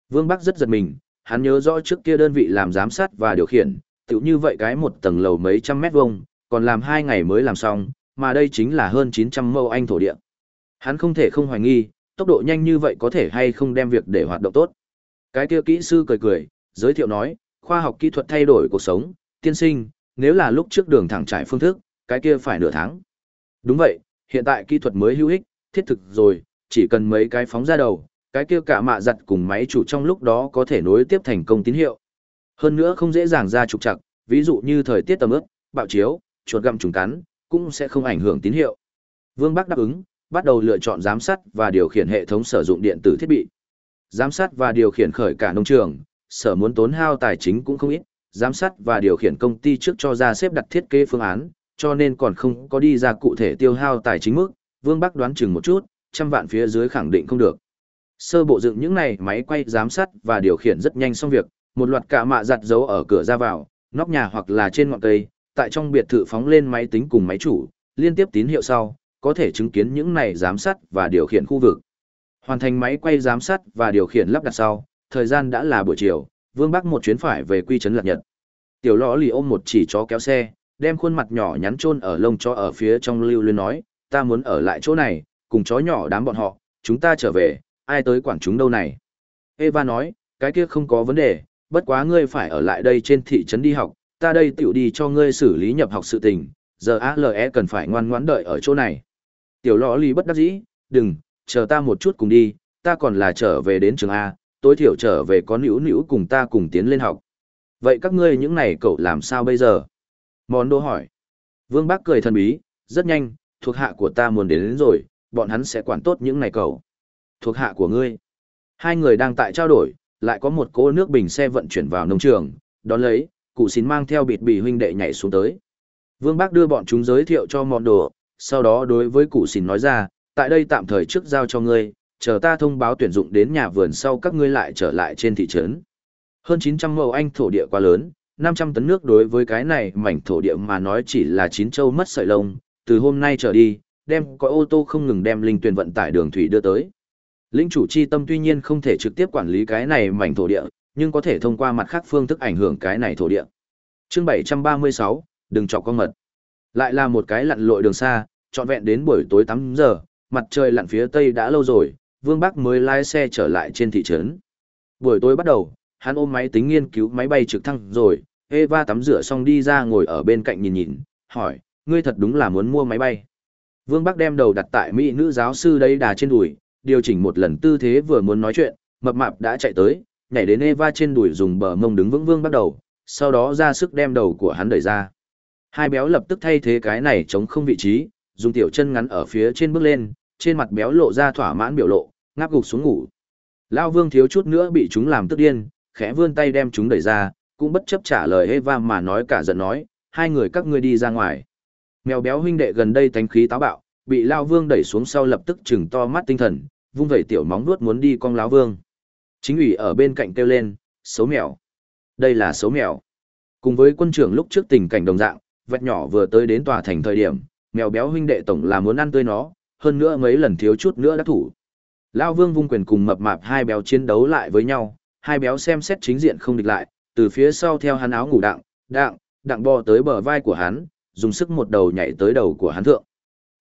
Vương Bắc rất giật mình, hắn nhớ rõ trước kia đơn vị làm giám sát và điều khiển, tự như vậy cái một tầng lầu mấy trăm mét vuông, còn làm hai ngày mới làm xong, mà đây chính là hơn 900 mẫu anh thổ địa. Hắn không thể không hoài nghi, tốc độ nhanh như vậy có thể hay không đem việc để hoạt động tốt. Cái kia kỹ sư cười cười, giới thiệu nói, khoa học kỹ thuật thay đổi cuộc sống, tiên sinh, nếu là lúc trước đường thẳng trải phương thức, cái kia phải nửa tháng. Đúng vậy, hiện tại kỹ thuật mới hữu ích, thiết thực rồi, chỉ cần mấy cái phóng ra đầu, cái kia cả mạ giặt cùng máy chủ trong lúc đó có thể nối tiếp thành công tín hiệu. Hơn nữa không dễ dàng ra trục trặc, ví dụ như thời tiết tầm ướp, bạo chiếu, chuột gặm trùng cắn, cũng sẽ không ảnh hưởng tín hiệu. Vương Bắc đáp ứng, bắt đầu lựa chọn giám sát và điều khiển hệ thống sử dụng điện tử thiết bị. Giám sát và điều khiển khởi cả nông trường, sở muốn tốn hao tài chính cũng không ít, giám sát và điều khiển công ty trước cho ra xếp đặt thiết kế phương án, cho nên còn không có đi ra cụ thể tiêu hao tài chính mức, Vương Bắc đoán chừng một chút, trăm vạn phía dưới khẳng định không được. Sơ bộ dựng những này máy quay giám sát và điều khiển rất nhanh xong việc, một loạt cả mạ giặt dấu ở cửa ra vào, nóc nhà hoặc là trên ngọn cây, tại trong biệt thự phóng lên máy tính cùng máy chủ, liên tiếp tín hiệu sau, có thể chứng kiến những này giám sát và điều khiển khu vực. Hoàn thành máy quay giám sát và điều khiển lắp đặt sau, thời gian đã là buổi chiều, Vương Bắc một chuyến phải về quy trấn Lạc Nhật. Tiểu Lọ lì ôm một chỉ chó kéo xe, đem khuôn mặt nhỏ nhắn chôn ở lông chó ở phía trong lưu luyến nói, ta muốn ở lại chỗ này, cùng chó nhỏ đám bọn họ, chúng ta trở về, ai tới quản chúng đâu này. Eva nói, cái kia không có vấn đề, bất quá ngươi phải ở lại đây trên thị trấn đi học, ta đây tiểu đi cho ngươi xử lý nhập học sự tình, giờ ALE cần phải ngoan ngoãn đợi ở chỗ này. Tiểu lõ lì bất đắc dĩ, đừng, chờ ta một chút cùng đi, ta còn là trở về đến trường A, tối thiểu trở về có nữ nữ cùng ta cùng tiến lên học. Vậy các ngươi những này cậu làm sao bây giờ? Món đô hỏi. Vương Bác cười thần bí, rất nhanh, thuộc hạ của ta muốn đến, đến rồi, bọn hắn sẽ quản tốt những này cậu. Thuộc hạ của ngươi. Hai người đang tại trao đổi, lại có một cỗ nước bình xe vận chuyển vào nông trường, đón lấy, cụ xin mang theo bịt bì huynh đệ nhảy xuống tới. Vương Bác đưa bọn chúng giới thiệu cho mòn đồ, sau đó đối với cụ xin nói ra, tại đây tạm thời trước giao cho ngươi, chờ ta thông báo tuyển dụng đến nhà vườn sau các ngươi lại trở lại trên thị trấn. Hơn 900 mẫu anh thổ địa quá lớn, 500 tấn nước đối với cái này mảnh thổ địa mà nói chỉ là chín châu mất sợi lông, từ hôm nay trở đi, đem có ô tô không ngừng đem linh tuyển vận tải đường thủy đưa tới. Linh chủ chi tâm tuy nhiên không thể trực tiếp quản lý cái này mảnh thổ địa, nhưng có thể thông qua mặt khác phương thức ảnh hưởng cái này thổ địa. Chương 736, đừng chọc con mật. Lại là một cái lặn lội đường xa, trọn vẹn đến buổi tối 8 giờ, mặt trời lặn phía tây đã lâu rồi, Vương Bắc mới lái xe trở lại trên thị trấn. Buổi tối bắt đầu, hắn ôm máy tính nghiên cứu máy bay trực thăng rồi, Eva tắm rửa xong đi ra ngồi ở bên cạnh nhìn nhìn, hỏi, ngươi thật đúng là muốn mua máy bay. Vương Bắc đem đầu đặt tại mỹ nữ giáo sư đây đà trên đùi, điều chỉnh một lần tư thế vừa muốn nói chuyện, mập mạp đã chạy tới, nhảy đến Eva trên đùi dùng bờ mông đứng vững vương bắt đầu, sau đó ra sức đem đầu của hắn đẩy ra. Hai béo lập tức thay thế cái này chống không vị trí, dùng tiểu chân ngắn ở phía trên bước lên, trên mặt béo lộ ra thỏa mãn biểu lộ, ngáp gục xuống ngủ. Lao vương thiếu chút nữa bị chúng làm tức điên, khẽ vươn tay đem chúng đẩy ra, cũng bất chấp trả lời Eva mà nói cả giận nói, hai người các ngươi đi ra ngoài. Mèo béo huynh đệ gần đây tánh khí táo bạo, bị Lao Vương đẩy xuống sau lập tức chừng to mắt tinh thần, vung vẩy tiểu móng nuốt muốn đi con Lão Vương. Chính ủy ở bên cạnh kêu lên, xấu mèo. Đây là xấu mèo. Cùng với quân trưởng lúc trước tình cảnh đồng dạng, vẹt nhỏ vừa tới đến tòa thành thời điểm, mèo béo huynh đệ tổng là muốn ăn tươi nó, hơn nữa mấy lần thiếu chút nữa đã thủ. Lao Vương vung quyền cùng mập mạp hai béo chiến đấu lại với nhau, hai béo xem xét chính diện không địch lại, từ phía sau theo hắn áo ngủ đặng, đặng, đặng bò tới bờ vai của hắn, dùng sức một đầu nhảy tới đầu của hắn thượng.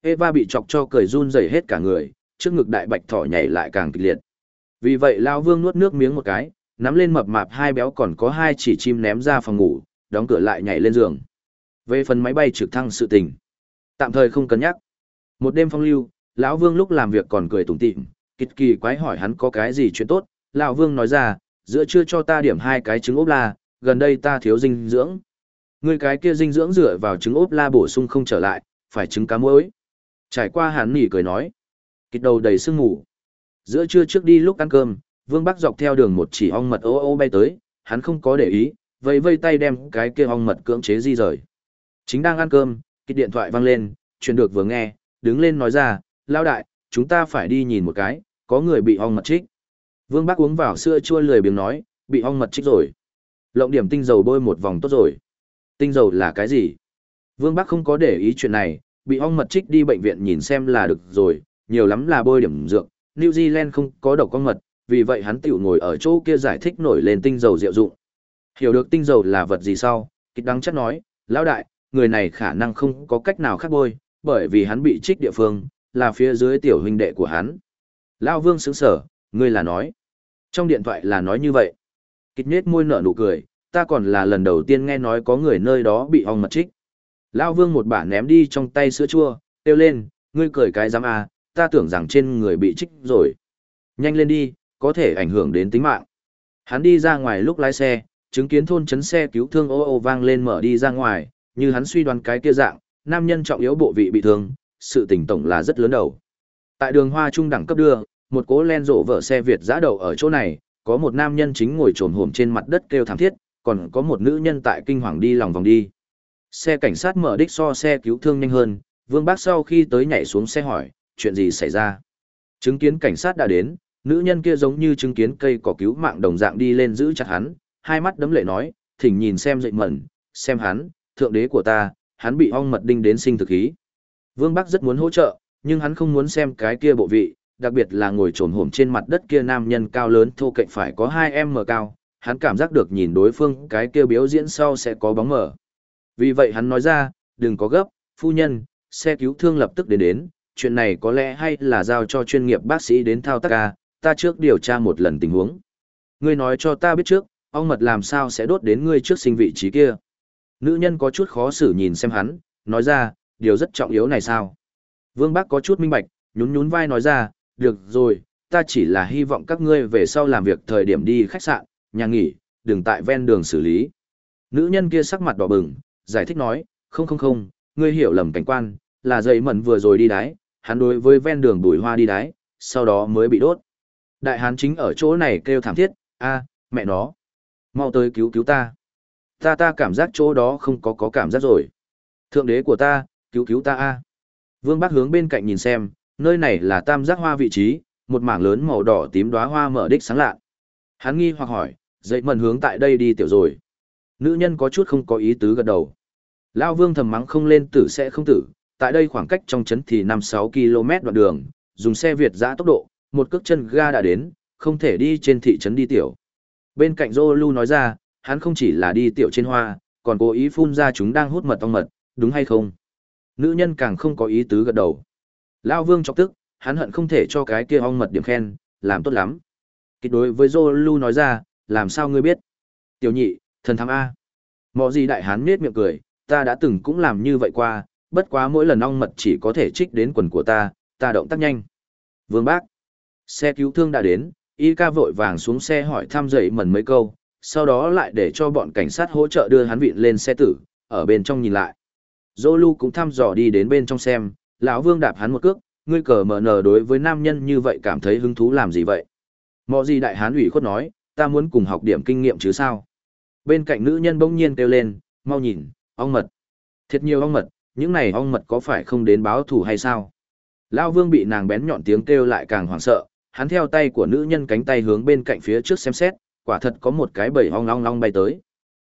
Eva bị chọc cho cười run rẩy hết cả người, trước ngực đại bạch thỏ nhảy lại càng kịch liệt. Vì vậy Lao Vương nuốt nước miếng một cái, nắm lên mập mạp hai béo còn có hai chỉ chim ném ra phòng ngủ, đóng cửa lại nhảy lên giường. Về phần máy bay trực thăng sự tình, tạm thời không cân nhắc. Một đêm phong lưu, lão Vương lúc làm việc còn cười tủm tỉm, kịch kỳ quái hỏi hắn có cái gì chuyện tốt, lão Vương nói ra, giữa trưa cho ta điểm hai cái trứng ốp la, gần đây ta thiếu dinh dưỡng. Người cái kia dinh dưỡng dựa vào trứng ốp la bổ sung không trở lại, phải trứng cá muối. Trải qua hắn nỉ cười nói, kịch đầu đầy sương ngủ. Giữa trưa trước đi lúc ăn cơm, Vương Bắc dọc theo đường một chỉ ong mật ô ô bay tới, hắn không có để ý, vây vây tay đem cái kia ong mật cưỡng chế di rời. Chính đang ăn cơm, cái điện thoại vang lên, truyền được vừa nghe, đứng lên nói ra, lao đại, chúng ta phải đi nhìn một cái, có người bị ong mật trích. Vương Bắc uống vào sữa chua lười biếng nói, bị ong mật trích rồi. Lộng điểm tinh dầu bôi một vòng tốt rồi. Tinh dầu là cái gì? Vương Bắc không có để ý chuyện này, bị ong mật trích đi bệnh viện nhìn xem là được rồi, nhiều lắm là bôi điểm dược. New Zealand không có độc con mật, vì vậy hắn tiểu ngồi ở chỗ kia giải thích nổi lên tinh dầu diệu dụng. Hiểu được tinh dầu là vật gì sau, kịch đắng chắc nói, lão đại, người này khả năng không có cách nào khác bôi, bởi vì hắn bị trích địa phương, là phía dưới tiểu huynh đệ của hắn. Lão vương sững sở, ngươi là nói. Trong điện thoại là nói như vậy. Kịch nết môi nở nụ cười, ta còn là lần đầu tiên nghe nói có người nơi đó bị ong mật trích. Lão vương một bả ném đi trong tay sữa chua, kêu lên, ngươi cười cái giám à, ta tưởng rằng trên người bị trích rồi. Nhanh lên đi, có thể ảnh hưởng đến tính mạng. Hắn đi ra ngoài lúc lái xe, chứng kiến thôn chấn xe cứu thương ô ô vang lên mở đi ra ngoài, như hắn suy đoán cái kia dạng, nam nhân trọng yếu bộ vị bị thương, sự tình tổng là rất lớn đầu. Tại đường hoa trung đẳng cấp đưa, một cố len rộ vợ xe Việt giã đầu ở chỗ này, có một nam nhân chính ngồi trồm hổm trên mặt đất kêu thảm thiết, còn có một nữ nhân tại kinh hoàng đi lòng vòng đi. Xe cảnh sát mở đích so xe cứu thương nhanh hơn, Vương Bác sau khi tới nhảy xuống xe hỏi, chuyện gì xảy ra? Chứng kiến cảnh sát đã đến, nữ nhân kia giống như chứng kiến cây cỏ cứu mạng đồng dạng đi lên giữ chặt hắn, hai mắt đấm lệ nói, thỉnh nhìn xem dậy mẩn, xem hắn, thượng đế của ta, hắn bị ong mật đinh đến sinh thực khí. Vương Bắc rất muốn hỗ trợ, nhưng hắn không muốn xem cái kia bộ vị, đặc biệt là ngồi trồn hổm trên mặt đất kia nam nhân cao lớn thô cạnh phải có 2m cao, hắn cảm giác được nhìn đối phương cái kia biểu diễn sau sẽ có bóng mở. Vì vậy hắn nói ra, đừng có gấp, phu nhân, xe cứu thương lập tức đến đến, chuyện này có lẽ hay là giao cho chuyên nghiệp bác sĩ đến thao tác ca, ta trước điều tra một lần tình huống. Ngươi nói cho ta biết trước, ong mật làm sao sẽ đốt đến ngươi trước sinh vị trí kia. Nữ nhân có chút khó xử nhìn xem hắn, nói ra, điều rất trọng yếu này sao. Vương Bác có chút minh bạch, nhún nhún vai nói ra, được rồi, ta chỉ là hy vọng các ngươi về sau làm việc thời điểm đi khách sạn, nhà nghỉ, đừng tại ven đường xử lý. Nữ nhân kia sắc mặt đỏ bừng, giải thích nói, không không không, ngươi hiểu lầm cảnh quan, là dậy mẩn vừa rồi đi đái, hắn đối với ven đường bùi hoa đi đái, sau đó mới bị đốt. Đại hán chính ở chỗ này kêu thảm thiết, a, mẹ nó. Mau tới cứu cứu ta. Ta ta cảm giác chỗ đó không có có cảm giác rồi. Thượng đế của ta, cứu cứu ta a. Vương Bắc hướng bên cạnh nhìn xem, nơi này là tam giác hoa vị trí, một mảng lớn màu đỏ tím đóa hoa mở đích sáng lạ. Hắn nghi hoặc hỏi, dậy mần hướng tại đây đi tiểu rồi. Nữ nhân có chút không có ý tứ gật đầu. Lao vương thầm mắng không lên tử sẽ không tử, tại đây khoảng cách trong trấn thì 5-6 km đoạn đường, dùng xe Việt giã tốc độ, một cước chân ga đã đến, không thể đi trên thị trấn đi tiểu. Bên cạnh Zolu nói ra, hắn không chỉ là đi tiểu trên hoa, còn cố ý phun ra chúng đang hút mật ong mật, đúng hay không? Nữ nhân càng không có ý tứ gật đầu. Lao vương chọc tức, hắn hận không thể cho cái kia ong mật điểm khen, làm tốt lắm. Kịch đối với Zolu nói ra, làm sao ngươi biết? Tiểu nhị, thần thám A. Mọ gì đại hán nết miệng cười, ta đã từng cũng làm như vậy qua, bất quá mỗi lần ong mật chỉ có thể trích đến quần của ta, ta động tác nhanh. Vương bác. Xe cứu thương đã đến, y ca vội vàng xuống xe hỏi thăm dậy mẩn mấy câu, sau đó lại để cho bọn cảnh sát hỗ trợ đưa hắn vịn lên xe tử, ở bên trong nhìn lại. Zolu cũng thăm dò đi đến bên trong xem, lão vương đạp hắn một cước, ngươi cờ mở nở đối với nam nhân như vậy cảm thấy hứng thú làm gì vậy? Mọ gì đại hán ủy khuất nói, ta muốn cùng học điểm kinh nghiệm chứ sao? Bên cạnh nữ nhân bỗng nhiên kêu lên, mau nhìn, ong mật. Thiệt nhiều ong mật, những này ong mật có phải không đến báo thù hay sao? Lão Vương bị nàng bén nhọn tiếng kêu lại càng hoảng sợ, hắn theo tay của nữ nhân cánh tay hướng bên cạnh phía trước xem xét, quả thật có một cái bầy ong long long bay tới.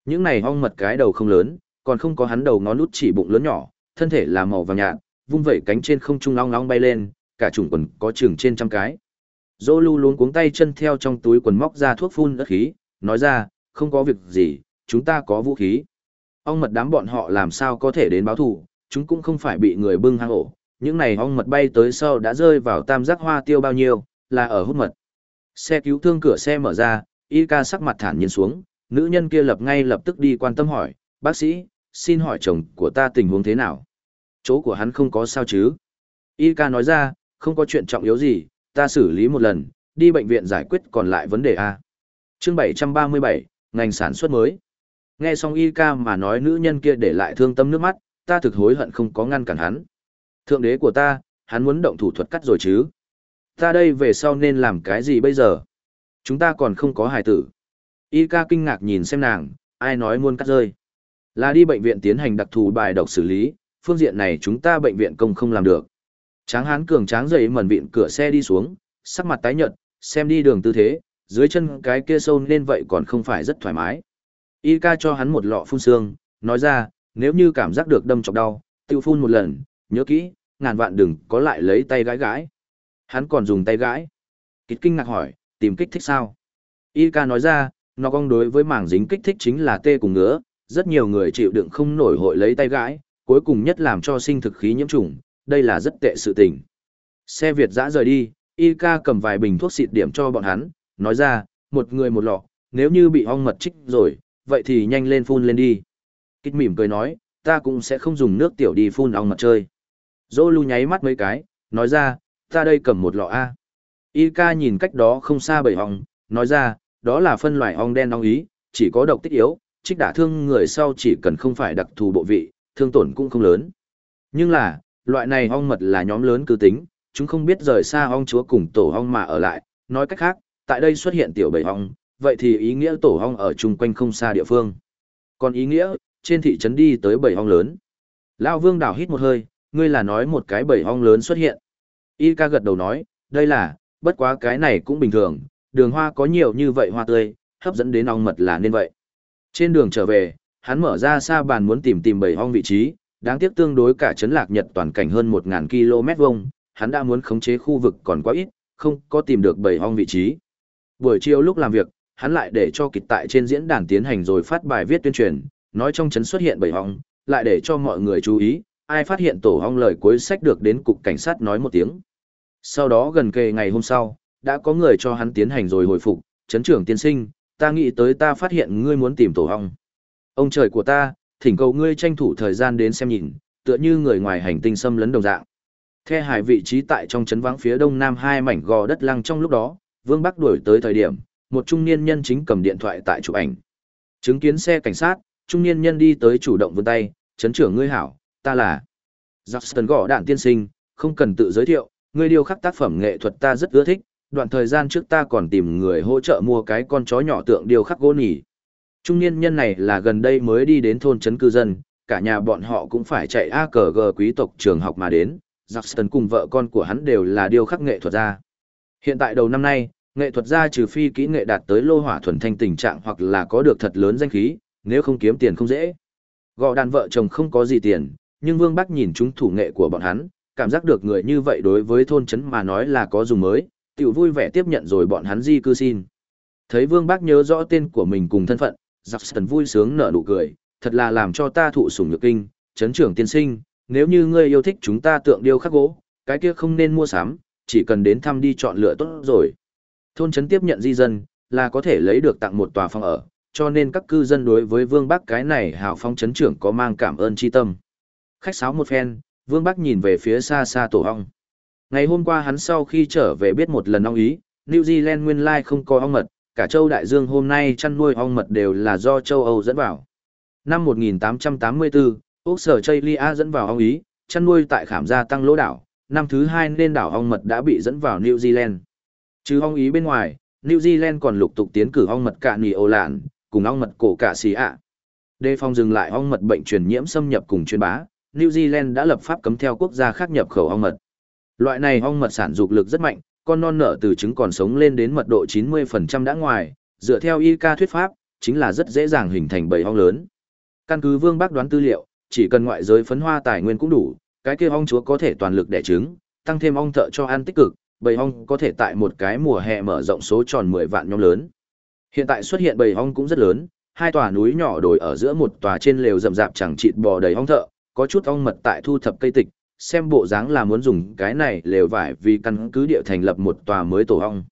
Những này ong mật cái đầu không lớn, còn không có hắn đầu ngón nút chỉ bụng lớn nhỏ, thân thể là màu vàng nhạt, vung vẩy cánh trên không trung long long bay lên, cả chủng quần có chừng trên trăm cái. Dô lưu luống cuống tay chân theo trong túi quần móc ra thuốc phun đất khí, nói ra, không có việc gì, chúng ta có vũ khí. Ong mật đám bọn họ làm sao có thể đến báo thù, chúng cũng không phải bị người bưng hang ổ. Những này ong mật bay tới sau đã rơi vào tam giác hoa tiêu bao nhiêu, là ở hút mật. Xe cứu thương cửa xe mở ra, y ca sắc mặt thản nhiên xuống, nữ nhân kia lập ngay lập tức đi quan tâm hỏi, bác sĩ, xin hỏi chồng của ta tình huống thế nào? Chỗ của hắn không có sao chứ? Y ca nói ra, không có chuyện trọng yếu gì, ta xử lý một lần, đi bệnh viện giải quyết còn lại vấn đề A. chương 737, ngành sản xuất mới. Nghe xong y ca mà nói nữ nhân kia để lại thương tâm nước mắt, ta thực hối hận không có ngăn cản hắn. Thượng đế của ta, hắn muốn động thủ thuật cắt rồi chứ. Ta đây về sau nên làm cái gì bây giờ? Chúng ta còn không có hài tử. Y ca kinh ngạc nhìn xem nàng, ai nói muốn cắt rơi. Là đi bệnh viện tiến hành đặc thù bài độc xử lý, phương diện này chúng ta bệnh viện công không làm được. Tráng hán cường tráng dậy mẩn viện cửa xe đi xuống, sắc mặt tái nhợt, xem đi đường tư thế, dưới chân cái kia sâu nên vậy còn không phải rất thoải mái. Y ca cho hắn một lọ phun xương, nói ra, nếu như cảm giác được đâm chọc đau, tiêu phun một lần, nhớ kỹ, ngàn vạn đừng có lại lấy tay gãi gãi. Hắn còn dùng tay gãi. Kịch kinh ngạc hỏi, tìm kích thích sao? Y ca nói ra, nó cong đối với mảng dính kích thích chính là tê cùng ngứa, rất nhiều người chịu đựng không nổi hội lấy tay gãi, cuối cùng nhất làm cho sinh thực khí nhiễm trùng, đây là rất tệ sự tình. Xe Việt dã rời đi, Y ca cầm vài bình thuốc xịt điểm cho bọn hắn, nói ra, một người một lọ, nếu như bị ong mật trích rồi, vậy thì nhanh lên phun lên đi. Kích mỉm cười nói, ta cũng sẽ không dùng nước tiểu đi phun ong mặt chơi. Dô lưu nháy mắt mấy cái, nói ra, ta đây cầm một lọ A. Y ca nhìn cách đó không xa bầy ong, nói ra, đó là phân loại ong đen ong ý, chỉ có độc tích yếu, trích đả thương người sau chỉ cần không phải đặc thù bộ vị, thương tổn cũng không lớn. Nhưng là, loại này ong mật là nhóm lớn cư tính, chúng không biết rời xa ong chúa cùng tổ ong mà ở lại, nói cách khác, tại đây xuất hiện tiểu bầy ong, vậy thì ý nghĩa tổ ong ở chung quanh không xa địa phương. Còn ý nghĩa, trên thị trấn đi tới bầy ong lớn. Lao vương đảo hít một hơi, ngươi là nói một cái bầy ong lớn xuất hiện. Y ca gật đầu nói, đây là, bất quá cái này cũng bình thường, đường hoa có nhiều như vậy hoa tươi, hấp dẫn đến ong mật là nên vậy. Trên đường trở về, hắn mở ra xa bàn muốn tìm tìm bầy ong vị trí, đáng tiếc tương đối cả trấn lạc nhật toàn cảnh hơn 1.000 km vuông, hắn đã muốn khống chế khu vực còn quá ít, không có tìm được bầy ong vị trí. Buổi chiều lúc làm việc, hắn lại để cho kịch tại trên diễn đàn tiến hành rồi phát bài viết tuyên truyền, nói trong chấn xuất hiện bầy ong, lại để cho mọi người chú ý, ai phát hiện tổ hong lời cuối sách được đến cục cảnh sát nói một tiếng. Sau đó gần kề ngày hôm sau, đã có người cho hắn tiến hành rồi hồi phục, chấn trưởng tiên sinh, ta nghĩ tới ta phát hiện ngươi muốn tìm tổ hong. Ông trời của ta, thỉnh cầu ngươi tranh thủ thời gian đến xem nhìn, tựa như người ngoài hành tinh xâm lấn đồng dạng. The hải vị trí tại trong chấn vắng phía đông nam hai mảnh gò đất lăng trong lúc đó, Vương Bắc đuổi tới thời điểm, một trung niên nhân chính cầm điện thoại tại chụp ảnh. Chứng kiến xe cảnh sát, trung niên nhân đi tới chủ động vươn tay, chấn trưởng ngươi hảo, ta là Jackson gõ đạn tiên sinh, không cần tự giới thiệu, ngươi điêu khắc tác phẩm nghệ thuật ta rất ưa thích, đoạn thời gian trước ta còn tìm người hỗ trợ mua cái con chó nhỏ tượng điêu khắc gỗ nhỉ. Trung niên nhân này là gần đây mới đi đến thôn trấn cư dân, cả nhà bọn họ cũng phải chạy A cờ g quý tộc trường học mà đến, Jackson cùng vợ con của hắn đều là điêu khắc nghệ thuật gia. Hiện tại đầu năm nay, nghệ thuật gia trừ phi kỹ nghệ đạt tới lô hỏa thuần thanh tình trạng hoặc là có được thật lớn danh khí, nếu không kiếm tiền không dễ. Gò đàn vợ chồng không có gì tiền, nhưng Vương Bắc nhìn chúng thủ nghệ của bọn hắn, cảm giác được người như vậy đối với thôn trấn mà nói là có dùng mới, tiểu vui vẻ tiếp nhận rồi bọn hắn di cư xin. Thấy Vương Bắc nhớ rõ tên của mình cùng thân phận, Jackson vui sướng nở nụ cười, thật là làm cho ta thụ sủng nhược kinh, chấn trưởng tiên sinh, nếu như ngươi yêu thích chúng ta tượng điêu khắc gỗ, cái kia không nên mua sắm, chỉ cần đến thăm đi chọn lựa tốt rồi. Thôn trấn tiếp nhận di dân, là có thể lấy được tặng một tòa phòng ở, cho nên các cư dân đối với Vương Bắc cái này hào phong chấn trưởng có mang cảm ơn chi tâm. Khách sáo một phen, Vương Bắc nhìn về phía xa xa tổ ong. Ngày hôm qua hắn sau khi trở về biết một lần ong ý, New Zealand nguyên lai không có ong mật, cả châu đại dương hôm nay chăn nuôi ong mật đều là do châu Âu dẫn vào. Năm 1884, Úc sở Chaylia dẫn vào ong ý, chăn nuôi tại khảm gia tăng lỗ đảo, năm thứ hai nên đảo ong mật đã bị dẫn vào New Zealand. Chứ ong ý bên ngoài, New Zealand còn lục tục tiến cử ong mật cạn nghỉ ô lạn, cùng ong mật cổ cả xì ạ. Đề phòng dừng lại ong mật bệnh truyền nhiễm xâm nhập cùng truyền bá, New Zealand đã lập pháp cấm theo quốc gia khác nhập khẩu ong mật. Loại này ong mật sản dục lực rất mạnh, con non nở từ trứng còn sống lên đến mật độ 90% đã ngoài, dựa theo y ca thuyết pháp, chính là rất dễ dàng hình thành bầy ong lớn. Căn cứ Vương Bác đoán tư liệu, chỉ cần ngoại giới phấn hoa tài nguyên cũng đủ, cái kia ong chúa có thể toàn lực đẻ trứng, tăng thêm ong thợ cho ăn tích cực, bầy ong có thể tại một cái mùa hè mở rộng số tròn 10 vạn nhóm lớn. Hiện tại xuất hiện bầy ong cũng rất lớn, hai tòa núi nhỏ đổi ở giữa một tòa trên lều rậm rạp chẳng chịt bò đầy ong thợ, có chút ong mật tại thu thập cây tịch, xem bộ dáng là muốn dùng cái này lều vải vì căn cứ địa thành lập một tòa mới tổ ong.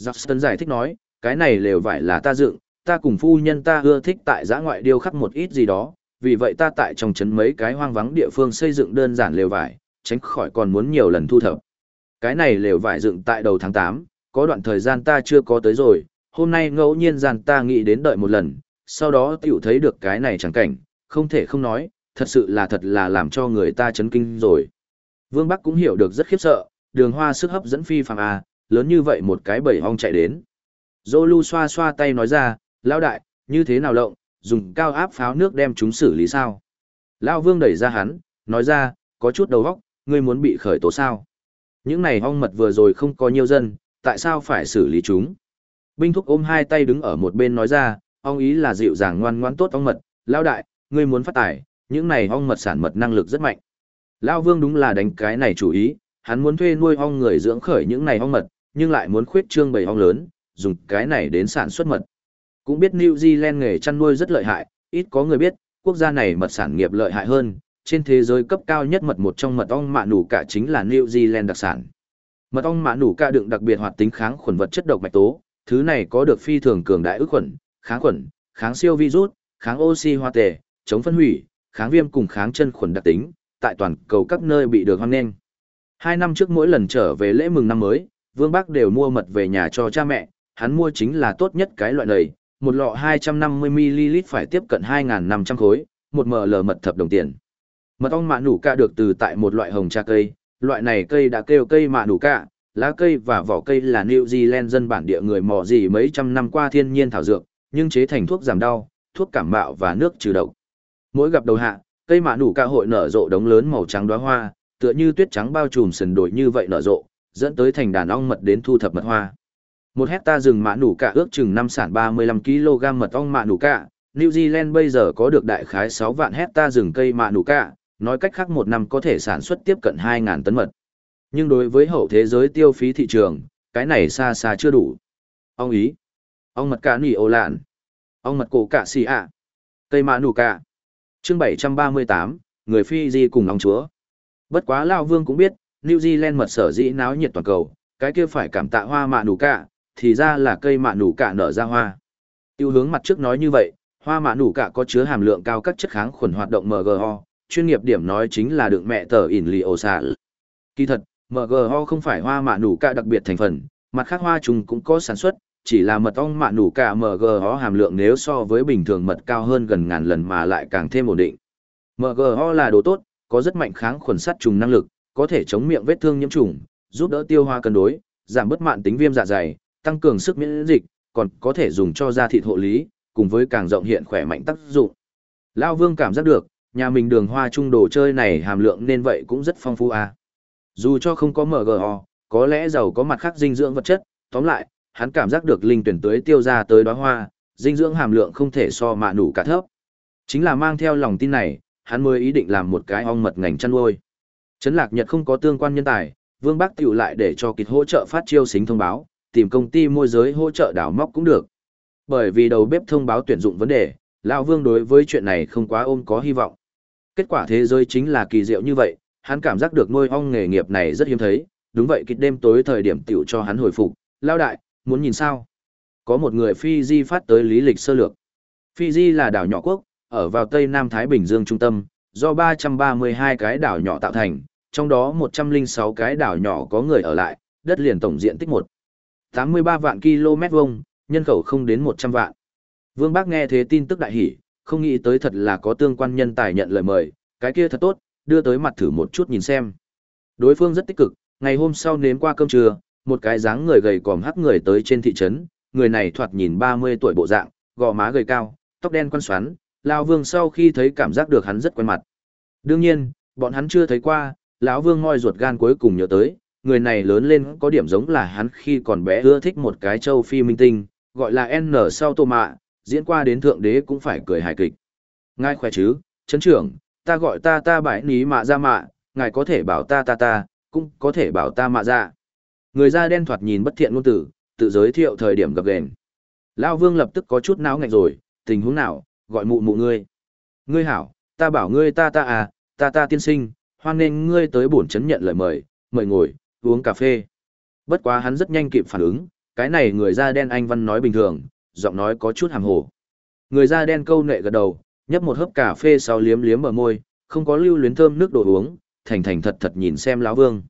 Jackson giải thích nói, cái này lều vải là ta dựng, ta cùng phu nhân ta ưa thích tại giã ngoại điêu khắc một ít gì đó, vì vậy ta tại trong trấn mấy cái hoang vắng địa phương xây dựng đơn giản lều vải, tránh khỏi còn muốn nhiều lần thu thập. Cái này lều vải dựng tại đầu tháng 8, có đoạn thời gian ta chưa có tới rồi, hôm nay ngẫu nhiên gian ta nghĩ đến đợi một lần, sau đó tiểu thấy được cái này chẳng cảnh, không thể không nói, thật sự là thật là làm cho người ta chấn kinh rồi. Vương Bắc cũng hiểu được rất khiếp sợ, đường hoa sức hấp dẫn phi phàm A, lớn như vậy một cái bầy hong chạy đến. Dô lưu xoa xoa tay nói ra, lão đại, như thế nào lộng, dùng cao áp pháo nước đem chúng xử lý sao. Lão vương đẩy ra hắn, nói ra, có chút đầu góc, ngươi muốn bị khởi tố sao. Những này hong mật vừa rồi không có nhiều dân, tại sao phải xử lý chúng. Binh thúc ôm hai tay đứng ở một bên nói ra, ong ý là dịu dàng ngoan ngoãn tốt ong mật, lão đại, ngươi muốn phát tài, những này ong mật sản mật năng lực rất mạnh. Lão Vương đúng là đánh cái này chủ ý, hắn muốn thuê nuôi ong người dưỡng khởi những này ong mật, nhưng lại muốn khuyết trương bầy ong lớn, dùng cái này đến sản xuất mật. Cũng biết New Zealand nghề chăn nuôi rất lợi hại, ít có người biết, quốc gia này mật sản nghiệp lợi hại hơn, trên thế giới cấp cao nhất mật một trong mật ong mạ nủ cả chính là New Zealand đặc sản. Mật ong mạ nủ cả đựng đặc biệt hoạt tính kháng khuẩn vật chất độc mạch tố, thứ này có được phi thường cường đại ức khuẩn, kháng khuẩn, kháng siêu virus, kháng oxy hóa tề, chống phân hủy, kháng viêm cùng kháng chân khuẩn đặc tính, tại toàn cầu các nơi bị được hoan nghênh. Hai năm trước mỗi lần trở về lễ mừng năm mới, Vương Bắc đều mua mật về nhà cho cha mẹ, hắn mua chính là tốt nhất cái loại này, một lọ 250ml phải tiếp cận 2.500 khối, một ml mật thập đồng tiền. Mật ong mạ nủ ca được từ tại một loại hồng trà cây, loại này cây đã kêu cây mạ nủ ca, lá cây và vỏ cây là New Zealand dân bản địa người mò gì mấy trăm năm qua thiên nhiên thảo dược, nhưng chế thành thuốc giảm đau, thuốc cảm mạo và nước trừ độc. Mỗi gặp đầu hạ, cây mạ nủ ca hội nở rộ đống lớn màu trắng đóa hoa, tựa như tuyết trắng bao trùm sần đồi như vậy nở rộ, dẫn tới thành đàn ong mật đến thu thập mật hoa. Một hecta rừng mạ nủ cả ước chừng năm sản 35 kg mật ong mạ nủ cả. New Zealand bây giờ có được đại khái 6 vạn hecta rừng cây mạ nủ cả, nói cách khác một năm có thể sản xuất tiếp cận 2.000 tấn mật. Nhưng đối với hậu thế giới tiêu phí thị trường, cái này xa xa chưa đủ. Ông ý. Ông mật cả nỉ ô lạn. Ông mật cổ cả xì ạ. Cây mạ nụ cả. chương 738, người Phi Di cùng ông chúa. Bất quá Lao Vương cũng biết, New Zealand mật sở dĩ náo nhiệt toàn cầu, cái kia phải cảm tạ hoa mạ nụ cả, thì ra là cây mạ nụ cả nở ra hoa. Tiêu hướng mặt trước nói như vậy, hoa mạ nụ cả có chứa hàm lượng cao các chất kháng khuẩn hoạt động MGO, chuyên nghiệp điểm nói chính là đựng mẹ tờ ỉn lì ồ xạ. Kỳ thật, MGO không phải hoa mạ nủ cả đặc biệt thành phần, mặt khác hoa trùng cũng có sản xuất, chỉ là mật ong mạ nủ cả MGO hàm lượng nếu so với bình thường mật cao hơn gần ngàn lần mà lại càng thêm ổn định. MGO là đồ tốt, có rất mạnh kháng khuẩn sát trùng năng lực, có thể chống miệng vết thương nhiễm trùng, giúp đỡ tiêu hóa cân đối, giảm bớt mạn tính viêm dạ dày, tăng cường sức miễn dịch, còn có thể dùng cho da thịt hộ lý, cùng với càng rộng hiện khỏe mạnh tác dụng. Lão Vương cảm giác được, nhà mình đường hoa trung đồ chơi này hàm lượng nên vậy cũng rất phong phú à. Dù cho không có MGO, có lẽ giàu có mặt khác dinh dưỡng vật chất, tóm lại, hắn cảm giác được linh tuyển tưới tiêu ra tới đóa hoa, dinh dưỡng hàm lượng không thể so mạ nủ cả thấp. Chính là mang theo lòng tin này, hắn mới ý định làm một cái ong mật ngành chăn nuôi. Trấn Lạc Nhật không có tương quan nhân tài, Vương Bắc tiểu lại để cho kịch hỗ trợ phát chiêu xính thông báo, tìm công ty môi giới hỗ trợ đào móc cũng được. Bởi vì đầu bếp thông báo tuyển dụng vấn đề, lão Vương đối với chuyện này không quá ôm có hy vọng. Kết quả thế giới chính là kỳ diệu như vậy, hắn cảm giác được nuôi ong nghề nghiệp này rất hiếm thấy, đúng vậy kịch đêm tối thời điểm tiểu cho hắn hồi phục, lao đại, muốn nhìn sao? Có một người Phi Di phát tới lý lịch sơ lược. Phi Di là đảo nhỏ quốc, ở vào Tây Nam Thái Bình Dương trung tâm, do 332 cái đảo nhỏ tạo thành, trong đó 106 cái đảo nhỏ có người ở lại, đất liền tổng diện tích 1. 83 vạn km vuông, nhân khẩu không đến 100 vạn. Vương Bác nghe thế tin tức đại hỉ, không nghĩ tới thật là có tương quan nhân tài nhận lời mời, cái kia thật tốt, đưa tới mặt thử một chút nhìn xem. Đối phương rất tích cực, ngày hôm sau nếm qua cơm trưa, một cái dáng người gầy còm hắc người tới trên thị trấn, người này thoạt nhìn 30 tuổi bộ dạng, gò má gầy cao, tóc đen quăn xoắn, lão vương sau khi thấy cảm giác được hắn rất quen mặt. Đương nhiên, bọn hắn chưa thấy qua, lão vương ngoi ruột gan cuối cùng nhớ tới, người này lớn lên có điểm giống là hắn khi còn bé ưa thích một cái châu phi minh tinh, gọi là N sau tô mạ, diễn qua đến thượng đế cũng phải cười hài kịch. Ngài khỏe chứ, chấn trưởng, ta gọi ta ta bãi ní mạ ra mạ, ngài có thể bảo ta ta ta, cũng có thể bảo ta mạ ra. Người da đen thoạt nhìn bất thiện ngôn tử, tự giới thiệu thời điểm gặp gền. Lao vương lập tức có chút não ngạch rồi, tình huống nào, gọi mụ mụ ngươi. Ngươi hảo, ta bảo ngươi ta ta à, ta ta tiên sinh, hoan nên ngươi tới bổn chấn nhận lời mời, mời ngồi, uống cà phê. Bất quá hắn rất nhanh kịp phản ứng, cái này người da đen anh văn nói bình thường, giọng nói có chút hàm hồ. Người da đen câu nệ gật đầu, nhấp một hớp cà phê sau liếm liếm ở môi, không có lưu luyến thơm nước đồ uống, thành thành thật thật nhìn xem lão vương.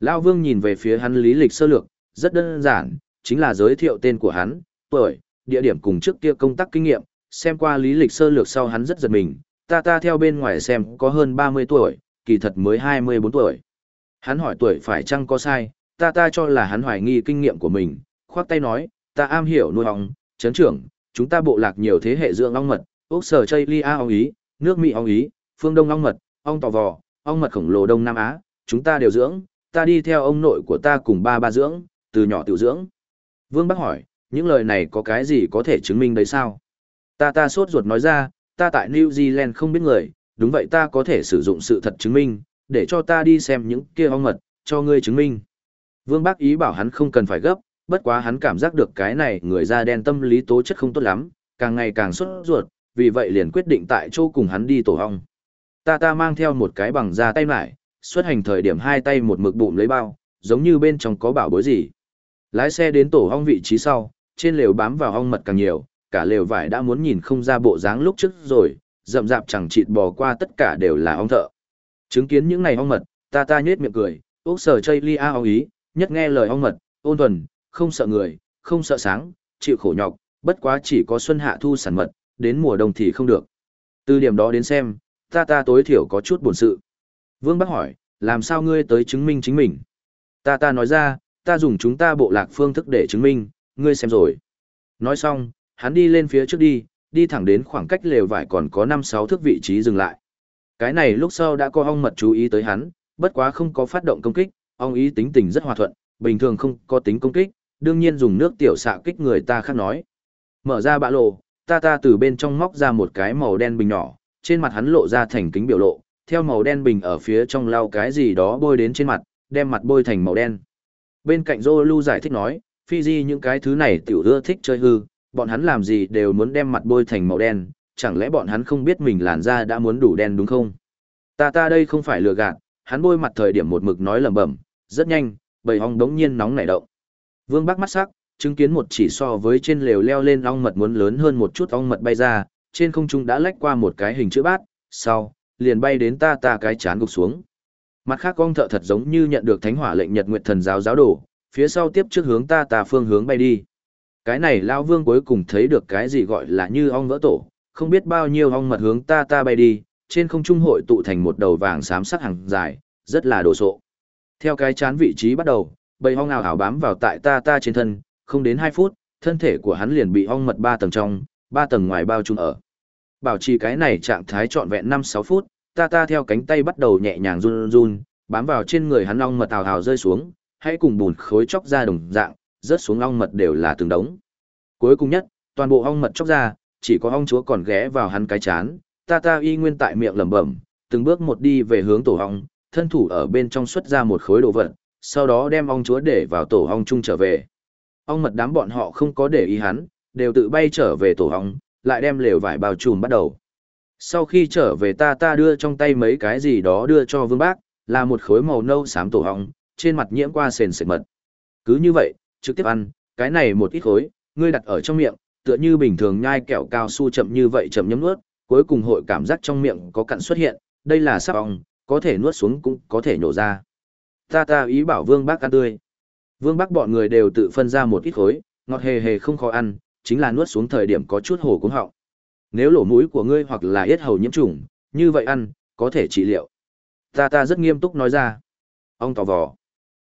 Lão vương nhìn về phía hắn lý lịch sơ lược, rất đơn giản, chính là giới thiệu tên của hắn, tuổi, địa điểm cùng trước kia công tác kinh nghiệm, xem qua lý lịch sơ lược sau hắn rất giật mình, ta ta theo bên ngoài xem có hơn 30 tuổi, kỳ thật mới 24 tuổi. Hắn hỏi tuổi phải chăng có sai, ta ta cho là hắn hoài nghi kinh nghiệm của mình, khoác tay nói, ta am hiểu nuôi ong, chấn trưởng, chúng ta bộ lạc nhiều thế hệ dưỡng ong mật, ốc sở chây lia ong ý, nước Mỹ ong ý, phương Đông ong mật, ong tò vò, ong mật khổng lồ Đông Nam Á, chúng ta đều dưỡng, ta đi theo ông nội của ta cùng ba ba dưỡng, từ nhỏ tiểu dưỡng. Vương Bắc hỏi, những lời này có cái gì có thể chứng minh đấy sao? Ta ta sốt ruột nói ra, ta tại New Zealand không biết người, đúng vậy ta có thể sử dụng sự thật chứng minh, để cho ta đi xem những kia ong mật, cho ngươi chứng minh. Vương Bác ý bảo hắn không cần phải gấp, bất quá hắn cảm giác được cái này người da đen tâm lý tố chất không tốt lắm, càng ngày càng sốt ruột, vì vậy liền quyết định tại chỗ cùng hắn đi tổ hong. Ta ta mang theo một cái bằng da tay lại, xuất hành thời điểm hai tay một mực bụng lấy bao, giống như bên trong có bảo bối gì. Lái xe đến tổ hong vị trí sau, trên lều bám vào hong mật càng nhiều, cả lều vải đã muốn nhìn không ra bộ dáng lúc trước rồi, rậm rạp chẳng chịt bò qua tất cả đều là ong thợ. Chứng kiến những này ong mật, ta ta nhếch miệng cười, ốc sở chây lia ong ý, nhất nghe lời ong mật, ôn thuần, không sợ người, không sợ sáng, chịu khổ nhọc, bất quá chỉ có xuân hạ thu sản mật, đến mùa đông thì không được. Từ điểm đó đến xem, ta ta tối thiểu có chút buồn sự. Vương Bắc hỏi, làm sao ngươi tới chứng minh chính mình? Ta ta nói ra, ta dùng chúng ta bộ lạc phương thức để chứng minh, ngươi xem rồi. Nói xong, hắn đi lên phía trước đi, đi thẳng đến khoảng cách lều vải còn có 5-6 thước vị trí dừng lại. Cái này lúc sau đã có ong mật chú ý tới hắn, bất quá không có phát động công kích, ong ý tính tình rất hòa thuận, bình thường không có tính công kích, đương nhiên dùng nước tiểu xạ kích người ta khác nói. Mở ra bã lộ, ta ta từ bên trong móc ra một cái màu đen bình nhỏ, trên mặt hắn lộ ra thành kính biểu lộ, theo màu đen bình ở phía trong lau cái gì đó bôi đến trên mặt, đem mặt bôi thành màu đen. Bên cạnh Zolu giải thích nói, Fiji những cái thứ này tiểu ưa thích chơi hư, bọn hắn làm gì đều muốn đem mặt bôi thành màu đen, chẳng lẽ bọn hắn không biết mình làn da đã muốn đủ đen đúng không? Ta ta đây không phải lừa gạt, hắn bôi mặt thời điểm một mực nói lẩm bẩm, rất nhanh, bầy ong đống nhiên nóng nảy động. Vương Bắc mắt sắc, chứng kiến một chỉ so với trên lều leo lên ong mật muốn lớn hơn một chút ong mật bay ra, trên không trung đã lách qua một cái hình chữ bát, sau, liền bay đến ta ta cái chán gục xuống. Mặt khác ong thợ thật giống như nhận được thánh hỏa lệnh Nhật Nguyệt Thần giáo giáo đổ, phía sau tiếp trước hướng ta ta phương hướng bay đi. Cái này lao vương cuối cùng thấy được cái gì gọi là như ong vỡ tổ, không biết bao nhiêu ong mật hướng ta ta bay đi, trên không trung hội tụ thành một đầu vàng xám sắc hàng dài, rất là đồ sộ. Theo cái chán vị trí bắt đầu, bầy ong ảo ảo bám vào tại ta ta trên thân, không đến 2 phút, thân thể của hắn liền bị ong mật 3 tầng trong, 3 tầng ngoài bao trùm ở. Bảo trì cái này trạng thái trọn vẹn 5-6 phút, ta ta theo cánh tay bắt đầu nhẹ nhàng run run, bám vào trên người hắn ong mật tào hào rơi xuống, hãy cùng bùn khối chóc ra đồng dạng, rớt xuống ong mật đều là từng đống. Cuối cùng nhất, toàn bộ ong mật chóc ra, chỉ có ong chúa còn ghé vào hắn cái chán, ta ta y nguyên tại miệng lẩm bẩm, từng bước một đi về hướng tổ ong, thân thủ ở bên trong xuất ra một khối đồ vật, sau đó đem ong chúa để vào tổ ong chung trở về. Ong mật đám bọn họ không có để ý hắn, đều tự bay trở về tổ ong, lại đem lều vải bao trùm bắt đầu. Sau khi trở về ta ta đưa trong tay mấy cái gì đó đưa cho vương bác, là một khối màu nâu xám tổ ong, trên mặt nhiễm qua sền sệt mật. Cứ như vậy, trực tiếp ăn, cái này một ít khối, ngươi đặt ở trong miệng, tựa như bình thường nhai kẹo cao su chậm như vậy chậm nhấm nuốt, cuối cùng hội cảm giác trong miệng có cặn xuất hiện, đây là sắp ong, có thể nuốt xuống cũng có thể nhổ ra. Ta ta ý bảo Vương Bác ăn tươi. Vương Bác bọn người đều tự phân ra một ít khối, ngọt hề hề không khó ăn, chính là nuốt xuống thời điểm có chút hổ cuống họng. Nếu lỗ mũi của ngươi hoặc là yết hầu nhiễm trùng, như vậy ăn, có thể trị liệu. Ta ta rất nghiêm túc nói ra. Ông tò vò.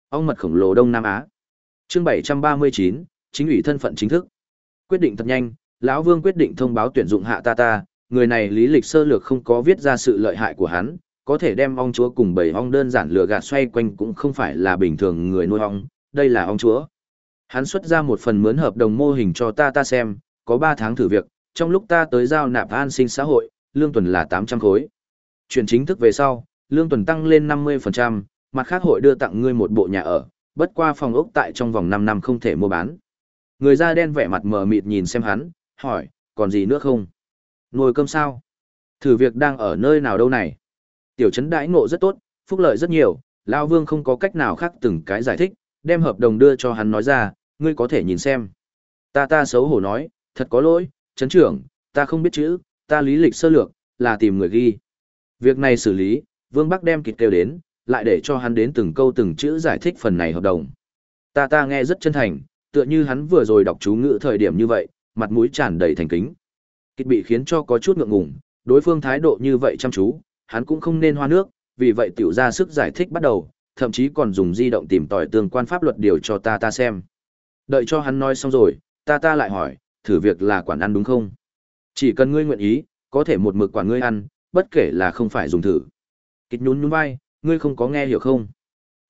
Ông mật khổng lồ Đông Nam Á. chương 739, chính ủy thân phận chính thức. Quyết định thật nhanh, lão Vương quyết định thông báo tuyển dụng hạ ta ta, người này lý lịch sơ lược không có viết ra sự lợi hại của hắn, có thể đem ong chúa cùng bảy ong đơn giản lừa gạt xoay quanh cũng không phải là bình thường người nuôi ong, đây là ông chúa. Hắn xuất ra một phần mướn hợp đồng mô hình cho ta ta xem, có 3 tháng thử việc, trong lúc ta tới giao nạp an sinh xã hội, lương tuần là 800 khối. Chuyển chính thức về sau, lương tuần tăng lên 50%, mặt khác hội đưa tặng ngươi một bộ nhà ở, bất qua phòng ốc tại trong vòng 5 năm không thể mua bán. Người da đen vẻ mặt mờ mịt nhìn xem hắn, hỏi, còn gì nữa không? Nồi cơm sao? Thử việc đang ở nơi nào đâu này? Tiểu trấn đãi ngộ rất tốt, phúc lợi rất nhiều, Lao Vương không có cách nào khác từng cái giải thích, đem hợp đồng đưa cho hắn nói ra, ngươi có thể nhìn xem. Ta ta xấu hổ nói, thật có lỗi, chấn trưởng, ta không biết chữ, ta lý lịch sơ lược, là tìm người ghi. Việc này xử lý, Vương Bắc đem kịch kêu đến, lại để cho hắn đến từng câu từng chữ giải thích phần này hợp đồng. Ta ta nghe rất chân thành, tựa như hắn vừa rồi đọc chú ngữ thời điểm như vậy, mặt mũi tràn đầy thành kính. Kịch bị khiến cho có chút ngượng ngùng, đối phương thái độ như vậy chăm chú, hắn cũng không nên hoa nước, vì vậy tiểu ra sức giải thích bắt đầu, thậm chí còn dùng di động tìm tòi tương quan pháp luật điều cho ta ta xem. Đợi cho hắn nói xong rồi, ta ta lại hỏi, thử việc là quản ăn đúng không? Chỉ cần ngươi nguyện ý, có thể một mực quản ngươi ăn, bất kể là không phải dùng thử. Kịch nhún nhún vai, ngươi không có nghe hiểu không?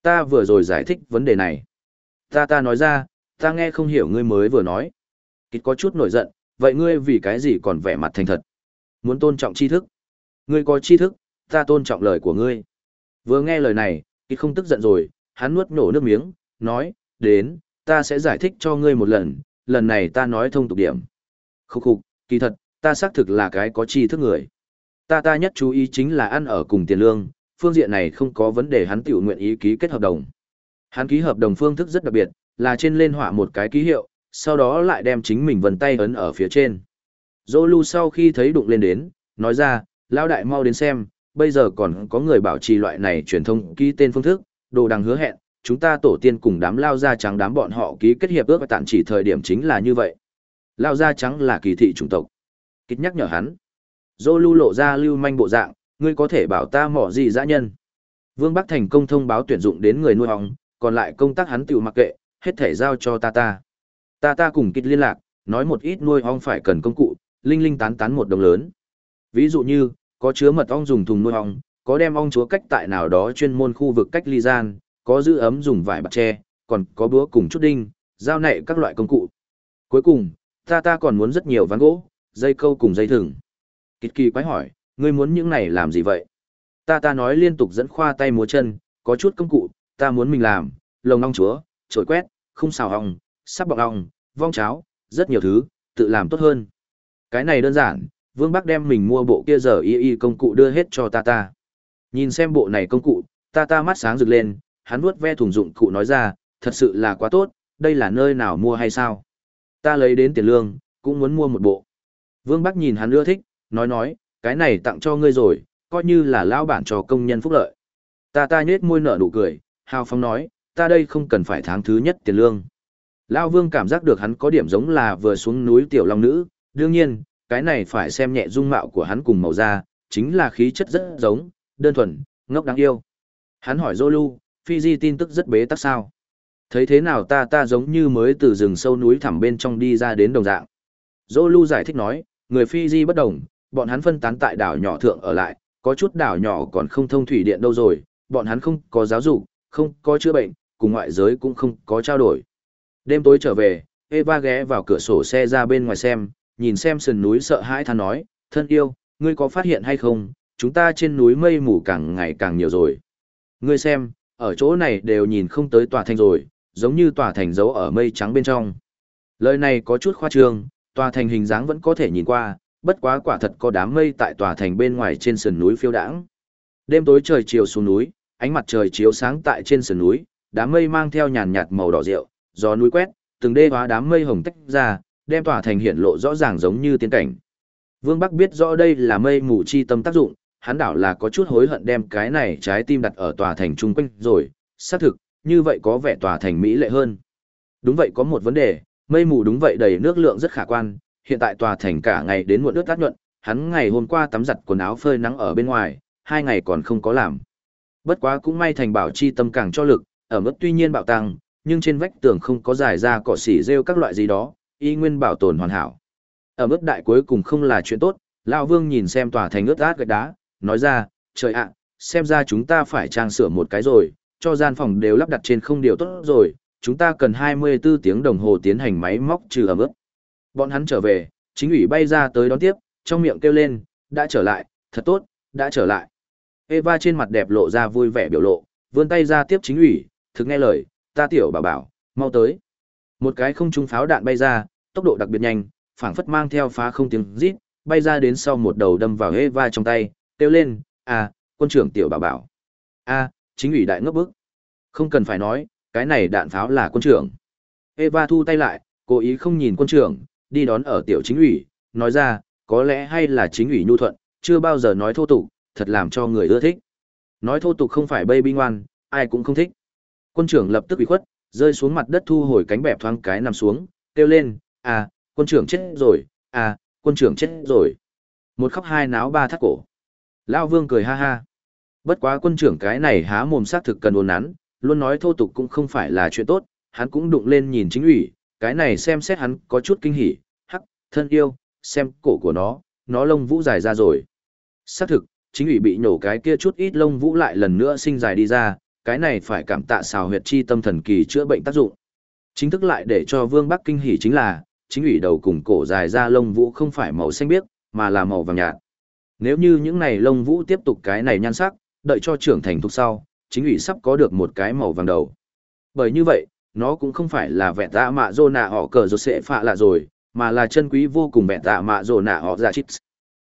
Ta vừa rồi giải thích vấn đề này. Ta ta nói ra, ta nghe không hiểu ngươi mới vừa nói. Kịch có chút nổi giận, vậy ngươi vì cái gì còn vẻ mặt thành thật? Muốn tôn trọng tri thức. Ngươi có tri thức, ta tôn trọng lời của ngươi. Vừa nghe lời này, khi không tức giận rồi, hắn nuốt nổ nước miếng, nói, đến, ta sẽ giải thích cho ngươi một lần, lần này ta nói thông tục điểm. Khúc khục, kỳ thật, ta xác thực là cái có tri thức người. Ta ta nhất chú ý chính là ăn ở cùng tiền lương, phương diện này không có vấn đề hắn tiểu nguyện ý ký kết hợp đồng. Hắn ký hợp đồng phương thức rất đặc biệt, là trên lên họa một cái ký hiệu, sau đó lại đem chính mình vân tay ấn ở phía trên. Dô lưu sau khi thấy đụng lên đến, nói ra, lão đại mau đến xem, bây giờ còn có người bảo trì loại này truyền thông ký tên phương thức, đồ đằng hứa hẹn, chúng ta tổ tiên cùng đám lao da trắng đám bọn họ ký kết hiệp ước và tạm chỉ thời điểm chính là như vậy. Lao da trắng là kỳ thị chủng tộc. Kích nhắc nhở hắn. Dô lưu lộ ra lưu manh bộ dạng, ngươi có thể bảo ta mỏ gì dã nhân. Vương Bắc thành công thông báo tuyển dụng đến người nuôi ong, còn lại công tác hắn tiểu mặc kệ, hết thể giao cho ta ta. Ta ta cùng kịch liên lạc, nói một ít nuôi ong phải cần công cụ, linh linh tán tán một đồng lớn. Ví dụ như, có chứa mật ong dùng thùng nuôi ong, có đem ong chúa cách tại nào đó chuyên môn khu vực cách ly gian, có giữ ấm dùng vải bạc tre, còn có búa cùng chút đinh, dao nệ các loại công cụ. Cuối cùng, ta ta còn muốn rất nhiều ván gỗ, dây câu cùng dây thừng. Kịch kỳ quái hỏi, ngươi muốn những này làm gì vậy? Ta ta nói liên tục dẫn khoa tay múa chân, có chút công cụ, ta muốn mình làm, lồng ong chúa, trồi quét, khung xào ong, sắp bọc ong, vong cháo, rất nhiều thứ, tự làm tốt hơn. Cái này đơn giản, Vương Bắc đem mình mua bộ kia giờ y y công cụ đưa hết cho ta ta. Nhìn xem bộ này công cụ, ta ta mắt sáng rực lên, hắn vuốt ve thùng dụng cụ nói ra, thật sự là quá tốt, đây là nơi nào mua hay sao? Ta lấy đến tiền lương, cũng muốn mua một bộ. Vương Bắc nhìn hắn ưa thích, nói nói, cái này tặng cho ngươi rồi, coi như là lão bản cho công nhân phúc lợi. Ta ta nhết môi nở nụ cười, hào phóng nói, ta đây không cần phải tháng thứ nhất tiền lương. Lão Vương cảm giác được hắn có điểm giống là vừa xuống núi tiểu long nữ, đương nhiên, cái này phải xem nhẹ dung mạo của hắn cùng màu da, chính là khí chất rất giống, đơn thuần, ngốc đáng yêu. Hắn hỏi Zolu, Fiji tin tức rất bế tắc sao. Thấy thế nào ta ta giống như mới từ rừng sâu núi thẳm bên trong đi ra đến đồng dạng. Zolu giải thích nói, người Fiji bất đồng, bọn hắn phân tán tại đảo nhỏ thượng ở lại, có chút đảo nhỏ còn không thông thủy điện đâu rồi, bọn hắn không có giáo dục, không có chữa bệnh, cùng ngoại giới cũng không có trao đổi. Đêm tối trở về, Eva ghé vào cửa sổ xe ra bên ngoài xem, nhìn xem sườn núi sợ hãi than nói, thân yêu, ngươi có phát hiện hay không, chúng ta trên núi mây mù càng ngày càng nhiều rồi. Ngươi xem, ở chỗ này đều nhìn không tới tòa thành rồi, giống như tòa thành giấu ở mây trắng bên trong. Lời này có chút khoa trương, tòa thành hình dáng vẫn có thể nhìn qua, bất quá quả thật có đám mây tại tòa thành bên ngoài trên sườn núi phiêu đãng. Đêm tối trời chiều xuống núi, ánh mặt trời chiếu sáng tại trên sườn núi, đám mây mang theo nhàn nhạt màu đỏ rượu, gió núi quét, từng đê hóa đám mây hồng tách ra, đem tòa thành hiện lộ rõ ràng giống như tiên cảnh. Vương Bắc biết rõ đây là mây mù chi tâm tác dụng, hắn đảo là có chút hối hận đem cái này trái tim đặt ở tòa thành trung quanh rồi, xác thực, như vậy có vẻ tòa thành mỹ lệ hơn. Đúng vậy có một vấn đề, mây mù đúng vậy đầy nước lượng rất khả quan, hiện tại tòa thành cả ngày đến muộn nước tác nhuận, hắn ngày hôm qua tắm giặt quần áo phơi nắng ở bên ngoài, hai ngày còn không có làm. Bất quá cũng may thành bảo chi tâm càng cho lực, ở mức tuy nhiên bạo tăng, nhưng trên vách tường không có dài ra cỏ xỉ rêu các loại gì đó, y nguyên bảo tồn hoàn hảo. Ở mức đại cuối cùng không là chuyện tốt, Lão Vương nhìn xem tòa thành ướt át gạch đá, nói ra, trời ạ, xem ra chúng ta phải trang sửa một cái rồi, cho gian phòng đều lắp đặt trên không điều tốt rồi, chúng ta cần 24 tiếng đồng hồ tiến hành máy móc trừ ẩm ướt. Bọn hắn trở về, chính ủy bay ra tới đón tiếp, trong miệng kêu lên, đã trở lại, thật tốt, đã trở lại. Eva trên mặt đẹp lộ ra vui vẻ biểu lộ, vươn tay ra tiếp chính ủy, thực nghe lời, ta tiểu bảo bảo, mau tới. Một cái không trung pháo đạn bay ra, tốc độ đặc biệt nhanh, phảng phất mang theo phá không tiếng rít, bay ra đến sau một đầu đâm vào Eva trong tay, kêu lên, à, quân trưởng tiểu bảo bảo. a chính ủy đại ngốc bức. Không cần phải nói, cái này đạn pháo là quân trưởng. Eva thu tay lại, cố ý không nhìn quân trưởng, đi đón ở tiểu chính ủy, nói ra, có lẽ hay là chính ủy nhu thuận, chưa bao giờ nói thô tục, thật làm cho người ưa thích. Nói thô tục không phải baby ngoan, ai cũng không thích. Quân trưởng lập tức bị khuất, rơi xuống mặt đất thu hồi cánh bẹp thoáng cái nằm xuống, kêu lên, à, quân trưởng chết rồi, à, quân trưởng chết rồi. Một khóc hai náo ba thắt cổ. Lao vương cười ha ha. Bất quá quân trưởng cái này há mồm xác thực cần ồn nắn, luôn nói thô tục cũng không phải là chuyện tốt, hắn cũng đụng lên nhìn chính ủy, cái này xem xét hắn có chút kinh hỉ, hắc, thân yêu, xem cổ của nó, nó lông vũ dài ra rồi. Xác thực, chính ủy bị nhổ cái kia chút ít lông vũ lại lần nữa sinh dài đi ra, cái này phải cảm tạ xào huyệt chi tâm thần kỳ chữa bệnh tác dụng. Chính thức lại để cho Vương Bắc kinh hỉ chính là, chính ủy đầu cùng cổ dài ra lông vũ không phải màu xanh biếc, mà là màu vàng nhạt. Nếu như những này lông vũ tiếp tục cái này nhan sắc, đợi cho trưởng thành thúc sau, chính ủy sắp có được một cái màu vàng đầu. Bởi như vậy, nó cũng không phải là vẹn tạ mạ dô nạ họ cờ rột sẽ phạ lạ rồi, mà là chân quý vô cùng vẹn tạ mạ dô nạ họ ra chít.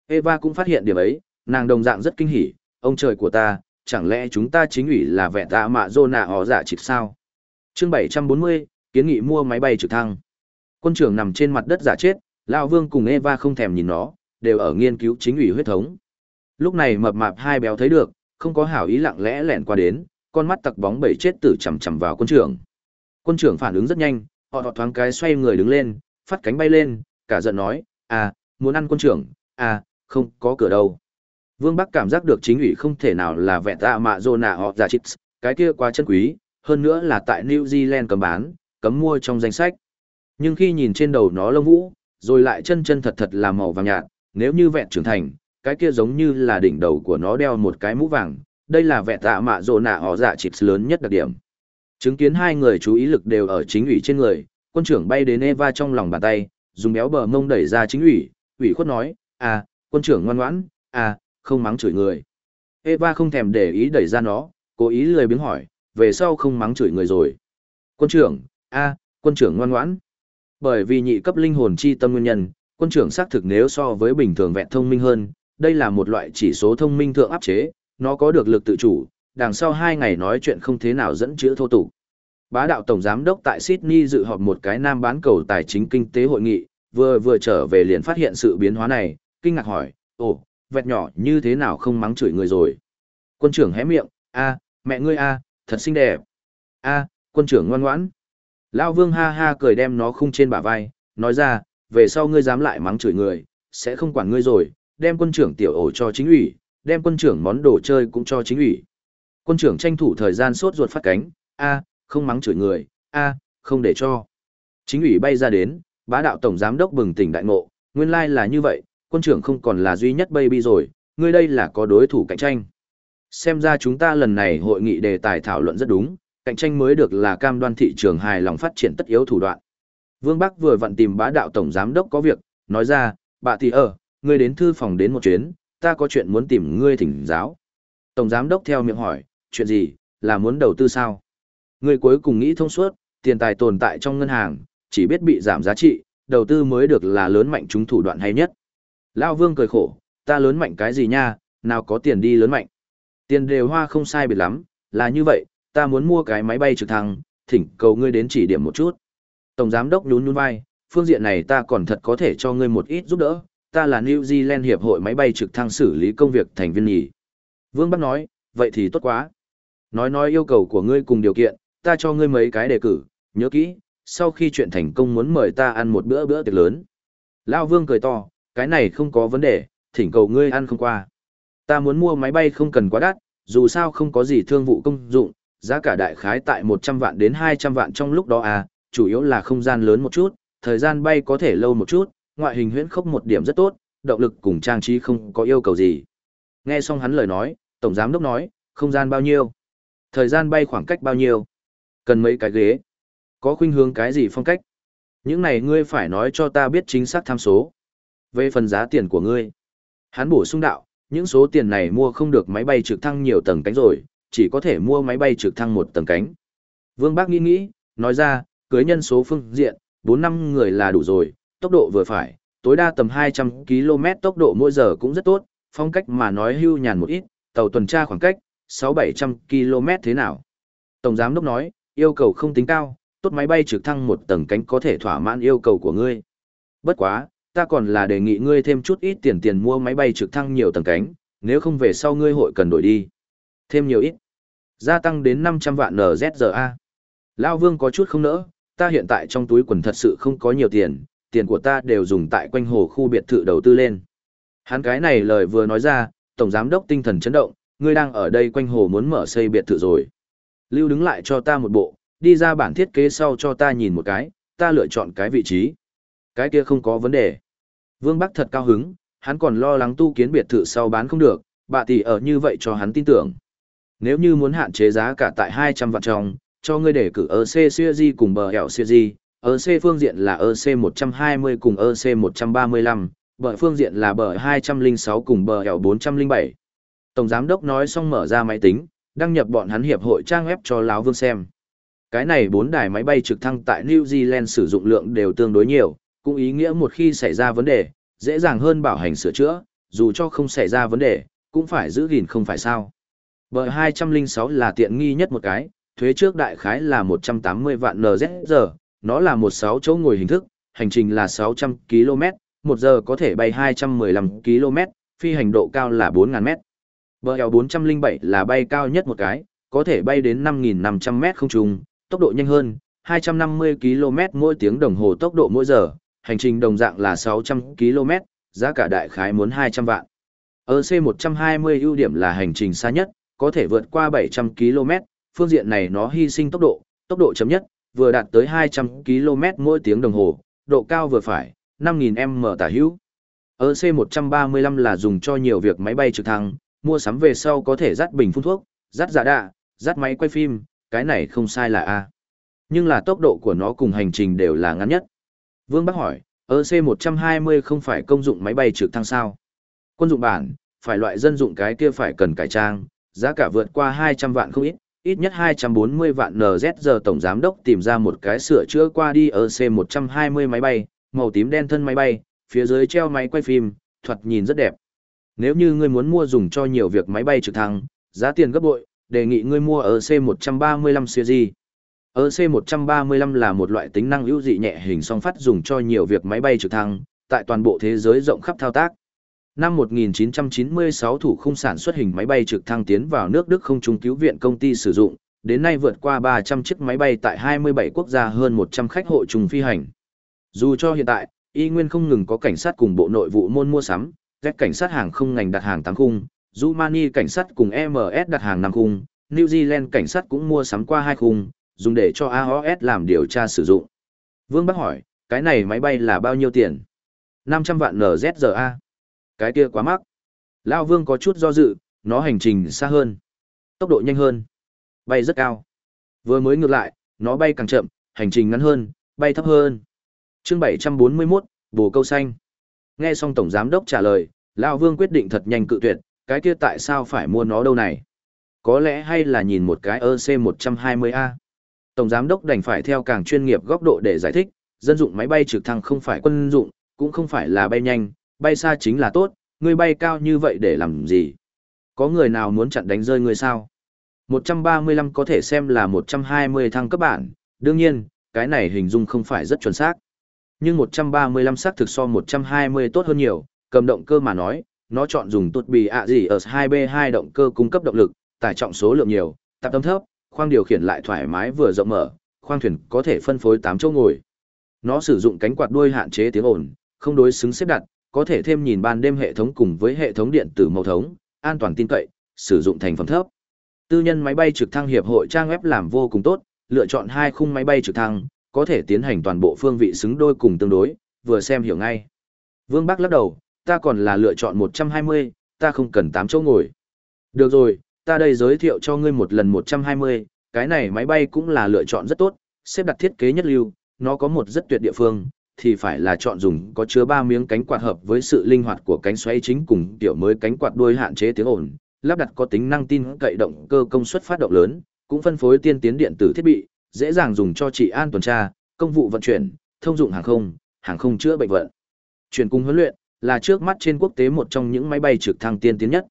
Eva cũng phát hiện điểm ấy, nàng đồng dạng rất kinh hỉ, ông trời của ta, chẳng lẽ chúng ta chính ủy là vẹn tạ mạ dô nạ họ dạ giả chít sao? chương 740, kiến nghị mua máy bay trực thăng. Quân trưởng nằm trên mặt đất giả chết, Lão Vương cùng Eva không thèm nhìn nó, đều ở nghiên cứu chính ủy huyết thống. Lúc này mập mạp hai béo thấy được, không có hảo ý lặng lẽ lẻn qua đến, con mắt tặc bóng bẩy chết tử chằm chằm vào quân trưởng. Quân trưởng phản ứng rất nhanh, họ thọ thoáng cái xoay người đứng lên, phát cánh bay lên, cả giận nói, à, muốn ăn quân trưởng, à, không có cửa đâu. Vương Bắc cảm giác được chính ủy không thể nào là vẹn tạ mạ dô nạ họ giả chít, cái kia quá chân quý, hơn nữa là tại New Zealand cấm bán, cấm mua trong danh sách. Nhưng khi nhìn trên đầu nó lông vũ, rồi lại chân chân thật thật là màu vàng nhạt, nếu như vẹn trưởng thành, cái kia giống như là đỉnh đầu của nó đeo một cái mũ vàng, đây là vẹn tạ mạ dô nạ họ giả chịp lớn nhất đặc điểm. Chứng kiến hai người chú ý lực đều ở chính ủy trên người, quân trưởng bay đến Eva trong lòng bàn tay, dùng béo bờ mông đẩy ra chính ủy, ủy khuất nói, à, quân trưởng ngoan ngoãn, à, không mắng chửi người. Eva không thèm để ý đẩy ra nó, cố ý lười biếng hỏi, về sau không mắng chửi người rồi. Quân trưởng, a, à, quân trưởng ngoan ngoãn. Bởi vì nhị cấp linh hồn chi tâm nguyên nhân, quân trưởng xác thực nếu so với bình thường vẹn thông minh hơn, đây là một loại chỉ số thông minh thượng áp chế, nó có được lực tự chủ, đằng sau hai ngày nói chuyện không thế nào dẫn chữ thô tục. Bá đạo tổng giám đốc tại Sydney dự họp một cái nam bán cầu tài chính kinh tế hội nghị, vừa vừa trở về liền phát hiện sự biến hóa này, kinh ngạc hỏi, ồ, vẹt nhỏ như thế nào không mắng chửi người rồi. Quân trưởng hé miệng, a, mẹ ngươi a, thật xinh đẹp. a, quân trưởng ngoan ngoãn. lão vương ha ha cười đem nó khung trên bả vai, nói ra, về sau ngươi dám lại mắng chửi người, sẽ không quản ngươi rồi, đem quân trưởng tiểu ổ cho chính ủy, đem quân trưởng món đồ chơi cũng cho chính ủy. Quân trưởng tranh thủ thời gian sốt ruột phát cánh, a, không mắng chửi người, a, không để cho. Chính ủy bay ra đến, bá đạo tổng giám đốc bừng tỉnh đại ngộ, nguyên lai là như vậy, quân trưởng không còn là duy nhất baby rồi, ngươi đây là có đối thủ cạnh tranh. Xem ra chúng ta lần này hội nghị đề tài thảo luận rất đúng, cạnh tranh mới được là cam đoan thị trường hài lòng phát triển tất yếu thủ đoạn. Vương Bắc vừa vặn tìm bá đạo tổng giám đốc có việc, nói ra, bà thì ở, ngươi đến thư phòng đến một chuyến, ta có chuyện muốn tìm ngươi thỉnh giáo. Tổng giám đốc theo miệng hỏi, chuyện gì, là muốn đầu tư sao? Ngươi cuối cùng nghĩ thông suốt, tiền tài tồn tại trong ngân hàng, chỉ biết bị giảm giá trị, đầu tư mới được là lớn mạnh chúng thủ đoạn hay nhất. Lao Vương cười khổ, ta lớn mạnh cái gì nha, nào có tiền đi lớn mạnh. Tiền đều hoa không sai biệt lắm, là như vậy, ta muốn mua cái máy bay trực thăng, thỉnh cầu ngươi đến chỉ điểm một chút. Tổng giám đốc nhún nhún vai, phương diện này ta còn thật có thể cho ngươi một ít giúp đỡ, ta là New Zealand Hiệp hội máy bay trực thăng xử lý công việc thành viên nhỉ. Vương Bắc nói, vậy thì tốt quá. Nói nói yêu cầu của ngươi cùng điều kiện, ta cho ngươi mấy cái đề cử, nhớ kỹ, sau khi chuyện thành công muốn mời ta ăn một bữa bữa tiệc lớn. Lao Vương cười to, cái này không có vấn đề, thỉnh cầu ngươi ăn không qua. Ta muốn mua máy bay không cần quá đắt, dù sao không có gì thương vụ công dụng, giá cả đại khái tại 100 vạn đến 200 vạn trong lúc đó à, chủ yếu là không gian lớn một chút, thời gian bay có thể lâu một chút, ngoại hình huyễn khốc một điểm rất tốt, động lực cùng trang trí không có yêu cầu gì. Nghe xong hắn lời nói, Tổng Giám Đốc nói, không gian bao nhiêu? Thời gian bay khoảng cách bao nhiêu? Cần mấy cái ghế? Có khuynh hướng cái gì phong cách? Những này ngươi phải nói cho ta biết chính xác tham số. Về phần giá tiền của ngươi. Hắn bổ sung đạo, những số tiền này mua không được máy bay trực thăng nhiều tầng cánh rồi, chỉ có thể mua máy bay trực thăng một tầng cánh. Vương Bác nghĩ nghĩ, nói ra, cưới nhân số phương diện, 4 năm người là đủ rồi, tốc độ vừa phải, tối đa tầm 200 km tốc độ mỗi giờ cũng rất tốt, phong cách mà nói hưu nhàn một ít, tàu tuần tra khoảng cách, 6-700 km thế nào. Tổng giám đốc nói, yêu cầu không tính cao, tốt máy bay trực thăng một tầng cánh có thể thỏa mãn yêu cầu của ngươi. Bất quá, ta còn là đề nghị ngươi thêm chút ít tiền tiền mua máy bay trực thăng nhiều tầng cánh, nếu không về sau ngươi hội cần đổi đi. Thêm nhiều ít. Gia tăng đến 500 vạn NZRA. Lao Vương có chút không nỡ, ta hiện tại trong túi quần thật sự không có nhiều tiền, tiền của ta đều dùng tại quanh hồ khu biệt thự đầu tư lên. Hắn cái này lời vừa nói ra, Tổng Giám đốc tinh thần chấn động, ngươi đang ở đây quanh hồ muốn mở xây biệt thự rồi. Lưu đứng lại cho ta một bộ, đi ra bản thiết kế sau cho ta nhìn một cái, ta lựa chọn cái vị trí. Cái kia không có vấn đề. Vương Bắc thật cao hứng, hắn còn lo lắng tu kiến biệt thự sau bán không được, bà tỷ ở như vậy cho hắn tin tưởng. Nếu như muốn hạn chế giá cả tại 200 vạn trong, cho ngươi để cử EC Series cùng bờ hẻo Series, EC phương diện là EC 120 cùng EC 135, bờ phương diện là bờ 206 cùng bờ hẻo 407. Tổng giám đốc nói xong mở ra máy tính, đăng nhập bọn hắn hiệp hội trang web cho lão Vương xem. Cái này bốn đài máy bay trực thăng tại New Zealand sử dụng lượng đều tương đối nhiều, cũng ý nghĩa một khi xảy ra vấn đề, dễ dàng hơn bảo hành sửa chữa, dù cho không xảy ra vấn đề, cũng phải giữ gìn không phải sao. Bờ 206 là tiện nghi nhất một cái, thuế trước đại khái là 180 vạn NZR, nó là một sáu chỗ ngồi hình thức, hành trình là 600 km, một giờ có thể bay 215 km, phi hành độ cao là 4.000 m. Bờ eo 407 là bay cao nhất một cái, có thể bay đến 5.500 m không trung, tốc độ nhanh hơn, 250 km mỗi tiếng đồng hồ tốc độ mỗi giờ, hành trình đồng dạng là 600 km, giá cả đại khái muốn 200 vạn. Ở C120 ưu điểm là hành trình xa nhất, có thể vượt qua 700 km, phương diện này nó hy sinh tốc độ, tốc độ chấm nhất, vừa đạt tới 200 km mỗi tiếng đồng hồ, độ cao vừa phải, 5.000m tả hữu. Ở C135 là dùng cho nhiều việc máy bay trực thăng, mua sắm về sau có thể dắt bình phun thuốc, dắt giả đạ, dắt máy quay phim, cái này không sai là A. Nhưng là tốc độ của nó cùng hành trình đều là ngắn nhất. Vương Bắc hỏi, ở C120 không phải công dụng máy bay trực thăng sao? Quân dụng bản, phải loại dân dụng cái kia phải cần cải trang, giá cả vượt qua 200 vạn không ít, ít nhất 240 vạn NZ giờ tổng giám đốc tìm ra một cái sửa chữa qua đi ở C120 máy bay, màu tím đen thân máy bay, phía dưới treo máy quay phim, thuật nhìn rất đẹp. Nếu như ngươi muốn mua dùng cho nhiều việc máy bay trực thăng, giá tiền gấp bội, đề nghị ngươi mua ở C135 series. EC-135 là một loại tính năng ưu dị nhẹ hình song phát dùng cho nhiều việc máy bay trực thăng, tại toàn bộ thế giới rộng khắp thao tác. Năm 1996 thủ khung sản xuất hình máy bay trực thăng tiến vào nước Đức không trung cứu viện công ty sử dụng, đến nay vượt qua 300 chiếc máy bay tại 27 quốc gia hơn 100 khách hộ trùng phi hành. Dù cho hiện tại, y nguyên không ngừng có cảnh sát cùng bộ nội vụ môn mua sắm, các cảnh sát hàng không ngành đặt hàng 8 khung, Rumani cảnh sát cùng MS đặt hàng 5 khung, New Zealand cảnh sát cũng mua sắm qua hai khung, dùng để cho AOS làm điều tra sử dụng. Vương Bắc hỏi, cái này máy bay là bao nhiêu tiền? 500 vạn NZRA. Cái kia quá mắc. Lao Vương có chút do dự, nó hành trình xa hơn. Tốc độ nhanh hơn. Bay rất cao. Vừa mới ngược lại, nó bay càng chậm, hành trình ngắn hơn, bay thấp hơn. chương 741, Bồ Câu Xanh. Nghe xong Tổng Giám Đốc trả lời, Lao Vương quyết định thật nhanh cự tuyệt, cái kia tại sao phải mua nó đâu này? Có lẽ hay là nhìn một cái EC120A. Tổng Giám Đốc đành phải theo càng chuyên nghiệp góc độ để giải thích, dân dụng máy bay trực thăng không phải quân dụng, cũng không phải là bay nhanh, bay xa chính là tốt, ngươi bay cao như vậy để làm gì? Có người nào muốn chặn đánh rơi ngươi sao? 135 có thể xem là 120 thăng cấp bản, đương nhiên, cái này hình dung không phải rất chuẩn xác. Nhưng 135 xác thực so 120 tốt hơn nhiều, cầm động cơ mà nói, nó chọn dùng tuột bì ạ gì ở 2B2 động cơ cung cấp động lực, tải trọng số lượng nhiều, tạp tâm thấp, khoang điều khiển lại thoải mái vừa rộng mở, khoang thuyền có thể phân phối 8 chỗ ngồi. Nó sử dụng cánh quạt đuôi hạn chế tiếng ồn, không đối xứng xếp đặt, có thể thêm nhìn ban đêm hệ thống cùng với hệ thống điện tử màu thống, an toàn tin cậy, sử dụng thành phẩm thấp. Tư nhân máy bay trực thăng hiệp hội trang web làm vô cùng tốt, lựa chọn hai khung máy bay trực thăng, có thể tiến hành toàn bộ phương vị xứng đôi cùng tương đối, vừa xem hiểu ngay. Vương Bắc lắc đầu, ta còn là lựa chọn 120, ta không cần 8 chỗ ngồi. Được rồi, ta đây giới thiệu cho ngươi một lần 120, cái này máy bay cũng là lựa chọn rất tốt, xếp đặt thiết kế nhất lưu, nó có một rất tuyệt địa phương, thì phải là chọn dùng có chứa 3 miếng cánh quạt hợp với sự linh hoạt của cánh xoay chính cùng tiểu mới cánh quạt đuôi hạn chế tiếng ồn, lắp đặt có tính năng tin cậy động cơ công suất phát động lớn, cũng phân phối tiên tiến điện tử thiết bị, dễ dàng dùng cho trị an tuần tra, công vụ vận chuyển, thông dụng hàng không, hàng không chữa bệnh vận. Chuyển cung huấn luyện là trước mắt trên quốc tế một trong những máy bay trực thăng tiên tiến nhất.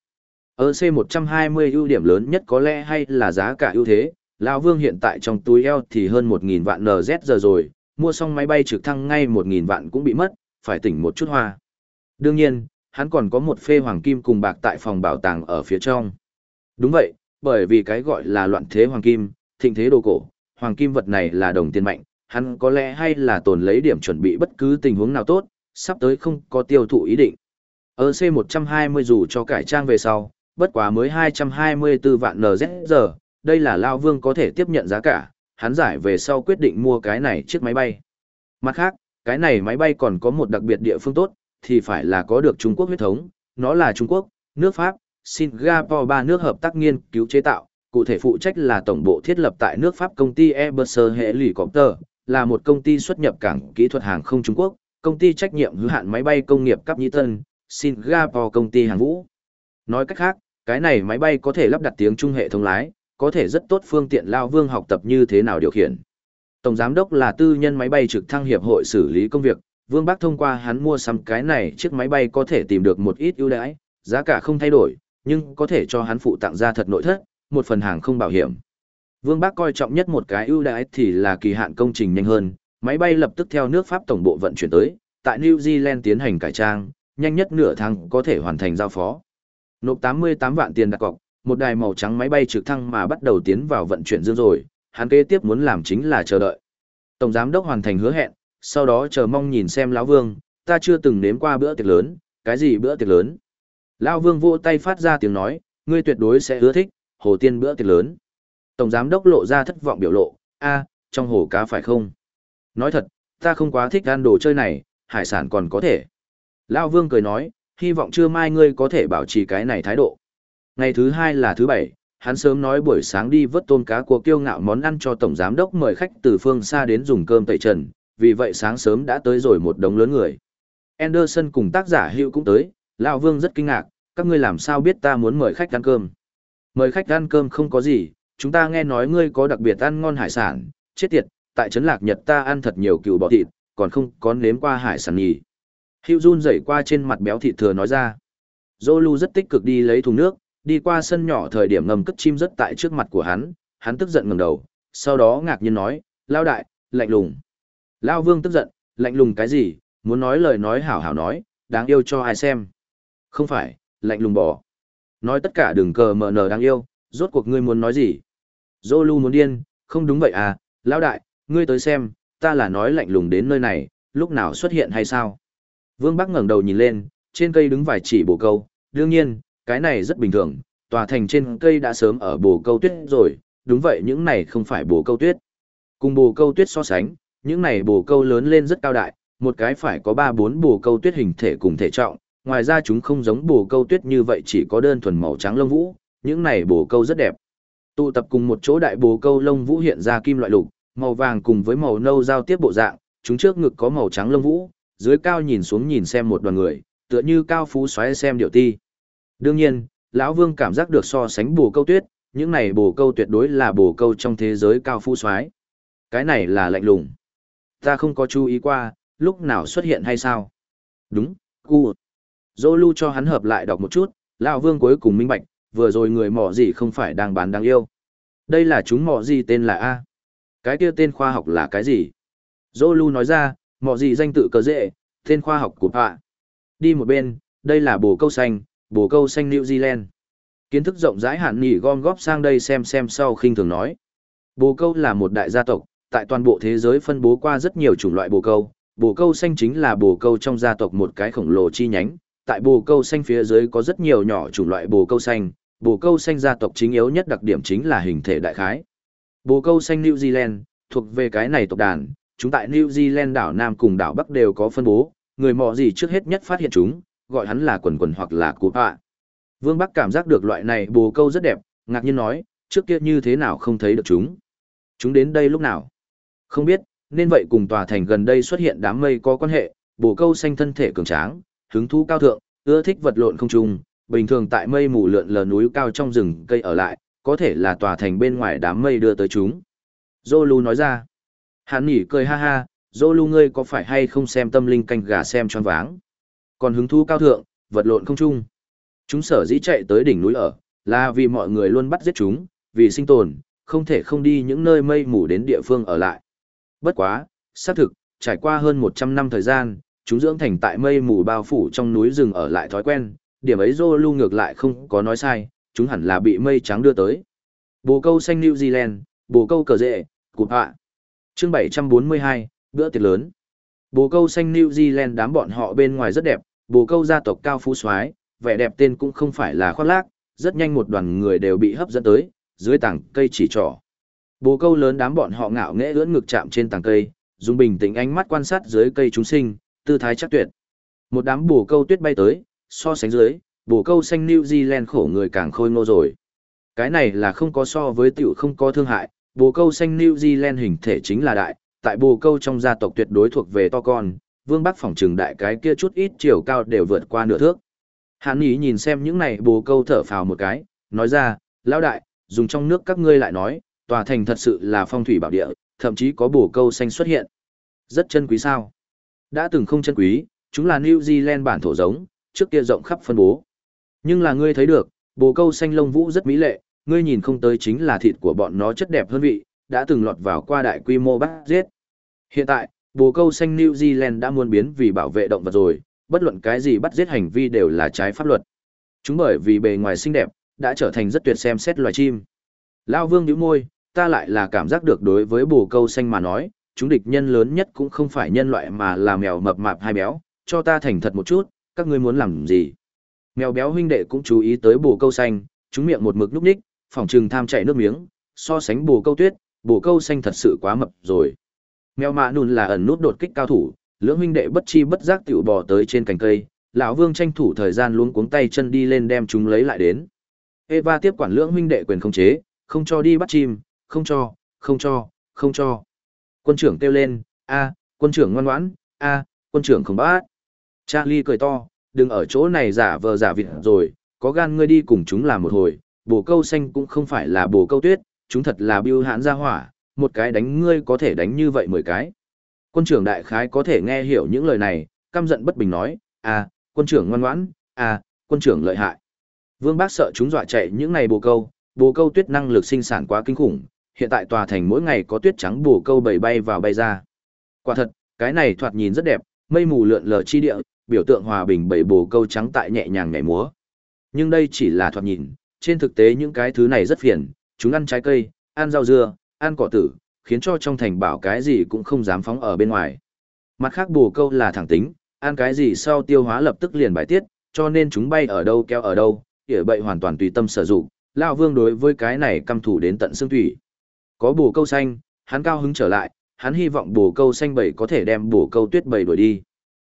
Ở C120 ưu điểm lớn nhất có lẽ hay là giá cả ưu thế, Lão Vương hiện tại trong túi eo thì hơn 1.000 vạn NZ giờ rồi, mua xong máy bay trực thăng ngay 1.000 vạn cũng bị mất, phải tỉnh một chút hoa. Đương nhiên, hắn còn có một phê hoàng kim cùng bạc tại phòng bảo tàng ở phía trong. Đúng vậy, bởi vì cái gọi là loạn thế hoàng kim, thịnh thế đồ cổ, hoàng kim vật này là đồng tiền mạnh, hắn có lẽ hay là tồn lấy điểm chuẩn bị bất cứ tình huống nào tốt, sắp tới không có tiêu thụ ý định. Ở C120 dù cho cải trang về sau, bất quá mới 224 vạn NZ giờ, đây là Lao Vương có thể tiếp nhận giá cả, hắn giải về sau quyết định mua cái này chiếc máy bay. Mặt khác, cái này máy bay còn có một đặc biệt địa phương tốt, thì phải là có được Trung Quốc huyết thống, nó là Trung Quốc, nước Pháp, Singapore ba nước hợp tác nghiên cứu chế tạo, cụ thể phụ trách là tổng bộ thiết lập tại nước Pháp công ty Airbus Helicopter, là một công ty xuất nhập cảng kỹ thuật hàng không Trung Quốc, công ty trách nhiệm hữu hạn máy bay công nghiệp cấp nhĩ tân, Singapore công ty hàng vũ. Nói cách khác, cái này máy bay có thể lắp đặt tiếng Trung hệ thống lái, có thể rất tốt phương tiện lao vương học tập như thế nào điều khiển. Tổng giám đốc là tư nhân máy bay trực thăng hiệp hội xử lý công việc, Vương Bắc thông qua hắn mua sắm cái này chiếc máy bay có thể tìm được một ít ưu đãi, giá cả không thay đổi, nhưng có thể cho hắn phụ tặng ra thật nội thất, một phần hàng không bảo hiểm. Vương Bắc coi trọng nhất một cái ưu đãi thì là kỳ hạn công trình nhanh hơn, máy bay lập tức theo nước Pháp tổng bộ vận chuyển tới, tại New Zealand tiến hành cải trang, nhanh nhất nửa tháng có thể hoàn thành giao phó. Nộp 88 vạn tiền đặt cọc, một đài màu trắng máy bay trực thăng mà bắt đầu tiến vào vận chuyển dương rồi, hắn kế tiếp muốn làm chính là chờ đợi. Tổng giám đốc hoàn thành hứa hẹn, sau đó chờ mong nhìn xem lão Vương, ta chưa từng nếm qua bữa tiệc lớn, cái gì bữa tiệc lớn? Lão Vương vỗ tay phát ra tiếng nói, ngươi tuyệt đối sẽ ưa thích, hồ tiên bữa tiệc lớn. Tổng giám đốc lộ ra thất vọng biểu lộ, a, trong hồ cá phải không? Nói thật, ta không quá thích ăn đồ chơi này, hải sản còn có thể. Lão Vương cười nói, hy vọng trưa mai ngươi có thể bảo trì cái này thái độ. Ngày thứ hai là thứ bảy, hắn sớm nói buổi sáng đi vớt tôm cá của kiêu ngạo món ăn cho tổng giám đốc mời khách từ phương xa đến dùng cơm tẩy trần, vì vậy sáng sớm đã tới rồi một đống lớn người. Anderson cùng tác giả Hữu cũng tới, Lão Vương rất kinh ngạc, các ngươi làm sao biết ta muốn mời khách ăn cơm? Mời khách ăn cơm không có gì, chúng ta nghe nói ngươi có đặc biệt ăn ngon hải sản, chết tiệt, tại trấn lạc Nhật ta ăn thật nhiều cừu bò thịt, còn không có nếm qua hải sản nhỉ. Hữu run rẩy qua trên mặt béo thịt thừa nói ra. Zolu rất tích cực đi lấy thùng nước, đi qua sân nhỏ thời điểm ngầm cất chim rất tại trước mặt của hắn, hắn tức giận ngẩng đầu, sau đó ngạc nhiên nói, lao đại, lạnh lùng. Lao vương tức giận, lạnh lùng cái gì, muốn nói lời nói hảo hảo nói, đáng yêu cho ai xem. Không phải, lạnh lùng bỏ. Nói tất cả đừng cờ mờ nờ đáng yêu, rốt cuộc ngươi muốn nói gì. Zolu muốn điên, không đúng vậy à, lao đại, ngươi tới xem, ta là nói lạnh lùng đến nơi này, lúc nào xuất hiện hay sao. Vương Bắc ngẩng đầu nhìn lên, trên cây đứng vài chỉ bồ câu, đương nhiên, cái này rất bình thường, tòa thành trên cây đã sớm ở bồ câu tuyết rồi, đúng vậy những này không phải bồ câu tuyết. Cùng bồ câu tuyết so sánh, những này bồ câu lớn lên rất cao đại, một cái phải có 3-4 bồ câu tuyết hình thể cùng thể trọng, ngoài ra chúng không giống bồ câu tuyết như vậy chỉ có đơn thuần màu trắng lông vũ, những này bồ câu rất đẹp. Tụ tập cùng một chỗ đại bồ câu lông vũ hiện ra kim loại lục, màu vàng cùng với màu nâu giao tiếp bộ dạng, chúng trước ngực có màu trắng lông vũ, dưới cao nhìn xuống nhìn xem một đoàn người, tựa như cao phú xoáy xem điệu ti. Đương nhiên, lão Vương cảm giác được so sánh bồ câu tuyết, những này bồ câu tuyệt đối là bồ câu trong thế giới cao phú xoáy. Cái này là lạnh lùng. Ta không có chú ý qua, lúc nào xuất hiện hay sao? Đúng, cu. Dô lưu cho hắn hợp lại đọc một chút, lão Vương cuối cùng minh bạch, vừa rồi người mỏ gì không phải đang bán đáng yêu. Đây là chúng mỏ gì tên là A. Cái kia tên khoa học là cái gì? Dô lưu nói ra, mọi gì danh tự cờ dễ, tên khoa học của họa. Đi một bên, đây là bồ câu xanh, bồ câu xanh New Zealand. Kiến thức rộng rãi hạn nghỉ gom góp sang đây xem xem sau khinh thường nói. Bồ câu là một đại gia tộc, tại toàn bộ thế giới phân bố qua rất nhiều chủng loại bồ câu. Bồ câu xanh chính là bồ câu trong gia tộc một cái khổng lồ chi nhánh. Tại bồ câu xanh phía dưới có rất nhiều nhỏ chủng loại bồ câu xanh. Bồ câu xanh gia tộc chính yếu nhất đặc điểm chính là hình thể đại khái. Bồ câu xanh New Zealand, thuộc về cái này tộc đàn, chúng tại New Zealand đảo Nam cùng đảo Bắc đều có phân bố, người mò gì trước hết nhất phát hiện chúng, gọi hắn là quần quần hoặc là cụ họa. Vương Bắc cảm giác được loại này bồ câu rất đẹp, ngạc nhiên nói, trước kia như thế nào không thấy được chúng. Chúng đến đây lúc nào? Không biết, nên vậy cùng tòa thành gần đây xuất hiện đám mây có quan hệ, bồ câu xanh thân thể cường tráng, hứng thú cao thượng, ưa thích vật lộn không trung, bình thường tại mây mù lượn lờ núi cao trong rừng cây ở lại, có thể là tòa thành bên ngoài đám mây đưa tới chúng. Zolu nói ra. Hắn nhỉ cười ha ha, Zolu ngươi có phải hay không xem tâm linh canh gà xem tròn váng. Còn hứng thú cao thượng, vật lộn không chung, Chúng sở dĩ chạy tới đỉnh núi ở, là vì mọi người luôn bắt giết chúng, vì sinh tồn, không thể không đi những nơi mây mù đến địa phương ở lại. Bất quá, xác thực, trải qua hơn 100 năm thời gian, chúng dưỡng thành tại mây mù bao phủ trong núi rừng ở lại thói quen, điểm ấy Zolu ngược lại không có nói sai, chúng hẳn là bị mây trắng đưa tới. Bồ câu xanh New Zealand, bồ câu cờ rệ, cụt họa. Chương 742, bữa tiệc lớn. Bồ câu xanh New Zealand đám bọn họ bên ngoài rất đẹp, bồ câu gia tộc cao phú soái, vẻ đẹp tên cũng không phải là khoác lác, rất nhanh một đoàn người đều bị hấp dẫn tới, dưới tảng cây chỉ trỏ. Bồ câu lớn đám bọn họ ngạo nghễ ưỡn ngực chạm trên tảng cây, dùng bình tĩnh ánh mắt quan sát dưới cây chúng sinh, tư thái chắc tuyệt. Một đám bồ câu tuyết bay tới, so sánh dưới, bồ câu xanh New Zealand khổ người càng khôi ngô rồi. Cái này là không có so với tiểu không có thương hại, bồ câu xanh New Zealand hình thể chính là đại, tại bồ câu trong gia tộc tuyệt đối thuộc về to con, vương bắc phỏng trừng đại cái kia chút ít chiều cao đều vượt qua nửa thước. Hàn ý nhìn xem những này bồ câu thở phào một cái, nói ra, lão đại, dùng trong nước các ngươi lại nói, tòa thành thật sự là phong thủy bảo địa, thậm chí có bồ câu xanh xuất hiện. Rất chân quý sao? Đã từng không chân quý, chúng là New Zealand bản thổ giống, trước kia rộng khắp phân bố. Nhưng là ngươi thấy được, bồ câu xanh lông vũ rất mỹ lệ, ngươi nhìn không tới chính là thịt của bọn nó chất đẹp hơn vị, đã từng lọt vào qua đại quy mô bắt giết. Hiện tại, bồ câu xanh New Zealand đã muốn biến vì bảo vệ động vật rồi, bất luận cái gì bắt giết hành vi đều là trái pháp luật. Chúng bởi vì bề ngoài xinh đẹp, đã trở thành rất tuyệt xem xét loài chim. Lao vương nhíu môi, ta lại là cảm giác được đối với bồ câu xanh mà nói, chúng địch nhân lớn nhất cũng không phải nhân loại mà là mèo mập mạp hai béo, cho ta thành thật một chút, các ngươi muốn làm gì? Mèo béo huynh đệ cũng chú ý tới bồ câu xanh, chúng miệng một mực núp ních, phòng trừng tham chạy nước miếng, so sánh bồ câu tuyết, bồ câu xanh thật sự quá mập rồi. Mèo mạ nùn là ẩn nút đột kích cao thủ, lưỡng huynh đệ bất chi bất giác tiểu bò tới trên cành cây, lão vương tranh thủ thời gian luống cuống tay chân đi lên đem chúng lấy lại đến. Eva tiếp quản lưỡng huynh đệ quyền không chế, không cho đi bắt chim, không cho, không cho, không cho. Quân trưởng kêu lên, a, quân trưởng ngoan ngoãn, a, quân trưởng không bắt. Charlie cười to, đừng ở chỗ này giả vờ giả vịt rồi, có gan ngươi đi cùng chúng làm một hồi, bồ câu xanh cũng không phải là bồ câu tuyết, chúng thật là biêu hãn ra hỏa, một cái đánh ngươi có thể đánh như vậy mười cái. Quân trưởng đại khái có thể nghe hiểu những lời này, căm giận bất bình nói, à, quân trưởng ngoan ngoãn, à, quân trưởng lợi hại. Vương Bác sợ chúng dọa chạy những này bồ câu, bồ câu tuyết năng lực sinh sản quá kinh khủng, hiện tại tòa thành mỗi ngày có tuyết trắng bồ câu bầy bay vào bay ra. Quả thật, cái này thoạt nhìn rất đẹp, mây mù lượn lờ chi địa, biểu tượng hòa bình bầy bồ câu trắng tại nhẹ nhàng nhảy múa. Nhưng đây chỉ là thoạt nhìn, trên thực tế những cái thứ này rất phiền, chúng ăn trái cây, ăn rau dưa, ăn cỏ tử, khiến cho trong thành bảo cái gì cũng không dám phóng ở bên ngoài. Mặt khác bổ câu là thẳng tính, ăn cái gì sau tiêu hóa lập tức liền bài tiết, cho nên chúng bay ở đâu kéo ở đâu, hiểu bậy hoàn toàn tùy tâm sử dụng. Lão Vương đối với cái này căm thủ đến tận xương thủy. Có bổ câu xanh, hắn cao hứng trở lại, hắn hy vọng bổ câu xanh bảy có thể đem bổ câu tuyết bảy đuổi đi.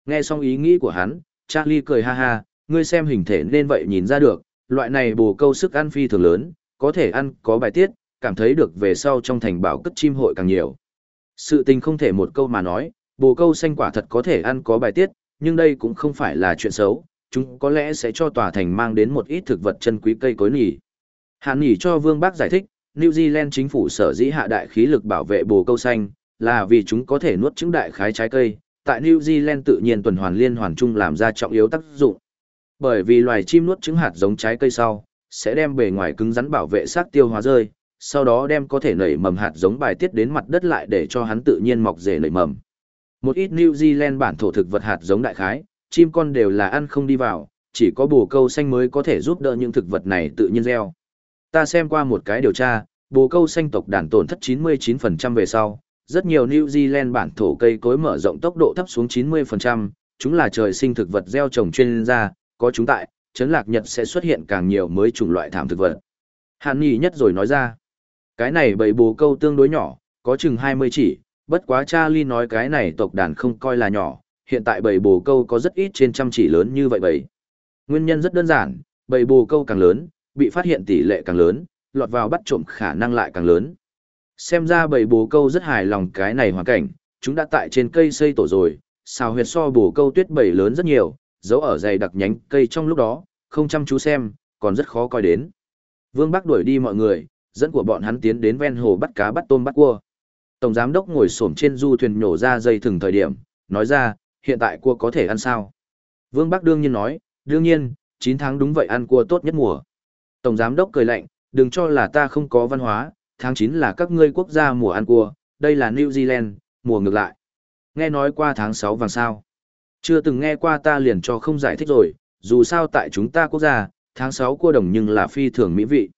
Nghe xong ý nghĩ của hắn, Charlie cười ha ha, ngươi xem hình thể nên vậy nhìn ra được, loại này bồ câu sức ăn phi thường lớn, có thể ăn có bài tiết, cảm thấy được về sau trong thành bảo cất chim hội càng nhiều. Sự tình không thể một câu mà nói, bồ câu xanh quả thật có thể ăn có bài tiết, nhưng đây cũng không phải là chuyện xấu, chúng có lẽ sẽ cho tòa thành mang đến một ít thực vật chân quý cây cối nỉ. Hàn nỉ cho Vương Bác giải thích, New Zealand chính phủ sở dĩ hạ đại khí lực bảo vệ bồ câu xanh, là vì chúng có thể nuốt trứng đại khái trái cây, tại New Zealand tự nhiên tuần hoàn liên hoàn chung làm ra trọng yếu tác dụng. Bởi vì loài chim nuốt trứng hạt giống trái cây sau, sẽ đem bề ngoài cứng rắn bảo vệ xác tiêu hóa rơi, sau đó đem có thể nảy mầm hạt giống bài tiết đến mặt đất lại để cho hắn tự nhiên mọc rễ nảy mầm. Một ít New Zealand bản thổ thực vật hạt giống đại khái, chim con đều là ăn không đi vào, chỉ có bồ câu xanh mới có thể giúp đỡ những thực vật này tự nhiên gieo. Ta xem qua một cái điều tra, bồ câu xanh tộc đàn tổn thất 99% về sau, rất nhiều New Zealand bản thổ cây cối mở rộng tốc độ thấp xuống 90%, chúng là trời sinh thực vật gieo trồng chuyên gia, có chúng tại, chấn lạc Nhật sẽ xuất hiện càng nhiều mới chủng loại thảm thực vật. Hàn Nhi nhất rồi nói ra, cái này bầy bồ câu tương đối nhỏ, có chừng 20 chỉ, bất quá Charlie nói cái này tộc đàn không coi là nhỏ, hiện tại bầy bồ câu có rất ít trên trăm chỉ lớn như vậy bầy. Nguyên nhân rất đơn giản, bầy bồ câu càng lớn, bị phát hiện tỷ lệ càng lớn, lọt vào bắt trộm khả năng lại càng lớn. Xem ra bầy bồ câu rất hài lòng cái này hoàn cảnh, chúng đã tại trên cây xây tổ rồi, xào huyệt so bồ câu tuyết bầy lớn rất nhiều, giấu ở dày đặc nhánh cây trong lúc đó, không chăm chú xem, còn rất khó coi đến. Vương Bắc đuổi đi mọi người, dẫn của bọn hắn tiến đến ven hồ bắt cá bắt tôm bắt cua. Tổng giám đốc ngồi xổm trên du thuyền nhổ ra dây thừng thời điểm, nói ra, hiện tại cua có thể ăn sao? Vương Bắc đương nhiên nói, đương nhiên, 9 tháng đúng vậy ăn cua tốt nhất mùa. Tổng giám đốc cười lạnh, đừng cho là ta không có văn hóa, tháng 9 là các ngươi quốc gia mùa ăn cua, đây là New Zealand, mùa ngược lại. Nghe nói qua tháng 6 vàng sao. Chưa từng nghe qua ta liền cho không giải thích rồi, dù sao tại chúng ta quốc gia, tháng 6 cua đồng nhưng là phi thường mỹ vị.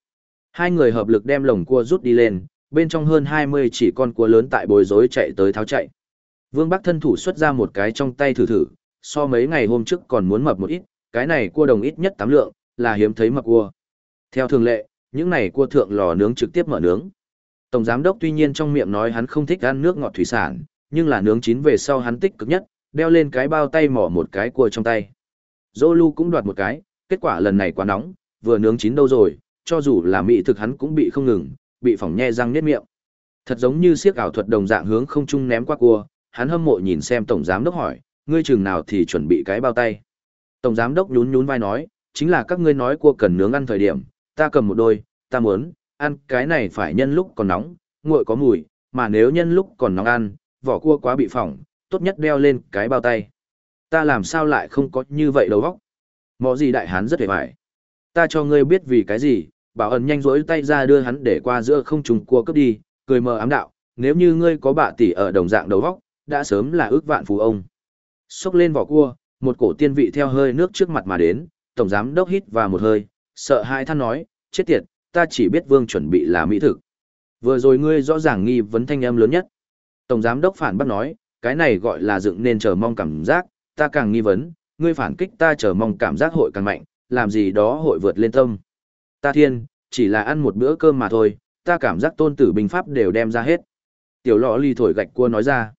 Hai người hợp lực đem lồng cua rút đi lên, bên trong hơn 20 chỉ con cua lớn tại bồi rối chạy tới tháo chạy. Vương Bắc thân thủ xuất ra một cái trong tay thử thử, so mấy ngày hôm trước còn muốn mập một ít, cái này cua đồng ít nhất 8 lượng, là hiếm thấy mập cua. Theo thường lệ, những này cua thượng lò nướng trực tiếp mở nướng. Tổng giám đốc tuy nhiên trong miệng nói hắn không thích ăn nước ngọt thủy sản, nhưng là nướng chín về sau hắn tích cực nhất, đeo lên cái bao tay mỏ một cái cua trong tay. Zolu cũng đoạt một cái, kết quả lần này quá nóng, vừa nướng chín đâu rồi, cho dù là mỹ thực hắn cũng bị không ngừng, bị phỏng nhe răng niết miệng. Thật giống như siếc ảo thuật đồng dạng hướng không trung ném qua cua, hắn hâm mộ nhìn xem tổng giám đốc hỏi, ngươi chừng nào thì chuẩn bị cái bao tay. Tổng giám đốc nhún nhún vai nói, chính là các ngươi nói cua cần nướng ăn thời điểm, ta cầm một đôi, ta muốn, ăn cái này phải nhân lúc còn nóng, nguội có mùi, mà nếu nhân lúc còn nóng ăn, vỏ cua quá bị phỏng, tốt nhất đeo lên cái bao tay. Ta làm sao lại không có như vậy đầu óc? Mọ gì đại hán rất hề vải. Ta cho ngươi biết vì cái gì, bảo ẩn nhanh rỗi tay ra đưa hắn để qua giữa không trùng cua cướp đi, cười mờ ám đạo, nếu như ngươi có bạ tỷ ở đồng dạng đầu óc, đã sớm là ước vạn phú ông. Xốc lên vỏ cua, một cổ tiên vị theo hơi nước trước mặt mà đến, tổng giám đốc hít và một hơi, sợ hai than nói, chết tiệt, ta chỉ biết vương chuẩn bị là mỹ thực. Vừa rồi ngươi rõ ràng nghi vấn thanh âm lớn nhất. Tổng giám đốc phản bác nói, cái này gọi là dựng nên chờ mong cảm giác, ta càng nghi vấn, ngươi phản kích ta chờ mong cảm giác hội càng mạnh, làm gì đó hội vượt lên tâm. Ta thiên, chỉ là ăn một bữa cơm mà thôi, ta cảm giác tôn tử binh pháp đều đem ra hết. Tiểu lọ ly thổi gạch cua nói ra.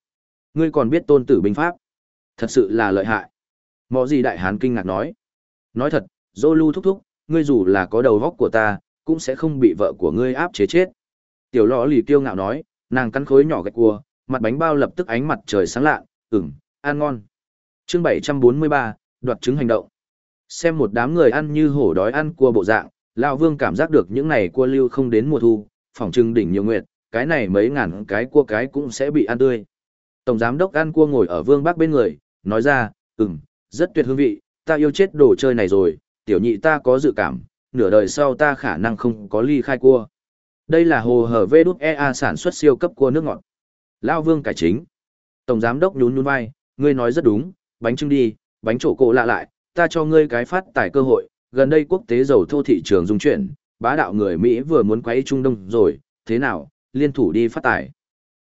Ngươi còn biết tôn tử binh pháp. Thật sự là lợi hại. Mọ gì đại hán kinh ngạc nói. Nói thật, dô lưu thúc thúc, ngươi dù là có đầu góc của ta, cũng sẽ không bị vợ của ngươi áp chế chết. Tiểu lọ lì kiêu ngạo nói, nàng cắn khối nhỏ gạch cua, mặt bánh bao lập tức ánh mặt trời sáng lạ, ửng, ăn ngon. chương 743, đoạt trứng hành động. Xem một đám người ăn như hổ đói ăn cua bộ dạng, Lão Vương cảm giác được những này cua lưu không đến mùa thu, phòng trưng đỉnh nhiều nguyệt, cái này mấy ngàn cái cua cái cũng sẽ bị ăn tươi. Tổng giám đốc ăn cua ngồi ở Vương Bắc bên người, nói ra, ừm, rất tuyệt hương vị, ta yêu chết đồ chơi này rồi, tiểu nhị ta có dự cảm, nửa đời sau ta khả năng không có ly khai cua. Đây là hồ hở vê EA sản xuất siêu cấp cua nước ngọt. Lao Vương cải chính. Tổng giám đốc nhún nhún vai, ngươi nói rất đúng, bánh trưng đi, bánh trổ cổ lạ lại, ta cho ngươi cái phát tài cơ hội, gần đây quốc tế dầu thô thị trường dung chuyển, bá đạo người Mỹ vừa muốn quấy Trung Đông rồi, thế nào, liên thủ đi phát tài.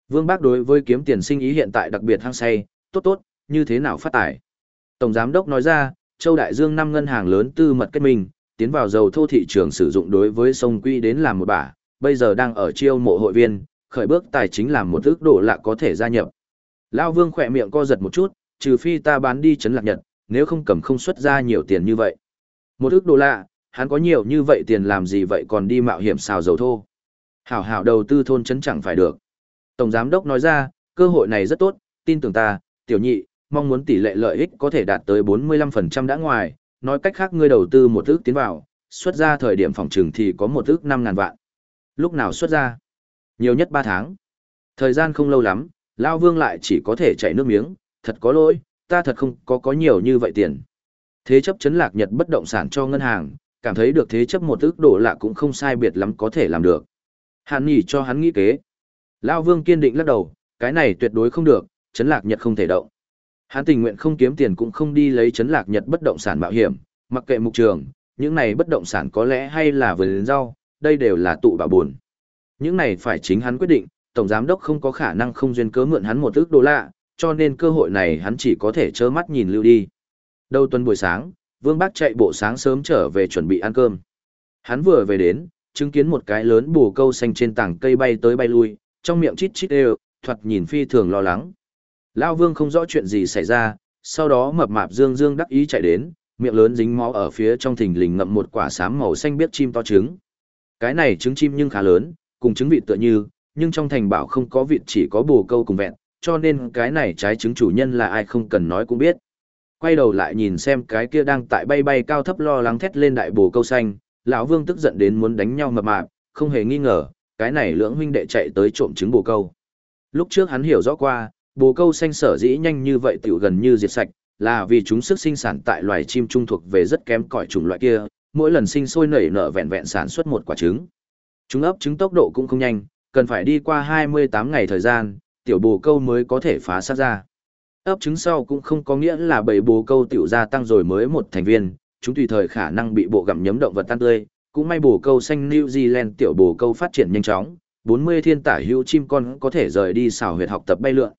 Vương Bác đối với kiếm tiền sinh ý hiện tại đặc biệt hăng say, tốt tốt, như thế nào phát tài. Tổng giám đốc nói ra, Châu Đại Dương năm ngân hàng lớn tư mật kết minh, tiến vào dầu thô thị trường sử dụng đối với sông quy đến làm một bả, bây giờ đang ở chiêu mộ hội viên, khởi bước tài chính làm một ước đổ lạ có thể gia nhập. Lao Vương khỏe miệng co giật một chút, trừ phi ta bán đi chấn lạc nhật, nếu không cầm không xuất ra nhiều tiền như vậy. Một ước đô la, hắn có nhiều như vậy tiền làm gì vậy còn đi mạo hiểm xào dầu thô. Hảo hảo đầu tư thôn chấn chẳng phải được. Tổng giám đốc nói ra, cơ hội này rất tốt, tin tưởng ta, tiểu nhị, mong muốn tỷ lệ lợi ích có thể đạt tới 45% đã ngoài, nói cách khác ngươi đầu tư một ước tiến vào, xuất ra thời điểm phòng trừng thì có một ước 5 ngàn vạn. Lúc nào xuất ra? Nhiều nhất 3 tháng. Thời gian không lâu lắm, Lao Vương lại chỉ có thể chảy nước miếng, thật có lỗi, ta thật không có có nhiều như vậy tiền. Thế chấp chấn lạc Nhật bất động sản cho ngân hàng, cảm thấy được thế chấp một ước đổ lạ cũng không sai biệt lắm có thể làm được. Hàn nhỉ cho hắn nghĩ kế. Lao Vương kiên định lắc đầu, cái này tuyệt đối không được, chấn lạc Nhật không thể động. Hắn tình nguyện không kiếm tiền cũng không đi lấy chấn lạc Nhật bất động sản mạo hiểm, mặc kệ mục trường, những này bất động sản có lẽ hay là vườn rau, đây đều là tụ bảo buồn. Những này phải chính hắn quyết định, tổng giám đốc không có khả năng không duyên cớ mượn hắn một ước đô la, cho nên cơ hội này hắn chỉ có thể trơ mắt nhìn lưu đi. Đầu tuần buổi sáng, Vương Bác chạy bộ sáng sớm trở về chuẩn bị ăn cơm. Hắn vừa về đến, chứng kiến một cái lớn bù câu xanh trên tảng cây bay tới bay lui, trong miệng chít chít đều, thoạt nhìn phi thường lo lắng. Lao Vương không rõ chuyện gì xảy ra, Sau đó mập mạp dương dương đắc ý chạy đến, miệng lớn dính máu ở phía trong thình lình ngậm một quả xám màu xanh biết chim to trứng. Cái này trứng chim nhưng khá lớn, cùng trứng vịt tựa như, nhưng trong thành bảo không có vịt chỉ có bồ câu cùng vẹn, cho nên cái này trái trứng chủ nhân là ai không cần nói cũng biết. Quay đầu lại nhìn xem cái kia đang tại bay bay cao thấp lo lắng thét lên đại bồ câu xanh, lão Vương tức giận đến muốn đánh nhau mập mạp, không hề nghi ngờ, cái này lưỡng huynh đệ chạy tới trộm trứng bồ câu. Lúc trước hắn hiểu rõ qua, bồ câu xanh sở dĩ nhanh như vậy tiểu gần như diệt sạch, là vì chúng sức sinh sản tại loài chim trung thuộc về rất kém cỏi chủng loại kia, mỗi lần sinh sôi nảy nở vẹn vẹn sản xuất một quả trứng. Chúng ấp trứng tốc độ cũng không nhanh, cần phải đi qua 28 ngày thời gian, tiểu bồ câu mới có thể phá sát ra. Ấp trứng sau cũng không có nghĩa là bầy bồ câu tiểu gia tăng rồi mới một thành viên, chúng tùy thời khả năng bị bộ gặm nhấm động vật tan tươi. Cũng may bồ câu xanh New Zealand tiểu bồ câu phát triển nhanh chóng, 40 thiên tả hữu chim con có thể rời đi xào huyệt học tập bay lượn.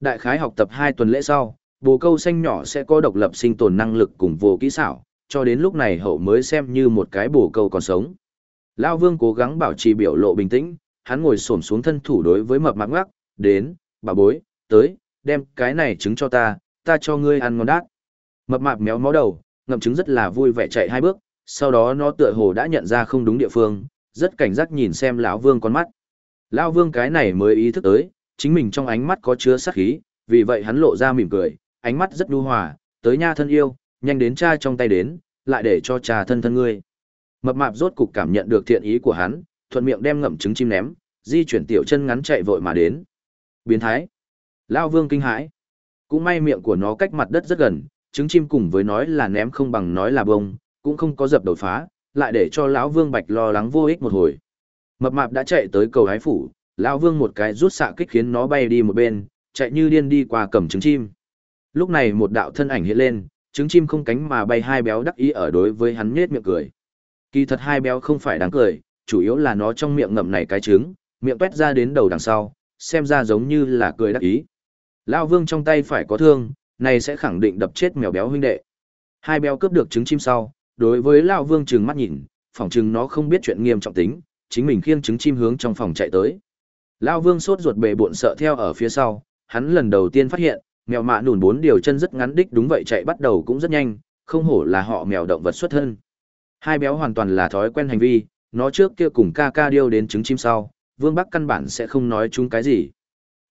Đại khái học tập 2 tuần lễ sau, bồ câu xanh nhỏ sẽ có độc lập sinh tồn năng lực cùng vô kỹ xảo, cho đến lúc này hậu mới xem như một cái bồ câu còn sống. Lao vương cố gắng bảo trì biểu lộ bình tĩnh, hắn ngồi xổm xuống thân thủ đối với mập mạp ngoắc, đến, bà bối, tới, đem cái này trứng cho ta, ta cho ngươi ăn ngon đát. Mập mạp méo mó đầu, ngậm trứng rất là vui vẻ chạy hai bước, sau đó nó tựa hồ đã nhận ra không đúng địa phương, rất cảnh giác nhìn xem lão vương con mắt. Lão vương cái này mới ý thức tới, chính mình trong ánh mắt có chứa sát khí, vì vậy hắn lộ ra mỉm cười, ánh mắt rất nhu hòa, tới nha thân yêu, nhanh đến cha trong tay đến, lại để cho cha thân thân ngươi. Mập mạp rốt cục cảm nhận được thiện ý của hắn, thuận miệng đem ngậm trứng chim ném, di chuyển tiểu chân ngắn chạy vội mà đến. Biến thái. Lao vương kinh hãi. Cũng may miệng của nó cách mặt đất rất gần, trứng chim cùng với nói là ném không bằng nói là bông, cũng không có dập đột phá, lại để cho lão vương bạch lo lắng vô ích một hồi. Mập mạp đã chạy tới cầu hái phủ, lão vương một cái rút xạ kích khiến nó bay đi một bên, chạy như điên đi qua cầm trứng chim. Lúc này một đạo thân ảnh hiện lên, trứng chim không cánh mà bay hai béo đắc ý ở đối với hắn nhếch miệng cười. Kỳ thật hai béo không phải đáng cười, chủ yếu là nó trong miệng ngậm này cái trứng, miệng tuét ra đến đầu đằng sau, xem ra giống như là cười đắc ý. Lão vương trong tay phải có thương, này sẽ khẳng định đập chết mèo béo huynh đệ. Hai béo cướp được trứng chim sau, đối với lão vương trừng mắt nhìn, phỏng chừng nó không biết chuyện nghiêm trọng tính, chính mình khiêng trứng chim hướng trong phòng chạy tới. Lão vương sốt ruột bề bộn sợ theo ở phía sau, hắn lần đầu tiên phát hiện, mèo mạ nùn bốn điều chân rất ngắn đích đúng vậy chạy bắt đầu cũng rất nhanh, không hổ là họ mèo động vật xuất thân. Hai béo hoàn toàn là thói quen hành vi, nó trước kia cùng ca ca điêu đến trứng chim sau, Vương Bắc căn bản sẽ không nói chúng cái gì.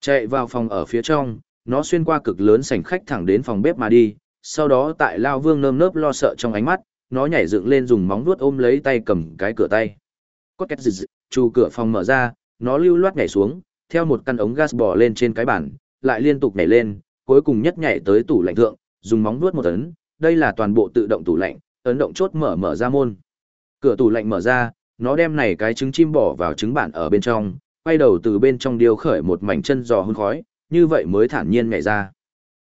Chạy vào phòng ở phía trong, nó xuyên qua cực lớn sảnh khách thẳng đến phòng bếp mà đi, sau đó tại Lao Vương nơm nớp lo sợ trong ánh mắt, nó nhảy dựng lên dùng móng vuốt ôm lấy tay cầm cái cửa tay. Có két dịch, chu cửa phòng mở ra, nó lưu loát nhảy xuống, theo một căn ống gas bò lên trên cái bàn, lại liên tục nhảy lên, cuối cùng nhất nhảy tới tủ lạnh thượng, dùng móng vuốt một tấn, đây là toàn bộ tự động tủ lạnh, ấn động chốt mở mở ra môn. Cửa tủ lạnh mở ra, nó đem này cái trứng chim bỏ vào trứng bản ở bên trong, quay đầu từ bên trong điêu khởi một mảnh chân giò hun khói, như vậy mới thản nhiên nhảy ra.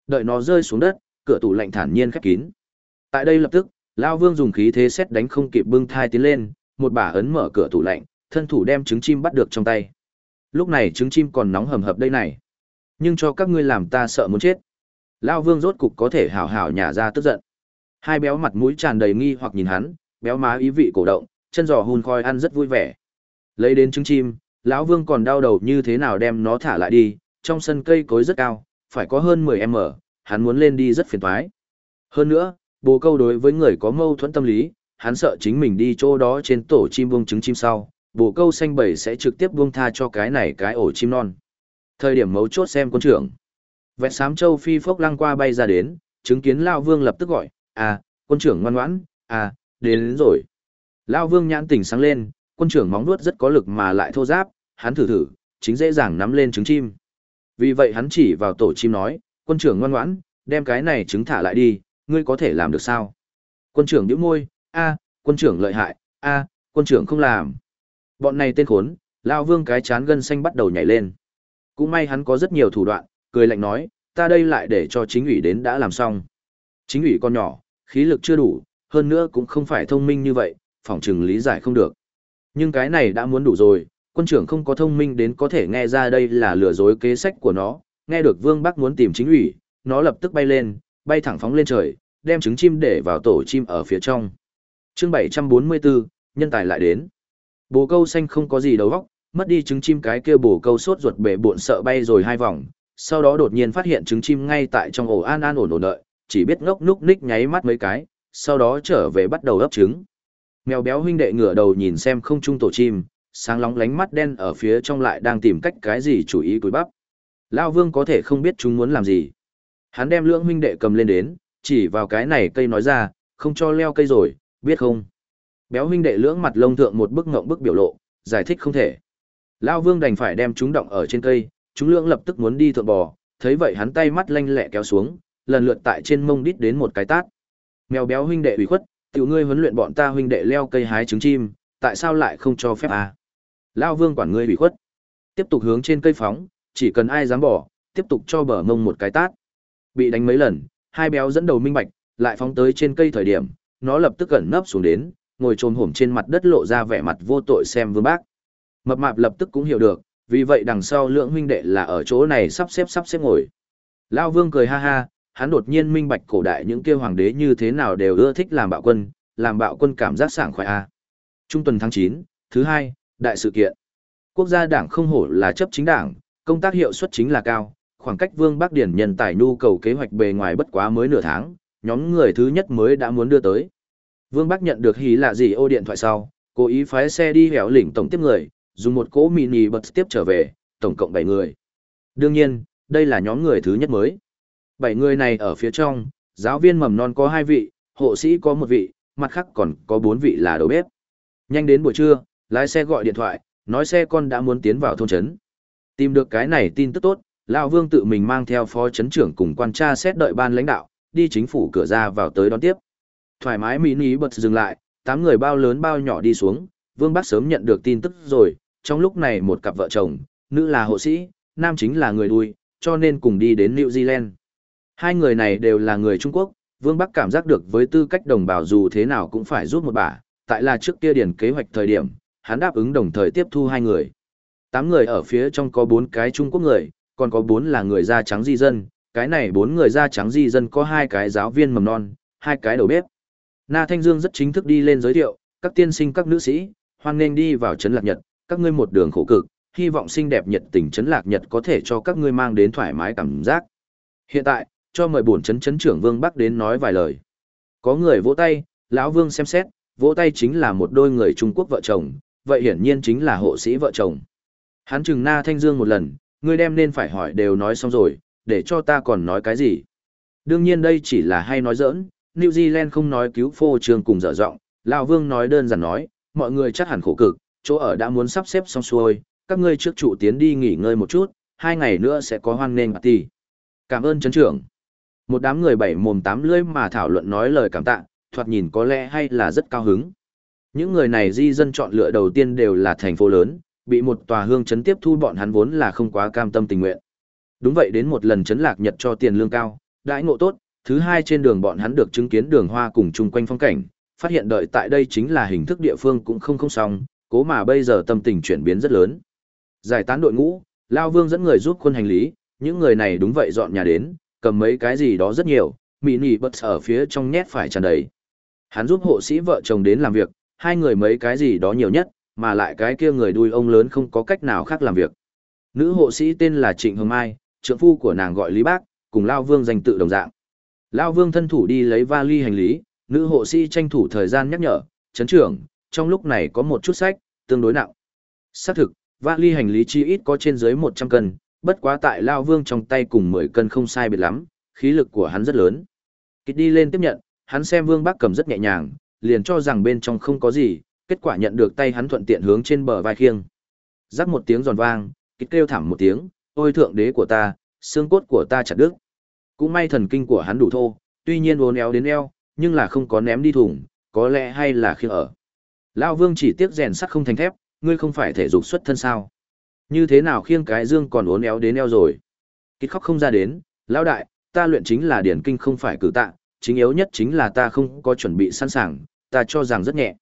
Đợi nó rơi xuống đất, cửa tủ lạnh thản nhiên khép kín. Tại đây lập tức, Lao Vương dùng khí thế xét đánh không kịp bưng thai tiến lên, một bà ấn mở cửa tủ lạnh, thân thủ đem trứng chim bắt được trong tay. Lúc này trứng chim còn nóng hầm hập đây này. Nhưng cho các ngươi làm ta sợ muốn chết. Lao Vương rốt cục có thể hảo hảo nhả ra tức giận. Hai béo mặt mũi tràn đầy nghi hoặc nhìn hắn, béo má ý vị cổ động, chân giò hun khói ăn rất vui vẻ. Lấy đến trứng chim, lão Vương còn đau đầu như thế nào đem nó thả lại đi, trong sân cây cối rất cao, phải có hơn 10m, hắn muốn lên đi rất phiền toái. Hơn nữa, bồ câu đối với người có mâu thuẫn tâm lý, hắn sợ chính mình đi chỗ đó trên tổ chim buông trứng chim sau, bồ câu xanh bầy sẽ trực tiếp buông tha cho cái này cái ổ chim non. Thời điểm mấu chốt xem quân trưởng. Vẹt sám châu phi phốc lăng qua bay ra đến, chứng kiến Lao Vương lập tức gọi, à, quân trưởng ngoan ngoãn, à, đến, đến rồi. Lao Vương nhãn tỉnh sáng lên, quân trưởng móng nuốt rất có lực mà lại thô giáp, hắn thử thử, chính dễ dàng nắm lên trứng chim. Vì vậy hắn chỉ vào tổ chim nói, quân trưởng ngoan ngoãn, đem cái này trứng thả lại đi, ngươi có thể làm được sao? Quân trưởng nhíu môi, a, quân trưởng lợi hại, a, quân trưởng không làm. Bọn này tên khốn, Lao Vương cái chán gân xanh bắt đầu nhảy lên. Cũng may hắn có rất nhiều thủ đoạn, cười lạnh nói, ta đây lại để cho chính ủy đến đã làm xong. Chính ủy con nhỏ, khí lực chưa đủ, hơn nữa cũng không phải thông minh như vậy, phỏng chừng lý giải không được. Nhưng cái này đã muốn đủ rồi, quân trưởng không có thông minh đến có thể nghe ra đây là lừa dối kế sách của nó, nghe được Vương Bắc muốn tìm chính ủy, nó lập tức bay lên, bay thẳng phóng lên trời, đem trứng chim để vào tổ chim ở phía trong. Chương 744, nhân tài lại đến. Bồ câu xanh không có gì đầu óc, mất đi trứng chim cái kia bồ câu sốt ruột bể buộn sợ bay rồi hai vòng, sau đó đột nhiên phát hiện trứng chim ngay tại trong ổ an an ổn ổn đợi, chỉ biết ngốc núc ních nháy mắt mấy cái, sau đó trở về bắt đầu ấp trứng. Mèo béo huynh đệ ngửa đầu nhìn xem không trung tổ chim, sáng lóng lánh mắt đen ở phía trong lại đang tìm cách cái gì chủ ý cúi bắp. Lao vương có thể không biết chúng muốn làm gì. Hắn đem lưỡng huynh đệ cầm lên đến, chỉ vào cái này cây nói ra, không cho leo cây rồi, biết không? Béo huynh đệ lưỡng mặt lông thượng một bức ngộng bức biểu lộ, giải thích không thể. Lao vương đành phải đem chúng động ở trên cây, chúng lưỡng lập tức muốn đi thượng bò, thấy vậy hắn tay mắt lanh lẹ kéo xuống, lần lượt tại trên mông đít đến một cái tát. Mèo béo huynh đệ ủy khuất, tiểu ngươi huấn luyện bọn ta huynh đệ leo cây hái trứng chim, tại sao lại không cho phép à? Lao vương quản ngươi ủy khuất. Tiếp tục hướng trên cây phóng, chỉ cần ai dám bỏ, tiếp tục cho bờ mông một cái tát. Bị đánh mấy lần, hai béo dẫn đầu minh bạch, lại phóng tới trên cây thời điểm, nó lập tức gần nấp xuống đến, ngồi trồm hổm trên mặt đất lộ ra vẻ mặt vô tội xem vương bác. Mập mạp lập tức cũng hiểu được, vì vậy đằng sau lượng huynh đệ là ở chỗ này sắp xếp sắp xếp ngồi. Lao vương cười ha ha, hắn đột nhiên minh bạch cổ đại những kia hoàng đế như thế nào đều ưa thích làm bạo quân, làm bạo quân cảm giác sảng khoái a. Trung tuần tháng 9, thứ hai, đại sự kiện. Quốc gia đảng không hổ là chấp chính đảng, công tác hiệu suất chính là cao, khoảng cách Vương Bắc Điển nhân tài nhu cầu kế hoạch bề ngoài bất quá mới nửa tháng, nhóm người thứ nhất mới đã muốn đưa tới. Vương Bắc nhận được hí lạ gì ô điện thoại sau, cố ý phái xe đi hẻo lĩnh tổng tiếp người, dùng một cỗ mini bật tiếp trở về, tổng cộng 7 người. Đương nhiên, đây là nhóm người thứ nhất mới bảy người này ở phía trong, giáo viên mầm non có hai vị, hộ sĩ có một vị, mặt khác còn có bốn vị là đầu bếp. Nhanh đến buổi trưa, lái xe gọi điện thoại, nói xe con đã muốn tiến vào thôn trấn. Tìm được cái này tin tức tốt, lão Vương tự mình mang theo phó trấn trưởng cùng quan tra xét đợi ban lãnh đạo, đi chính phủ cửa ra vào tới đón tiếp. Thoải mái mini bật dừng lại, tám người bao lớn bao nhỏ đi xuống, Vương Bắc sớm nhận được tin tức rồi, trong lúc này một cặp vợ chồng, nữ là hộ sĩ, nam chính là người đuôi, cho nên cùng đi đến New Zealand. Hai người này đều là người Trung Quốc, Vương Bắc cảm giác được với tư cách đồng bào dù thế nào cũng phải giúp một bà, tại là trước kia điển kế hoạch thời điểm, hắn đáp ứng đồng thời tiếp thu hai người. Tám người ở phía trong có bốn cái Trung Quốc người, còn có bốn là người da trắng di dân, cái này bốn người da trắng di dân có hai cái giáo viên mầm non, hai cái đầu bếp. Na Thanh Dương rất chính thức đi lên giới thiệu, các tiên sinh các nữ sĩ, hoan nghênh đi vào trấn Lạc Nhật, các ngươi một đường khổ cực, hy vọng xinh đẹp nhật tình trấn Lạc Nhật có thể cho các ngươi mang đến thoải mái cảm giác. Hiện tại, cho mời bổn chấn chấn trưởng Vương Bắc đến nói vài lời. Có người vỗ tay, lão Vương xem xét, vỗ tay chính là một đôi người Trung Quốc vợ chồng, vậy hiển nhiên chính là hộ sĩ vợ chồng. Hắn chừng Na Thanh Dương một lần, ngươi đem nên phải hỏi đều nói xong rồi, để cho ta còn nói cái gì. Đương nhiên đây chỉ là hay nói giỡn, New Zealand không nói cứu phô trường cùng dở dọng, lão Vương nói đơn giản nói, mọi người chắc hẳn khổ cực, chỗ ở đã muốn sắp xếp xong xuôi, các ngươi trước trụ tiến đi nghỉ ngơi một chút, hai ngày nữa sẽ có hoan nghênh party. Cảm ơn chấn trưởng. Một đám người bảy mồm tám lưỡi mà thảo luận nói lời cảm tạ, thoạt nhìn có lẽ hay là rất cao hứng. Những người này di dân chọn lựa đầu tiên đều là thành phố lớn, bị một tòa hương chấn tiếp thu bọn hắn vốn là không quá cam tâm tình nguyện. Đúng vậy đến một lần chấn lạc nhật cho tiền lương cao, đãi ngộ tốt, thứ hai trên đường bọn hắn được chứng kiến đường hoa cùng chung quanh phong cảnh, phát hiện đợi tại đây chính là hình thức địa phương cũng không không xong, cố mà bây giờ tâm tình chuyển biến rất lớn. Giải tán đội ngũ, Lao Vương dẫn người giúp quân hành lý, những người này đúng vậy dọn nhà đến, cầm mấy cái gì đó rất nhiều, mị nỉ bật ở phía trong nhét phải tràn đầy. Hắn giúp hộ sĩ vợ chồng đến làm việc, hai người mấy cái gì đó nhiều nhất, mà lại cái kia người đuôi ông lớn không có cách nào khác làm việc. Nữ hộ sĩ tên là Trịnh Hồng Mai, trưởng phu của nàng gọi Lý Bác, cùng Lao Vương danh tự đồng dạng. Lao Vương thân thủ đi lấy vali hành lý, nữ hộ sĩ tranh thủ thời gian nhắc nhở, chấn trưởng, trong lúc này có một chút sách, tương đối nặng. Xác thực, vali hành lý chi ít có trên dưới 100 cân, bất quá tại Lao Vương trong tay cùng 10 cân không sai biệt lắm, khí lực của hắn rất lớn. Kịch đi lên tiếp nhận, hắn xem Vương Bắc cầm rất nhẹ nhàng, liền cho rằng bên trong không có gì, kết quả nhận được tay hắn thuận tiện hướng trên bờ vai khiêng. Rắc một tiếng giòn vang, kịch kêu thảm một tiếng, ôi thượng đế của ta, xương cốt của ta chặt đứt. Cũng may thần kinh của hắn đủ thô, tuy nhiên uốn éo đến eo, nhưng là không có ném đi thùng, có lẽ hay là khi ở. Lão Vương chỉ tiếc rèn sắt không thành thép, ngươi không phải thể dục xuất thân sao? Như thế nào khiêng cái dương còn uốn éo đến eo rồi? Kịch khóc không ra đến, lão đại, ta luyện chính là điển kinh không phải cử tạ, chính yếu nhất chính là ta không có chuẩn bị sẵn sàng, ta cho rằng rất nhẹ.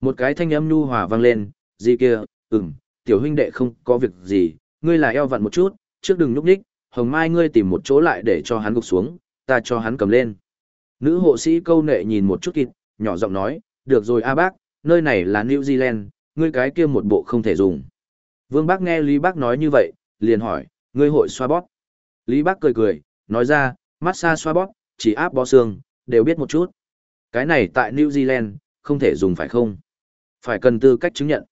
Một cái thanh âm nhu hòa vang lên, gì kia, ừm, tiểu huynh đệ không có việc gì, ngươi là eo vặn một chút, trước đừng núp đích, hồng mai ngươi tìm một chỗ lại để cho hắn gục xuống, ta cho hắn cầm lên. Nữ hộ sĩ câu nệ nhìn một chút kịt, nhỏ giọng nói, được rồi a bác, nơi này là New Zealand, ngươi cái kia một bộ không thể dùng. Vương bác nghe Lý bác nói như vậy, liền hỏi, ngươi hội xoa bóp. Lý Bác cười cười, nói ra, massage xoa bóp, chỉ áp bó xương, đều biết một chút. Cái này tại New Zealand, không thể dùng phải không? Phải cần tư cách chứng nhận.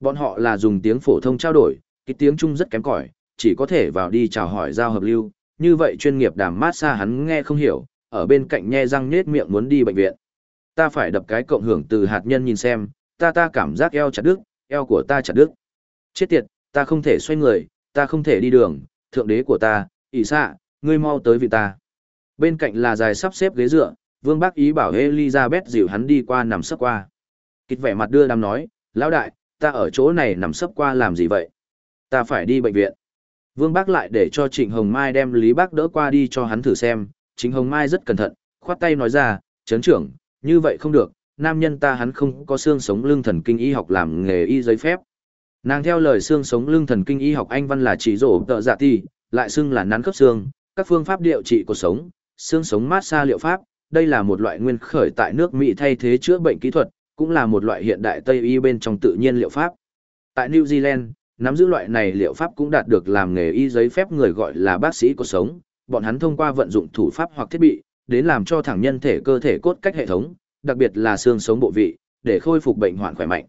Bọn họ là dùng tiếng phổ thông trao đổi, cái tiếng Trung rất kém cỏi, chỉ có thể vào đi chào hỏi giao hợp lưu, như vậy chuyên nghiệp đàm massage hắn nghe không hiểu, ở bên cạnh nhe răng nết miệng muốn đi bệnh viện. Ta phải đập cái cộng hưởng từ hạt nhân nhìn xem, ta ta cảm giác eo chặt đứt, eo của ta chặt đứt. Chết tiệt, ta không thể xoay người, ta không thể đi đường, thượng đế của ta, ỷ xạ, ngươi mau tới vì ta. Bên cạnh là dài sắp xếp ghế dựa, vương bác ý bảo Elizabeth dịu hắn đi qua nằm sấp qua. Kịch vẻ mặt đưa đám nói, lão đại, ta ở chỗ này nằm sấp qua làm gì vậy? Ta phải đi bệnh viện. Vương bác lại để cho Trịnh Hồng Mai đem Lý bác đỡ qua đi cho hắn thử xem. Trịnh Hồng Mai rất cẩn thận, khoát tay nói ra, chấn trưởng, như vậy không được, nam nhân ta hắn không có xương sống lương thần kinh y học làm nghề y giấy phép. Nàng theo lời xương sống lưng thần kinh y học Anh văn là chỉ rổ tợ dạ ti, lại xưng là nắn khớp xương, các phương pháp điều trị cuộc sống, xương sống mát xa liệu pháp, đây là một loại nguyên khởi tại nước Mỹ thay thế chữa bệnh kỹ thuật, cũng là một loại hiện đại Tây y bên trong tự nhiên liệu pháp. Tại New Zealand, nắm giữ loại này liệu pháp cũng đạt được làm nghề y giấy phép người gọi là bác sĩ cuộc sống, bọn hắn thông qua vận dụng thủ pháp hoặc thiết bị, đến làm cho thẳng nhân thể cơ thể cốt cách hệ thống, đặc biệt là xương sống bộ vị, để khôi phục bệnh hoạn khỏe mạnh.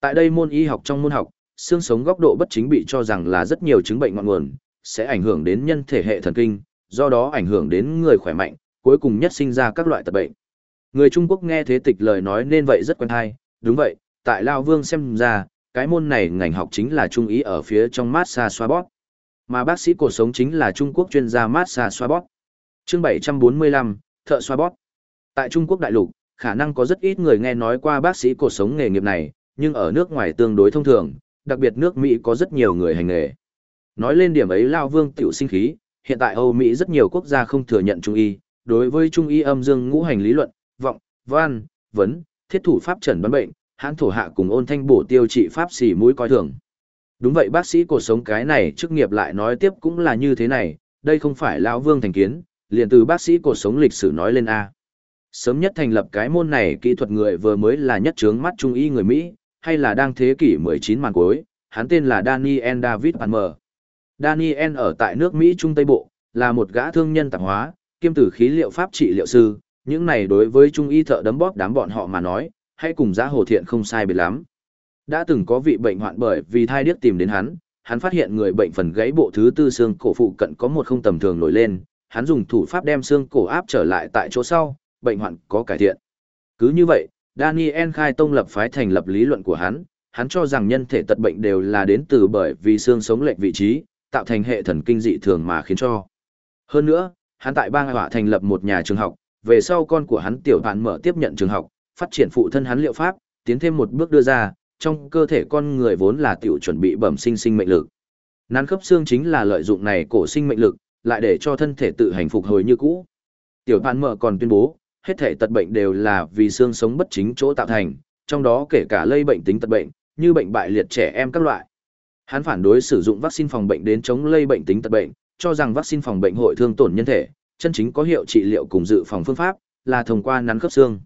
Tại đây môn y học trong môn học, xương sống góc độ bất chính bị cho rằng là rất nhiều chứng bệnh ngọn nguồn, sẽ ảnh hưởng đến nhân thể hệ thần kinh, do đó ảnh hưởng đến người khỏe mạnh, cuối cùng nhất sinh ra các loại tật bệnh. Người Trung Quốc nghe thế tịch lời nói nên vậy rất quen hay, đúng vậy, tại Lao Vương xem ra, cái môn này ngành học chính là trung ý ở phía trong massage xoa bóp. Mà bác sĩ cổ sống chính là Trung Quốc chuyên gia massage xoa bóp. Chương 745, thợ xoa bóp. Tại Trung Quốc đại lục, khả năng có rất ít người nghe nói qua bác sĩ cổ sống nghề nghiệp này, nhưng ở nước ngoài tương đối thông thường, đặc biệt nước Mỹ có rất nhiều người hành nghề. Nói lên điểm ấy Lao Vương tiểu sinh khí, hiện tại Âu Mỹ rất nhiều quốc gia không thừa nhận Trung y, đối với Trung y âm dương ngũ hành lý luận, vọng, văn, vấn, thiết thủ pháp trần đoán bệnh, hãn thổ hạ cùng ôn thanh bổ tiêu trị pháp xỉ mũi coi thường. Đúng vậy bác sĩ cuộc sống cái này chức nghiệp lại nói tiếp cũng là như thế này, đây không phải lão vương thành kiến, liền từ bác sĩ cuộc sống lịch sử nói lên A. Sớm nhất thành lập cái môn này kỹ thuật người vừa mới là nhất trướng mắt trung y người Mỹ, hay là đang thế kỷ 19 màn cuối, hắn tên là Daniel David Palmer. Daniel ở tại nước Mỹ Trung Tây Bộ, là một gã thương nhân tạp hóa, kiêm tử khí liệu pháp trị liệu sư, những này đối với trung y thợ đấm bóp đám bọn họ mà nói, hay cùng giá hồ thiện không sai biệt lắm. Đã từng có vị bệnh hoạn bởi vì thai điếc tìm đến hắn, hắn phát hiện người bệnh phần gãy bộ thứ tư xương cổ phụ cận có một không tầm thường nổi lên, hắn dùng thủ pháp đem xương cổ áp trở lại tại chỗ sau, bệnh hoạn có cải thiện. Cứ như vậy, Daniel khai tông lập phái thành lập lý luận của hắn, hắn cho rằng nhân thể tật bệnh đều là đến từ bởi vì xương sống lệch vị trí, tạo thành hệ thần kinh dị thường mà khiến cho. Hơn nữa, hắn tại bang họa thành lập một nhà trường học, về sau con của hắn tiểu bạn mở tiếp nhận trường học, phát triển phụ thân hắn liệu pháp, tiến thêm một bước đưa ra, trong cơ thể con người vốn là tiểu chuẩn bị bẩm sinh sinh mệnh lực. Nắn khớp xương chính là lợi dụng này cổ sinh mệnh lực, lại để cho thân thể tự hành phục hồi như cũ. Tiểu bạn mở còn tuyên bố, hết thể tật bệnh đều là vì xương sống bất chính chỗ tạo thành, trong đó kể cả lây bệnh tính tật bệnh, như bệnh bại liệt trẻ em các loại. Hắn phản đối sử dụng vaccine phòng bệnh đến chống lây bệnh tính tật bệnh, cho rằng vaccine phòng bệnh hội thương tổn nhân thể, chân chính có hiệu trị liệu cùng dự phòng phương pháp là thông qua nắn khớp xương.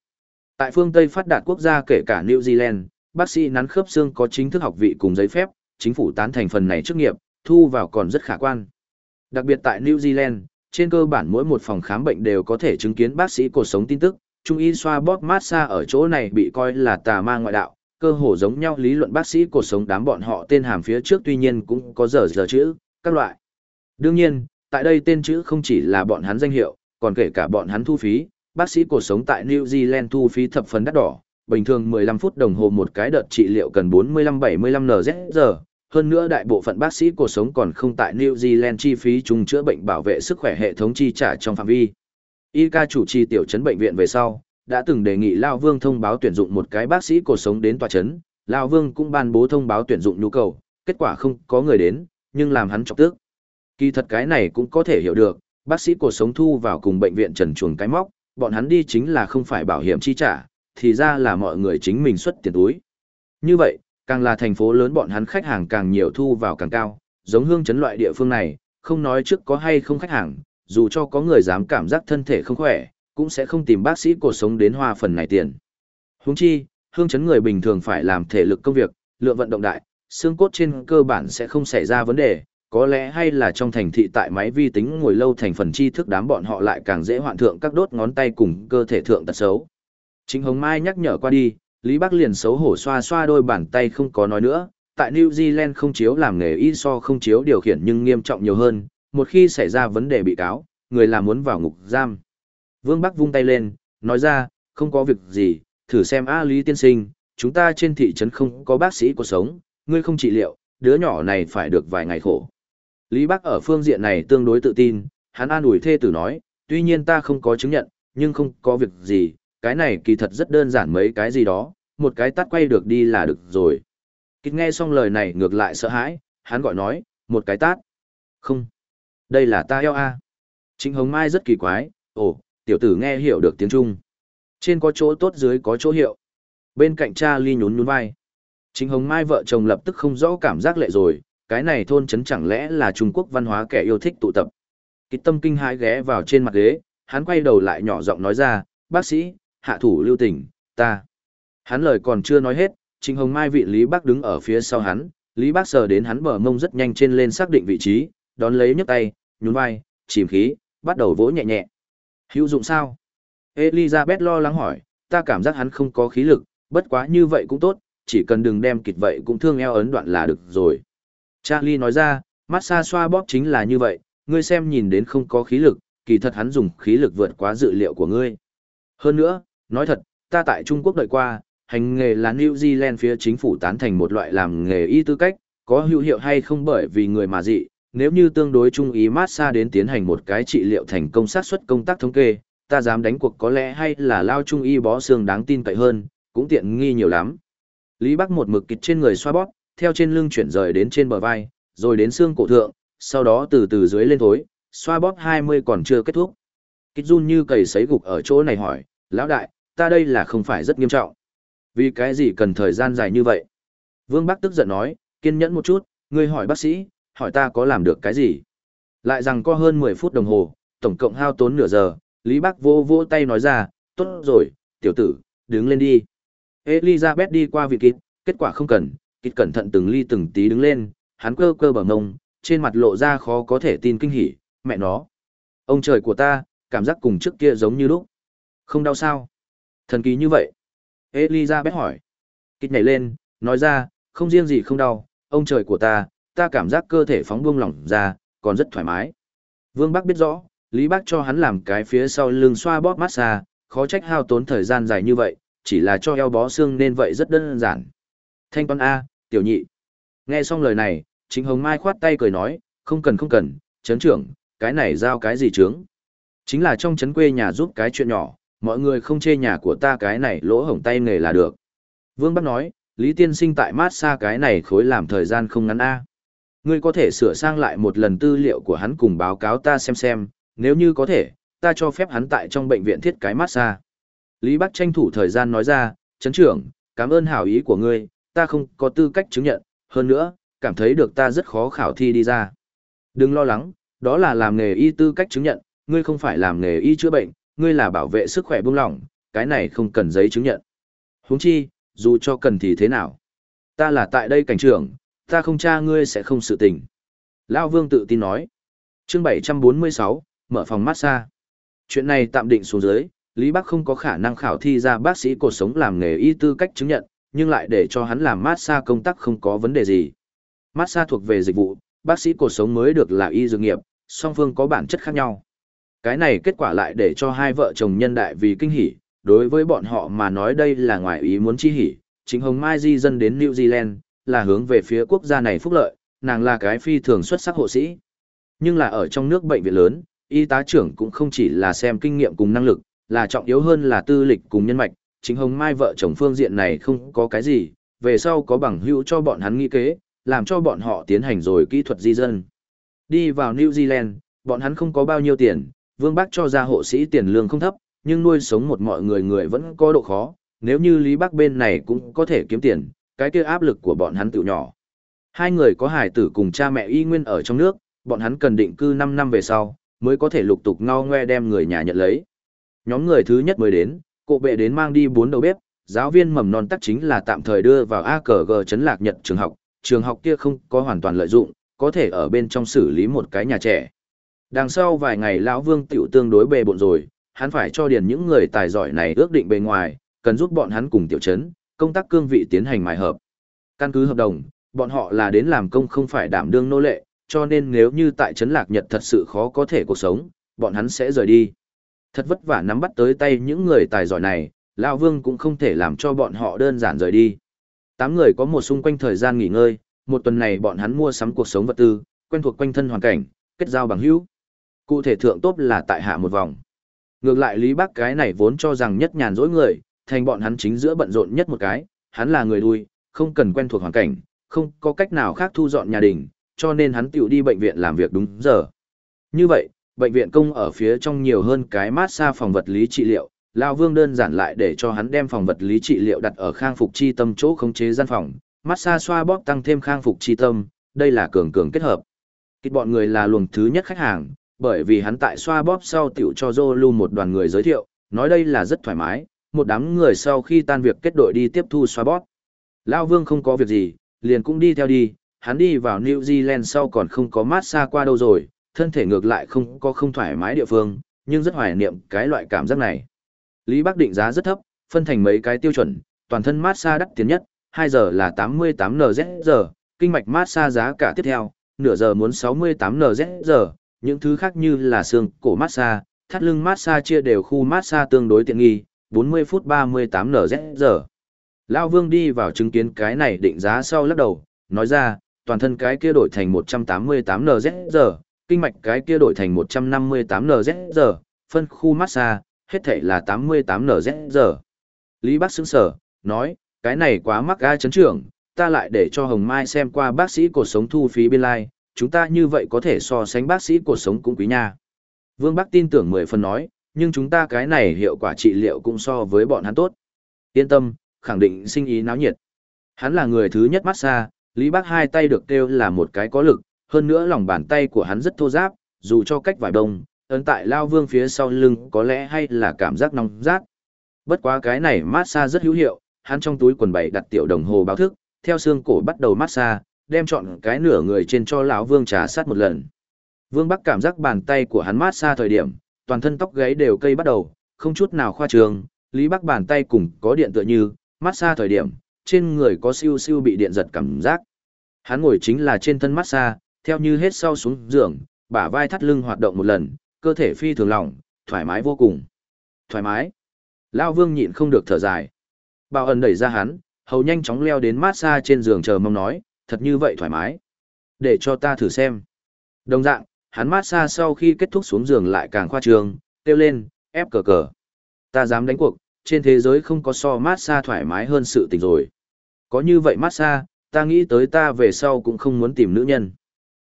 Tại phương Tây phát đạt quốc gia kể cả New Zealand, bác sĩ nắn khớp xương có chính thức học vị cùng giấy phép, chính phủ tán thành phần này chức nghiệp, thu vào còn rất khả quan. Đặc biệt tại New Zealand, trên cơ bản mỗi một phòng khám bệnh đều có thể chứng kiến bác sĩ cuộc sống tin tức, trung y xoa bóp massage ở chỗ này bị coi là tà ma ngoại đạo, cơ hồ giống nhau lý luận bác sĩ cuộc sống đám bọn họ tên hàm phía trước tuy nhiên cũng có giờ giờ chữ, các loại. Đương nhiên, tại đây tên chữ không chỉ là bọn hắn danh hiệu, còn kể cả bọn hắn thu phí, bác sĩ cuộc sống tại New Zealand thu phí thập phần đắt đỏ, bình thường 15 phút đồng hồ một cái đợt trị liệu cần 45-75 NZ hơn nữa đại bộ phận bác sĩ cuộc sống còn không tại New Zealand chi phí chung chữa bệnh bảo vệ sức khỏe hệ thống chi trả trong phạm vi. Y ca chủ trì tiểu trấn bệnh viện về sau, đã từng đề nghị Lao Vương thông báo tuyển dụng một cái bác sĩ cuộc sống đến tòa trấn, Lao Vương cũng ban bố thông báo tuyển dụng nhu cầu, kết quả không có người đến, nhưng làm hắn chọc tức. Kỳ thật cái này cũng có thể hiểu được, bác sĩ cuộc sống thu vào cùng bệnh viện trần chuồng cái móc, bọn hắn đi chính là không phải bảo hiểm chi trả, thì ra là mọi người chính mình xuất tiền túi. Như vậy, càng là thành phố lớn bọn hắn khách hàng càng nhiều thu vào càng cao, giống hương chấn loại địa phương này, không nói trước có hay không khách hàng, dù cho có người dám cảm giác thân thể không khỏe, cũng sẽ không tìm bác sĩ cuộc sống đến hoa phần này tiền. Huống chi, hương chấn người bình thường phải làm thể lực công việc, lượng vận động đại, xương cốt trên cơ bản sẽ không xảy ra vấn đề, có lẽ hay là trong thành thị tại máy vi tính ngồi lâu thành phần tri thức đám bọn họ lại càng dễ hoạn thượng các đốt ngón tay cùng cơ thể thượng tật xấu. Chính Hồng Mai nhắc nhở qua đi, Lý Bắc liền xấu hổ xoa xoa đôi bàn tay không có nói nữa, tại New Zealand không chiếu làm nghề y so không chiếu điều khiển nhưng nghiêm trọng nhiều hơn, một khi xảy ra vấn đề bị cáo, người làm muốn vào ngục giam. Vương Bắc vung tay lên, nói ra, không có việc gì, thử xem A Lý tiên sinh, chúng ta trên thị trấn không có bác sĩ cuộc sống, ngươi không trị liệu, đứa nhỏ này phải được vài ngày khổ. Lý Bắc ở phương diện này tương đối tự tin, hắn an ủi thê tử nói, tuy nhiên ta không có chứng nhận, nhưng không có việc gì, cái này kỳ thật rất đơn giản mấy cái gì đó, một cái tắt quay được đi là được rồi. Kịt nghe xong lời này ngược lại sợ hãi, hắn gọi nói, một cái tát. Không. Đây là ta eo a. Trịnh Hồng Mai rất kỳ quái, ồ, tiểu tử nghe hiểu được tiếng Trung. Trên có chỗ tốt dưới có chỗ hiệu. Bên cạnh cha ly nhún nhún vai. Trịnh Hồng Mai vợ chồng lập tức không rõ cảm giác lệ rồi, cái này thôn trấn chẳng lẽ là Trung Quốc văn hóa kẻ yêu thích tụ tập. Kịch tâm kinh hãi ghé vào trên mặt ghế, hắn quay đầu lại nhỏ giọng nói ra, bác sĩ, hạ thủ lưu tình, ta. Hắn lời còn chưa nói hết, Trình Hồng Mai vị Lý Bác đứng ở phía sau hắn, Lý Bác sờ đến hắn bờ mông rất nhanh trên lên xác định vị trí, đón lấy nhấc tay, nhún vai, chìm khí, bắt đầu vỗ nhẹ nhẹ. Hữu dụng sao? Elizabeth lo lắng hỏi, ta cảm giác hắn không có khí lực, bất quá như vậy cũng tốt, chỉ cần đừng đem kịch vậy cũng thương eo ấn đoạn là được rồi. Charlie nói ra, massage xoa bóp chính là như vậy, ngươi xem nhìn đến không có khí lực, kỳ thật hắn dùng khí lực vượt quá dự liệu của ngươi. Hơn nữa, nói thật, ta tại Trung Quốc đợi qua, hành nghề là New Zealand phía chính phủ tán thành một loại làm nghề y tư cách, có hữu hiệu hay không bởi vì người mà dị, nếu như tương đối trung ý massage đến tiến hành một cái trị liệu thành công xác suất công tác thống kê, ta dám đánh cuộc có lẽ hay là lao trung y bó xương đáng tin cậy hơn, cũng tiện nghi nhiều lắm. Lý Bắc một mực kịch trên người xoa bóp, theo trên lưng chuyển rời đến trên bờ vai, rồi đến xương cổ thượng, sau đó từ từ dưới lên thối, xoa bóp 20 còn chưa kết thúc. Kịch run như cầy sấy gục ở chỗ này hỏi, lão đại, ta đây là không phải rất nghiêm trọng. Vì cái gì cần thời gian dài như vậy? Vương Bắc tức giận nói, kiên nhẫn một chút, ngươi hỏi bác sĩ, hỏi ta có làm được cái gì? Lại rằng có hơn 10 phút đồng hồ, tổng cộng hao tốn nửa giờ, Lý Bắc vô vô tay nói ra, tốt rồi, tiểu tử, đứng lên đi. Elizabeth đi qua vị kịt, kết quả không cần, kịt cẩn thận từng ly từng tí đứng lên, hắn cơ cơ bờ ngông trên mặt lộ ra khó có thể tin kinh hỉ, mẹ nó. Ông trời của ta, cảm giác cùng trước kia giống như lúc. Không đau sao? Thần kỳ như vậy. Elizabeth hỏi. Kịch nhảy lên, nói ra, không riêng gì không đau, ông trời của ta, ta cảm giác cơ thể phóng buông lỏng ra, còn rất thoải mái. Vương Bắc biết rõ, Lý Bác cho hắn làm cái phía sau lưng xoa bóp massage, khó trách hao tốn thời gian dài như vậy, chỉ là cho eo bó xương nên vậy rất đơn giản. Thanh toán A, tiểu nhị. Nghe xong lời này, Trịnh Hồng Mai khoát tay cười nói, không cần không cần, chấn trưởng, cái này giao cái gì chướng. Chính là trong chấn quê nhà giúp cái chuyện nhỏ, mọi người không chê nhà của ta cái này lỗ hổng tay nghề là được. Vương Bắc nói, Lý Tiên Sinh tại mát xa cái này khối làm thời gian không ngắn A. Ngươi có thể sửa sang lại một lần tư liệu của hắn cùng báo cáo ta xem xem, nếu như có thể, ta cho phép hắn tại trong bệnh viện thiết cái mát xa. Lý Bắc tranh thủ thời gian nói ra, chấn trưởng, cảm ơn hảo ý của ngươi, ta không có tư cách chứng nhận, hơn nữa, cảm thấy được ta rất khó khảo thi đi ra. Đừng lo lắng, đó là làm nghề y tư cách chứng nhận, ngươi không phải làm nghề y chữa bệnh, ngươi là bảo vệ sức khỏe buông lỏng, cái này không cần giấy chứng nhận. Huống chi, dù cho cần thì thế nào. Ta là tại đây cảnh trưởng, ta không tra ngươi sẽ không sự tình. Lão Vương tự tin nói. Chương 746, mở phòng massage. Chuyện này tạm định xuống dưới, Lý Bắc không có khả năng khảo thi ra bác sĩ cuộc sống làm nghề y tư cách chứng nhận, nhưng lại để cho hắn làm massage công tác không có vấn đề gì. Massage thuộc về dịch vụ, bác sĩ cuộc sống mới được là y dược nghiệp, song phương có bản chất khác nhau. Cái này kết quả lại để cho hai vợ chồng nhân đại vì kinh hỉ, đối với bọn họ mà nói đây là ngoài ý muốn chi hỉ. Chính Hồng Mai di dân đến New Zealand, là hướng về phía quốc gia này phúc lợi, nàng là cái phi thường xuất sắc hộ sĩ. Nhưng là ở trong nước bệnh viện lớn, y tá trưởng cũng không chỉ là xem kinh nghiệm cùng năng lực, là trọng yếu hơn là tư lịch cùng nhân mạch. Chính Hồng Mai vợ chồng phương diện này không có cái gì, về sau có bằng hữu cho bọn hắn nghĩ kế, làm cho bọn họ tiến hành rồi kỹ thuật di dân. Đi vào New Zealand, bọn hắn không có bao nhiêu tiền, Vương Bắc cho ra hộ sĩ tiền lương không thấp, nhưng nuôi sống một mọi người người vẫn có độ khó, nếu như Lý Bắc bên này cũng có thể kiếm tiền, cái kia áp lực của bọn hắn tự nhỏ. Hai người có hài tử cùng cha mẹ y nguyên ở trong nước, bọn hắn cần định cư 5 năm về sau, mới có thể lục tục ngao ngoe đem người nhà nhận lấy. Nhóm người thứ nhất mới đến, cụ bệ đến mang đi bốn đầu bếp, giáo viên mầm non tắc chính là tạm thời đưa vào AKG chấn lạc Nhật trường học, trường học kia không có hoàn toàn lợi dụng, có thể ở bên trong xử lý một cái nhà trẻ. Đằng sau vài ngày lão Vương tiểu tương đối bề bộn rồi, hắn phải cho điền những người tài giỏi này ước định bề ngoài, cần giúp bọn hắn cùng tiểu trấn, công tác cương vị tiến hành mài hợp. Căn cứ hợp đồng, bọn họ là đến làm công không phải đảm đương nô lệ, cho nên nếu như tại trấn Lạc Nhật thật sự khó có thể cuộc sống, bọn hắn sẽ rời đi. Thật vất vả nắm bắt tới tay những người tài giỏi này, lão Vương cũng không thể làm cho bọn họ đơn giản rời đi. Tám người có một xung quanh thời gian nghỉ ngơi, một tuần này bọn hắn mua sắm cuộc sống vật tư, quen thuộc quanh thân hoàn cảnh, kết giao bằng hữu. Cụ thể thượng tốt là tại hạ một vòng. Ngược lại Lý Bắc cái này vốn cho rằng nhất nhàn dỗi người, thành bọn hắn chính giữa bận rộn nhất một cái, hắn là người đuôi, không cần quen thuộc hoàn cảnh, không có cách nào khác thu dọn nhà đình, cho nên hắn tiểu đi bệnh viện làm việc đúng giờ. Như vậy, bệnh viện công ở phía trong nhiều hơn cái mát xa phòng vật lý trị liệu, Lão Vương đơn giản lại để cho hắn đem phòng vật lý trị liệu đặt ở khang phục chi tâm chỗ khống chế gian phòng, mát xa xoa bóp tăng thêm khang phục chi tâm, đây là cường cường kết hợp. Kịch bọn người là luồng thứ nhất khách hàng, bởi vì hắn tại xoa bóp sau tiểu cho Zolu một đoàn người giới thiệu, nói đây là rất thoải mái, một đám người sau khi tan việc kết đội đi tiếp thu xoa bóp. Lao Vương không có việc gì, liền cũng đi theo đi, hắn đi vào New Zealand sau còn không có mát xa qua đâu rồi, thân thể ngược lại không có không thoải mái địa phương, nhưng rất hoài niệm cái loại cảm giác này. Lý Bắc định giá rất thấp, phân thành mấy cái tiêu chuẩn, toàn thân mát xa đắt tiền nhất, 2 giờ là 88 NZ giờ, kinh mạch mát xa giá cả tiếp theo, nửa giờ muốn 68 NZ giờ, những thứ khác như là xương, cổ massage, thắt lưng massage chia đều khu massage tương đối tiện nghi, 40 phút 38 NZ giờ. Lão Vương đi vào chứng kiến cái này định giá sau lắc đầu, nói ra, toàn thân cái kia đổi thành 188 NZ giờ, kinh mạch cái kia đổi thành 158 NZ giờ, phân khu massage, hết thảy là 88 NZ giờ. Lý Bác sững sở, nói, cái này quá mắc ga chấn trưởng, ta lại để cho Hồng Mai xem qua bác sĩ cột sống thu phí biên lai, chúng ta như vậy có thể so sánh bác sĩ cuộc sống cũng quý nha. Vương Bắc tin tưởng mười phần nói, nhưng chúng ta cái này hiệu quả trị liệu cũng so với bọn hắn tốt. Yên tâm, khẳng định sinh ý náo nhiệt. Hắn là người thứ nhất massage, Lý Bác hai tay được kêu là một cái có lực, hơn nữa lòng bàn tay của hắn rất thô ráp, dù cho cách vài đông, ấn tại Lao Vương phía sau lưng có lẽ hay là cảm giác nóng rát. Bất quá cái này massage rất hữu hiệu, hắn trong túi quần bày đặt tiểu đồng hồ báo thức, theo xương cổ bắt đầu massage, đem chọn cái nửa người trên cho lão vương trà sát một lần. Vương bắc cảm giác bàn tay của hắn mát xa thời điểm, toàn thân tóc gáy đều cây bắt đầu, không chút nào khoa trường. Lý bắc bàn tay cùng có điện tựa như, mát xa thời điểm, trên người có siêu siêu bị điện giật cảm giác. Hắn ngồi chính là trên thân mát xa, theo như hết sau xuống giường, bả vai thắt lưng hoạt động một lần, cơ thể phi thường lỏng, thoải mái vô cùng. Thoải mái. Lao vương nhịn không được thở dài. Bảo ẩn đẩy ra hắn, hầu nhanh chóng leo đến mát xa trên giường chờ mong nói thật như vậy thoải mái. Để cho ta thử xem. Đồng dạng, hắn mát xa sau khi kết thúc xuống giường lại càng khoa trương, kêu lên, ép cờ cờ. Ta dám đánh cuộc, trên thế giới không có so mát xa thoải mái hơn sự tình rồi. Có như vậy mát xa, ta nghĩ tới ta về sau cũng không muốn tìm nữ nhân.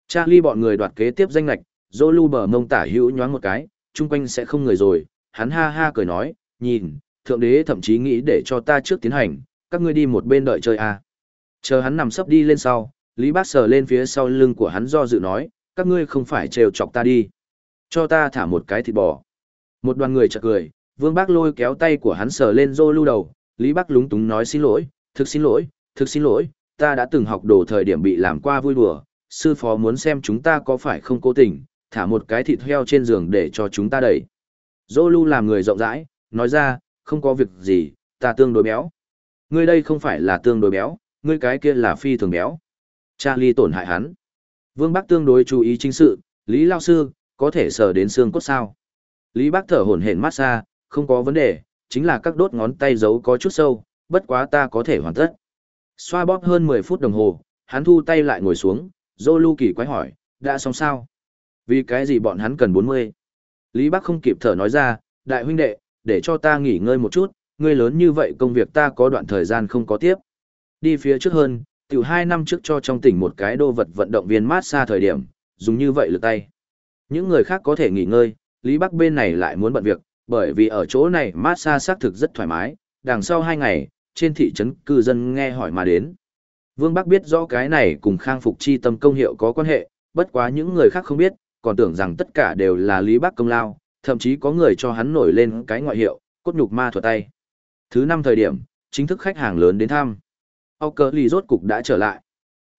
Charlie bọn người đoạt kế tiếp danh lạch, Zolu bờ mông tả hữu nhoáng một cái, chung quanh sẽ không người rồi, hắn ha ha cười nói, nhìn, thượng đế thậm chí nghĩ để cho ta trước tiến hành, các ngươi đi một bên đợi chơi à. Chờ hắn nằm sấp đi lên sau, Lý Bác sờ lên phía sau lưng của hắn do dự nói, các ngươi không phải trêu chọc ta đi. Cho ta thả một cái thịt bò. Một đoàn người chợt cười, Vương Bác lôi kéo tay của hắn sờ lên rô lưu đầu, Lý Bác lúng túng nói xin lỗi, thực xin lỗi, thực xin lỗi, ta đã từng học đồ thời điểm bị làm qua vui đùa, sư phó muốn xem chúng ta có phải không cố tình, thả một cái thịt heo trên giường để cho chúng ta đẩy. Dô lưu làm người rộng rãi, nói ra, không có việc gì, ta tương đối béo. Ngươi đây không phải là tương đối béo, ngươi cái kia là phi thường béo. Charlie tổn hại hắn. Vương Bắc tương đối chú ý chính sự, Lý Lao Sư, có thể sờ đến xương cốt sao. Lý Bắc thở hổn hển mát xa, không có vấn đề, chính là các đốt ngón tay giấu có chút sâu, bất quá ta có thể hoàn tất. Xoa bóp hơn 10 phút đồng hồ, hắn thu tay lại ngồi xuống, Zolu kỳ quái hỏi, đã xong sao? Vì cái gì bọn hắn cần 40? Lý Bắc không kịp thở nói ra, đại huynh đệ, để cho ta nghỉ ngơi một chút, ngươi lớn như vậy công việc ta có đoạn thời gian không có tiếp. Đi phía trước hơn, tiểu hai năm trước cho trong tỉnh một cái đô vật vận động viên mát xa thời điểm, dùng như vậy lực tay. Những người khác có thể nghỉ ngơi, Lý Bắc bên này lại muốn bận việc, bởi vì ở chỗ này mát xa xác thực rất thoải mái, đằng sau hai ngày, trên thị trấn cư dân nghe hỏi mà đến. Vương Bắc biết rõ cái này cùng khang phục chi tâm công hiệu có quan hệ, bất quá những người khác không biết, còn tưởng rằng tất cả đều là Lý Bắc công lao, thậm chí có người cho hắn nổi lên cái ngoại hiệu, cốt nhục ma thuật tay. Thứ năm thời điểm, chính thức khách hàng lớn đến thăm. Âu lì rốt cục đã trở lại.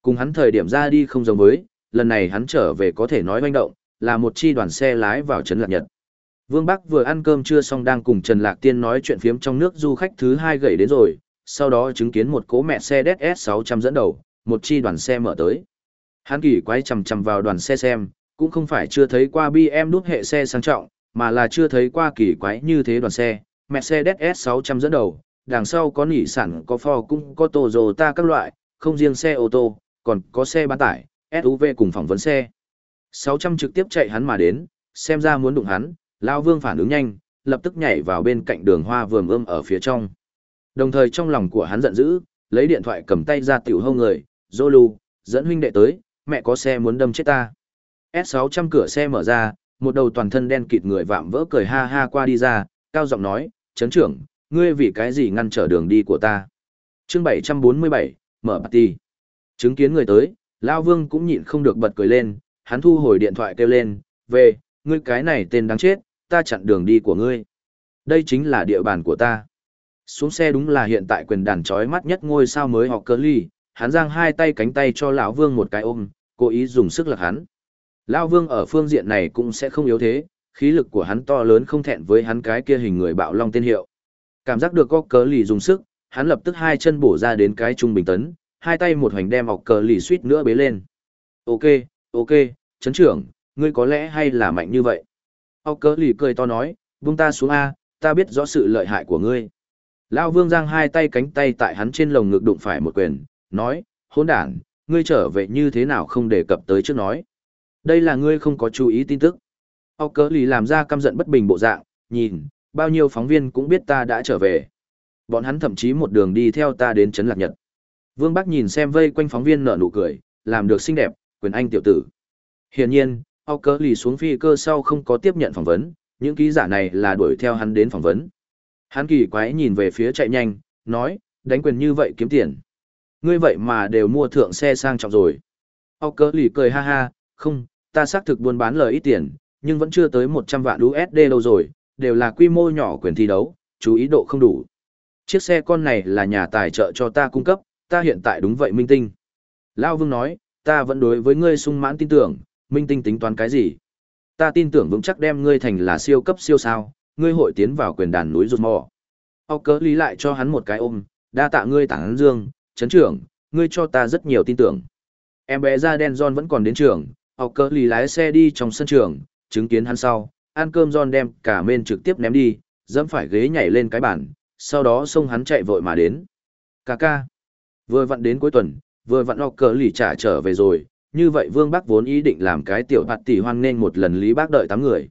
Cùng hắn thời điểm ra đi không giống với, lần này hắn trở về có thể nói manh động, là một chi đoàn xe lái vào trấn Lạc Nhật. Vương Bắc vừa ăn cơm trưa xong đang cùng Trần Lạc Tiên nói chuyện phiếm trong nước du khách thứ hai gậy đến rồi, sau đó chứng kiến một cố mẹ xe DS600 dẫn đầu, một chi đoàn xe mở tới. Hắn kỳ quái chầm chầm vào đoàn xe xem, cũng không phải chưa thấy qua BM đút hệ xe sang trọng, mà là chưa thấy qua kỳ quái như thế đoàn xe, Mercedes S600 dẫn đầu, đằng sau có nỉ sản có Ford cũng có Toyota các loại, không riêng xe ô tô, còn có xe bán tải, SUV cùng phỏng vấn xe. 600 trực tiếp chạy hắn mà đến, xem ra muốn đụng hắn, Lao Vương phản ứng nhanh, lập tức nhảy vào bên cạnh đường hoa vườm ươm ở phía trong. Đồng thời trong lòng của hắn giận dữ, lấy điện thoại cầm tay ra tiểu hông người, Zolu, dẫn huynh đệ tới, mẹ có xe muốn đâm chết ta. S600 cửa xe mở ra, một đầu toàn thân đen kịt người vạm vỡ cười ha ha qua đi ra, cao giọng nói, chấn trưởng, ngươi vì cái gì ngăn trở đường đi của ta. chương 747, mở party. Chứng kiến người tới, Lao Vương cũng nhịn không được bật cười lên, hắn thu hồi điện thoại kêu lên, về, ngươi cái này tên đáng chết, ta chặn đường đi của ngươi. Đây chính là địa bàn của ta. Xuống xe đúng là hiện tại quyền đàn trói mắt nhất ngôi sao mới họ cơ ly, hắn giang hai tay cánh tay cho lão Vương một cái ôm, cố ý dùng sức lực hắn. Lão Vương ở phương diện này cũng sẽ không yếu thế, khí lực của hắn to lớn không thẹn với hắn cái kia hình người bạo long tên hiệu. Cảm giác được có cớ lì dùng sức, hắn lập tức hai chân bổ ra đến cái trung bình tấn, hai tay một hoành đem ọc cờ lì suýt nữa bế lên. Ok, ok, chấn trưởng, ngươi có lẽ hay là mạnh như vậy. Ọc cờ lì cười to nói, vung ta xuống A, ta biết rõ sự lợi hại của ngươi. Lão vương giang hai tay cánh tay tại hắn trên lồng ngực đụng phải một quyền, nói, hỗn đản, ngươi trở về như thế nào không đề cập tới trước nói. Đây là ngươi không có chú ý tin tức. Ọc cờ lì làm ra căm giận bất bình bộ dạng, nhìn, bao nhiêu phóng viên cũng biết ta đã trở về. Bọn hắn thậm chí một đường đi theo ta đến Trấn Lạc Nhật. Vương Bắc nhìn xem vây quanh phóng viên nở nụ cười, làm được xinh đẹp, quyền anh tiểu tử. Hiển nhiên, Âu cớ lì xuống phi cơ sau không có tiếp nhận phỏng vấn, những ký giả này là đuổi theo hắn đến phỏng vấn. Hắn kỳ quái nhìn về phía chạy nhanh, nói, đánh quyền như vậy kiếm tiền. Ngươi vậy mà đều mua thượng xe sang trọng rồi. Âu cớ lì cười ha ha, không, ta xác thực buôn bán lời ít tiền, nhưng vẫn chưa tới 100 vạn USD đâu rồi, đều là quy mô nhỏ quyền thi đấu, chú ý độ không đủ. Chiếc xe con này là nhà tài trợ cho ta cung cấp, ta hiện tại đúng vậy minh tinh. Lao Vương nói, ta vẫn đối với ngươi sung mãn tin tưởng, minh tinh tính toán cái gì? Ta tin tưởng vững chắc đem ngươi thành là siêu cấp siêu sao, ngươi hội tiến vào quyền đàn núi rụt mò. Ốc cớ lý lại cho hắn một cái ôm, đa tạ ngươi tảng dương, chấn trưởng, ngươi cho ta rất nhiều tin tưởng. Em bé da đen John vẫn còn đến trường, ốc cớ lý lái xe đi trong sân trường, chứng kiến hắn sau, ăn cơm John đem cả men trực tiếp ném đi, dẫm phải ghế nhảy lên cái bàn, sau đó xông hắn chạy vội mà đến. Cà ca. Vừa vặn đến cuối tuần, vừa vặn lọc cờ lì trả trở về rồi, như vậy Vương Bắc vốn ý định làm cái tiểu bạt tỷ hoang nên một lần Lý Bác đợi tám người.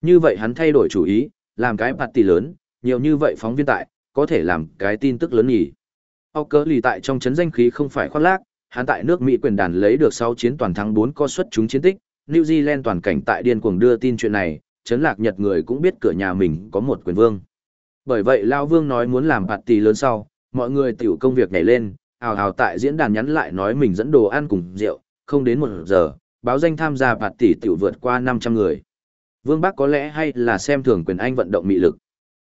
Như vậy hắn thay đổi chủ ý, làm cái bạt tỷ lớn, nhiều như vậy phóng viên tại, có thể làm cái tin tức lớn nhỉ. Ốc cớ lì tại trong chấn danh khí không phải khoác lác, hắn tại nước Mỹ quyền đàn lấy được 6 chiến toàn thắng 4 co suất chúng chiến tích, New Zealand toàn cảnh tại điên cuồng đưa tin chuyện này, chấn lạc Nhật người cũng biết cửa nhà mình có một quyền vương. Bởi vậy Lao Vương nói muốn làm bạt tỷ lớn sau, mọi người tiểu công việc nhảy lên, ào ào tại diễn đàn nhắn lại nói mình dẫn đồ ăn cùng rượu, không đến một giờ, báo danh tham gia bạt tỷ tiểu vượt qua 500 người. Vương Bắc có lẽ hay là xem thường quyền anh vận động mị lực.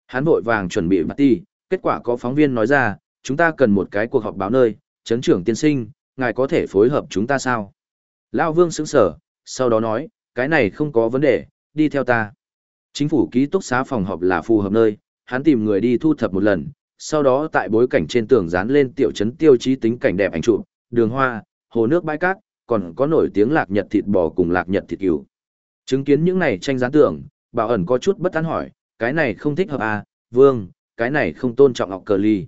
Hắn vội vàng chuẩn bị bạt tỷ, kết quả có phóng viên nói ra, chúng ta cần một cái cuộc họp báo nơi, chấn trưởng tiên sinh, ngài có thể phối hợp chúng ta sao? Lao Vương sững sở, sau đó nói, cái này không có vấn đề, đi theo ta. Chính phủ ký túc xá phòng họp là phù hợp nơi, hắn tìm người đi thu thập một lần, sau đó tại bối cảnh trên tường dán lên tiểu trấn tiêu chí tính cảnh đẹp ảnh chụp, đường hoa, hồ nước bãi cát, còn có nổi tiếng lạc nhật thịt bò cùng lạc nhật thịt cừu. Chứng kiến những này tranh dán tường, bảo ẩn có chút bất an hỏi, cái này không thích hợp à, Vương, cái này không tôn trọng học cờ ly.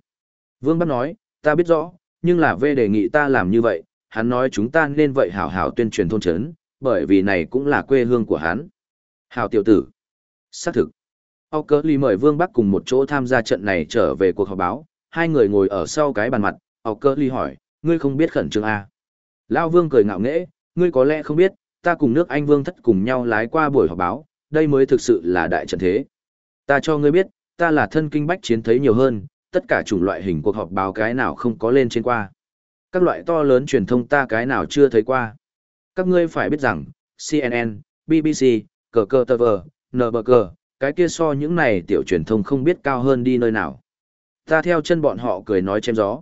Vương bắt nói, ta biết rõ, nhưng là về đề nghị ta làm như vậy, hắn nói chúng ta nên vậy hảo hảo tuyên truyền thôn trấn, bởi vì này cũng là quê hương của hắn. Hảo tiểu tử. Xác thực. Âu cớ ly mời Vương Bắc cùng một chỗ tham gia trận này trở về cuộc họp báo, hai người ngồi ở sau cái bàn mặt, Âu cớ ly hỏi, ngươi không biết khẩn trương à? Lao Vương cười ngạo nghễ, ngươi có lẽ không biết, ta cùng nước Anh Vương thất cùng nhau lái qua buổi họp báo, đây mới thực sự là đại trận thế. Ta cho ngươi biết, ta là thân kinh bách chiến thấy nhiều hơn, tất cả chủng loại hình cuộc họp báo cái nào không có lên trên qua. Các loại to lớn truyền thông ta cái nào chưa thấy qua. Các ngươi phải biết rằng, CNN, BBC, cờ cờ tờ vờ, NBG, cái kia so những này tiểu truyền thông không biết cao hơn đi nơi nào. Ta theo chân bọn họ cười nói chém gió.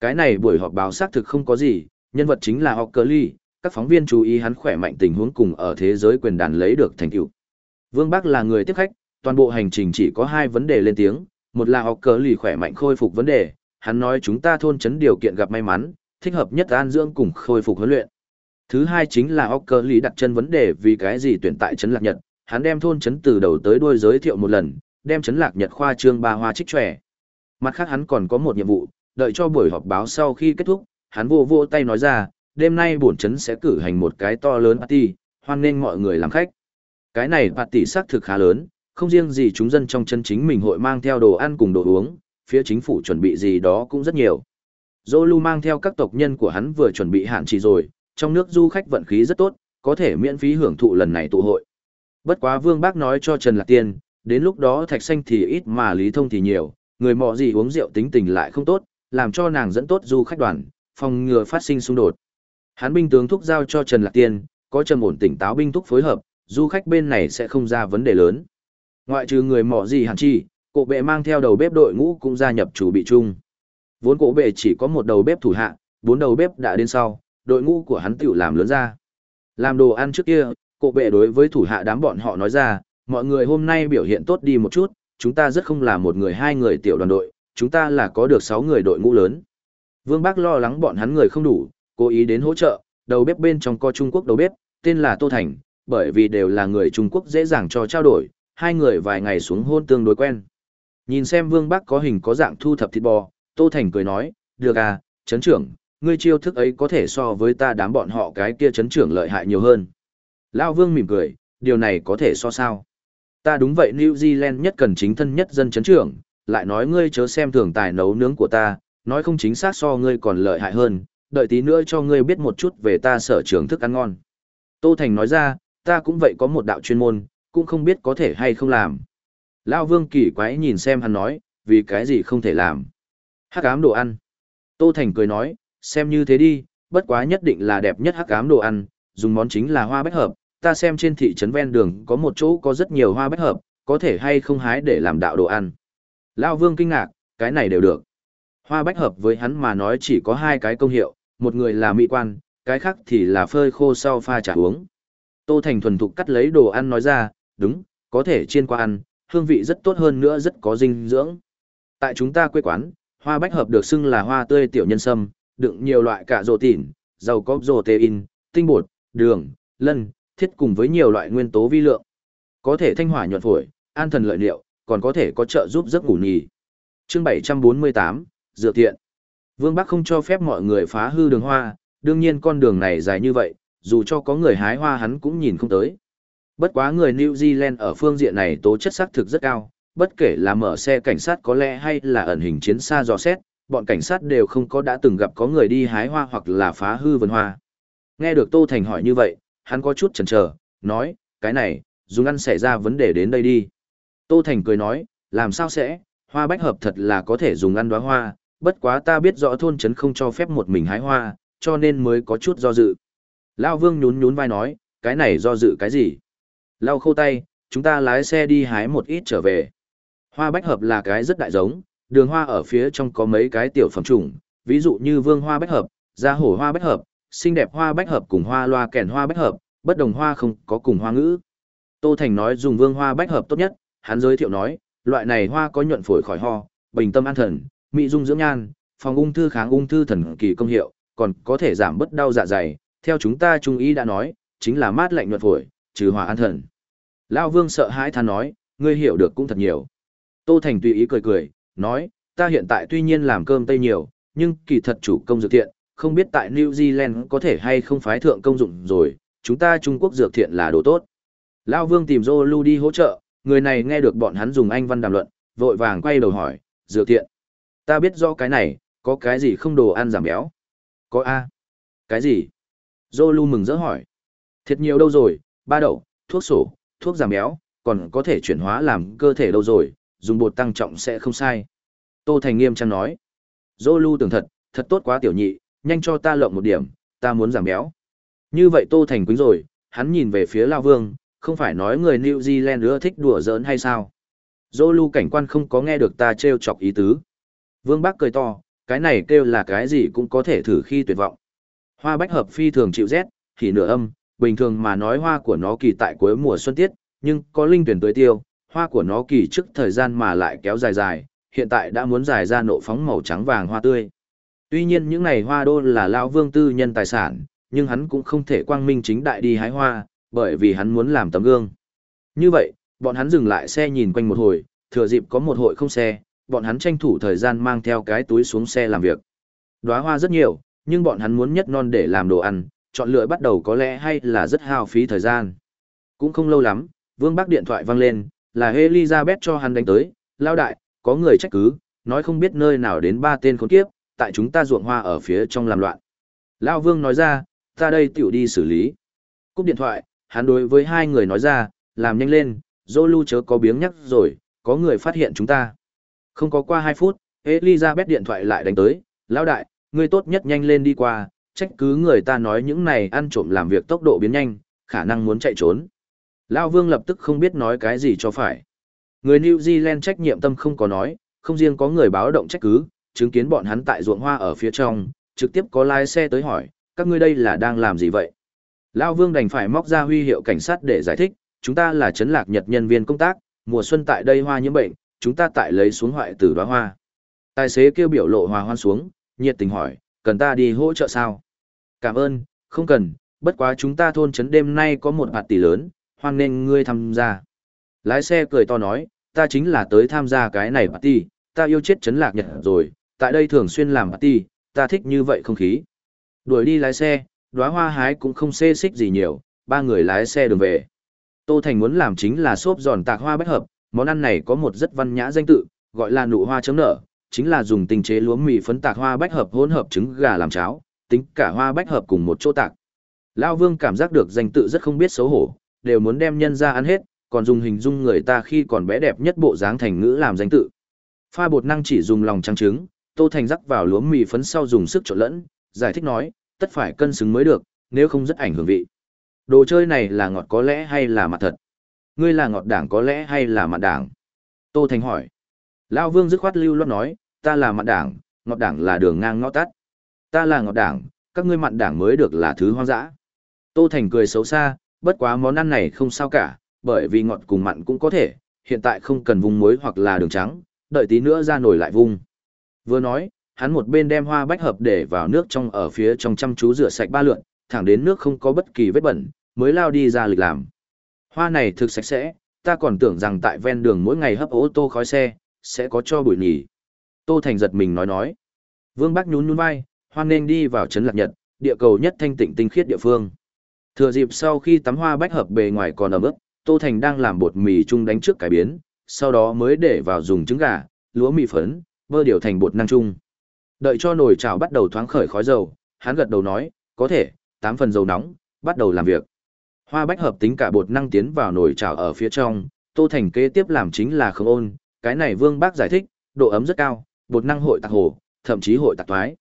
Cái này buổi họp báo xác thực không có gì, nhân vật chính là Ockerly, các phóng viên chú ý hắn khỏe mạnh tình huống cùng ở thế giới quyền đàn lấy được thành tựu. Vương Bắc là người tiếp khách, toàn bộ hành trình chỉ có hai vấn đề lên tiếng, một là học cờ khỏe mạnh khôi phục vấn đề, hắn nói chúng ta thôn chấn điều kiện gặp may mắn, thích hợp nhất an dưỡng cùng khôi phục huấn luyện. Thứ hai chính là học cờ lý đặt chân vấn đề vì cái gì tuyển tại chấn lạc nhật, hắn đem thôn chấn từ đầu tới đuôi giới thiệu một lần, đem chấn lạc nhật khoa trương ba hoa trích trẻ. Mặt khác hắn còn có một nhiệm vụ, đợi cho buổi họp báo sau khi kết thúc, hắn vô vô tay nói ra, đêm nay bổn chấn sẽ cử hành một cái to lớn party, hoan nghênh mọi người làm khách. Cái này party xác thực khá lớn, không riêng gì chúng dân trong chân chính mình hội mang theo đồ ăn cùng đồ uống, phía chính phủ chuẩn bị gì đó cũng rất nhiều. Zolu mang theo các tộc nhân của hắn vừa chuẩn bị hạn chỉ rồi, trong nước du khách vận khí rất tốt, có thể miễn phí hưởng thụ lần này tụ hội. Bất quá Vương Bác nói cho Trần Lạc Tiên, đến lúc đó thạch xanh thì ít mà lý thông thì nhiều, người mọ gì uống rượu tính tình lại không tốt, làm cho nàng dẫn tốt du khách đoàn, phòng ngừa phát sinh xung đột. hán binh tướng thúc giao cho Trần Lạc Tiên, có trầm ổn tỉnh táo binh thúc phối hợp, du khách bên này sẽ không ra vấn đề lớn. Ngoại trừ người mọ gì hẳn chi, cổ bệ mang theo đầu bếp đội ngũ cũng gia nhập chủ bị chung. Vốn cổ bệ chỉ có một đầu bếp thủ hạ, bốn đầu bếp đã đến sau, đội ngũ của hắn tiểu làm lớn ra. Làm đồ ăn trước kia, cổ bệ đối với thủ hạ đám bọn họ nói ra, mọi người hôm nay biểu hiện tốt đi một chút, chúng ta rất không là một người hai người tiểu đoàn đội, chúng ta là có được sáu người đội ngũ lớn. Vương Bác lo lắng bọn hắn người không đủ, cố ý đến hỗ trợ, đầu bếp bên trong co Trung Quốc đầu bếp, tên là Tô Thành, bởi vì đều là người Trung Quốc dễ dàng cho trao đổi, hai người vài ngày xuống hôn tương đối quen. Nhìn xem Vương Bắc có hình có dạng thu thập thịt bò, Tô Thành cười nói, được à, chấn trưởng, ngươi chiêu thức ấy có thể so với ta đám bọn họ cái kia chấn trưởng lợi hại nhiều hơn. Lao Vương mỉm cười, điều này có thể so sao. Ta đúng vậy New Zealand nhất cần chính thân nhất dân chấn trưởng, lại nói ngươi chớ xem thường tài nấu nướng của ta, nói không chính xác so ngươi còn lợi hại hơn, đợi tí nữa cho ngươi biết một chút về ta sở trường thức ăn ngon. Tô Thành nói ra, ta cũng vậy có một đạo chuyên môn, cũng không biết có thể hay không làm. Lao Vương kỳ quái nhìn xem hắn nói, vì cái gì không thể làm. Hắc ám đồ ăn. Tô Thành cười nói, xem như thế đi, bất quá nhất định là đẹp nhất hắc ám đồ ăn, dùng món chính là hoa bách hợp. Ta xem trên thị trấn ven đường có một chỗ có rất nhiều hoa bách hợp, có thể hay không hái để làm đạo đồ ăn. Lao Vương kinh ngạc, cái này đều được. Hoa bách hợp với hắn mà nói chỉ có hai cái công hiệu, một người là mỹ quan, cái khác thì là phơi khô sau pha trà uống. Tô Thành thuần thục cắt lấy đồ ăn nói ra, đúng, có thể chiên qua ăn, hương vị rất tốt hơn nữa rất có dinh dưỡng. Tại chúng ta quê quán, hoa bách hợp được xưng là hoa tươi tiểu nhân sâm, đựng nhiều loại cả rổ tỉn, dầu có protein, tinh bột, đường, lân, thiết cùng với nhiều loại nguyên tố vi lượng. Có thể thanh hỏa nhuận phổi, an thần lợi liệu, còn có thể có trợ giúp giấc ngủ nhì. Chương 748, dựa thiện. Vương Bắc không cho phép mọi người phá hư đường hoa, đương nhiên con đường này dài như vậy, dù cho có người hái hoa hắn cũng nhìn không tới. Bất quá người New Zealand ở phương diện này tố chất xác thực rất cao, bất kể là mở xe cảnh sát có lẽ hay là ẩn hình chiến xa dò xét, bọn cảnh sát đều không có đã từng gặp có người đi hái hoa hoặc là phá hư vườn hoa. Nghe được Tô Thành hỏi như vậy, hắn có chút chần chờ, nói, cái này, dùng ăn xảy ra vấn đề đến đây đi. Tô Thành cười nói, làm sao sẽ, hoa bách hợp thật là có thể dùng ăn đóa hoa, bất quá ta biết rõ thôn trấn không cho phép một mình hái hoa, cho nên mới có chút do dự. Lao Vương nhún nhún vai nói, cái này do dự cái gì? Lao khô tay, chúng ta lái xe đi hái một ít trở về. Hoa bách hợp là cái rất đại giống, đường hoa ở phía trong có mấy cái tiểu phẩm chủng, ví dụ như vương hoa bách hợp, gia hổ hoa bách hợp, xinh đẹp hoa bách hợp cùng hoa loa kèn hoa bách hợp, bất đồng hoa không có cùng hoa ngữ. Tô Thành nói dùng vương hoa bách hợp tốt nhất, hắn giới thiệu nói, loại này hoa có nhuận phổi khỏi ho, bình tâm an thần, mỹ dung dưỡng nhan, phòng ung thư kháng ung thư thần kỳ công hiệu, còn có thể giảm bớt đau dạ dày, theo chúng ta trung ý đã nói, chính là mát lạnh nhuận phổi, trừ hòa an thần. Lão Vương sợ hãi than nói, ngươi hiểu được cũng thật nhiều. Tô Thành tùy ý cười cười, nói, ta hiện tại tuy nhiên làm cơm tây nhiều, nhưng kỳ thật chủ công dược thiện, không biết tại New Zealand có thể hay không phái thượng công dụng rồi, chúng ta Trung Quốc dược thiện là đồ tốt. Lao Vương tìm Zolu đi hỗ trợ, người này nghe được bọn hắn dùng Anh văn đàm luận, vội vàng quay đầu hỏi, dược thiện. Ta biết rõ cái này, có cái gì không đồ ăn giảm béo? Có A. Cái gì? Zolu mừng rỡ hỏi. Thiệt nhiều đâu rồi, ba đậu, thuốc sổ, thuốc giảm béo, còn có thể chuyển hóa làm cơ thể đâu rồi, dùng bột tăng trọng sẽ không sai. Tô Thành nghiêm trang nói. Dô lưu tưởng thật, thật tốt quá tiểu nhị, nhanh cho ta lộng một điểm, ta muốn giảm béo. Như vậy Tô Thành quýnh rồi, hắn nhìn về phía Lao Vương, không phải nói người New Zealand ưa thích đùa giỡn hay sao? Dô lưu cảnh quan không có nghe được ta trêu chọc ý tứ. Vương Bắc cười to, cái này kêu là cái gì cũng có thể thử khi tuyệt vọng. Hoa bách hợp phi thường chịu rét, thì nửa âm, bình thường mà nói hoa của nó kỳ tại cuối mùa xuân tiết, nhưng có linh tuyển tưới tiêu, hoa của nó kỳ trước thời gian mà lại kéo dài dài, hiện tại đã muốn dài ra nộ phóng màu trắng vàng hoa tươi. Tuy nhiên những này hoa đô là lão vương tư nhân tài sản, nhưng hắn cũng không thể quang minh chính đại đi hái hoa, bởi vì hắn muốn làm tấm gương. Như vậy, bọn hắn dừng lại xe nhìn quanh một hồi, thừa dịp có một hội không xe, bọn hắn tranh thủ thời gian mang theo cái túi xuống xe làm việc. Đóa hoa rất nhiều, nhưng bọn hắn muốn nhất non để làm đồ ăn, chọn lựa bắt đầu có lẽ hay là rất hao phí thời gian. Cũng không lâu lắm, Vương Bắc điện thoại vang lên, là Elizabeth cho hắn đánh tới, lao đại, có người trách cứ, nói không biết nơi nào đến ba tên khốn kiếp, tại chúng ta ruộng hoa ở phía trong làm loạn. Lao Vương nói ra, ta đây tiểu đi xử lý. Cúp điện thoại, hắn đối với hai người nói ra, làm nhanh lên, dô lưu chớ có biếng nhắc rồi, có người phát hiện chúng ta. Không có qua hai phút, Elizabeth điện thoại lại đánh tới, lão đại, ngươi tốt nhất nhanh lên đi qua, trách cứ người ta nói những này ăn trộm làm việc tốc độ biến nhanh, khả năng muốn chạy trốn. Lao Vương lập tức không biết nói cái gì cho phải. Người New Zealand trách nhiệm tâm không có nói, không riêng có người báo động trách cứ, chứng kiến bọn hắn tại ruộng hoa ở phía trong, trực tiếp có lái xe tới hỏi, các ngươi đây là đang làm gì vậy? Lao Vương đành phải móc ra huy hiệu cảnh sát để giải thích, chúng ta là chấn lạc nhật nhân viên công tác, mùa xuân tại đây hoa nhiễm bệnh, chúng ta tại lấy xuống hoại tử đóa hoa. Tài xế kêu biểu lộ hòa hoan xuống, nhiệt tình hỏi, cần ta đi hỗ trợ sao? Cảm ơn, không cần, bất quá chúng ta thôn trấn đêm nay có một hạt tỷ lớn, hoan nên ngươi tham gia. Lái xe cười to nói, ta chính là tới tham gia cái này party, ta yêu chết chấn lạc nhật rồi, tại đây thường xuyên làm party, ta thích như vậy không khí. Đuổi đi lái xe, đóa hoa hái cũng không xê xích gì nhiều, ba người lái xe đường về. Tô Thành muốn làm chính là xốp giòn tạc hoa bách hợp, món ăn này có một rất văn nhã danh tự, gọi là nụ hoa chấm nở, chính là dùng tinh chế lúa mì phấn tạc hoa bách hợp hỗn hợp trứng gà làm cháo, tính cả hoa bách hợp cùng một chỗ tạc. Lão Vương cảm giác được danh tự rất không biết xấu hổ, đều muốn đem nhân ra ăn hết, còn dùng hình dung người ta khi còn bé đẹp nhất bộ dáng thành ngữ làm danh tự. Pha bột năng chỉ dùng lòng trắng trứng, Tô Thành rắc vào lúa mì phấn sau dùng sức trộn lẫn, giải thích nói, tất phải cân xứng mới được, nếu không rất ảnh hưởng vị. Đồ chơi này là ngọt có lẽ hay là mặt thật? Ngươi là ngọt đảng có lẽ hay là mặt đảng? Tô Thành hỏi. Lão Vương dứt khoát lưu loát nói, ta là mặt đảng, ngọt đảng là đường ngang ngõ tắt. Ta là ngọt đảng, các ngươi mặn đảng mới được là thứ hoang dã. Tô Thành cười xấu xa, bất quá món ăn này không sao cả, bởi vì ngọt cùng mặn cũng có thể, hiện tại không cần vung muối hoặc là đường trắng, đợi tí nữa ra nổi lại vung. Vừa nói, hắn một bên đem hoa bách hợp để vào nước trong ở phía trong chăm chú rửa sạch ba lượn, thẳng đến nước không có bất kỳ vết bẩn, mới lao đi ra lịch làm. Hoa này thực sạch sẽ, ta còn tưởng rằng tại ven đường mỗi ngày hấp ô tô khói xe, sẽ có cho bụi nhỉ. Tô Thành giật mình nói nói. Vương Bắc nhún nhún vai, hoan nên đi vào trấn lạc nhật, địa cầu nhất thanh tịnh tinh khiết địa phương. Thừa dịp sau khi tắm hoa bách hợp bề ngoài còn ẩm ướt, Tô Thành đang làm bột mì chung đánh trước cải biến, sau đó mới để vào dùng trứng gà, lúa mì phấn, bơ điều thành bột năng chung. Đợi cho nồi chảo bắt đầu thoáng khởi khói dầu, hắn gật đầu nói, có thể, tám phần dầu nóng, bắt đầu làm việc. Hoa bách hợp tính cả bột năng tiến vào nồi chảo ở phía trong, Tô Thành kế tiếp làm chính là không ôn, cái này Vương Bác giải thích, độ ấm rất cao, bột năng hội tạc hồ, thậm chí hội tạc thoái.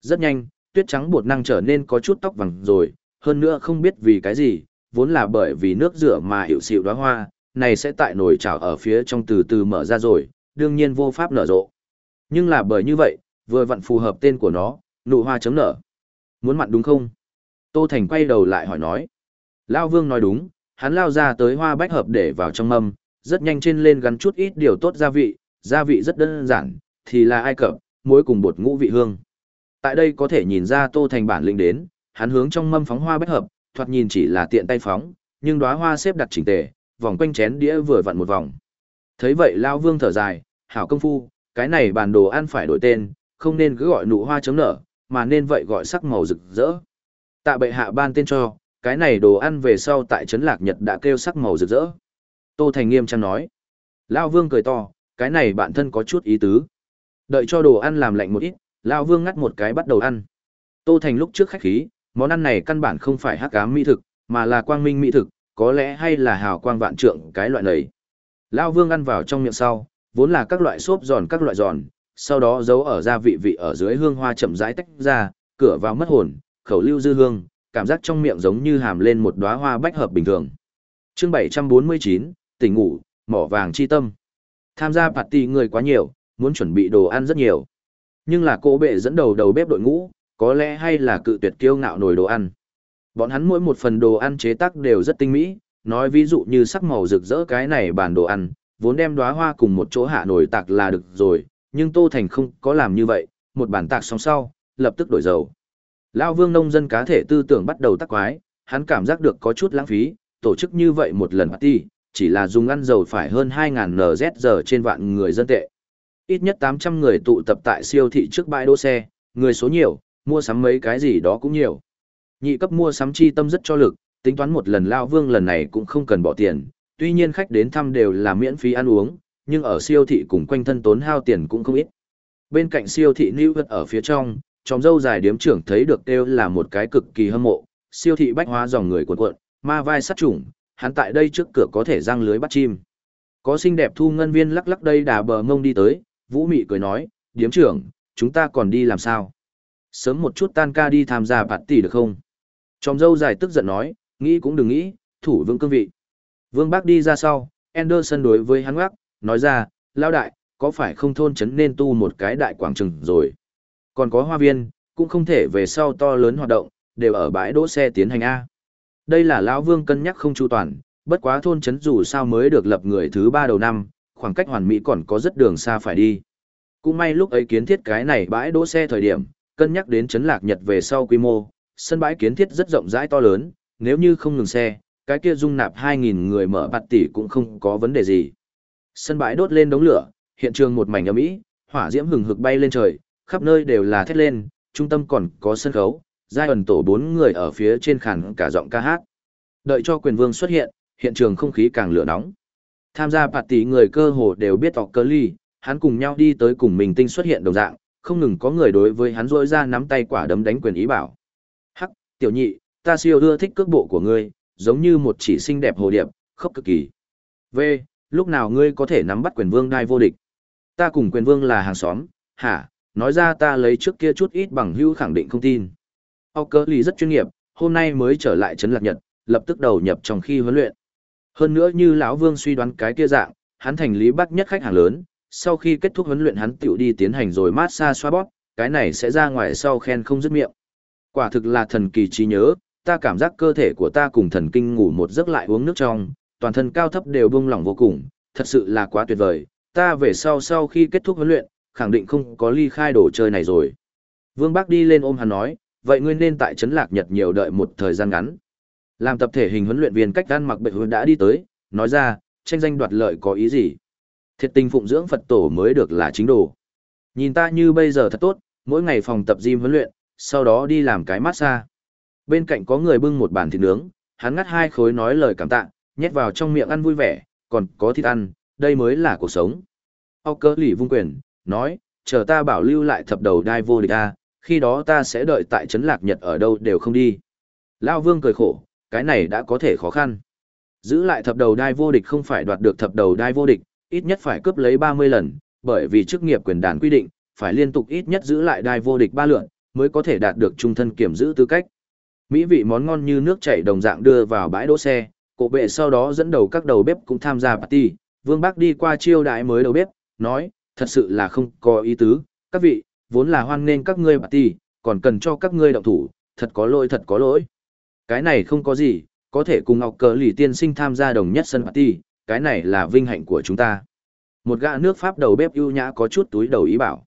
Rất nhanh, tuyết trắng bột năng trở nên có chút tóc vàng rồi, hơn nữa không biết vì cái gì, vốn là bởi vì nước rửa mà hiệu xịu đóa hoa, này sẽ tại nồi chảo ở phía trong từ từ mở ra rồi, đương nhiên vô pháp nở rộ. Nhưng là bởi như vậy, vừa vặn phù hợp tên của nó, nụ hoa chấm nở. Muốn mặn đúng không? Tô Thành quay đầu lại hỏi nói. Lao Vương nói đúng, hắn lao ra tới hoa bách hợp để vào trong mâm, rất nhanh trên lên gắn chút ít điều tốt gia vị, gia vị rất đơn giản, thì là ai cập, muối cùng bột ngũ vị hương. Tại đây có thể nhìn ra Tô Thành bản lĩnh đến, hắn hướng trong mâm phóng hoa bách hợp, thoạt nhìn chỉ là tiện tay phóng, nhưng đóa hoa xếp đặt chỉnh tề, vòng quanh chén đĩa vừa vặn một vòng. Thấy vậy Lao Vương thở dài, hảo công phu, cái này bản đồ ăn phải đổi tên, không nên cứ gọi nụ hoa chấm nở, mà nên vậy gọi sắc màu rực rỡ. Tạ bệ hạ ban tên cho, cái này đồ ăn về sau tại trấn lạc nhật đã kêu sắc màu rực rỡ. Tô Thành nghiêm trang nói. Lao Vương cười to, cái này bản thân có chút ý tứ. Đợi cho đồ ăn làm lạnh một ít, Lao Vương ngắt một cái bắt đầu ăn. Tô Thành lúc trước khách khí, món ăn này căn bản không phải hắc ám mỹ thực, mà là quang minh mỹ thực, có lẽ hay là hào quang vạn trượng cái loại này. Lao Vương ăn vào trong miệng sau, vốn là các loại xốp giòn các loại giòn, sau đó giấu ở gia vị vị ở dưới hương hoa chậm rãi tách ra, cửa vào mất hồn, khẩu lưu dư hương, cảm giác trong miệng giống như hàm lên một đóa hoa bách hợp bình thường. Chương 749, tỉnh ngủ, mỏ vàng chi tâm. Tham gia party người quá nhiều, muốn chuẩn bị đồ ăn rất nhiều. Nhưng là cô bệ dẫn đầu đầu bếp đội ngũ, có lẽ hay là cự tuyệt kiêu ngạo nồi đồ ăn. Bọn hắn mỗi một phần đồ ăn chế tác đều rất tinh mỹ, nói ví dụ như sắc màu rực rỡ cái này bản đồ ăn, vốn đem đóa hoa cùng một chỗ hạ nổi tạc là được rồi, nhưng Tô Thành không có làm như vậy, một bản tạc xong sau, lập tức đổi dầu. Lao vương nông dân cá thể tư tưởng bắt đầu tắc quái, hắn cảm giác được có chút lãng phí, tổ chức như vậy một lần party, chỉ là dùng ăn dầu phải hơn 2.000 NZ giờ trên vạn người dân tệ. Ít nhất 800 người tụ tập tại siêu thị trước bãi đỗ xe, người số nhiều, mua sắm mấy cái gì đó cũng nhiều. Nhị cấp mua sắm chi tâm rất cho lực, tính toán một lần Lao Vương lần này cũng không cần bỏ tiền, tuy nhiên khách đến thăm đều là miễn phí ăn uống, nhưng ở siêu thị cùng quanh thân tốn hao tiền cũng không ít. Bên cạnh siêu thị New York ở phía trong, tròm dâu dài điếm trưởng thấy được đều là một cái cực kỳ hâm mộ, siêu thị bách hóa dòng người cuộn cuộn, ma vai sát trùng, hắn tại đây trước cửa có thể răng lưới bắt chim. Có xinh đẹp thu ngân viên lắc lắc đây đà bờ ngông đi tới, Vũ Mị cười nói, điếm trưởng, chúng ta còn đi làm sao? Sớm một chút tan ca đi tham gia bạt tỷ được không? Tròm dâu dài tức giận nói, nghĩ cũng đừng nghĩ, thủ vững cương vị. Vương Bác đi ra sau, Anderson đối với hắn ngoắc, nói ra, lao đại, có phải không thôn chấn nên tu một cái đại quảng trường rồi? Còn có hoa viên, cũng không thể về sau to lớn hoạt động, đều ở bãi đỗ xe tiến hành A. Đây là lão Vương cân nhắc không chu toàn, bất quá thôn chấn dù sao mới được lập người thứ ba đầu năm, khoảng cách hoàn mỹ còn có rất đường xa phải đi. Cũng may lúc ấy kiến thiết cái này bãi đỗ xe thời điểm, cân nhắc đến chấn lạc Nhật về sau quy mô, sân bãi kiến thiết rất rộng rãi to lớn, nếu như không ngừng xe, cái kia dung nạp 2.000 người mở bạt tỷ cũng không có vấn đề gì. Sân bãi đốt lên đống lửa, hiện trường một mảnh ấm ý, hỏa diễm hừng hực bay lên trời, khắp nơi đều là thét lên, trung tâm còn có sân khấu, giai ẩn tổ bốn người ở phía trên khàn cả giọng ca hát. Đợi cho quyền vương xuất hiện, hiện trường không khí càng lửa nóng. Tham gia bạt tỷ người cơ hồ đều biết tọc cơ ly, hắn cùng nhau đi tới cùng mình tinh xuất hiện đồng dạng, không ngừng có người đối với hắn rỗi ra nắm tay quả đấm đánh quyền ý bảo. Hắc, tiểu nhị, ta siêu ưa thích cước bộ của ngươi, giống như một chỉ xinh đẹp hồ điệp, khóc cực kỳ. V, lúc nào ngươi có thể nắm bắt quyền vương đai vô địch? Ta cùng quyền vương là hàng xóm, hả, nói ra ta lấy trước kia chút ít bằng hữu khẳng định không tin. Âu cơ lì rất chuyên nghiệp, hôm nay mới trở lại trấn lạc nhật, lập tức đầu nhập trong khi huấn luyện. Hơn nữa như lão Vương suy đoán cái kia dạng, hắn thành lý bắc nhất khách hàng lớn, sau khi kết thúc huấn luyện hắn tiểu đi tiến hành rồi mát xa xoa bóp, cái này sẽ ra ngoài sau khen không dứt miệng. Quả thực là thần kỳ trí nhớ, ta cảm giác cơ thể của ta cùng thần kinh ngủ một giấc lại uống nước trong, toàn thân cao thấp đều bung lỏng vô cùng, thật sự là quá tuyệt vời. Ta về sau sau khi kết thúc huấn luyện, khẳng định không có ly khai đồ chơi này rồi. Vương Bác đi lên ôm hắn nói, vậy ngươi nên tại Trấn Lạc Nhật nhiều đợi một thời gian ngắn. Làm tập thể hình huấn luyện viên cách gan mặc bệnh huấn đã đi tới, nói ra, tranh danh đoạt lợi có ý gì? Thiệt tình phụng dưỡng Phật tổ mới được là chính đồ. Nhìn ta như bây giờ thật tốt, mỗi ngày phòng tập gym huấn luyện, sau đó đi làm cái massage. Bên cạnh có người bưng một bàn thịt nướng, hắn ngắt hai khối nói lời cảm tạ, nhét vào trong miệng ăn vui vẻ, còn có thịt ăn, đây mới là cuộc sống. Âu cơ lì vung quyền, nói, chờ ta bảo lưu lại thập đầu đai vô địch ta, khi đó ta sẽ đợi tại trấn lạc nhật ở đâu đều không đi. Lao vương cười khổ, cái này đã có thể khó khăn. Giữ lại thập đầu đai vô địch không phải đoạt được thập đầu đai vô địch, ít nhất phải cướp lấy 30 lần, bởi vì chức nghiệp quyền đàn quy định, phải liên tục ít nhất giữ lại đai vô địch ba lượn, mới có thể đạt được trung thân kiểm giữ tư cách. Mỹ vị món ngon như nước chảy đồng dạng đưa vào bãi đỗ xe, cổ bệ sau đó dẫn đầu các đầu bếp cũng tham gia party, Vương Bác đi qua chiêu đãi mới đầu bếp, nói, thật sự là không có ý tứ, các vị, vốn là hoan nên các ngươi party, còn cần cho các ngươi động thủ, thật có lỗi thật có lỗi. Cái này không có gì, có thể cùng Ngọc Cờ lì tiên sinh tham gia đồng nhất sân party, cái này là vinh hạnh của chúng ta. Một gã nước Pháp đầu bếp ưu nhã có chút túi đầu ý bảo.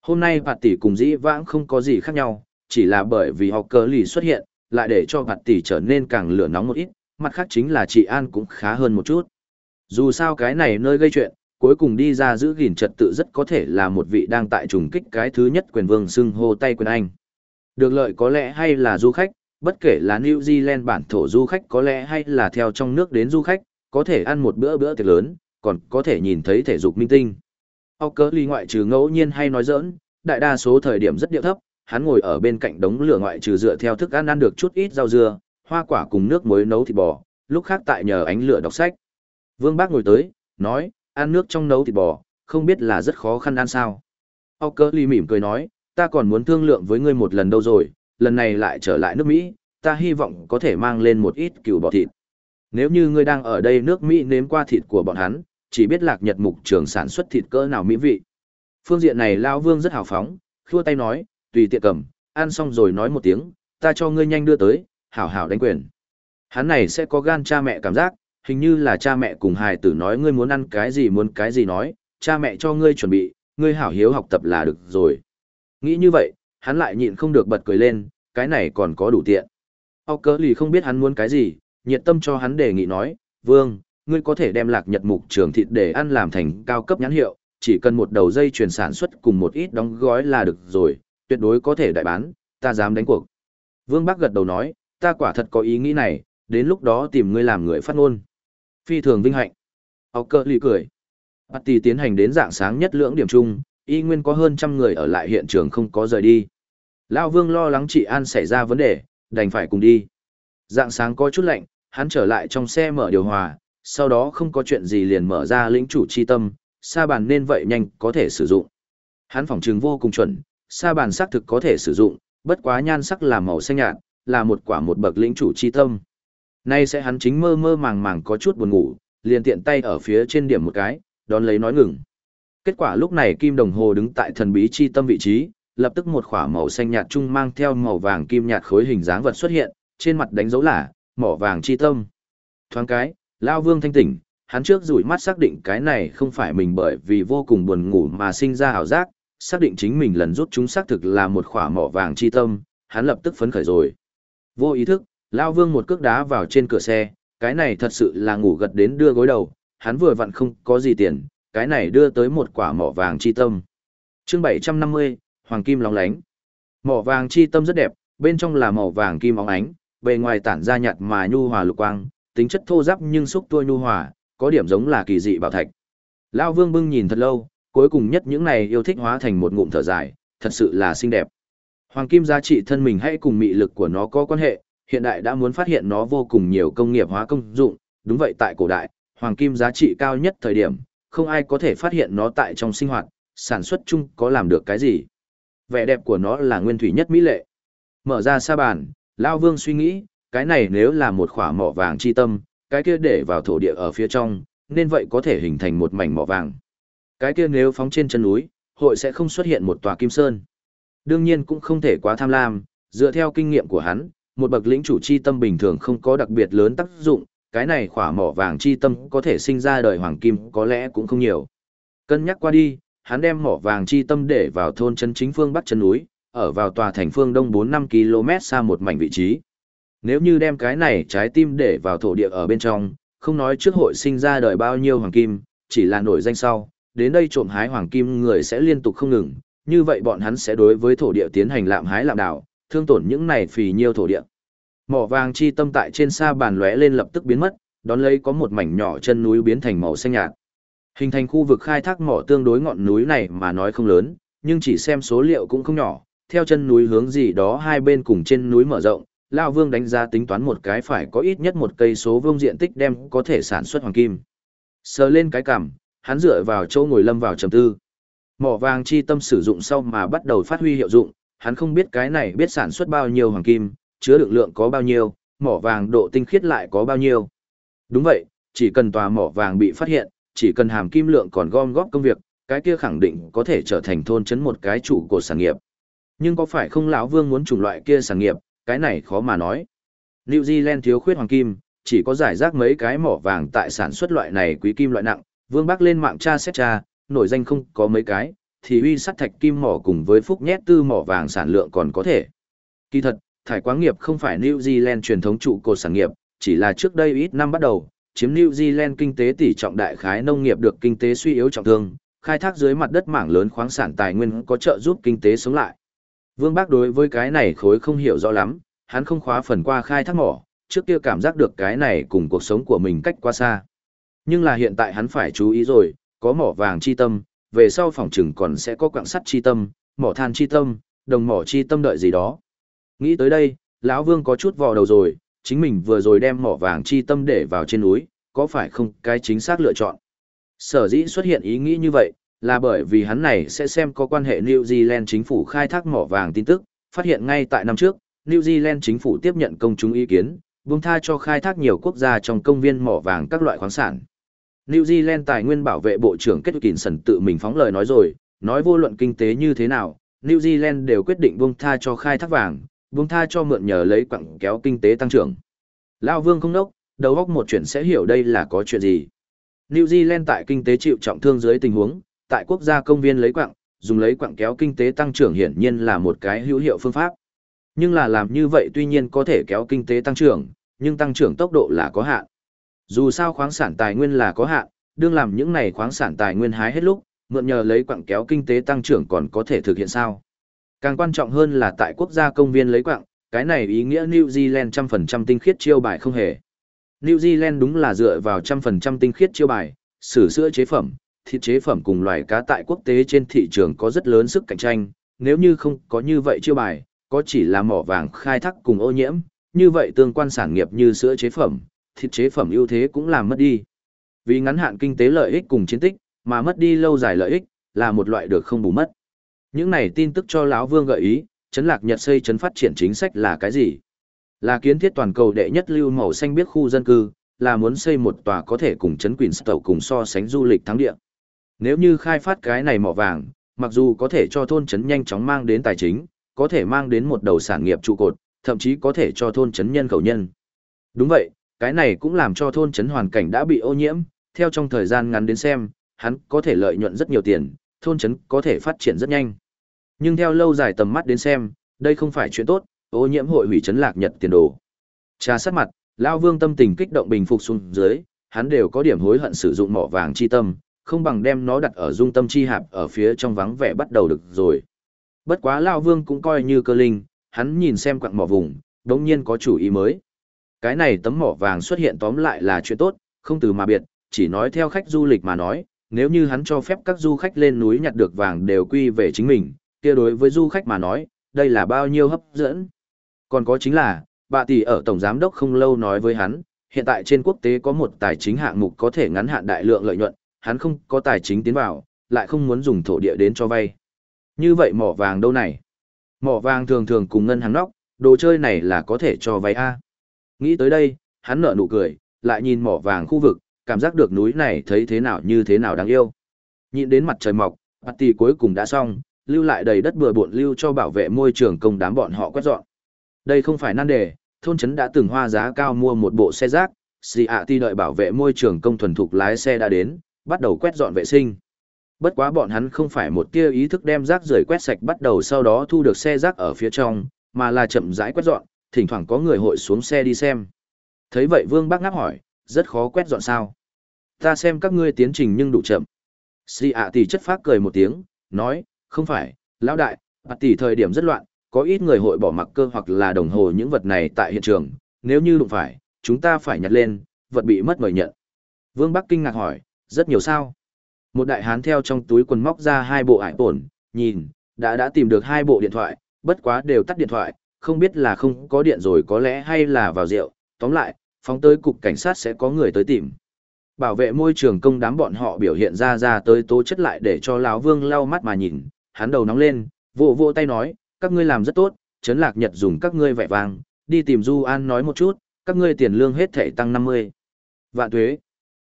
Hôm nay party cùng dĩ vãng không có gì khác nhau, chỉ là bởi vì họ Cờ lì xuất hiện, lại để cho party trở nên càng lửa nóng một ít, mặt khác chính là chị An cũng khá hơn một chút. Dù sao cái này nơi gây chuyện, cuối cùng đi ra giữ gìn trật tự rất có thể là một vị đang tại trùng kích cái thứ nhất quyền vương xưng hô tay quyền Anh. Được lợi có lẽ hay là du khách, bất kể là New Zealand bản thổ du khách có lẽ hay là theo trong nước đến du khách, có thể ăn một bữa bữa tiệc lớn, còn có thể nhìn thấy thể dục minh tinh. Âu cớ ly ngoại trừ ngẫu nhiên hay nói giỡn, đại đa số thời điểm rất điệu thấp, hắn ngồi ở bên cạnh đống lửa ngoại trừ dựa theo thức ăn ăn được chút ít rau dưa, hoa quả cùng nước muối nấu thịt bò, lúc khác tại nhờ ánh lửa đọc sách. Vương Bác ngồi tới, nói, ăn nước trong nấu thịt bò, không biết là rất khó khăn ăn sao. Âu cớ ly mỉm cười nói, ta còn muốn thương lượng với ngươi một lần đâu rồi, lần này lại trở lại nước Mỹ, ta hy vọng có thể mang lên một ít cừu bò thịt. Nếu như ngươi đang ở đây nước Mỹ nếm qua thịt của bọn hắn, chỉ biết lạc nhật mục trường sản xuất thịt cỡ nào mỹ vị. Phương diện này Lao Vương rất hào phóng, khua tay nói, tùy tiện cầm, ăn xong rồi nói một tiếng, ta cho ngươi nhanh đưa tới, hảo hảo đánh quyền. Hắn này sẽ có gan cha mẹ cảm giác, hình như là cha mẹ cùng hài tử nói ngươi muốn ăn cái gì muốn cái gì nói, cha mẹ cho ngươi chuẩn bị, ngươi hảo hiếu học tập là được rồi. Nghĩ như vậy, hắn lại nhịn không được bật cười lên, cái này còn có đủ tiện. Ốc cỡ lì không biết hắn muốn cái gì, nhiệt tâm cho hắn đề nghị nói, vương, ngươi có thể đem lạc nhật mục trường thịt để ăn làm thành cao cấp nhãn hiệu, chỉ cần một đầu dây chuyển sản xuất cùng một ít đóng gói là được rồi, tuyệt đối có thể đại bán, ta dám đánh cuộc. Vương Bắc gật đầu nói, ta quả thật có ý nghĩ này, đến lúc đó tìm ngươi làm người phát ngôn. Phi thường vinh hạnh. Ốc cơ lì cười. Bắt tì tiến hành đến dạng sáng nhất lưỡng điểm chung, y nguyên có hơn trăm người ở lại hiện trường không có rời đi. Lao Vương lo lắng chị An xảy ra vấn đề, đành phải cùng đi. Dạng sáng có chút lạnh, hắn trở lại trong xe mở điều hòa, sau đó không có chuyện gì liền mở ra lĩnh chủ chi tâm, sa bàn nên vậy nhanh có thể sử dụng. Hắn phỏng trường vô cùng chuẩn, sa bàn xác thực có thể sử dụng, bất quá nhan sắc là màu xanh nhạt, là một quả một bậc lĩnh chủ chi tâm. Nay sẽ hắn chính mơ mơ màng màng có chút buồn ngủ, liền tiện tay ở phía trên điểm một cái, đón lấy nói ngừng. Kết quả lúc này kim đồng hồ đứng tại thần bí chi tâm vị trí, lập tức một khỏa màu xanh nhạt trung mang theo màu vàng kim nhạt khối hình dáng vật xuất hiện, trên mặt đánh dấu là mỏ vàng chi tâm. Thoáng cái, Lao Vương thanh tỉnh, hắn trước rủi mắt xác định cái này không phải mình bởi vì vô cùng buồn ngủ mà sinh ra ảo giác, xác định chính mình lần rút chúng xác thực là một khỏa mỏ vàng chi tâm, hắn lập tức phấn khởi rồi. Vô ý thức, Lao Vương một cước đá vào trên cửa xe, cái này thật sự là ngủ gật đến đưa gối đầu, hắn vừa vặn không có gì tiền, cái này đưa tới một quả mỏ vàng chi tâm. chương 750, Hoàng Kim lóng lánh. Mỏ vàng chi tâm rất đẹp, bên trong là màu vàng kim óng ánh, bề ngoài tản ra nhạt mà nhu hòa lục quang, tính chất thô ráp nhưng xúc tua nhu hòa, có điểm giống là kỳ dị bảo thạch. Lao Vương bưng nhìn thật lâu, cuối cùng nhất những này yêu thích hóa thành một ngụm thở dài, thật sự là xinh đẹp. Hoàng kim giá trị thân mình hay cùng mị lực của nó có quan hệ, hiện đại đã muốn phát hiện nó vô cùng nhiều công nghiệp hóa công dụng, đúng vậy tại cổ đại, hoàng kim giá trị cao nhất thời điểm, không ai có thể phát hiện nó tại trong sinh hoạt, sản xuất chung có làm được cái gì. Vẻ đẹp của nó là nguyên thủy nhất mỹ lệ. Mở ra sa bàn, Lao Vương suy nghĩ, cái này nếu là một khỏa mỏ vàng chi tâm, cái kia để vào thổ địa ở phía trong, nên vậy có thể hình thành một mảnh mỏ vàng. Cái kia nếu phóng trên chân núi, hội sẽ không xuất hiện một tòa kim sơn. Đương nhiên cũng không thể quá tham lam, dựa theo kinh nghiệm của hắn, một bậc lĩnh chủ chi tâm bình thường không có đặc biệt lớn tác dụng, cái này khỏa mỏ vàng chi tâm có thể sinh ra đời hoàng kim có lẽ cũng không nhiều. Cân nhắc qua đi, hắn đem mỏ vàng chi tâm để vào thôn chân chính phương bắc chân núi, ở vào tòa thành phương đông 4-5 km xa một mảnh vị trí. Nếu như đem cái này trái tim để vào thổ địa ở bên trong, không nói trước hội sinh ra đời bao nhiêu hoàng kim, chỉ là nổi danh sau, đến đây trộm hái hoàng kim người sẽ liên tục không ngừng, như vậy bọn hắn sẽ đối với thổ địa tiến hành lạm hái lạm đảo, thương tổn những này phì nhiêu thổ địa. Mỏ vàng chi tâm tại trên sa bàn lóe lên lập tức biến mất, đón lấy có một mảnh nhỏ chân núi biến thành màu xanh nhạt. Hình thành khu vực khai thác mỏ tương đối ngọn núi này mà nói không lớn, nhưng chỉ xem số liệu cũng không nhỏ, theo chân núi hướng gì đó hai bên cùng trên núi mở rộng, Lão Vương đánh giá tính toán một cái phải có ít nhất một cây số vương diện tích đem có thể sản xuất hoàng kim. Sờ lên cái cằm, hắn dựa vào chỗ ngồi lâm vào trầm tư. Mỏ vàng chi tâm sử dụng sau mà bắt đầu phát huy hiệu dụng, hắn không biết cái này biết sản xuất bao nhiêu hoàng kim, chứa đựng lượng có bao nhiêu, mỏ vàng độ tinh khiết lại có bao nhiêu. Đúng vậy, chỉ cần tòa mỏ vàng bị phát hiện, chỉ cần hàm kim lượng còn gom góp công việc, cái kia khẳng định có thể trở thành thôn chấn một cái chủ của sản nghiệp. Nhưng có phải không lão Vương muốn chủng loại kia sản nghiệp, cái này khó mà nói. New Zealand thiếu khuyết hoàng kim, chỉ có giải rác mấy cái mỏ vàng tại sản xuất loại này quý kim loại nặng, Vương Bắc lên mạng tra xét tra, nổi danh không có mấy cái, thì uy sắt thạch kim mỏ cùng với phúc nhét tư mỏ vàng sản lượng còn có thể. Kỳ thật, thải quáng nghiệp không phải New Zealand truyền thống trụ cột sản nghiệp, chỉ là trước đây ít năm bắt đầu, chiếm New Zealand kinh tế tỷ trọng đại khái nông nghiệp được kinh tế suy yếu trọng thương, khai thác dưới mặt đất mảng lớn khoáng sản tài nguyên có trợ giúp kinh tế sống lại. Vương Bác đối với cái này khối không hiểu rõ lắm, hắn không khóa phần qua khai thác mỏ, trước kia cảm giác được cái này cùng cuộc sống của mình cách quá xa. Nhưng là hiện tại hắn phải chú ý rồi, có mỏ vàng chi tâm, về sau phòng trừng còn sẽ có quạng sắt chi tâm, mỏ than chi tâm, đồng mỏ chi tâm đợi gì đó. Nghĩ tới đây, lão Vương có chút vò đầu rồi, chính mình vừa rồi đem mỏ vàng chi tâm để vào trên núi, có phải không cái chính xác lựa chọn. Sở dĩ xuất hiện ý nghĩ như vậy, là bởi vì hắn này sẽ xem có quan hệ New Zealand chính phủ khai thác mỏ vàng tin tức, phát hiện ngay tại năm trước, New Zealand chính phủ tiếp nhận công chúng ý kiến, buông tha cho khai thác nhiều quốc gia trong công viên mỏ vàng các loại khoáng sản. New Zealand tài nguyên bảo vệ bộ trưởng Kết Kỳn Sần tự mình phóng lời nói rồi, nói vô luận kinh tế như thế nào, New Zealand đều quyết định buông tha cho khai thác vàng, buông tha cho mượn nhờ lấy quặng kéo kinh tế tăng trưởng. Lao Vương không đốc, đầu góc một chuyện sẽ hiểu đây là có chuyện gì. New Zealand tại kinh tế chịu trọng thương dưới tình huống, tại quốc gia công viên lấy quặng, dùng lấy quặng kéo kinh tế tăng trưởng hiển nhiên là một cái hữu hiệu phương pháp. Nhưng là làm như vậy tuy nhiên có thể kéo kinh tế tăng trưởng, nhưng tăng trưởng tốc độ là có hạn. Dù sao khoáng sản tài nguyên là có hạn, đương làm những này khoáng sản tài nguyên hái hết lúc, mượn nhờ lấy quặng kéo kinh tế tăng trưởng còn có thể thực hiện sao. Càng quan trọng hơn là tại quốc gia công viên lấy quặng, cái này ý nghĩa New Zealand trăm phần trăm tinh khiết chiêu bài không hề. New Zealand đúng là dựa vào trăm phần trăm tinh khiết chiêu bài, sử sữa chế phẩm, thịt chế phẩm cùng loài cá tại quốc tế trên thị trường có rất lớn sức cạnh tranh, nếu như không có như vậy chiêu bài, có chỉ là mỏ vàng khai thác cùng ô nhiễm, như vậy tương quan sản nghiệp như sữa chế phẩm, thịt chế phẩm ưu thế cũng làm mất đi. Vì ngắn hạn kinh tế lợi ích cùng chiến tích, mà mất đi lâu dài lợi ích, là một loại được không bù mất. Những này tin tức cho lão Vương gợi ý, chấn lạc Nhật xây chấn phát triển chính sách là cái gì? Là kiến thiết toàn cầu đệ nhất lưu màu xanh biết khu dân cư, là muốn xây một tòa có thể cùng chấn Queenstown cùng so sánh du lịch thắng địa. Nếu như khai phát cái này mỏ vàng, mặc dù có thể cho thôn chấn nhanh chóng mang đến tài chính, có thể mang đến một đầu sản nghiệp trụ cột, thậm chí có thể cho thôn chấn nhân khẩu nhân. Đúng vậy, cái này cũng làm cho thôn chấn hoàn cảnh đã bị ô nhiễm, theo trong thời gian ngắn đến xem, hắn có thể lợi nhuận rất nhiều tiền, thôn chấn có thể phát triển rất nhanh. Nhưng theo lâu dài tầm mắt đến xem, đây không phải chuyện tốt, ô nhiễm hội hủy chấn lạc nhật tiền đồ. Trà sát mặt, Lao Vương tâm tình kích động bình phục xuống dưới, hắn đều có điểm hối hận sử dụng mỏ vàng chi tâm, không bằng đem nó đặt ở dung tâm chi hạp ở phía trong vắng vẻ bắt đầu được rồi. Bất quá Lao Vương cũng coi như cơ linh, hắn nhìn xem quặng mỏ vùng, đống nhiên có chủ ý mới. Cái này tấm mỏ vàng xuất hiện tóm lại là chuyện tốt, không từ mà biệt, chỉ nói theo khách du lịch mà nói, nếu như hắn cho phép các du khách lên núi nhặt được vàng đều quy về chính mình, kia đối với du khách mà nói, đây là bao nhiêu hấp dẫn. Còn có chính là, bà tỷ ở Tổng Giám đốc không lâu nói với hắn, hiện tại trên quốc tế có một tài chính hạng mục có thể ngắn hạn đại lượng lợi nhuận, hắn không có tài chính tiến vào, lại không muốn dùng thổ địa đến cho vay. Như vậy mỏ vàng đâu này? Mỏ vàng thường thường cùng ngân hàng nóc, đồ chơi này là có thể cho vay A. Nghĩ tới đây, hắn nở nụ cười, lại nhìn mỏ vàng khu vực, cảm giác được núi này thấy thế nào như thế nào đáng yêu. Nhìn đến mặt trời mọc, bát tỷ cuối cùng đã xong, lưu lại đầy đất bừa bộn lưu cho bảo vệ môi trường công đám bọn họ quét dọn. Đây không phải nan đề, thôn trấn đã từng hoa giá cao mua một bộ xe rác, xì ạ ti đợi bảo vệ môi trường công thuần thục lái xe đã đến, bắt đầu quét dọn vệ sinh. Bất quá bọn hắn không phải một tia ý thức đem rác rưởi quét sạch bắt đầu sau đó thu được xe rác ở phía trong, mà là chậm rãi quét dọn, thỉnh thoảng có người hội xuống xe đi xem. Thấy vậy Vương Bác ngáp hỏi, rất khó quét dọn sao? Ta xem các ngươi tiến trình nhưng đủ chậm. Si ạ tỷ chất phác cười một tiếng, nói, không phải, lão đại, ạ tỷ thời điểm rất loạn, có ít người hội bỏ mặc cơ hoặc là đồng hồ những vật này tại hiện trường, nếu như đụng phải, chúng ta phải nhặt lên, vật bị mất mời nhận. Vương Bắc kinh ngạc hỏi, rất nhiều sao? Một đại hán theo trong túi quần móc ra hai bộ ải tổn, nhìn, đã đã tìm được hai bộ điện thoại, bất quá đều tắt điện thoại, không biết là không có điện rồi có lẽ hay là vào rượu, tóm lại, phóng tới cục cảnh sát sẽ có người tới tìm. Bảo vệ môi trường công đám bọn họ biểu hiện ra ra tới tố chất lại để cho lão Vương lau mắt mà nhìn, hắn đầu nóng lên, vỗ vỗ tay nói, các ngươi làm rất tốt, Trấn Lạc Nhật dùng các ngươi vẻ vang, đi tìm Du An nói một chút, các ngươi tiền lương hết thể tăng 50. Vạn thuế.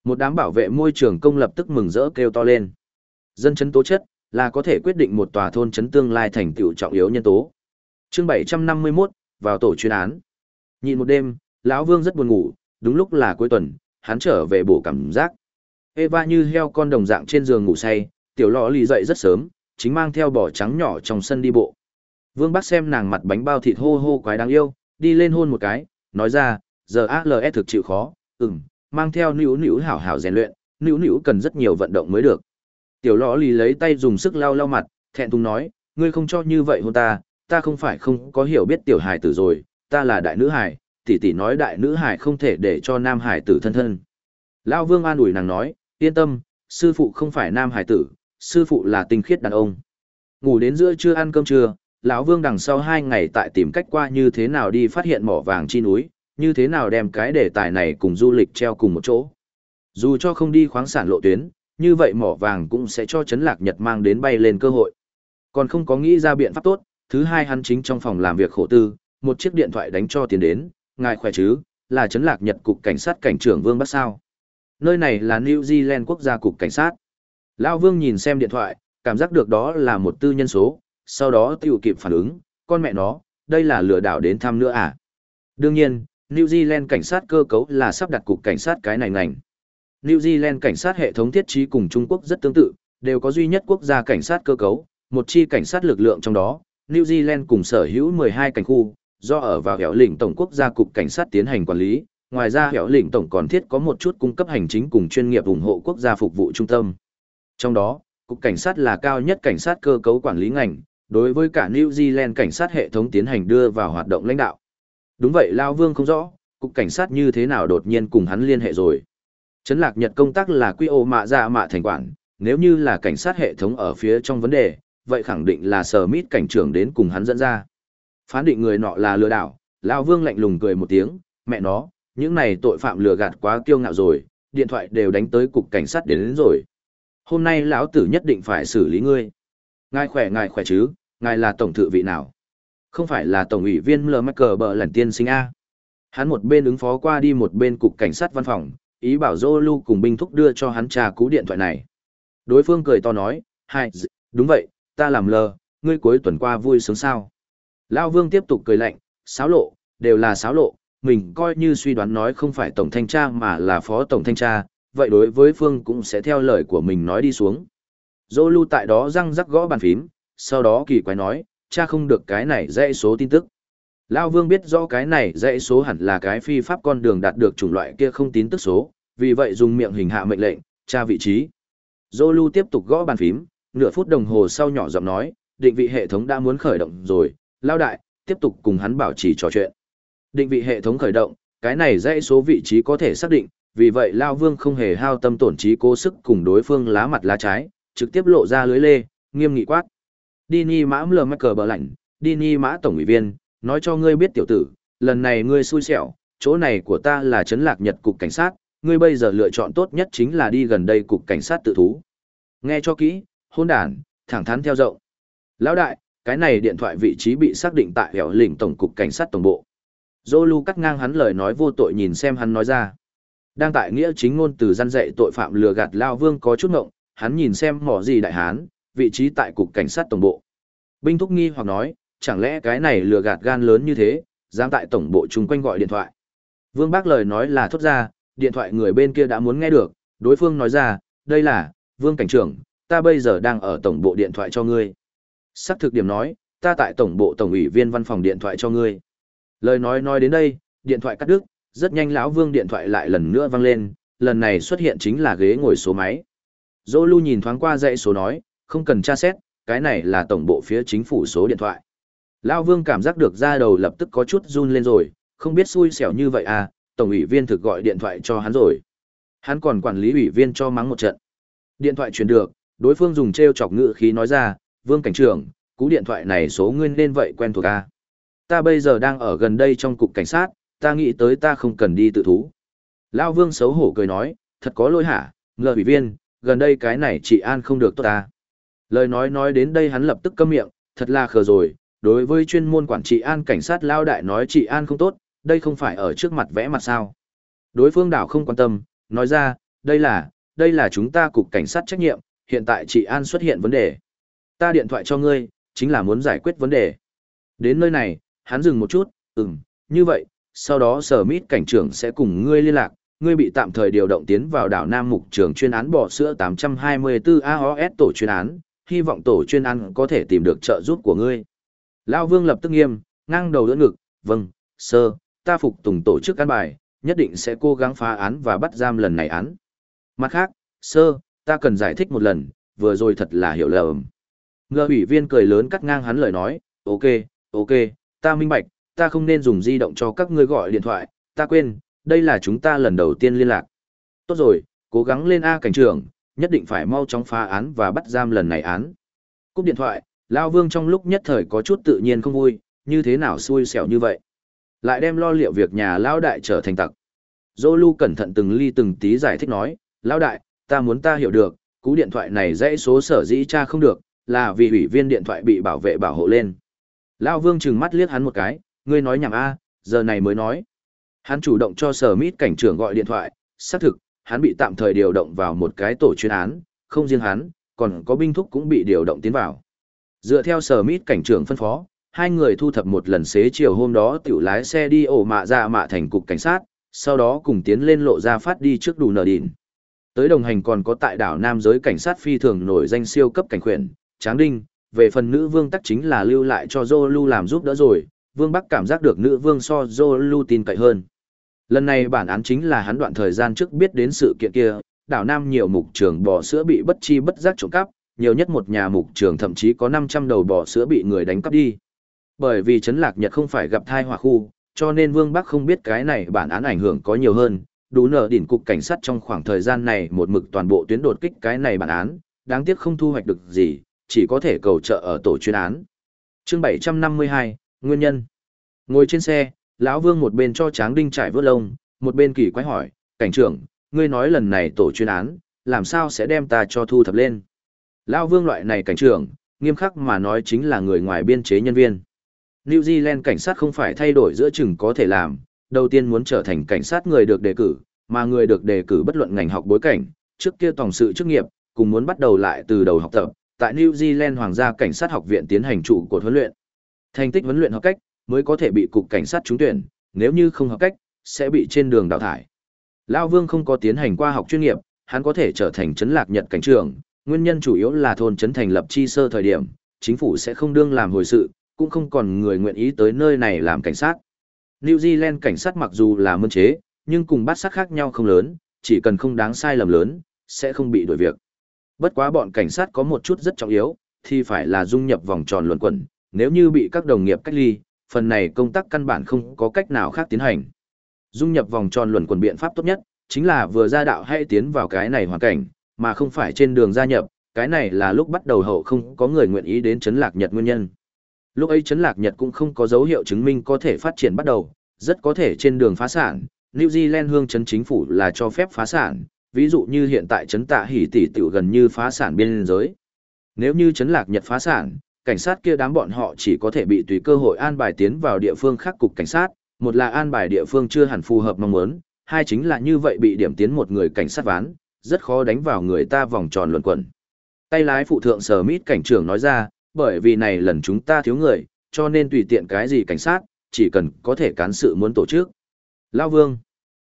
Một đám bảo vệ môi trường công lập tức mừng rỡ kêu to lên. Dân chấn tố chất là có thể quyết định một tòa thôn chấn tương lai thành tựu trọng yếu nhân tố. Chương 751, vào tổ chuyên án. Nhìn một đêm, lão Vương rất buồn ngủ, đúng lúc là cuối tuần, hắn trở về bổ cảm giác. Eva như heo con đồng dạng trên giường ngủ say, tiểu lọ lì dậy rất sớm, chính mang theo bò trắng nhỏ trong sân đi bộ. Vương Bắc xem nàng mặt bánh bao thịt hô hô quái đáng yêu, đi lên hôn một cái, nói ra, giờ ALS thực chịu khó, ừm, mang theo nữu nữu hảo hảo rèn luyện, nữu nữu cần rất nhiều vận động mới được. Tiểu lọ lì lấy tay dùng sức lau lau mặt, thẹn thùng nói, ngươi không cho như vậy hôn ta, ta không phải không có hiểu biết tiểu hài tử rồi, ta là đại nữ hài, tỷ tỷ nói đại nữ hài không thể để cho nam hài tử thân thân. Lao vương an ủi nàng nói, yên tâm, sư phụ không phải nam hài tử, sư phụ là tinh khiết đàn ông. Ngủ đến giữa trưa ăn cơm trưa, lão Vương đằng sau hai ngày tại tìm cách qua như thế nào đi phát hiện mỏ vàng chi núi, như thế nào đem cái đề tài này cùng du lịch treo cùng một chỗ. Dù cho không đi khoáng sản lộ tuyến, như vậy mỏ vàng cũng sẽ cho chấn lạc Nhật mang đến bay lên cơ hội. Còn không có nghĩ ra biện pháp tốt, thứ hai hắn chính trong phòng làm việc khổ tư, một chiếc điện thoại đánh cho tiền đến, ngài khỏe chứ, là chấn lạc Nhật cục cảnh sát cảnh trưởng Vương Bắc Sao. Nơi này là New Zealand quốc gia cục cảnh sát. Lao Vương nhìn xem điện thoại, cảm giác được đó là một tư nhân số, sau đó tiêu kịp phản ứng, con mẹ nó, đây là lừa đảo đến thăm nữa à? Đương nhiên, New Zealand cảnh sát cơ cấu là sắp đặt cục cảnh sát cái này ngành. New Zealand cảnh sát hệ thống thiết trí cùng Trung Quốc rất tương tự, đều có duy nhất quốc gia cảnh sát cơ cấu, một chi cảnh sát lực lượng trong đó, New Zealand cùng sở hữu 12 cảnh khu, do ở vào hẻo lĩnh tổng quốc gia cục cảnh sát tiến hành quản lý, ngoài ra hẻo lĩnh tổng còn thiết có một chút cung cấp hành chính cùng chuyên nghiệp ủng hộ quốc gia phục vụ trung tâm. Trong đó, cục cảnh sát là cao nhất cảnh sát cơ cấu quản lý ngành, đối với cả New Zealand cảnh sát hệ thống tiến hành đưa vào hoạt động lãnh đạo. Đúng vậy Lao Vương không rõ, cục cảnh sát như thế nào đột nhiên cùng hắn liên hệ rồi. Trấn lạc nhật công tác là quy ô mạ dạ mạ thành quản, nếu như là cảnh sát hệ thống ở phía trong vấn đề, vậy khẳng định là sở mít cảnh trưởng đến cùng hắn dẫn ra. Phán định người nọ là lừa đảo, Lao Vương lạnh lùng cười một tiếng, mẹ nó, những này tội phạm lừa gạt quá kiêu ngạo rồi, điện thoại đều đánh tới cục cảnh sát đến, đến rồi. Hôm nay lão tử nhất định phải xử lý ngươi. Ngài khỏe ngài khỏe chứ, ngài là tổng thự vị nào? Không phải là tổng ủy viên L. Michael bờ lần tiên sinh A. Hắn một bên ứng phó qua đi một bên cục cảnh sát văn phòng, ý bảo Zolu cùng binh thúc đưa cho hắn trà cú điện thoại này. Đối phương cười to nói, hai, đúng vậy, ta làm lờ, ngươi cuối tuần qua vui sướng sao. Lao Vương tiếp tục cười lạnh, sáo lộ, đều là sáo lộ, mình coi như suy đoán nói không phải tổng thanh tra mà là phó tổng thanh tra, vậy đối với Phương cũng sẽ theo lời của mình nói đi xuống. Zolu tại đó răng rắc gõ bàn phím, sau đó kỳ quái nói, cha không được cái này dãy số tin tức. Lao Vương biết rõ cái này dãy số hẳn là cái phi pháp con đường đạt được chủng loại kia không tín tức số, vì vậy dùng miệng hình hạ mệnh lệnh, tra vị trí. Zolu tiếp tục gõ bàn phím, nửa phút đồng hồ sau nhỏ giọng nói, định vị hệ thống đã muốn khởi động rồi, Lao Đại, tiếp tục cùng hắn bảo trì trò chuyện. Định vị hệ thống khởi động, cái này dãy số vị trí có thể xác định, vì vậy Lao Vương không hề hao tâm tổn trí cố sức cùng đối phương lá mặt lá trái, trực tiếp lộ ra lưới lê, nghiêm nghị quát. Đi ni mã mờ mắc cờ bờ lạnh, đi ni mã tổng ủy viên, nói cho ngươi biết tiểu tử, lần này ngươi xui xẻo, chỗ này của ta là trấn lạc nhật cục cảnh sát, ngươi bây giờ lựa chọn tốt nhất chính là đi gần đây cục cảnh sát tự thú. Nghe cho kỹ, hôn đàn, thẳng thắn theo rộng. Lão đại, cái này điện thoại vị trí bị xác định tại hẻo lĩnh tổng cục cảnh sát tổng bộ. Zolu cắt ngang hắn lời nói vô tội nhìn xem hắn nói ra. Đang tại nghĩa chính ngôn từ gian dạy tội phạm lừa gạt Lao Vương có chút ngộng, hắn nhìn xem mỏ gì đại hán, vị trí tại cục cảnh sát tổng bộ. Binh thúc nghi hoặc nói, chẳng lẽ cái này lừa gạt gan lớn như thế, dám tại tổng bộ chung quanh gọi điện thoại. Vương Bác lời nói là thốt ra, điện thoại người bên kia đã muốn nghe được, đối phương nói ra, đây là, Vương Cảnh trưởng, ta bây giờ đang ở tổng bộ điện thoại cho ngươi. Sắc thực điểm nói, ta tại tổng bộ tổng ủy viên văn phòng điện thoại cho ngươi. Lời nói nói đến đây, điện thoại cắt đứt, rất nhanh lão Vương điện thoại lại lần nữa vang lên, lần này xuất hiện chính là ghế ngồi số máy. Dô lưu nhìn thoáng qua dãy số nói, không cần tra xét, cái này là tổng bộ phía chính phủ số điện thoại. Lão Vương cảm giác được ra đầu lập tức có chút run lên rồi, không biết xui xẻo như vậy à, tổng ủy viên thực gọi điện thoại cho hắn rồi. Hắn còn quản lý ủy viên cho mắng một trận. Điện thoại truyền được, đối phương dùng treo chọc ngữ khí nói ra, Vương cảnh trưởng, cú điện thoại này số nguyên nên vậy quen thuộc à. Ta bây giờ đang ở gần đây trong cục cảnh sát, ta nghĩ tới ta không cần đi tự thú. Lão Vương xấu hổ cười nói, thật có lỗi hả, ngờ ủy viên, gần đây cái này chị An không được tốt ta. Lời nói nói đến đây hắn lập tức câm miệng, thật là khờ rồi, đối với chuyên môn quản trị An cảnh sát lao đại nói chị An không tốt, đây không phải ở trước mặt vẽ mặt sao. Đối phương đảo không quan tâm, nói ra, đây là, đây là chúng ta cục cảnh sát trách nhiệm, hiện tại chị An xuất hiện vấn đề. Ta điện thoại cho ngươi, chính là muốn giải quyết vấn đề. Đến nơi này, hắn dừng một chút, ừm, như vậy, sau đó sở mít cảnh trưởng sẽ cùng ngươi liên lạc, ngươi bị tạm thời điều động tiến vào đảo Nam Mục trường chuyên án bỏ sữa 824 AOS tổ chuyên án, hy vọng tổ chuyên ăn có thể tìm được trợ giúp của ngươi. Lao Vương lập tức nghiêm, ngang đầu đỡ ngực, vâng, sơ, ta phục tùng tổ chức án bài, nhất định sẽ cố gắng phá án và bắt giam lần này án. Mặt khác, sơ, ta cần giải thích một lần, vừa rồi thật là hiểu lầm. Ngờ ủy viên cười lớn cắt ngang hắn lời nói, ok, ok, ta minh bạch, ta không nên dùng di động cho các ngươi gọi điện thoại, ta quên, đây là chúng ta lần đầu tiên liên lạc. Tốt rồi, cố gắng lên A cảnh trưởng, nhất định phải mau chóng phá án và bắt giam lần này án. Cúp điện thoại, Lao Vương trong lúc nhất thời có chút tự nhiên không vui, như thế nào xui xẻo như vậy. Lại đem lo liệu việc nhà Lao Đại trở thành tặc. Dô Lu cẩn thận từng ly từng tí giải thích nói, Lao Đại, ta muốn ta hiểu được, cú điện thoại này dãy số sở dĩ cha không được, là vì ủy viên điện thoại bị bảo vệ bảo hộ lên. Lao Vương trừng mắt liếc hắn một cái, ngươi nói nhảm A, giờ này mới nói. Hắn chủ động cho sở mít cảnh trưởng gọi điện thoại, xác thực, hắn bị tạm thời điều động vào một cái tổ chuyên án, không riêng hắn, còn có binh thúc cũng bị điều động tiến vào. Dựa theo sở mít cảnh trưởng phân phó, hai người thu thập một lần xế chiều hôm đó tiểu lái xe đi ổ mạ ra mạ thành cục cảnh sát, sau đó cùng tiến lên lộ ra phát đi trước đủ nở đỉn. Tới đồng hành còn có tại đảo Nam giới cảnh sát phi thường nổi danh siêu cấp cảnh khuyển, Tráng Đinh, về phần nữ vương tắc chính là lưu lại cho Zolu làm giúp đỡ rồi, Vương Bắc cảm giác được nữ vương so Zolu tin cậy hơn. Lần này bản án chính là hắn đoạn thời gian trước biết đến sự kiện kia, đảo Nam nhiều mục trường bò sữa bị bất chi bất giác trộm cắp, nhiều nhất một nhà mục trường thậm chí có 500 đầu bò sữa bị người đánh cắp đi. Bởi vì Trấn Lạc Nhật không phải gặp thai hỏa khu, cho nên Vương Bắc không biết cái này bản án ảnh hưởng có nhiều hơn, đủ nở đỉnh cục cảnh sát trong khoảng thời gian này một mực toàn bộ tuyến đột kích cái này bản án, đáng tiếc không thu hoạch được gì, chỉ có thể cầu trợ ở tổ chuyên án. Chương 752, Nguyên nhân. Ngồi trên xe, lão Vương một bên cho Tráng Đinh trải vớt lông, một bên kỳ quái hỏi, cảnh trưởng, ngươi nói lần này tổ chuyên án, làm sao sẽ đem ta cho thu thập lên. Lão Vương loại này cảnh trưởng, nghiêm khắc mà nói chính là người ngoài biên chế nhân viên. New Zealand cảnh sát không phải thay đổi giữa chừng có thể làm, đầu tiên muốn trở thành cảnh sát người được đề cử, mà người được đề cử bất luận ngành học bối cảnh, trước kia tổng sự chức nghiệp, cùng muốn bắt đầu lại từ đầu học tập, tại New Zealand Hoàng gia Cảnh sát học viện tiến hành trụ cột huấn luyện. Thành tích huấn luyện học cách mới có thể bị cục cảnh sát trúng tuyển, nếu như không hợp cách, sẽ bị trên đường đào thải. Lão Vương không có tiến hành qua học chuyên nghiệp, hắn có thể trở thành trấn lạc nhật cảnh trưởng, nguyên nhân chủ yếu là thôn trấn thành lập chi sơ thời điểm, chính phủ sẽ không đương làm hồi sự, cũng không còn người nguyện ý tới nơi này làm cảnh sát. New Zealand cảnh sát mặc dù là mân chế, nhưng cùng bắt sát khác nhau không lớn, chỉ cần không đáng sai lầm lớn, sẽ không bị đuổi việc. Bất quá bọn cảnh sát có một chút rất trọng yếu, thì phải là dung nhập vòng tròn luận quẩn, nếu như bị các đồng nghiệp cách ly, phần này công tác căn bản không có cách nào khác tiến hành. Dung nhập vòng tròn luẩn quẩn biện pháp tốt nhất, chính là vừa ra đạo hay tiến vào cái này hoàn cảnh, mà không phải trên đường gia nhập, cái này là lúc bắt đầu hậu không có người nguyện ý đến chấn lạc Nhật nguyên nhân. Lúc ấy chấn lạc Nhật cũng không có dấu hiệu chứng minh có thể phát triển bắt đầu, rất có thể trên đường phá sản, New Zealand hương chấn chính phủ là cho phép phá sản, ví dụ như hiện tại chấn tạ hỉ tỷ tiểu gần như phá sản biên giới. Nếu như chấn lạc Nhật phá sản, cảnh sát kia đám bọn họ chỉ có thể bị tùy cơ hội an bài tiến vào địa phương khác cục cảnh sát, một là an bài địa phương chưa hẳn phù hợp mong muốn, hai chính là như vậy bị điểm tiến một người cảnh sát ván, rất khó đánh vào người ta vòng tròn luận quẩn. Tay lái phụ thượng sở mít cảnh trưởng nói ra, bởi vì này lần chúng ta thiếu người, cho nên tùy tiện cái gì cảnh sát, chỉ cần có thể cán sự muốn tổ chức. Lao Vương.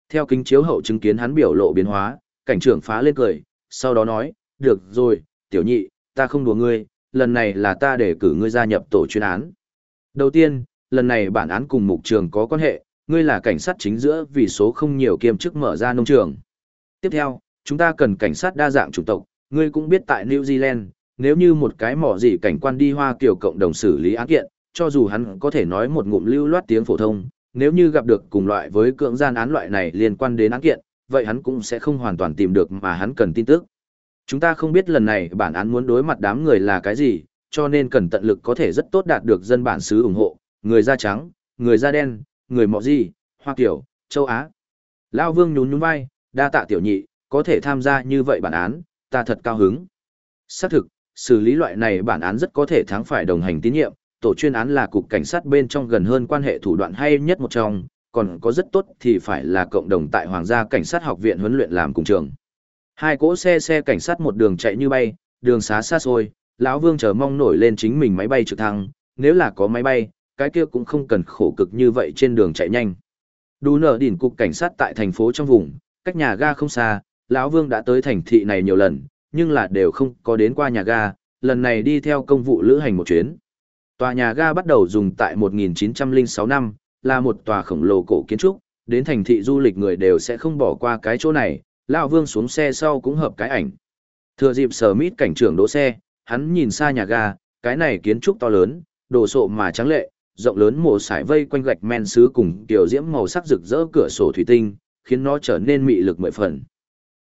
Theo kính chiếu hậu chứng kiến hắn biểu lộ biến hóa, cảnh trưởng phá lên cười, sau đó nói, được rồi, tiểu nhị, ta không đùa ngươi, lần này là ta để cử ngươi gia nhập tổ chuyên án. Đầu tiên, lần này bản án cùng mục trường có quan hệ, ngươi là cảnh sát chính giữa vì số không nhiều kiêm chức mở ra nông trường. Tiếp theo, chúng ta cần cảnh sát đa dạng chủng tộc, ngươi cũng biết tại New Zealand, nếu như một cái mỏ gì cảnh quan đi hoa kiểu cộng đồng xử lý án kiện, cho dù hắn có thể nói một ngụm lưu loát tiếng phổ thông, nếu như gặp được cùng loại với cưỡng gian án loại này liên quan đến án kiện, vậy hắn cũng sẽ không hoàn toàn tìm được mà hắn cần tin tức. Chúng ta không biết lần này bản án muốn đối mặt đám người là cái gì, cho nên cần tận lực có thể rất tốt đạt được dân bản xứ ủng hộ, người da trắng, người da đen, người mọ gì, hoa kiểu, châu Á. Lao Vương nhún nhún vai, đa tạ tiểu nhị, có thể tham gia như vậy bản án, ta thật cao hứng. Xác thực, xử lý loại này bản án rất có thể thắng phải đồng hành tín nhiệm, tổ chuyên án là cục cảnh sát bên trong gần hơn quan hệ thủ đoạn hay nhất một trong, còn có rất tốt thì phải là cộng đồng tại Hoàng gia Cảnh sát học viện huấn luyện làm cùng trường. Hai cỗ xe xe cảnh sát một đường chạy như bay, đường xá xa xôi, lão Vương chờ mong nổi lên chính mình máy bay trực thăng, nếu là có máy bay, cái kia cũng không cần khổ cực như vậy trên đường chạy nhanh. Đủ nở đỉnh cục cảnh sát tại thành phố trong vùng, cách nhà ga không xa, lão Vương đã tới thành thị này nhiều lần, nhưng là đều không có đến qua nhà ga, lần này đi theo công vụ lữ hành một chuyến. Tòa nhà ga bắt đầu dùng tại 1906 năm, là một tòa khổng lồ cổ kiến trúc, đến thành thị du lịch người đều sẽ không bỏ qua cái chỗ này, lão Vương xuống xe sau cũng hợp cái ảnh. Thừa dịp sở mít cảnh trưởng đỗ xe, hắn nhìn xa nhà ga, cái này kiến trúc to lớn, đồ sộ mà trắng lệ, rộng lớn mổ sải vây quanh gạch men sứ cùng tiểu diễm màu sắc rực rỡ cửa sổ thủy tinh, khiến nó trở nên mị lực mười phần.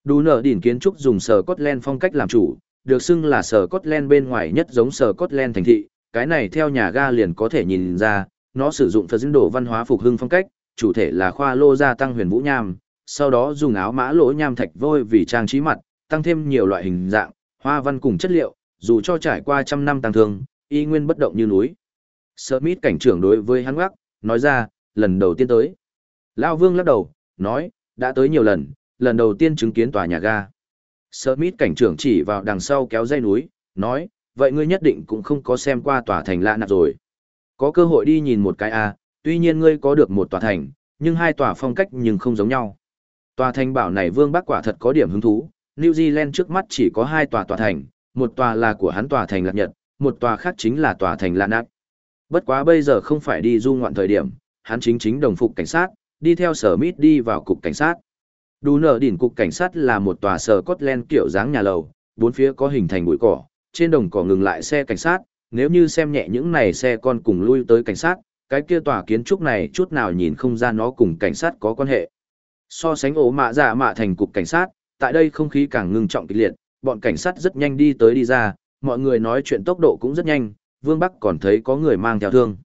Đủ nở đỉnh kiến trúc dùng sở Scotland phong cách làm chủ, được xưng là sở Scotland bên ngoài nhất giống sở Scotland thành thị, cái này theo nhà ga liền có thể nhìn ra, nó sử dụng phật đồ văn hóa phục hưng phong cách, chủ thể là khoa lô gia tăng huyền vũ nham, sau đó dùng áo mã lỗ nham thạch vôi vì trang trí mặt, tăng thêm nhiều loại hình dạng, hoa văn cùng chất liệu, dù cho trải qua trăm năm tăng thương, y nguyên bất động như núi. Smith cảnh trưởng đối với hắn gác, nói ra, lần đầu tiên tới. Lao Vương lắc đầu, nói, đã tới nhiều lần, lần đầu tiên chứng kiến tòa nhà ga. Smith cảnh trưởng chỉ vào đằng sau kéo dây núi, nói, vậy ngươi nhất định cũng không có xem qua tòa thành lạ nạp rồi. Có cơ hội đi nhìn một cái à, tuy nhiên ngươi có được một tòa thành, nhưng hai tòa phong cách nhưng không giống nhau. Tòa thành bảo này Vương Bắc quả thật có điểm hứng thú, New Zealand trước mắt chỉ có hai tòa tòa thành, một tòa là của hắn tòa thành Lạc Nhật, một tòa khác chính là tòa thành Lan Nát. Bất quá bây giờ không phải đi du ngoạn thời điểm, hắn chính chính đồng phục cảnh sát, đi theo sở mít đi vào cục cảnh sát. Đủ nở đỉnh cục cảnh sát là một tòa sở Scotland kiểu dáng nhà lầu, bốn phía có hình thành bụi cỏ, trên đồng cỏ ngừng lại xe cảnh sát, nếu như xem nhẹ những này xe con cùng lui tới cảnh sát, cái kia tòa kiến trúc này chút nào nhìn không ra nó cùng cảnh sát có quan hệ. So sánh ổ mạ giả dạ mạ thành cục cảnh sát, tại đây không khí càng ngưng trọng kịch liệt, bọn cảnh sát rất nhanh đi tới đi ra, mọi người nói chuyện tốc độ cũng rất nhanh, Vương Bắc còn thấy có người mang theo thương.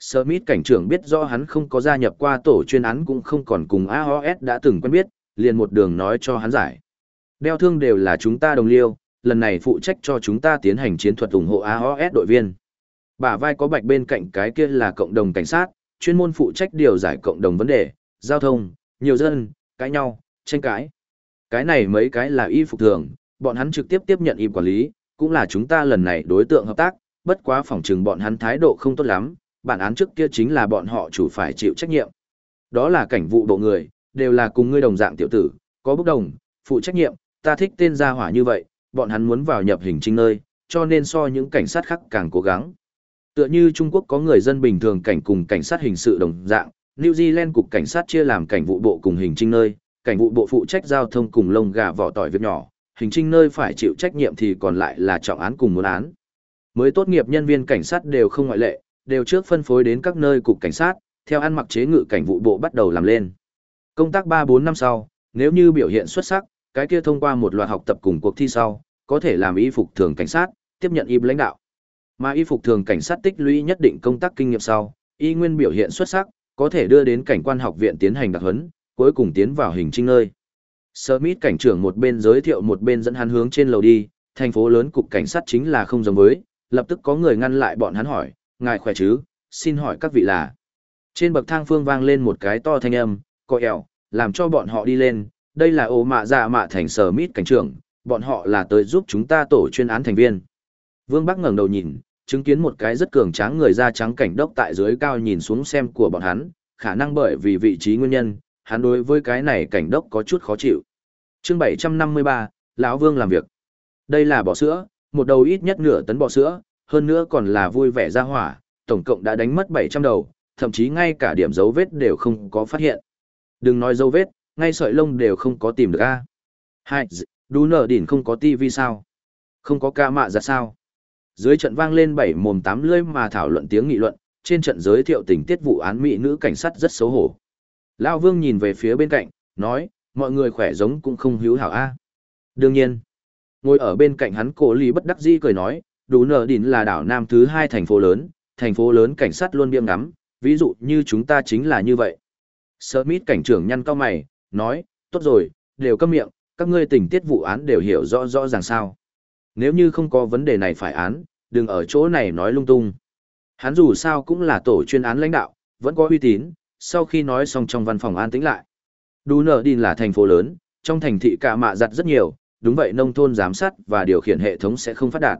Smith cảnh trưởng biết rõ hắn không có gia nhập qua tổ chuyên án cũng không còn cùng AOS đã từng quen biết, liền một đường nói cho hắn giải. Đeo thương đều là chúng ta đồng liêu, lần này phụ trách cho chúng ta tiến hành chiến thuật ủng hộ AOS đội viên. Bả vai có bạch bên cạnh cái kia là cộng đồng cảnh sát, chuyên môn phụ trách điều giải cộng đồng vấn đề, giao thông, nhiều dân, cãi nhau, tranh cãi. Cái này mấy cái là y phục thường, bọn hắn trực tiếp tiếp nhận y quản lý, cũng là chúng ta lần này đối tượng hợp tác, bất quá phòng trừng bọn hắn thái độ không tốt lắm, bản án trước kia chính là bọn họ chủ phải chịu trách nhiệm. Đó là cảnh vụ bộ người, đều là cùng ngươi đồng dạng tiểu tử, có bốc đồng, phụ trách nhiệm, ta thích tên gia hỏa như vậy, bọn hắn muốn vào nhập hình trinh nơi, cho nên so những cảnh sát khác càng cố gắng. Tựa như Trung Quốc có người dân bình thường cảnh cùng cảnh sát hình sự đồng dạng, New Zealand cục cảnh sát chia làm cảnh vụ bộ cùng hình trinh nơi, cảnh vụ bộ phụ trách giao thông cùng lông gà vỏ tỏi việc nhỏ, hình trinh nơi phải chịu trách nhiệm thì còn lại là trọng án cùng muốn án. Mới tốt nghiệp nhân viên cảnh sát đều không ngoại lệ, đều trước phân phối đến các nơi cục cảnh sát, theo ăn mặc chế ngự cảnh vụ bộ bắt đầu làm lên. Công tác 3-4 năm sau, nếu như biểu hiện xuất sắc, cái kia thông qua một loạt học tập cùng cuộc thi sau, có thể làm y phục thường cảnh sát, tiếp nhận y lãnh đạo. Mà y phục thường cảnh sát tích lũy nhất định công tác kinh nghiệm sau, y nguyên biểu hiện xuất sắc, có thể đưa đến cảnh quan học viện tiến hành đặc huấn, cuối cùng tiến vào hình trinh nơi. Smith cảnh trưởng một bên giới thiệu một bên dẫn hắn hướng trên lầu đi, thành phố lớn cục cảnh sát chính là không giống với, lập tức có người ngăn lại bọn hắn hỏi, ngài khỏe chứ, xin hỏi các vị là. Trên bậc thang phương vang lên một cái to thanh âm, coi ẻo, làm cho bọn họ đi lên, đây là ô mạ dạ mạ thành Smith cảnh trưởng, bọn họ là tới giúp chúng ta tổ chuyên án thành viên. Vương Bắc ngẩng đầu nhìn, chứng kiến một cái rất cường tráng người da trắng cảnh đốc tại dưới cao nhìn xuống xem của bọn hắn, khả năng bởi vì vị trí nguyên nhân, hắn đối với cái này cảnh đốc có chút khó chịu. Chương 753, lão Vương làm việc. Đây là bò sữa, một đầu ít nhất nửa tấn bò sữa, hơn nữa còn là vui vẻ ra hỏa, tổng cộng đã đánh mất 700 đầu, thậm chí ngay cả điểm dấu vết đều không có phát hiện. Đừng nói dấu vết, ngay sợi lông đều không có tìm được a. Hai, đu nở đỉnh không có tivi sao? Không có ca mạ ra sao? Dưới trận vang lên bảy mồm tám lưỡi mà thảo luận tiếng nghị luận, trên trận giới thiệu tình tiết vụ án mỹ nữ cảnh sát rất xấu hổ. Lão Vương nhìn về phía bên cạnh, nói, mọi người khỏe giống cũng không hữu hảo a. Đương nhiên, ngồi ở bên cạnh hắn cổ lý bất đắc dĩ cười nói, đủ nở đỉnh là đảo nam thứ hai thành phố lớn, thành phố lớn cảnh sát luôn biêm ngắm, ví dụ như chúng ta chính là như vậy. Smith cảnh trưởng nhăn cao mày, nói, tốt rồi, đều câm miệng, các ngươi tình tiết vụ án đều hiểu rõ rõ ràng sao. Nếu như không có vấn đề này phải án, đừng ở chỗ này nói lung tung. Hắn dù sao cũng là tổ chuyên án lãnh đạo, vẫn có uy tín, sau khi nói xong trong văn phòng an tĩnh lại. Đu nở đìn là thành phố lớn, trong thành thị cả mạ giặt rất nhiều, đúng vậy nông thôn giám sát và điều khiển hệ thống sẽ không phát đạt.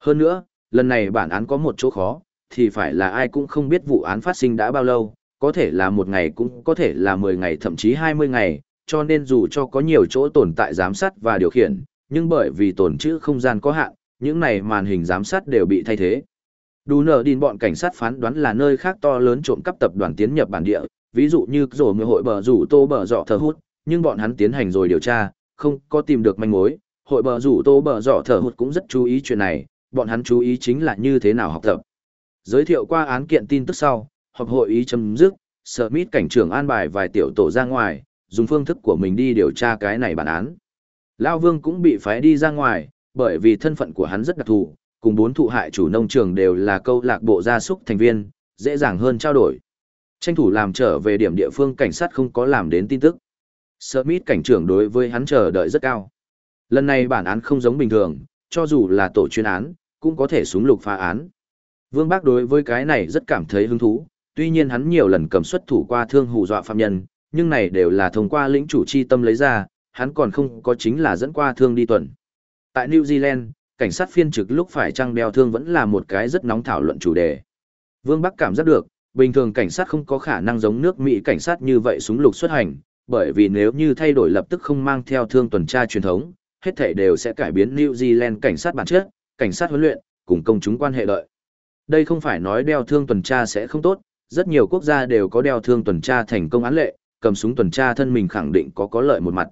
Hơn nữa, lần này bản án có một chỗ khó, thì phải là ai cũng không biết vụ án phát sinh đã bao lâu, có thể là một ngày cũng có thể là 10 ngày thậm chí 20 ngày, cho nên dù cho có nhiều chỗ tồn tại giám sát và điều khiển, nhưng bởi vì tổn trữ không gian có hạn, những này màn hình giám sát đều bị thay thế. Đủ nở đìn bọn cảnh sát phán đoán là nơi khác to lớn trộm cắp tập đoàn tiến nhập bản địa, ví dụ như rổ người hội bờ rủ tô bờ dọ thờ hút, nhưng bọn hắn tiến hành rồi điều tra, không có tìm được manh mối. Hội bờ rủ tô bờ dọ thờ hút cũng rất chú ý chuyện này, bọn hắn chú ý chính là như thế nào học tập. Giới thiệu qua án kiện tin tức sau, họp hội ý chấm dứt, Smith cảnh trưởng an bài vài tiểu tổ ra ngoài, dùng phương thức của mình đi điều tra cái này bản án. Lao Vương cũng bị phái đi ra ngoài, bởi vì thân phận của hắn rất đặc thù, cùng bốn thụ hại chủ nông trường đều là câu lạc bộ gia súc thành viên, dễ dàng hơn trao đổi. Tranh thủ làm trở về điểm địa phương cảnh sát không có làm đến tin tức. Smith cảnh trưởng đối với hắn chờ đợi rất cao. Lần này bản án không giống bình thường, cho dù là tổ chuyên án, cũng có thể súng lục phá án. Vương Bác đối với cái này rất cảm thấy hứng thú, tuy nhiên hắn nhiều lần cầm xuất thủ qua thương hù dọa phạm nhân, nhưng này đều là thông qua lĩnh chủ chi tâm lấy ra, hắn còn không có chính là dẫn qua thương đi tuần. Tại New Zealand, cảnh sát phiên trực lúc phải trăng đeo thương vẫn là một cái rất nóng thảo luận chủ đề. Vương Bắc cảm giác được, bình thường cảnh sát không có khả năng giống nước Mỹ cảnh sát như vậy súng lục xuất hành, bởi vì nếu như thay đổi lập tức không mang theo thương tuần tra truyền thống, hết thảy đều sẽ cải biến New Zealand cảnh sát bản chất, cảnh sát huấn luyện, cùng công chúng quan hệ lợi. Đây không phải nói đeo thương tuần tra sẽ không tốt, rất nhiều quốc gia đều có đeo thương tuần tra thành công án lệ, cầm súng tuần tra thân mình khẳng định có có lợi một mặt.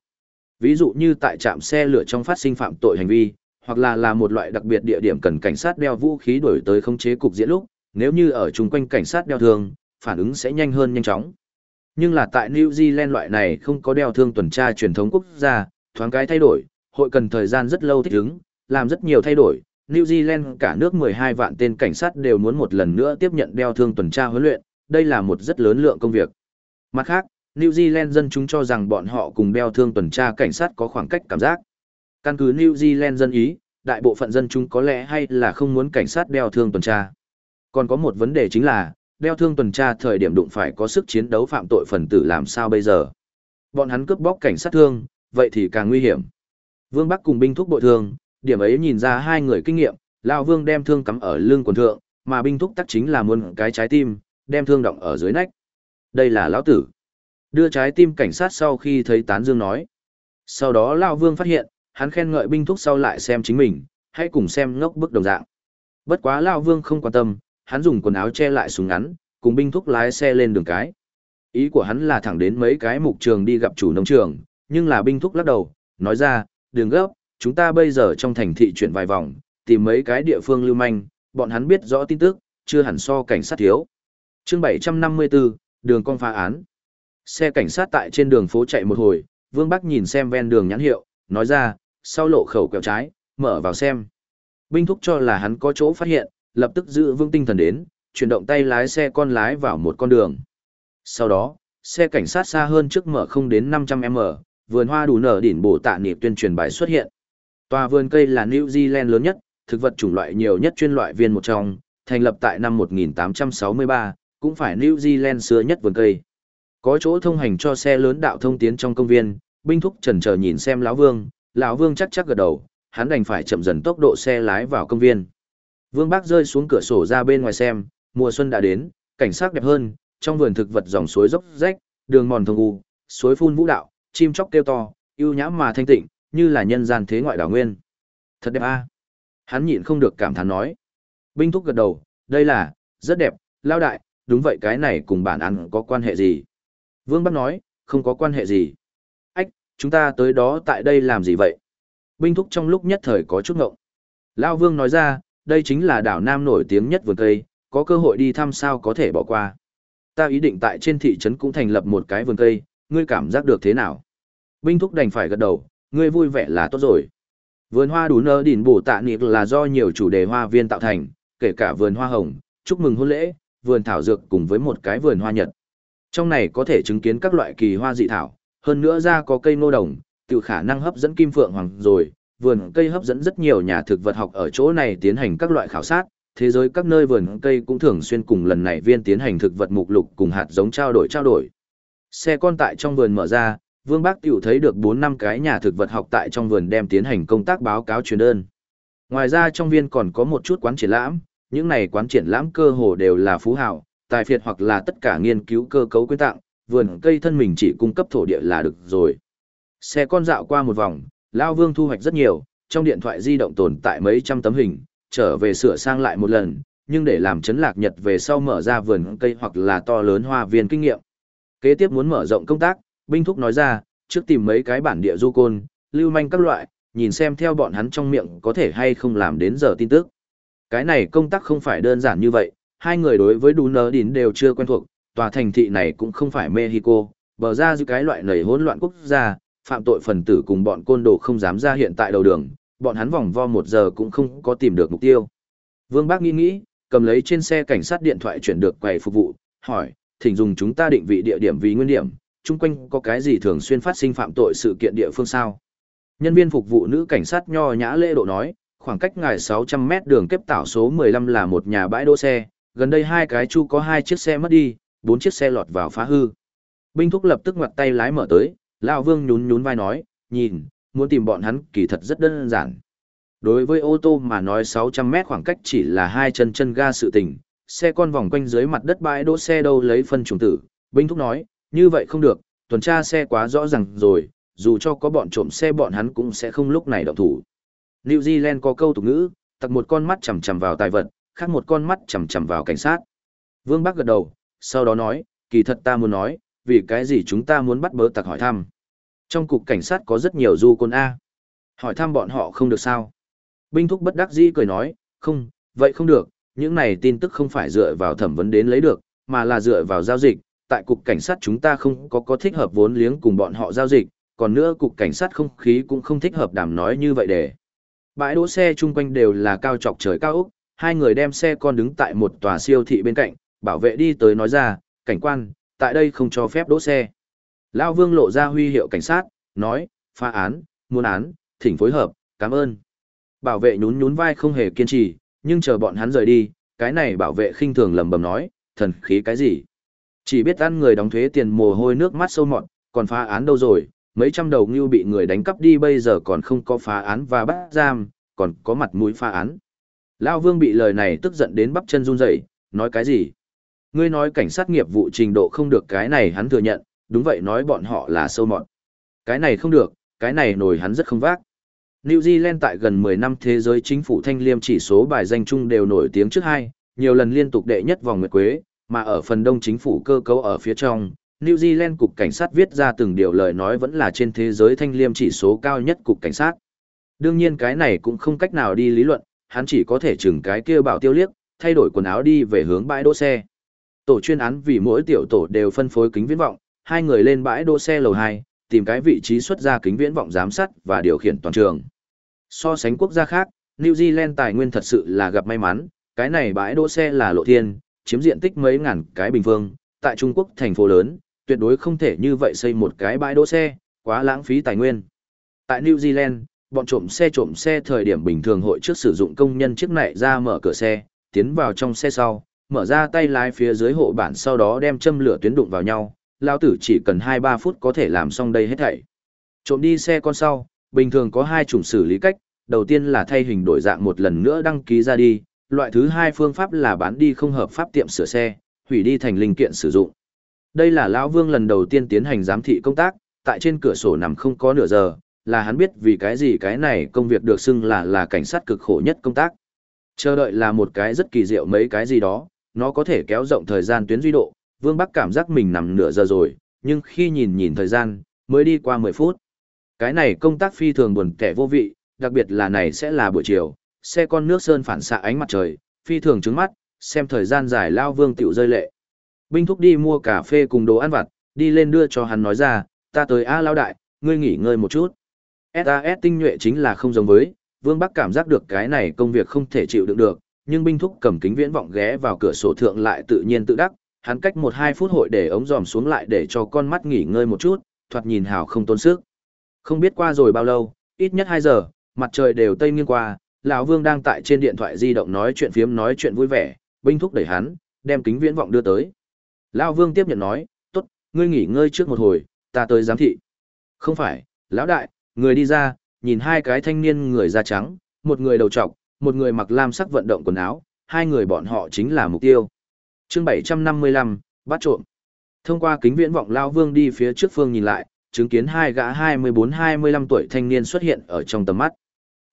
Ví dụ như tại trạm xe lửa trong phát sinh phạm tội hành vi, hoặc là là một loại đặc biệt địa điểm cần cảnh sát đeo vũ khí đổi tới khống chế cục diễn lúc, nếu như ở chung quanh cảnh sát đeo thương, phản ứng sẽ nhanh hơn nhanh chóng. Nhưng là tại New Zealand loại này không có đeo thương tuần tra truyền thống quốc gia, thoáng cái thay đổi, hội cần thời gian rất lâu thích ứng, làm rất nhiều thay đổi. New Zealand cả nước 12 vạn tên cảnh sát đều muốn một lần nữa tiếp nhận đeo thương tuần tra huấn luyện, đây là một rất lớn lượng công việc. Mặt khác, New Zealand dân chúng cho rằng bọn họ cùng đeo thương tuần tra cảnh sát có khoảng cách cảm giác. Căn cứ New Zealand dân ý, đại bộ phận dân chúng có lẽ hay là không muốn cảnh sát đeo thương tuần tra. Còn có một vấn đề chính là, đeo thương tuần tra thời điểm đụng phải có sức chiến đấu phạm tội phần tử làm sao bây giờ. Bọn hắn cướp bóc cảnh sát thương, vậy thì càng nguy hiểm. Vương Bắc cùng binh thúc bội thương, điểm ấy nhìn ra hai người kinh nghiệm, Lão Vương đem thương cắm ở lưng quần thượng, mà binh thúc tắc chính là muốn cái trái tim, đem thương động ở dưới nách. Đây là lão tử. Đưa trái tim cảnh sát sau khi thấy Tán Dương nói. Sau đó Lão Vương phát hiện, hắn khen ngợi binh thúc sau lại xem chính mình, hãy cùng xem ngốc bức đồng dạng. Bất quá Lão Vương không quan tâm, hắn dùng quần áo che lại súng ngắn, cùng binh thúc lái xe lên đường cái. Ý của hắn là thẳng đến mấy cái mục trường đi gặp chủ nông trường, nhưng là binh thúc lắc đầu, nói ra, đường gấp, chúng ta bây giờ trong thành thị chuyển vài vòng, tìm mấy cái địa phương lưu manh, bọn hắn biết rõ tin tức, chưa hẳn so cảnh sát thiếu. Chương 754, đường con phá án. Xe cảnh sát tại trên đường phố chạy một hồi, Vương Bắc nhìn xem ven đường nhãn hiệu, nói ra, sau lộ khẩu quẹo trái, mở vào xem. Binh thúc cho là hắn có chỗ phát hiện, lập tức giữ Vương tinh thần đến, chuyển động tay lái xe con lái vào một con đường. Sau đó, xe cảnh sát xa hơn trước mở không đến 500m, vườn hoa đủ nở đỉnh bổ tạ niệm tuyên truyền bài xuất hiện. Tòa vườn cây là New Zealand lớn nhất, thực vật chủng loại nhiều nhất chuyên loại viên một trong, thành lập tại năm 1863, cũng phải New Zealand xưa nhất vườn cây. Có chỗ thông hành cho xe lớn đạo thông tiến trong công viên, binh thúc trần chờ nhìn xem lão Vương, lão Vương chắc chắc gật đầu, hắn đành phải chậm dần tốc độ xe lái vào công viên. Vương Bác rơi xuống cửa sổ ra bên ngoài xem, mùa xuân đã đến, cảnh sắc đẹp hơn, trong vườn thực vật dòng suối dốc rách, đường mòn thông u, suối phun vũ đạo, chim chóc kêu to, yêu nhãm mà thanh tịnh, như là nhân gian thế ngoại đảo nguyên. Thật đẹp a. Hắn nhịn không được cảm thán nói. Binh thúc gật đầu, đây là, rất đẹp, lao đại, đúng vậy cái này cùng bản ăn có quan hệ gì? Vương Bắc nói, không có quan hệ gì. Ách, chúng ta tới đó tại đây làm gì vậy? Binh thúc trong lúc nhất thời có chút ngộng. Lao Vương nói ra, đây chính là đảo Nam nổi tiếng nhất vườn cây, có cơ hội đi thăm sao có thể bỏ qua. Ta ý định tại trên thị trấn cũng thành lập một cái vườn cây, ngươi cảm giác được thế nào? Binh thúc đành phải gật đầu, ngươi vui vẻ là tốt rồi. Vườn hoa đủ nơ đỉnh bổ tạ nịp là do nhiều chủ đề hoa viên tạo thành, kể cả vườn hoa hồng, chúc mừng hôn lễ, vườn thảo dược cùng với một cái vườn hoa nhật. Trong này có thể chứng kiến các loại kỳ hoa dị thảo, hơn nữa ra có cây ngô đồng, tự khả năng hấp dẫn kim phượng hoàng rồi, vườn cây hấp dẫn rất nhiều nhà thực vật học ở chỗ này tiến hành các loại khảo sát, thế giới các nơi vườn cây cũng thường xuyên cùng lần này viên tiến hành thực vật mục lục cùng hạt giống trao đổi trao đổi. Xe con tại trong vườn mở ra, Vương Bác Tiểu thấy được 4 năm cái nhà thực vật học tại trong vườn đem tiến hành công tác báo cáo truyền đơn. Ngoài ra trong viên còn có một chút quán triển lãm, những này quán triển lãm cơ hồ đều là phú hào, tài phiệt hoặc là tất cả nghiên cứu cơ cấu quyến tặng, vườn cây thân mình chỉ cung cấp thổ địa là được rồi. Xe con dạo qua một vòng, Lao Vương thu hoạch rất nhiều, trong điện thoại di động tồn tại mấy trăm tấm hình, trở về sửa sang lại một lần, nhưng để làm chấn lạc nhật về sau mở ra vườn cây hoặc là to lớn hoa viên kinh nghiệm. Kế tiếp muốn mở rộng công tác, Binh Thúc nói ra, trước tìm mấy cái bản địa du côn, lưu manh các loại, nhìn xem theo bọn hắn trong miệng có thể hay không làm đến giờ tin tức. Cái này công tác không phải đơn giản như vậy, hai người đối với đủ nờ Đín đều chưa quen thuộc, tòa thành thị này cũng không phải Mexico, bờ ra giữa cái loại nầy hỗn loạn quốc gia, phạm tội phần tử cùng bọn côn đồ không dám ra hiện tại đầu đường, bọn hắn vòng vo một giờ cũng không có tìm được mục tiêu. Vương Bác nghĩ nghĩ, cầm lấy trên xe cảnh sát điện thoại chuyển được quầy phục vụ, hỏi, thỉnh dùng chúng ta định vị địa điểm vì nguyên điểm, chung quanh có cái gì thường xuyên phát sinh phạm tội sự kiện địa phương sao? Nhân viên phục vụ nữ cảnh sát nho nhã lễ độ nói, khoảng cách ngài 600 mét đường kép tảo số 15 là một nhà bãi đỗ xe, gần đây hai cái chu có hai chiếc xe mất đi, bốn chiếc xe lọt vào phá hư. Binh thúc lập tức ngoặt tay lái mở tới, Lão Vương nhún nhún vai nói, nhìn, muốn tìm bọn hắn kỳ thật rất đơn giản. Đối với ô tô mà nói 600 mét khoảng cách chỉ là hai chân chân ga sự tình, xe con vòng quanh dưới mặt đất bãi đỗ xe đâu lấy phân trùng tử, binh thúc nói, như vậy không được, tuần tra xe quá rõ ràng rồi, dù cho có bọn trộm xe bọn hắn cũng sẽ không lúc này động thủ. New Zealand có câu tục ngữ, tặc một con mắt chằm chằm vào tài vật, khác một con mắt chằm chằm vào cảnh sát. Vương Bắc gật đầu, sau đó nói, kỳ thật ta muốn nói, vì cái gì chúng ta muốn bắt bớ tặc hỏi thăm. Trong cục cảnh sát có rất nhiều du côn A. Hỏi thăm bọn họ không được sao. Binh thúc bất đắc dĩ cười nói, không, vậy không được, những này tin tức không phải dựa vào thẩm vấn đến lấy được, mà là dựa vào giao dịch. Tại cục cảnh sát chúng ta không có có thích hợp vốn liếng cùng bọn họ giao dịch, còn nữa cục cảnh sát không khí cũng không thích hợp đảm nói như vậy để. Bãi đỗ xe chung quanh đều là cao trọc trời cao ốc, hai người đem xe con đứng tại một tòa siêu thị bên cạnh, bảo vệ đi tới nói ra, cảnh quan, tại đây không cho phép đỗ xe. Lao Vương lộ ra huy hiệu cảnh sát, nói, phá án, muôn án, thỉnh phối hợp, cảm ơn. Bảo vệ nhún nhún vai không hề kiên trì, nhưng chờ bọn hắn rời đi, cái này bảo vệ khinh thường lầm bầm nói, thần khí cái gì? Chỉ biết ăn người đóng thuế tiền mồ hôi nước mắt sâu mọt, còn phá án đâu rồi, mấy trăm đầu ngưu bị người đánh cắp đi bây giờ còn không có phá án và bắt giam, còn có mặt mũi phá án. Lao Vương bị lời này tức giận đến bắp chân run rẩy, nói cái gì? Ngươi nói cảnh sát nghiệp vụ trình độ không được cái này hắn thừa nhận, đúng vậy nói bọn họ là sâu mọt. Cái này không được, cái này nổi hắn rất không vác. New Zealand tại gần 10 năm thế giới chính phủ thanh liêm chỉ số bài danh chung đều nổi tiếng trước hai, nhiều lần liên tục đệ nhất vòng nguyệt quế, mà ở phần đông chính phủ cơ cấu ở phía trong, New Zealand cục cảnh sát viết ra từng điều lời nói vẫn là trên thế giới thanh liêm chỉ số cao nhất cục cảnh sát. Đương nhiên cái này cũng không cách nào đi lý luận, hắn chỉ có thể chừng cái kia bảo tiêu liếc, thay đổi quần áo đi về hướng bãi đỗ xe. Tổ chuyên án vì mỗi tiểu tổ đều phân phối kính viễn vọng, hai người lên bãi đỗ xe lầu 2, tìm cái vị trí xuất ra kính viễn vọng giám sát và điều khiển toàn trường. So sánh quốc gia khác, New Zealand tài nguyên thật sự là gặp may mắn, cái này bãi đỗ xe là lộ thiên, chiếm diện tích mấy ngàn cái bình phương, tại Trung Quốc thành phố lớn, tuyệt đối không thể như vậy xây một cái bãi đỗ xe, quá lãng phí tài nguyên. Tại New Zealand, bọn trộm xe trộm xe thời điểm bình thường hội trước sử dụng công nhân chiếc này ra mở cửa xe, tiến vào trong xe sau, mở ra tay lái phía dưới hộ bản sau đó đem châm lửa tuyến đụng vào nhau, lao tử chỉ cần 2-3 phút có thể làm xong đây hết thảy. Trộm đi xe con sau, bình thường có hai chủng xử lý cách, đầu tiên là thay hình đổi dạng một lần nữa đăng ký ra đi, loại thứ hai phương pháp là bán đi không hợp pháp tiệm sửa xe, hủy đi thành linh kiện sử dụng. Đây là lão Vương lần đầu tiên tiến hành giám thị công tác, tại trên cửa sổ nằm không có nửa giờ, là hắn biết vì cái gì cái này công việc được xưng là là cảnh sát cực khổ nhất công tác. Chờ đợi là một cái rất kỳ diệu mấy cái gì đó, nó có thể kéo rộng thời gian tuyến duy độ, Vương Bắc cảm giác mình nằm nửa giờ rồi, nhưng khi nhìn nhìn thời gian, mới đi qua 10 phút. Cái này công tác phi thường buồn kẻ vô vị, đặc biệt là này sẽ là buổi chiều, xe con nước sơn phản xạ ánh mặt trời, phi thường trứng mắt, xem thời gian dài lao Vương tiểu rơi lệ. Binh thúc đi mua cà phê cùng đồ ăn vặt, đi lên đưa cho hắn nói ra, ta tới A lao đại, ngươi nghỉ ngơi một chút. SAS tinh nhuệ chính là không giống với, Vương Bắc cảm giác được cái này công việc không thể chịu đựng được, nhưng binh thúc cầm kính viễn vọng ghé vào cửa sổ thượng lại tự nhiên tự đắc, hắn cách một hai phút hội để ống dòm xuống lại để cho con mắt nghỉ ngơi một chút, thoạt nhìn hào không tốn sức. Không biết qua rồi bao lâu, ít nhất hai giờ, mặt trời đều tây nghiêng qua, lão Vương đang tại trên điện thoại di động nói chuyện phiếm nói chuyện vui vẻ, binh thúc đẩy hắn, đem kính viễn vọng đưa tới. Lão Vương tiếp nhận nói, tốt, ngươi nghỉ ngơi trước một hồi, ta tới giám thị. Không phải, lão đại, người đi ra, nhìn hai cái thanh niên người da trắng, một người đầu trọc, một người mặc lam sắc vận động quần áo, hai người bọn họ chính là mục tiêu. chương 755, bắt trộm. Thông qua kính viễn vọng Lao Vương đi phía trước phương nhìn lại, chứng kiến hai gã 24-25 tuổi thanh niên xuất hiện ở trong tầm mắt.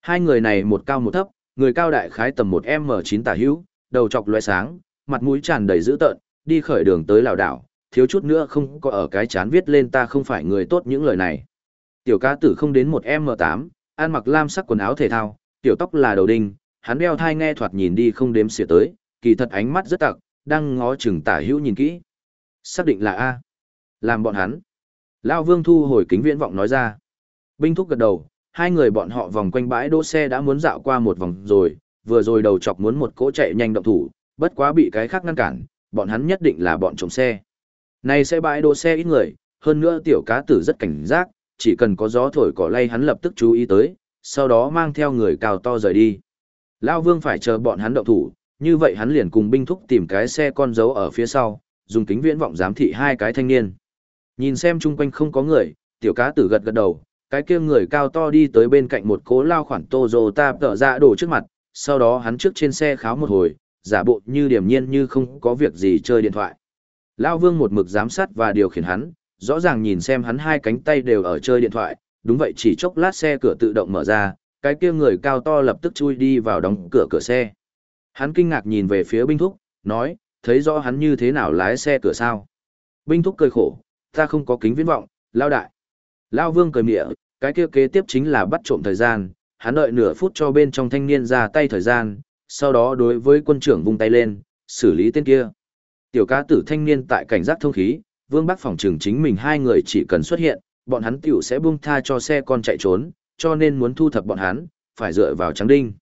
Hai người này một cao một thấp, người cao đại khái tầm 1M9 tả hữu, đầu trọc loe sáng, mặt mũi tràn đầy dữ tợn, đi khởi đường tới lào đảo, thiếu chút nữa không có ở cái chán viết lên ta không phải người tốt những lời này. Tiểu ca tử không đến một M8, ăn mặc lam sắc quần áo thể thao, tiểu tóc là đầu đinh, hắn đeo thai nghe thoạt nhìn đi không đếm xỉa tới, kỳ thật ánh mắt rất tặc, đang ngó chừng tả hữu nhìn kỹ. Xác định là A. Làm bọn hắn. Lao Vương thu hồi kính viễn vọng nói ra. Binh thúc gật đầu, hai người bọn họ vòng quanh bãi đỗ xe đã muốn dạo qua một vòng rồi, vừa rồi đầu chọc muốn một cỗ chạy nhanh động thủ, bất quá bị cái khác ngăn cản, bọn hắn nhất định là bọn trộm xe. Này xe bãi đỗ xe ít người, hơn nữa tiểu cá tử rất cảnh giác, chỉ cần có gió thổi cỏ lay hắn lập tức chú ý tới, sau đó mang theo người cao to rời đi. Lao Vương phải chờ bọn hắn động thủ, như vậy hắn liền cùng binh thúc tìm cái xe con dấu ở phía sau, dùng kính viễn vọng giám thị hai cái thanh niên. Nhìn xem chung quanh không có người, tiểu cá tử gật gật đầu, cái kia người cao to đi tới bên cạnh một cố lao khoản tô rồ ta tở ra đổ trước mặt, sau đó hắn trước trên xe kháo một hồi, giả bộ như điềm nhiên như không có việc gì chơi điện thoại. Lao Vương một mực giám sát và điều khiển hắn, rõ ràng nhìn xem hắn hai cánh tay đều ở chơi điện thoại, đúng vậy chỉ chốc lát xe cửa tự động mở ra, cái kia người cao to lập tức chui đi vào đóng cửa cửa xe. Hắn kinh ngạc nhìn về phía binh thúc, nói, thấy rõ hắn như thế nào lái xe cửa sao. Binh thúc cười khổ, ta không có kính viễn vọng, lao đại. Lao vương cười mịa, cái kia kế tiếp chính là bắt trộm thời gian, hắn đợi nửa phút cho bên trong thanh niên ra tay thời gian, sau đó đối với quân trưởng vung tay lên, xử lý tên kia. Tiểu ca tử thanh niên tại cảnh giác thông khí, vương bắc phòng trường chính mình hai người chỉ cần xuất hiện, bọn hắn tiểu sẽ buông tha cho xe con chạy trốn, cho nên muốn thu thập bọn hắn, phải dựa vào Tráng Đinh.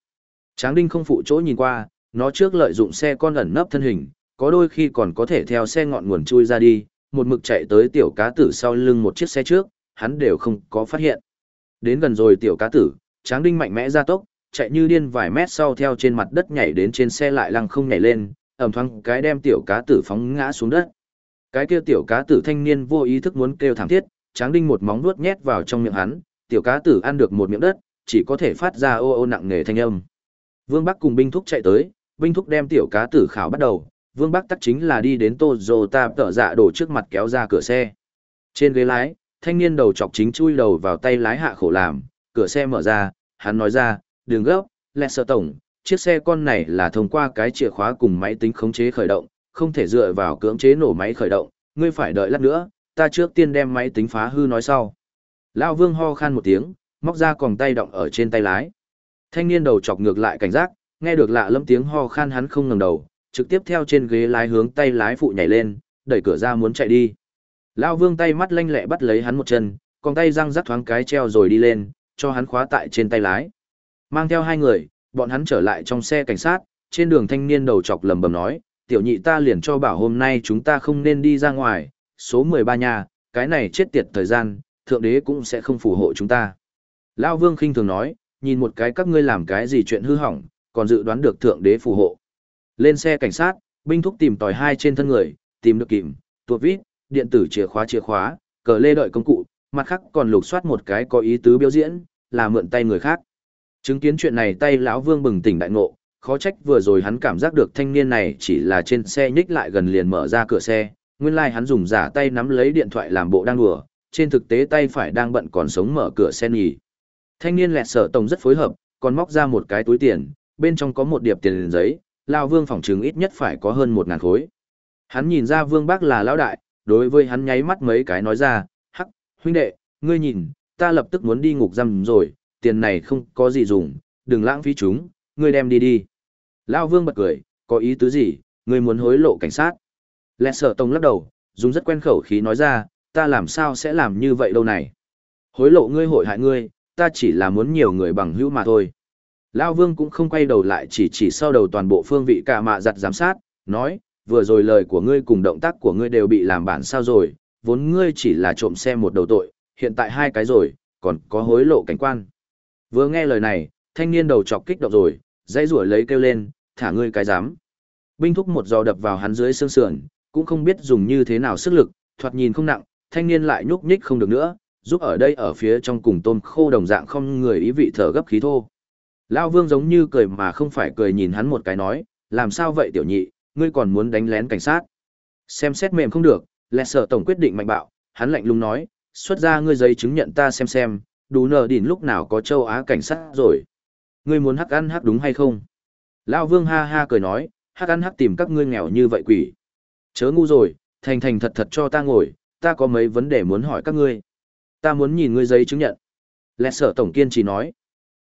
Tráng Đinh không phụ chỗ nhìn qua, nó trước lợi dụng xe con ẩn nấp thân hình, có đôi khi còn có thể theo xe ngọn nguồn chui ra đi, một mực chạy tới tiểu cá tử sau lưng một chiếc xe trước, hắn đều không có phát hiện. Đến gần rồi tiểu cá tử, Tráng Đinh mạnh mẽ ra tốc, chạy như điên vài mét sau theo trên mặt đất nhảy đến trên xe lại lăng không nhảy lên, ầm thoáng cái đem tiểu cá tử phóng ngã xuống đất. Cái kia tiểu cá tử thanh niên vô ý thức muốn kêu thảm thiết, Tráng Đinh một móng vuốt nhét vào trong miệng hắn, tiểu cá tử ăn được một miệng đất, chỉ có thể phát ra ô ô nặng nề thanh âm. Vương Bắc cùng binh thúc chạy tới, binh thúc đem tiểu cá tử khảo bắt đầu, Vương Bắc tắc chính là đi đến Toyota tợ dạ đổ trước mặt kéo ra cửa xe. Trên ghế lái, thanh niên đầu chọc chính chui đầu vào tay lái hạ khổ làm, cửa xe mở ra, hắn nói ra, đường gấp, lẹ sợ tổng, chiếc xe con này là thông qua cái chìa khóa cùng máy tính khống chế khởi động, không thể dựa vào cưỡng chế nổ máy khởi động, ngươi phải đợi lát nữa, ta trước tiên đem máy tính phá hư nói sau. Lão Vương ho khan một tiếng, móc ra còng tay động ở trên tay lái. Thanh niên đầu chọc ngược lại cảnh giác, nghe được lạ lâm tiếng ho khan hắn không ngẩng đầu, trực tiếp theo trên ghế lái hướng tay lái phụ nhảy lên, đẩy cửa ra muốn chạy đi. Lão Vương tay mắt lanh lẹ bắt lấy hắn một chân, còng tay răng rắc thoáng cái treo rồi đi lên, cho hắn khóa tại trên tay lái. Mang theo hai người, bọn hắn trở lại trong xe cảnh sát, trên đường thanh niên đầu chọc lầm bầm nói, tiểu nhị ta liền cho bảo hôm nay chúng ta không nên đi ra ngoài, số 13 nhà, cái này chết tiệt thời gian, thượng đế cũng sẽ không phù hộ chúng ta. Lao vương khinh thường nói, nhìn một cái các ngươi làm cái gì chuyện hư hỏng, còn dự đoán được thượng đế phù hộ. Lên xe cảnh sát, binh thúc tìm tòi hai trên thân người, tìm được kìm, tuột vít, điện tử chìa khóa chìa khóa, cờ lê đợi công cụ, mặt khác còn lục soát một cái có ý tứ biểu diễn, là mượn tay người khác. Chứng kiến chuyện này tay lão vương bừng tỉnh đại ngộ, khó trách vừa rồi hắn cảm giác được thanh niên này chỉ là trên xe nhích lại gần liền mở ra cửa xe, nguyên lai like hắn dùng giả tay nắm lấy điện thoại làm bộ đang đùa, trên thực tế tay phải đang bận còn sống mở cửa xe nhỉ. Thanh niên lẹt sở tổng rất phối hợp, còn móc ra một cái túi tiền, bên trong có một điệp tiền giấy, Lao Vương phỏng chứng ít nhất phải có hơn một ngàn khối. Hắn nhìn ra Vương Bác là lão đại, đối với hắn nháy mắt mấy cái nói ra, hắc, huynh đệ, ngươi nhìn, ta lập tức muốn đi ngục giam rồi, tiền này không có gì dùng, đừng lãng phí chúng, ngươi đem đi đi. Lao Vương bật cười, có ý tứ gì, ngươi muốn hối lộ cảnh sát. Lẹt sở Tông lắc đầu, dùng rất quen khẩu khí nói ra, ta làm sao sẽ làm như vậy đâu này. Hối lộ ngươi hội hại ngươi, ta chỉ là muốn nhiều người bằng hữu mà thôi. Lao vương cũng không quay đầu lại chỉ chỉ sau đầu toàn bộ phương vị cả mạ giặt giám sát, nói, vừa rồi lời của ngươi cùng động tác của ngươi đều bị làm bản sao rồi, vốn ngươi chỉ là trộm xe một đầu tội, hiện tại hai cái rồi, còn có hối lộ cảnh quan. Vừa nghe lời này, thanh niên đầu chọc kích động rồi, dãy rủa lấy kêu lên, thả ngươi cái dám. Binh thúc một giò đập vào hắn dưới xương sườn, cũng không biết dùng như thế nào sức lực, thoạt nhìn không nặng, thanh niên lại nhúc nhích không được nữa, giúp ở đây ở phía trong cùng tôm khô đồng dạng không người ý vị thở gấp khí thô. Lao vương giống như cười mà không phải cười nhìn hắn một cái nói, làm sao vậy tiểu nhị, ngươi còn muốn đánh lén cảnh sát. Xem xét mềm không được, lẹ sở tổng quyết định mạnh bạo, hắn lạnh lùng nói, xuất ra ngươi giấy chứng nhận ta xem xem, đủ nở đỉnh lúc nào có châu Á cảnh sát rồi. Ngươi muốn hắc ăn hắc đúng hay không? Lao vương ha ha cười nói, hắc ăn hắc tìm các ngươi nghèo như vậy quỷ. Chớ ngu rồi, thành thành thật thật cho ta ngồi, ta có mấy vấn đề muốn hỏi các ngươi. Ta muốn nhìn ngươi giấy chứng nhận. Lẹt sở tổng kiên trì nói.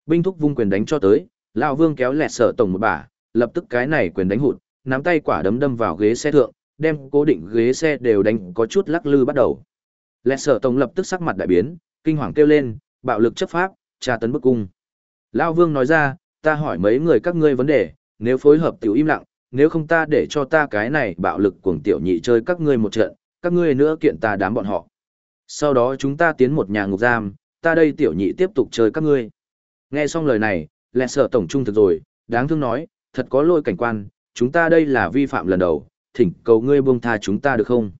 Binh thúc vung quyền đánh cho tới, lão vương kéo lẹt sở tổng một bả, lập tức cái này quyền đánh hụt, nắm tay quả đấm đâm vào ghế xe thượng, đem cố định ghế xe đều đánh có chút lắc lư bắt đầu. Lẹt sở tổng lập tức sắc mặt đại biến, kinh hoàng kêu lên, bạo lực chấp pháp, tra tấn bức cung. Lão vương nói ra, ta hỏi mấy người các ngươi vấn đề, nếu phối hợp tiểu im lặng, nếu không ta để cho ta cái này bạo lực cuồng tiểu nhị chơi các ngươi một trận, các ngươi nữa kiện ta đám bọn họ. Sau đó chúng ta tiến một nhà ngục giam, ta đây tiểu nhị tiếp tục chơi các ngươi. Nghe xong lời này, lẹ sợ tổng trung thực rồi, đáng thương nói, thật có lỗi cảnh quan, chúng ta đây là vi phạm lần đầu, thỉnh cầu ngươi buông tha chúng ta được không?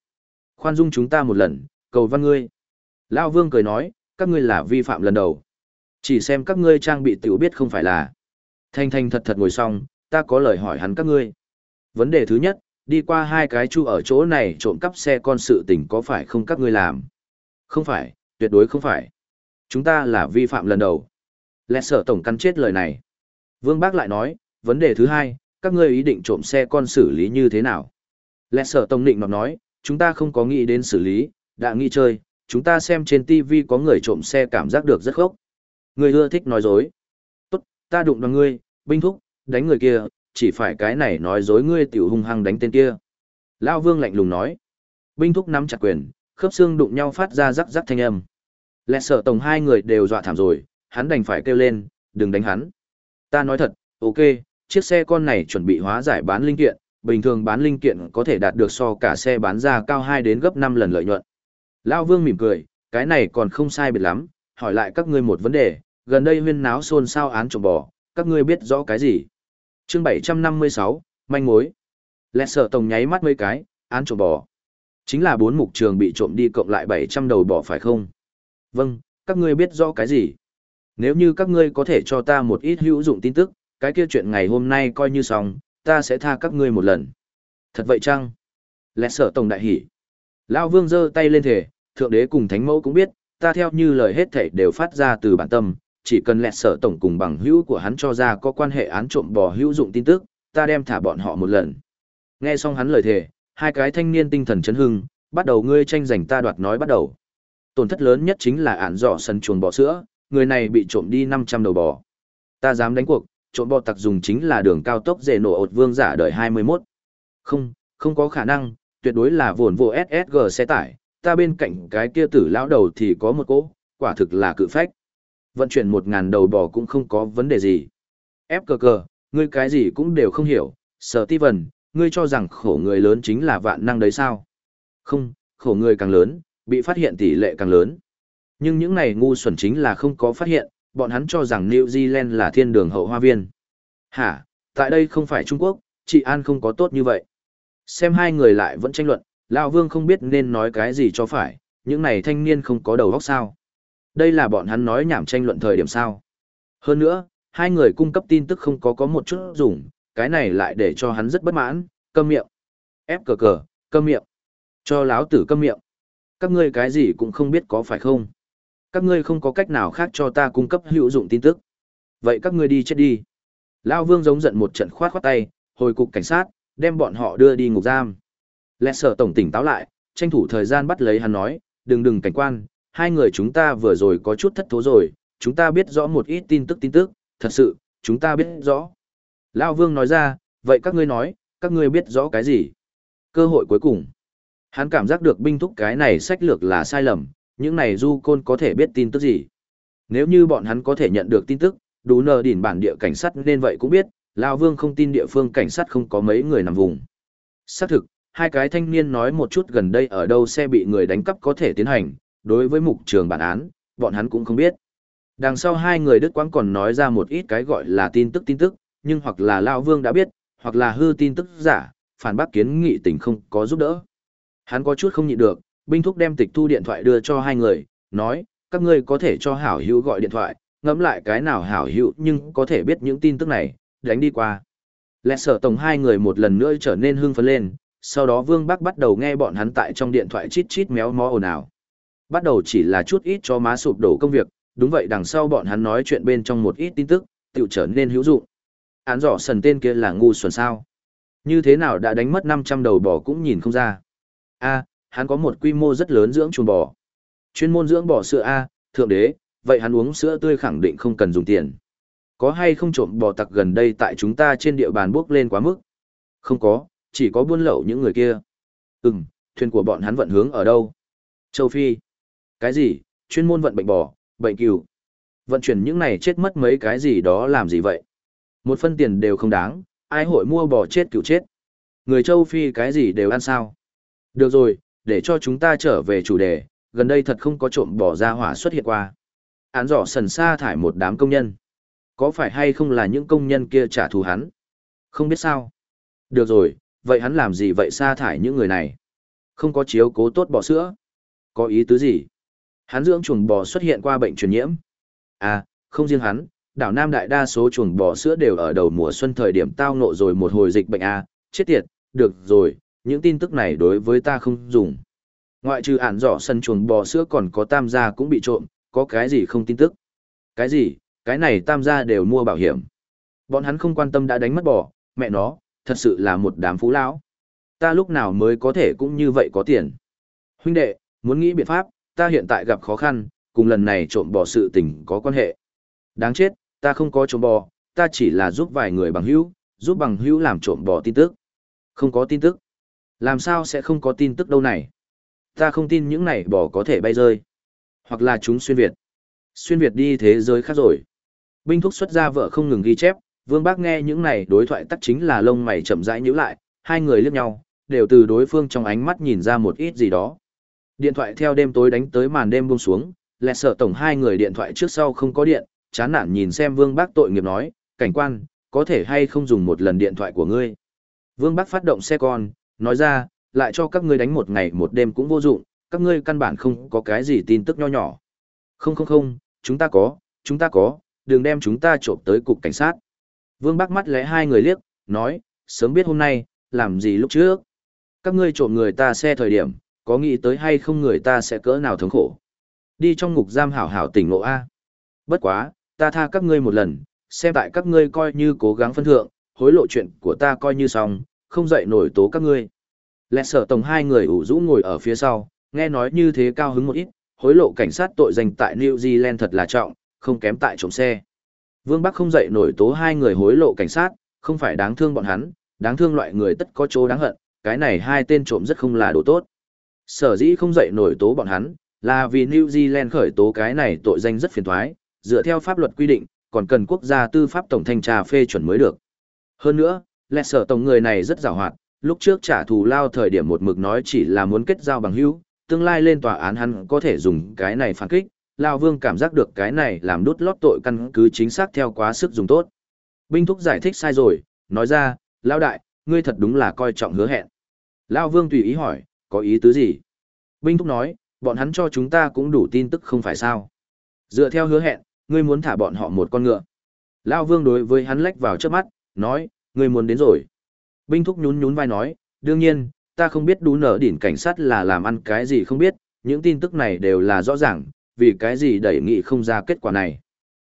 Khoan dung chúng ta một lần, cầu văn ngươi. Lao vương cười nói, các ngươi là vi phạm lần đầu. Chỉ xem các ngươi trang bị tiểu biết không phải là. Thanh thanh thật thật ngồi xong, ta có lời hỏi hắn các ngươi. Vấn đề thứ nhất, đi qua hai cái chu ở chỗ này trộm cắp xe con sự tình có phải không các ngươi làm? Không phải, tuyệt đối không phải. Chúng ta là vi phạm lần đầu. Lẹ sở tổng căn chết lời này. Vương Bác lại nói, vấn đề thứ hai, các ngươi ý định trộm xe con xử lý như thế nào? Lẹ sở tổng định nó nói, chúng ta không có nghĩ đến xử lý, đã nghĩ chơi, chúng ta xem trên TV có người trộm xe cảm giác được rất khốc. Người ưa thích nói dối. Ta đụng đoàn ngươi, binh thúc, đánh người kia, chỉ phải cái này nói dối ngươi tiểu hung hăng đánh tên kia. Lao vương lạnh lùng nói. Binh thúc nắm chặt quyền, khớp xương đụng nhau phát ra rắc rắc thanh âm. Lẹ sợ tổng hai người đều dọa thảm rồi, hắn đành phải kêu lên, đừng đánh hắn. Ta nói thật, ok, chiếc xe con này chuẩn bị hóa giải bán linh kiện, bình thường bán linh kiện có thể đạt được so cả xe bán ra cao 2 đến gấp 5 lần lợi nhuận. Lao vương mỉm cười, cái này còn không sai biệt lắm, hỏi lại các ngươi một vấn đề, gần đây huyên náo xôn xao án trộm bò, các ngươi biết rõ cái gì? chương 756, manh mối. Lẹ sợ tổng nháy mắt mấy cái, án trộm bò. Chính là bốn mục trường bị trộm đi cộng lại 700 đầu bò phải không? Vâng, các ngươi biết rõ cái gì? Nếu như các ngươi có thể cho ta một ít hữu dụng tin tức, cái kia chuyện ngày hôm nay coi như xong, ta sẽ tha các ngươi một lần. Thật vậy chăng? Lẹ sợ tổng đại hỉ. Lao vương giơ tay lên thể, thượng đế cùng thánh mẫu cũng biết, ta theo như lời hết thảy đều phát ra từ bản tâm, chỉ cần lẹt sở tổng cùng bằng hữu của hắn cho ra có quan hệ án trộm bò hữu dụng tin tức, ta đem thả bọn họ một lần. Nghe xong hắn lời thề, hai cái thanh niên tinh thần chấn hưng, bắt đầu ngươi tranh giành ta đoạt nói bắt đầu. Tổn thất lớn nhất chính là án dọ sân chuồng bò sữa, người này bị trộm đi 500 đầu bò. Ta dám đánh cuộc, trộm bò tặc dùng chính là đường cao tốc dễ nổ ột vương giả đời 21. Không, không có khả năng, tuyệt đối là vồn vô SSG xe tải, ta bên cạnh cái kia tử lão đầu thì có một cỗ, quả thực là cự phách. Vận chuyển một ngàn đầu bò cũng không có vấn đề gì. Ép cờ cờ, ngươi cái gì cũng đều không hiểu, sở ti vần, ngươi cho rằng khổ người lớn chính là vạn năng đấy sao? Không, khổ người càng lớn, bị phát hiện tỷ lệ càng lớn. Nhưng những này ngu xuẩn chính là không có phát hiện, bọn hắn cho rằng New Zealand là thiên đường hậu hoa viên. Hả, tại đây không phải Trung Quốc, chị An không có tốt như vậy. Xem hai người lại vẫn tranh luận, Lão Vương không biết nên nói cái gì cho phải, những này thanh niên không có đầu óc sao. Đây là bọn hắn nói nhảm tranh luận thời điểm sao. Hơn nữa, hai người cung cấp tin tức không có có một chút dùng, cái này lại để cho hắn rất bất mãn, câm miệng. Ép cờ cờ, câm miệng. Cho láo tử câm miệng. Các ngươi cái gì cũng không biết có phải không? Các ngươi không có cách nào khác cho ta cung cấp hữu dụng tin tức. Vậy các ngươi đi chết đi. Lao vương giống giận một trận khoát khoát tay, hồi cục cảnh sát, đem bọn họ đưa đi ngục giam. Lẹ sở tổng tỉnh táo lại, tranh thủ thời gian bắt lấy hắn nói, đừng đừng cảnh quan, hai người chúng ta vừa rồi có chút thất thố rồi, chúng ta biết rõ một ít tin tức tin tức, thật sự, chúng ta biết rõ. Lao Vương nói ra, vậy các ngươi nói, các ngươi biết rõ cái gì? Cơ hội cuối cùng. Hắn cảm giác được binh thúc cái này sách lược là sai lầm, những này du côn có thể biết tin tức gì. Nếu như bọn hắn có thể nhận được tin tức, đủ nờ đỉn bản địa cảnh sát nên vậy cũng biết, Lao Vương không tin địa phương cảnh sát không có mấy người nằm vùng. Xác thực, hai cái thanh niên nói một chút gần đây ở đâu xe bị người đánh cắp có thể tiến hành, đối với mục trường bản án, bọn hắn cũng không biết. Đằng sau hai người Đức Quang còn nói ra một ít cái gọi là tin tức tin tức, nhưng hoặc là Lao Vương đã biết, hoặc là hư tin tức giả, phản bác kiến nghị tình không có giúp đỡ. Hắn có chút không nhịn được, binh thúc đem tịch thu điện thoại đưa cho hai người, nói, các ngươi có thể cho hảo hữu gọi điện thoại, ngẫm lại cái nào hảo hữu nhưng có thể biết những tin tức này, đánh đi qua. Lẹ sở tổng hai người một lần nữa trở nên hưng phấn lên, sau đó Vương Bắc bắt đầu nghe bọn hắn tại trong điện thoại chít chít méo mó ồn ào. Bắt đầu chỉ là chút ít cho má sụp đổ công việc, đúng vậy đằng sau bọn hắn nói chuyện bên trong một ít tin tức, tự trở nên hữu dụng. Án rõ sần tên kia là ngu xuẩn sao. Như thế nào đã đánh mất 500 đầu bò cũng nhìn không ra. A, hắn có một quy mô rất lớn dưỡng chuồng bò. Chuyên môn dưỡng bò sữa A, thượng đế, vậy hắn uống sữa tươi khẳng định không cần dùng tiền. Có hay không trộm bò tặc gần đây tại chúng ta trên địa bàn bước lên quá mức? Không có, chỉ có buôn lậu những người kia. Ừm, thuyền của bọn hắn vận hướng ở đâu? Châu Phi. Cái gì, chuyên môn vận bệnh bò, bệnh cừu. Vận chuyển những này chết mất mấy cái gì đó làm gì vậy? Một phân tiền đều không đáng, ai hội mua bò chết cừu chết. Người châu Phi cái gì đều ăn sao? Được rồi, để cho chúng ta trở về chủ đề, gần đây thật không có trộm bò ra hỏa xuất hiện qua. Án rõ sần sa thải một đám công nhân. Có phải hay không là những công nhân kia trả thù hắn? Không biết sao. Được rồi, vậy hắn làm gì vậy sa thải những người này? Không có chiếu cố tốt bò sữa. Có ý tứ gì? Hắn dưỡng chuồng bò xuất hiện qua bệnh truyền nhiễm. À, không riêng hắn, đảo Nam đại đa số chuồng bò sữa đều ở đầu mùa xuân thời điểm tao ngộ rồi một hồi dịch bệnh à, chết tiệt, được rồi, những tin tức này đối với ta không dùng. Ngoại trừ ản dọ sân chuồng bò sữa còn có tam gia cũng bị trộm, có cái gì không tin tức. Cái gì, cái này tam gia đều mua bảo hiểm. Bọn hắn không quan tâm đã đánh mất bò, mẹ nó, thật sự là một đám phú lão. Ta lúc nào mới có thể cũng như vậy có tiền. Huynh đệ, muốn nghĩ biện pháp, ta hiện tại gặp khó khăn, cùng lần này trộm bò sự tình có quan hệ. Đáng chết, ta không có trộm bò, ta chỉ là giúp vài người bằng hữu, giúp bằng hữu làm trộm bò tin tức. Không có tin tức. Làm sao sẽ không có tin tức đâu này? Ta không tin những này bò có thể bay rơi. Hoặc là chúng xuyên Việt. Xuyên Việt đi thế giới khác rồi. Binh thúc xuất ra vợ không ngừng ghi chép, Vương Bác nghe những này đối thoại tắc chính là lông mày chậm rãi nhíu lại, hai người liếc nhau, đều từ đối phương trong ánh mắt nhìn ra một ít gì đó. Điện thoại theo đêm tối đánh tới màn đêm buông xuống, lẹ sợ tổng hai người điện thoại trước sau không có điện, chán nản nhìn xem Vương Bác tội nghiệp nói, cảnh quan, có thể hay không dùng một lần điện thoại của ngươi. Vương Bác phát động xe con, nói ra, lại cho các ngươi đánh một ngày một đêm cũng vô dụng, các ngươi căn bản không có cái gì tin tức nho nhỏ. Không không không, chúng ta có, chúng ta có, đừng đem chúng ta trộm tới cục cảnh sát. Vương Bắc mắt lẽ hai người liếc, nói, sớm biết hôm nay, làm gì lúc trước. Các ngươi trộm người ta xe thời điểm, có nghĩ tới hay không người ta sẽ cỡ nào thống khổ. Đi trong ngục giam hảo hảo tỉnh ngộ A. Bất quá, ta tha các ngươi một lần, xem tại các ngươi coi như cố gắng phân thượng, hối lộ chuyện của ta coi như xong, không dậy nổi tố các ngươi. Lẹ sở tổng hai người ủ rũ ngồi ở phía sau, nghe nói như thế cao hứng một ít, hối lộ cảnh sát tội danh tại New Zealand thật là trọng, không kém tại trộm xe. Vương Bắc không dậy nổi tố hai người hối lộ cảnh sát, không phải đáng thương bọn hắn, đáng thương loại người tất có chỗ đáng hận, cái này hai tên trộm rất không là đồ tốt. Sở dĩ không dậy nổi tố bọn hắn, là vì New Zealand khởi tố cái này tội danh rất phiền thoái, dựa theo pháp luật quy định, còn cần quốc gia tư pháp tổng thanh tra phê chuẩn mới được. Hơn nữa, lẹ sở tổng người này rất giàu hoạt, lúc trước trả thù lao thời điểm một mực nói chỉ là muốn kết giao bằng hữu, tương lai lên tòa án hắn có thể dùng cái này phản kích, Lao Vương cảm giác được cái này làm đút lót tội căn cứ chính xác theo quá sức dùng tốt. Binh thúc giải thích sai rồi, nói ra, Lao Đại, ngươi thật đúng là coi trọng hứa hẹn. Lao Vương tùy ý hỏi, có ý tứ gì? Binh thúc nói, bọn hắn cho chúng ta cũng đủ tin tức không phải sao. Dựa theo hứa hẹn, ngươi muốn thả bọn họ một con ngựa. Lao Vương đối với hắn lách vào trước mắt, nói, ngươi muốn đến rồi. Binh thúc nhún nhún vai nói, đương nhiên, ta không biết đú nở đỉnh cảnh sát là làm ăn cái gì không biết, những tin tức này đều là rõ ràng, vì cái gì đẩy nghị không ra kết quả này.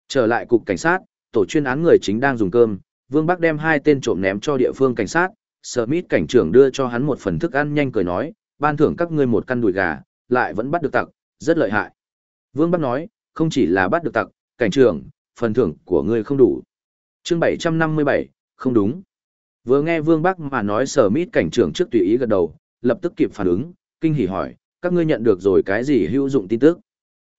Trở lại cục cảnh sát, tổ chuyên án người chính đang dùng cơm, Vương Bắc đem hai tên trộm ném cho địa phương cảnh sát, Smith cảnh trưởng đưa cho hắn một phần thức ăn nhanh cười nói, ban thưởng các ngươi một căn đùi gà, lại vẫn bắt được tặc, rất lợi hại. Vương Bắc nói, không chỉ là bắt được tặc, cảnh trưởng, phần thưởng của ngươi không đủ. chương 757, không đúng. Vừa nghe Vương Bắc mà nói sở mít cảnh trưởng trước tùy ý gật đầu, lập tức kịp phản ứng, kinh hỉ hỏi, các ngươi nhận được rồi cái gì hữu dụng tin tức.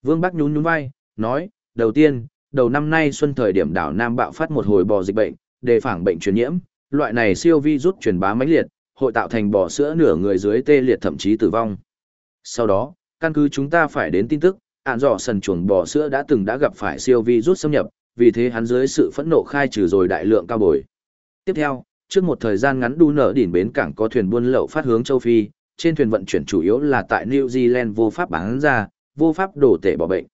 Vương Bắc nhún nhún vai, nói, đầu tiên, đầu năm nay xuân thời điểm đảo Nam bạo phát một hồi bò dịch bệnh, đề phản bệnh truyền nhiễm, loại này siêu vi rút truyền bá mãnh liệt, hội tạo thành bò sữa nửa người dưới tê liệt thậm chí tử vong. Sau đó, căn cứ chúng ta phải đến tin tức, ạn dò sần chuồng bò sữa đã từng đã gặp phải siêu vi rút xâm nhập, vì thế hắn dưới sự phẫn nộ khai trừ rồi đại lượng cao bồi. Tiếp theo, trước một thời gian ngắn đu nở đỉnh bến cảng có thuyền buôn lậu phát hướng châu Phi, trên thuyền vận chuyển chủ yếu là tại New Zealand vô pháp bán ra, vô pháp đổ tể bỏ bệnh.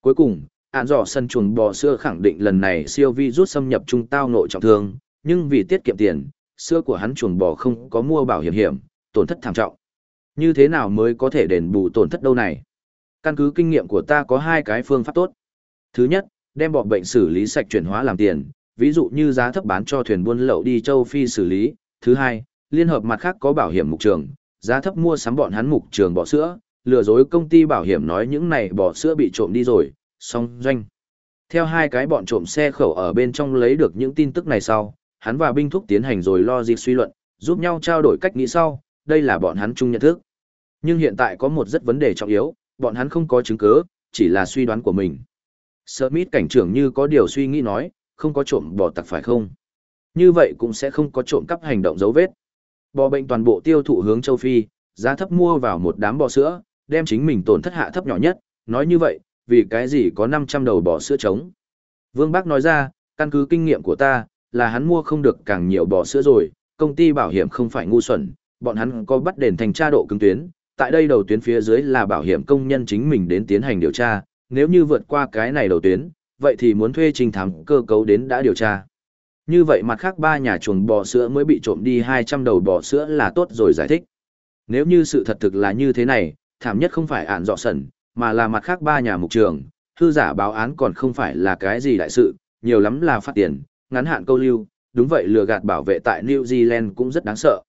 Cuối cùng, án dò sân chuồng bò sữa khẳng định lần này siêu vi rút xâm nhập trung tao nội trọng thương, nhưng vì tiết kiệm tiền, sữa của hắn chuồng bò không có mua bảo hiểm hiểm, tổn thất thảm trọng. Như thế nào mới có thể đền bù tổn thất đâu này? Căn cứ kinh nghiệm của ta có hai cái phương pháp tốt. Thứ nhất, đem bọ bệnh xử lý sạch chuyển hóa làm tiền, ví dụ như giá thấp bán cho thuyền buôn lậu đi châu Phi xử lý. Thứ hai, liên hợp mặt khác có bảo hiểm mục trường, giá thấp mua sắm bọn hắn mục trường bò sữa, lừa dối công ty bảo hiểm nói những này bò sữa bị trộm đi rồi, xong doanh. Theo hai cái bọn trộm xe khẩu ở bên trong lấy được những tin tức này sau, hắn và binh thúc tiến hành rồi lo dịp suy luận, giúp nhau trao đổi cách nghĩ sau, đây là bọn hắn chung nhận thức. Nhưng hiện tại có một rất vấn đề trọng yếu, bọn hắn không có chứng cứ, chỉ là suy đoán của mình. Smith cảnh trưởng như có điều suy nghĩ nói, không có trộm bò tặc phải không? Như vậy cũng sẽ không có trộm cắp hành động dấu vết. Bò bệnh toàn bộ tiêu thụ hướng châu Phi, giá thấp mua vào một đám bò sữa, đem chính mình tổn thất hạ thấp nhỏ nhất, nói như vậy, vì cái gì có 500 đầu bò sữa trống. Vương Bác nói ra, căn cứ kinh nghiệm của ta, là hắn mua không được càng nhiều bò sữa rồi, công ty bảo hiểm không phải ngu xuẩn, bọn hắn có bắt đền thành tra độ cứng tuyến, tại đây đầu tuyến phía dưới là bảo hiểm công nhân chính mình đến tiến hành điều tra, nếu như vượt qua cái này đầu tuyến, vậy thì muốn thuê trình thám cơ cấu đến đã điều tra. Như vậy mặt khác ba nhà chuồng bò sữa mới bị trộm đi 200 đầu bò sữa là tốt rồi giải thích. Nếu như sự thật thực là như thế này, thảm nhất không phải ản dọ sẩn, mà là mặt khác ba nhà mục trường, thư giả báo án còn không phải là cái gì đại sự, nhiều lắm là phát tiền, ngắn hạn câu lưu, đúng vậy lừa gạt bảo vệ tại New Zealand cũng rất đáng sợ.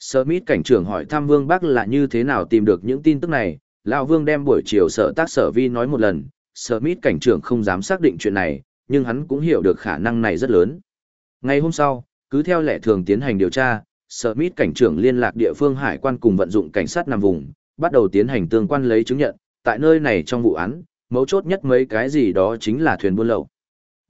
Smith cảnh trưởng hỏi thăm Vương Bắc là như thế nào tìm được những tin tức này, lão Vương đem buổi chiều sở tác sở vi nói một lần, Smith cảnh trưởng không dám xác định chuyện này, nhưng hắn cũng hiểu được khả năng này rất lớn. Ngày hôm sau, cứ theo lệ thường tiến hành điều tra, Smith cảnh trưởng liên lạc địa phương hải quan cùng vận dụng cảnh sát nằm vùng, bắt đầu tiến hành tương quan lấy chứng nhận, tại nơi này trong vụ án, mấu chốt nhất mấy cái gì đó chính là thuyền buôn lậu.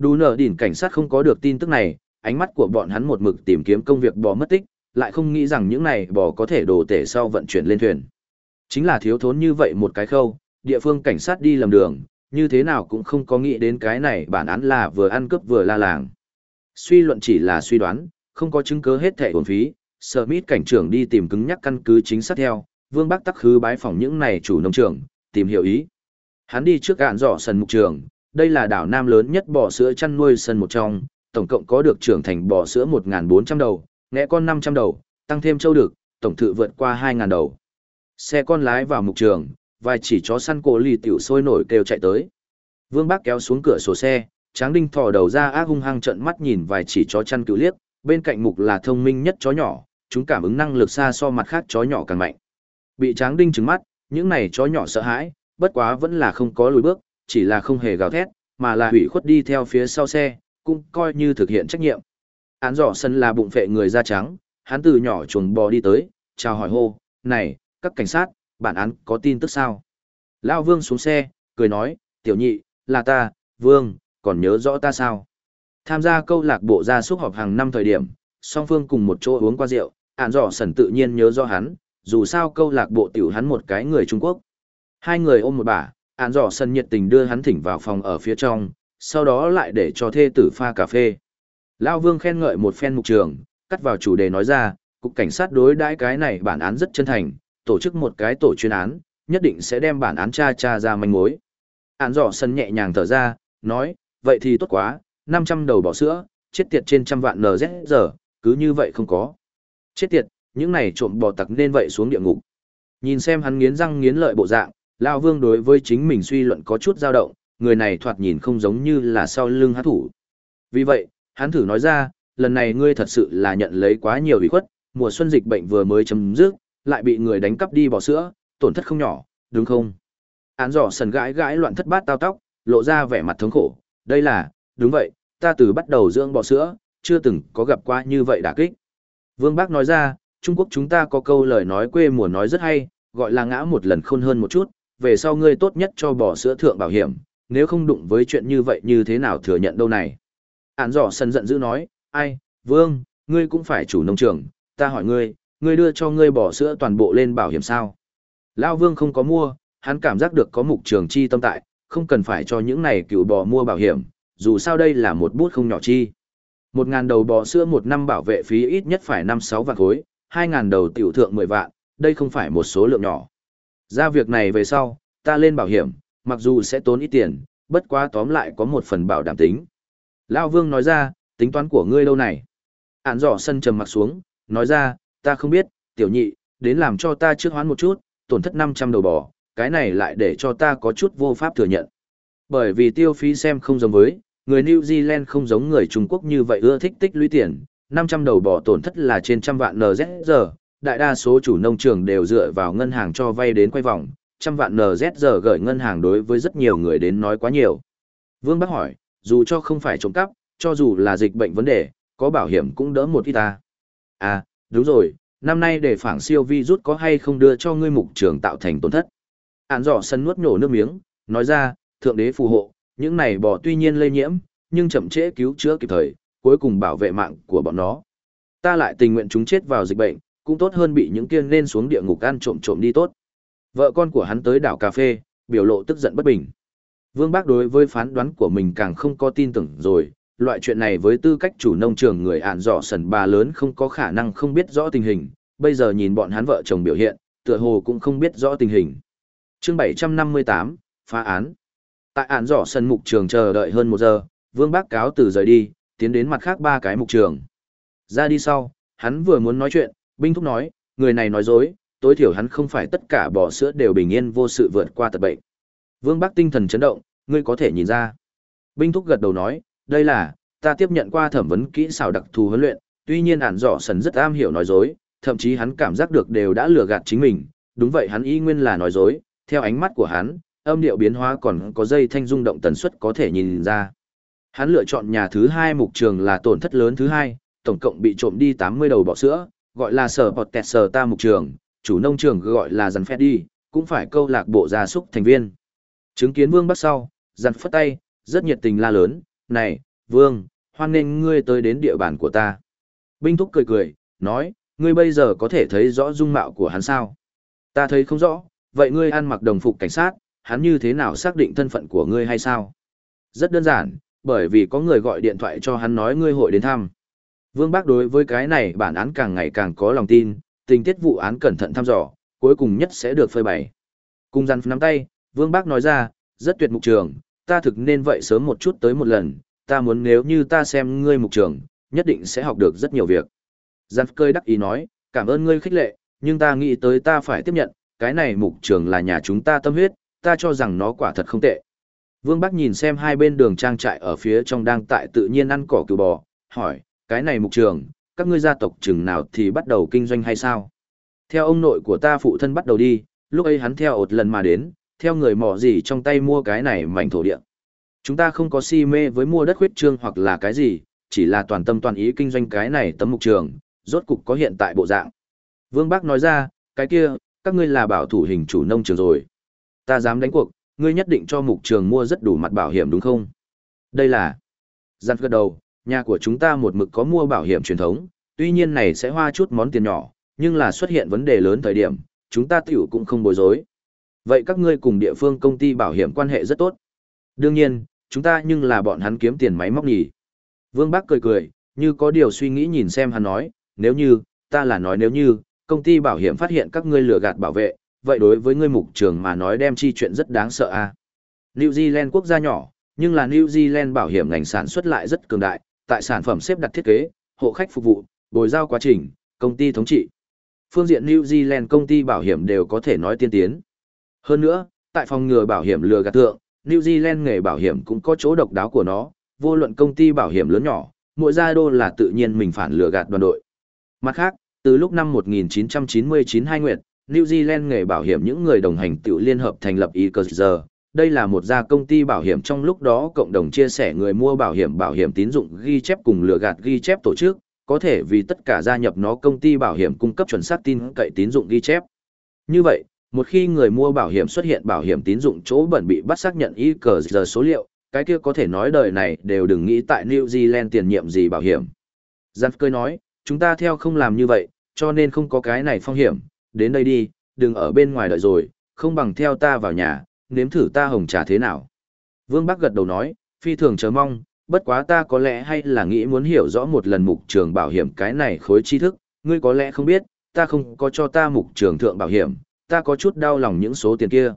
Đủ nở đỉnh cảnh sát không có được tin tức này, ánh mắt của bọn hắn một mực tìm kiếm công việc bò mất tích, lại không nghĩ rằng những này bò có thể đổ tể sau vận chuyển lên thuyền. Chính là thiếu thốn như vậy một cái khâu, địa phương cảnh sát đi lầm đường, như thế nào cũng không có nghĩ đến cái này bản án là vừa ăn cướp vừa la làng. Suy luận chỉ là suy đoán, không có chứng cứ hết thẻ hồn phí, Smith cảnh trưởng đi tìm cứng nhắc căn cứ chính xác theo, Vương Bắc tắc khứ bái phỏng những này chủ nông trường, tìm hiểu ý. Hắn đi trước gạn dọ sần mục trường, đây là đảo Nam lớn nhất bò sữa chăn nuôi sân một trong, tổng cộng có được trưởng thành bò sữa 1.400 đầu, ngẽ con 500 đầu, tăng thêm châu được, tổng thự vượt qua 2.000 đầu. Xe con lái vào mục trường, vài chỉ chó săn cổ lì tiểu sôi nổi kêu chạy tới. Vương Bác kéo xuống cửa sổ xe, Tráng Đinh thò đầu ra ác hung hăng trận mắt nhìn vài chỉ chó chăn cựu liếc, bên cạnh mục là thông minh nhất chó nhỏ, chúng cảm ứng năng lực xa so mặt khác chó nhỏ càng mạnh. Bị Tráng Đinh trừng mắt, những này chó nhỏ sợ hãi, bất quá vẫn là không có lùi bước, chỉ là không hề gào thét, mà là hủy khuất đi theo phía sau xe, cũng coi như thực hiện trách nhiệm. Án rõ sân là bụng phệ người da trắng, hắn từ nhỏ chuồng bò đi tới, chào hỏi hô, này, các cảnh sát, bản án có tin tức sao? Lao Vương xuống xe, cười nói, tiểu nhị, là ta, Vương, còn nhớ rõ ta sao? Tham gia câu lạc bộ gia súc họp hàng năm thời điểm, song phương cùng một chỗ uống qua rượu, án rõ sần tự nhiên nhớ rõ hắn, dù sao câu lạc bộ tiểu hắn một cái người Trung Quốc. Hai người ôm một bà, án dò Sân nhiệt tình đưa hắn thỉnh vào phòng ở phía trong, sau đó lại để cho thê tử pha cà phê. Lao Vương khen ngợi một phen mục trường, cắt vào chủ đề nói ra, cục cảnh sát đối đãi cái này bản án rất chân thành, tổ chức một cái tổ chuyên án, nhất định sẽ đem bản án tra tra ra manh mối. Án dò sân nhẹ nhàng thở ra, nói, vậy thì tốt quá, 500 đầu bỏ sữa, chết tiệt trên trăm vạn NZ giờ, cứ như vậy không có. Chết tiệt, những này trộm bò tặc nên vậy xuống địa ngục. Nhìn xem hắn nghiến răng nghiến lợi bộ dạng, Lao Vương đối với chính mình suy luận có chút dao động, người này thoạt nhìn không giống như là sau lưng hát thủ. Vì vậy, hắn thử nói ra, lần này ngươi thật sự là nhận lấy quá nhiều ủy khuất, mùa xuân dịch bệnh vừa mới chấm dứt, lại bị người đánh cắp đi bỏ sữa, tổn thất không nhỏ, đúng không? Án rõ sần gãi gãi loạn thất bát tao tóc, lộ ra vẻ mặt thống khổ, đây là, đúng vậy, ta từ bắt đầu dưỡng bò sữa, chưa từng có gặp qua như vậy đả kích. Vương Bác nói ra, Trung Quốc chúng ta có câu lời nói quê mùa nói rất hay, gọi là ngã một lần khôn hơn một chút, về sau ngươi tốt nhất cho bò sữa thượng bảo hiểm, nếu không đụng với chuyện như vậy như thế nào thừa nhận đâu này. Án giỏ sân giận dữ nói, ai, Vương, ngươi cũng phải chủ nông trường, ta hỏi ngươi, ngươi đưa cho ngươi bò sữa toàn bộ lên bảo hiểm sao? Lao Vương không có mua, hắn cảm giác được có mục trường chi tâm tại, không cần phải cho những này cựu bò mua bảo hiểm, dù sao đây là một bút không nhỏ chi. Một ngàn đầu bò sữa một năm bảo vệ phí ít nhất phải năm sáu vạn khối, hai ngàn đầu tiểu thượng mười vạn, đây không phải một số lượng nhỏ. Ra việc này về sau, ta lên bảo hiểm, mặc dù sẽ tốn ít tiền, bất quá tóm lại có một phần bảo đảm tính. Lao Vương nói ra, tính toán của ngươi lâu này. Ản dò sân trầm mặt xuống, nói ra, ta không biết, tiểu nhị, đến làm cho ta trước hoán một chút, tổn thất 500 đầu bò, cái này lại để cho ta có chút vô pháp thừa nhận. Bởi vì tiêu phí xem không giống với, người New Zealand không giống người Trung Quốc như vậy ưa thích tích lũy tiền, 500 đầu bò tổn thất là trên trăm vạn NZ giờ, đại đa số chủ nông trường đều dựa vào ngân hàng cho vay đến quay vòng, trăm vạn NZG gửi ngân hàng đối với rất nhiều người đến nói quá nhiều. Vương Bắc hỏi, dù cho không phải trộm cắp, cho dù là dịch bệnh vấn đề, có bảo hiểm cũng đỡ một ít ta. À, đúng rồi, năm nay để phản siêu vi rút có hay không đưa cho ngươi mục trường tạo thành tổn thất. Án dọ sân nuốt nhổ nước miếng, nói ra, thượng đế phù hộ, những này bỏ tuy nhiên lây nhiễm, nhưng chậm trễ cứu chữa kịp thời, cuối cùng bảo vệ mạng của bọn nó. Ta lại tình nguyện chúng chết vào dịch bệnh, cũng tốt hơn bị những kiên nên xuống địa ngục ăn trộm trộm đi tốt. Vợ con của hắn tới đảo cà phê, biểu lộ tức giận bất bình. Vương Bác đối với phán đoán của mình càng không có tin tưởng rồi, loại chuyện này với tư cách chủ nông trường người ạn dọ sần bà lớn không có khả năng không biết rõ tình hình, bây giờ nhìn bọn hắn vợ chồng biểu hiện, tựa hồ cũng không biết rõ tình hình. chương 758, phá án. Tại ạn dọ sân mục trường chờ đợi hơn một giờ, Vương Bác cáo từ rời đi, tiến đến mặt khác ba cái mục trường. Ra đi sau, hắn vừa muốn nói chuyện, binh thúc nói, người này nói dối, tối thiểu hắn không phải tất cả bò sữa đều bình yên vô sự vượt qua tật bệnh. Vương Bắc tinh thần chấn động, ngươi có thể nhìn ra. Binh thúc gật đầu nói, đây là, ta tiếp nhận qua thẩm vấn kỹ xảo đặc thù huấn luyện, tuy nhiên ản dọ sần rất am hiểu nói dối, thậm chí hắn cảm giác được đều đã lừa gạt chính mình, đúng vậy hắn y nguyên là nói dối, theo ánh mắt của hắn, âm điệu biến hóa còn có dây thanh rung động tần suất có thể nhìn ra. Hắn lựa chọn nhà thứ hai mục trường là tổn thất lớn thứ hai, tổng cộng bị trộm đi 80 đầu bọ sữa, gọi là sở bọt tẹt sở ta mục trường, chủ nông trường gọi là dàn phép đi, cũng phải câu lạc bộ gia súc thành viên. Chứng kiến vương bắt sau, dàn phất tay, rất nhiệt tình la lớn, này, vương, hoan nên ngươi tới đến địa bàn của ta. Binh thúc cười cười, nói, ngươi bây giờ có thể thấy rõ dung mạo của hắn sao? Ta thấy không rõ, vậy ngươi ăn mặc đồng phục cảnh sát, hắn như thế nào xác định thân phận của ngươi hay sao? Rất đơn giản, bởi vì có người gọi điện thoại cho hắn nói ngươi hội đến thăm. Vương Bác đối với cái này bản án càng ngày càng có lòng tin, tình tiết vụ án cẩn thận thăm dò, cuối cùng nhất sẽ được phơi bày. Cùng rắn nắm tay, Vương Bác nói ra, rất tuyệt mục trường, ta thực nên vậy sớm một chút tới một lần, ta muốn nếu như ta xem ngươi mục trường, nhất định sẽ học được rất nhiều việc. Giang cơi đắc ý nói, cảm ơn ngươi khích lệ, nhưng ta nghĩ tới ta phải tiếp nhận, cái này mục trường là nhà chúng ta tâm huyết, ta cho rằng nó quả thật không tệ. Vương Bắc nhìn xem hai bên đường trang trại ở phía trong đang tại tự nhiên ăn cỏ cừu bò, hỏi, cái này mục trường, các ngươi gia tộc chừng nào thì bắt đầu kinh doanh hay sao? Theo ông nội của ta phụ thân bắt đầu đi, lúc ấy hắn theo ột lần mà đến, theo người mỏ gì trong tay mua cái này mảnh thổ địa. Chúng ta không có si mê với mua đất khuyết trương hoặc là cái gì, chỉ là toàn tâm toàn ý kinh doanh cái này tấm mục trường, rốt cục có hiện tại bộ dạng. Vương Bác nói ra, cái kia, các ngươi là bảo thủ hình chủ nông trường rồi. Ta dám đánh cuộc, ngươi nhất định cho mục trường mua rất đủ mặt bảo hiểm đúng không? Đây là... Giặt gật đầu, nhà của chúng ta một mực có mua bảo hiểm truyền thống, tuy nhiên này sẽ hoa chút món tiền nhỏ, nhưng là xuất hiện vấn đề lớn thời điểm, chúng ta tiểu cũng không bối rối. Vậy các ngươi cùng địa phương công ty bảo hiểm quan hệ rất tốt. Đương nhiên, chúng ta nhưng là bọn hắn kiếm tiền máy móc nhỉ. Vương Bắc cười cười, như có điều suy nghĩ nhìn xem hắn nói, nếu như, ta là nói nếu như, công ty bảo hiểm phát hiện các ngươi lừa gạt bảo vệ, vậy đối với ngươi mục trường mà nói đem chi chuyện rất đáng sợ a. À? New Zealand quốc gia nhỏ, nhưng là New Zealand bảo hiểm ngành sản xuất lại rất cường đại, tại sản phẩm xếp đặt thiết kế, hộ khách phục vụ, bồi giao quá trình, công ty thống trị. Phương diện New Zealand công ty bảo hiểm đều có thể nói tiên tiến. Hơn nữa, tại phòng ngừa bảo hiểm lừa gạt tượng, New Zealand nghề bảo hiểm cũng có chỗ độc đáo của nó, vô luận công ty bảo hiểm lớn nhỏ, mỗi gia đô là tự nhiên mình phản lừa gạt đoàn đội. Mặt khác, từ lúc năm 1999 hai nguyệt, New Zealand nghề bảo hiểm những người đồng hành tự liên hợp thành lập ECR. Đây là một gia công ty bảo hiểm trong lúc đó cộng đồng chia sẻ người mua bảo hiểm bảo hiểm tín dụng ghi chép cùng lừa gạt ghi chép tổ chức, có thể vì tất cả gia nhập nó công ty bảo hiểm cung cấp chuẩn xác tin cậy tín dụng ghi chép. Như vậy, một khi người mua bảo hiểm xuất hiện bảo hiểm tín dụng chỗ bẩn bị bắt xác nhận y cờ giờ số liệu, cái kia có thể nói đời này đều đừng nghĩ tại New Zealand tiền nhiệm gì bảo hiểm. Giang cười nói, chúng ta theo không làm như vậy, cho nên không có cái này phong hiểm, đến đây đi, đừng ở bên ngoài đợi rồi, không bằng theo ta vào nhà, nếm thử ta hồng trà thế nào. Vương Bắc gật đầu nói, phi thường chờ mong, bất quá ta có lẽ hay là nghĩ muốn hiểu rõ một lần mục trường bảo hiểm cái này khối tri thức, ngươi có lẽ không biết, ta không có cho ta mục trường thượng bảo hiểm, ta có chút đau lòng những số tiền kia.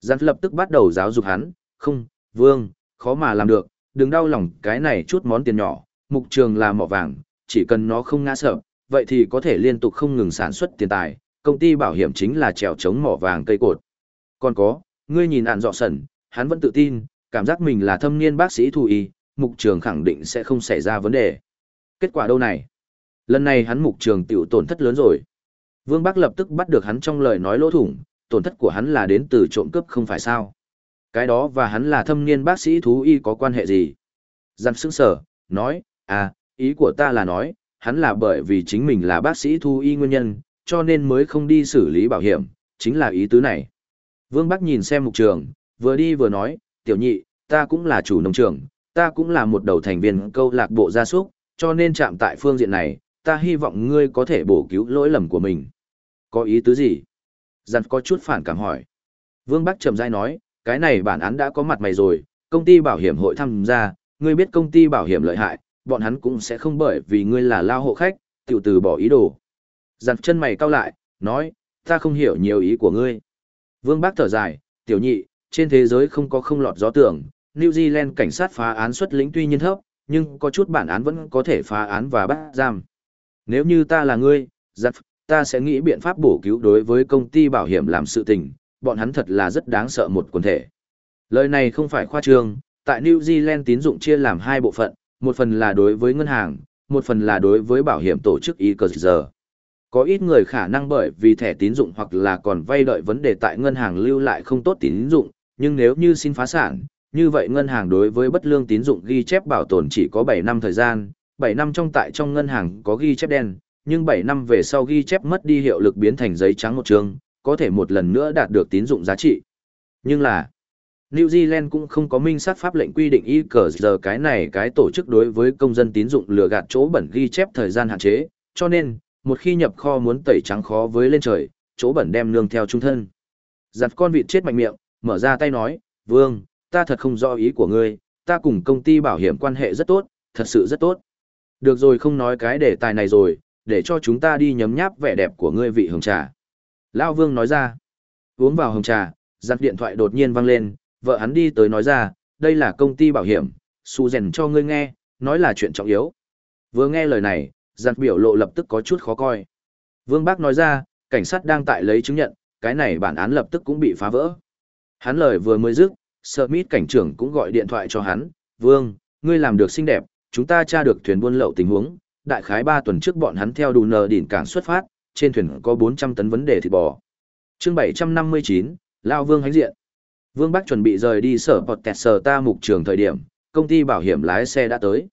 Gián lập tức bắt đầu giáo dục hắn, không, Vương, khó mà làm được, đừng đau lòng cái này chút món tiền nhỏ, mục trường là mỏ vàng, chỉ cần nó không ngã sợ, vậy thì có thể liên tục không ngừng sản xuất tiền tài, công ty bảo hiểm chính là trèo chống mỏ vàng cây cột. Còn có, ngươi nhìn ạn dọ sẩn, hắn vẫn tự tin, cảm giác mình là thâm niên bác sĩ thù y, mục trường khẳng định sẽ không xảy ra vấn đề. Kết quả đâu này? Lần này hắn mục trường tiểu tổn thất lớn rồi. Vương Bắc lập tức bắt được hắn trong lời nói lỗ thủng, tổn thất của hắn là đến từ trộm cướp không phải sao. Cái đó và hắn là thâm niên bác sĩ thú y có quan hệ gì? Giam sững sở, nói, à, ý của ta là nói, hắn là bởi vì chính mình là bác sĩ thú y nguyên nhân, cho nên mới không đi xử lý bảo hiểm, chính là ý tứ này. Vương Bắc nhìn xem mục trường, vừa đi vừa nói, tiểu nhị, ta cũng là chủ nông trường, ta cũng là một đầu thành viên câu lạc bộ gia súc, cho nên chạm tại phương diện này, ta hy vọng ngươi có thể bổ cứu lỗi lầm của mình. Có ý tứ gì? Giặt có chút phản cảm hỏi. Vương Bắc chậm dai nói, cái này bản án đã có mặt mày rồi, công ty bảo hiểm hội tham gia, ngươi biết công ty bảo hiểm lợi hại, bọn hắn cũng sẽ không bởi vì ngươi là lao hộ khách, tiểu từ bỏ ý đồ. Giặt chân mày cao lại, nói, ta không hiểu nhiều ý của ngươi. Vương Bác thở dài, tiểu nhị, trên thế giới không có không lọt gió tưởng, New Zealand cảnh sát phá án xuất lĩnh tuy nhiên thấp, nhưng có chút bản án vẫn có thể phá án và bắt giam. Nếu như ta là ngươi, giặt, ta sẽ nghĩ biện pháp bổ cứu đối với công ty bảo hiểm làm sự tình, bọn hắn thật là rất đáng sợ một quần thể. Lời này không phải khoa trương, tại New Zealand tín dụng chia làm hai bộ phận, một phần là đối với ngân hàng, một phần là đối với bảo hiểm tổ chức ICR. Có ít người khả năng bởi vì thẻ tín dụng hoặc là còn vay đợi vấn đề tại ngân hàng lưu lại không tốt tín dụng, nhưng nếu như xin phá sản, như vậy ngân hàng đối với bất lương tín dụng ghi chép bảo tồn chỉ có 7 năm thời gian, 7 năm trong tại trong ngân hàng có ghi chép đen, nhưng 7 năm về sau ghi chép mất đi hiệu lực biến thành giấy trắng một trường, có thể một lần nữa đạt được tín dụng giá trị. Nhưng là, New Zealand cũng không có minh sát pháp lệnh quy định y cờ giờ cái này cái tổ chức đối với công dân tín dụng lừa gạt chỗ bẩn ghi chép thời gian hạn chế, cho nên, một khi nhập kho muốn tẩy trắng khó với lên trời, chỗ bẩn đem nương theo trung thân. Giặt con vịt chết mạnh miệng, mở ra tay nói, vương, ta thật không rõ ý của ngươi, ta cùng công ty bảo hiểm quan hệ rất tốt, thật sự rất tốt. Được rồi không nói cái đề tài này rồi, để cho chúng ta đi nhấm nháp vẻ đẹp của ngươi vị hồng trà. Lao vương nói ra, uống vào hồng trà, giặt điện thoại đột nhiên vang lên, vợ hắn đi tới nói ra, đây là công ty bảo hiểm, su rèn cho ngươi nghe, nói là chuyện trọng yếu. Vừa nghe lời này, giặt biểu lộ lập tức có chút khó coi. Vương Bác nói ra, cảnh sát đang tại lấy chứng nhận, cái này bản án lập tức cũng bị phá vỡ. Hắn lời vừa mới dứt, Smith cảnh trưởng cũng gọi điện thoại cho hắn, Vương, ngươi làm được xinh đẹp, chúng ta tra được thuyền buôn lậu tình huống, đại khái 3 tuần trước bọn hắn theo đủ nờ đỉnh cảng xuất phát, trên thuyền có 400 tấn vấn đề thịt bò. chương 759, Lao Vương hánh diện. Vương Bắc chuẩn bị rời đi sở bọt kẹt sở ta mục trường thời điểm, công ty bảo hiểm lái xe đã tới.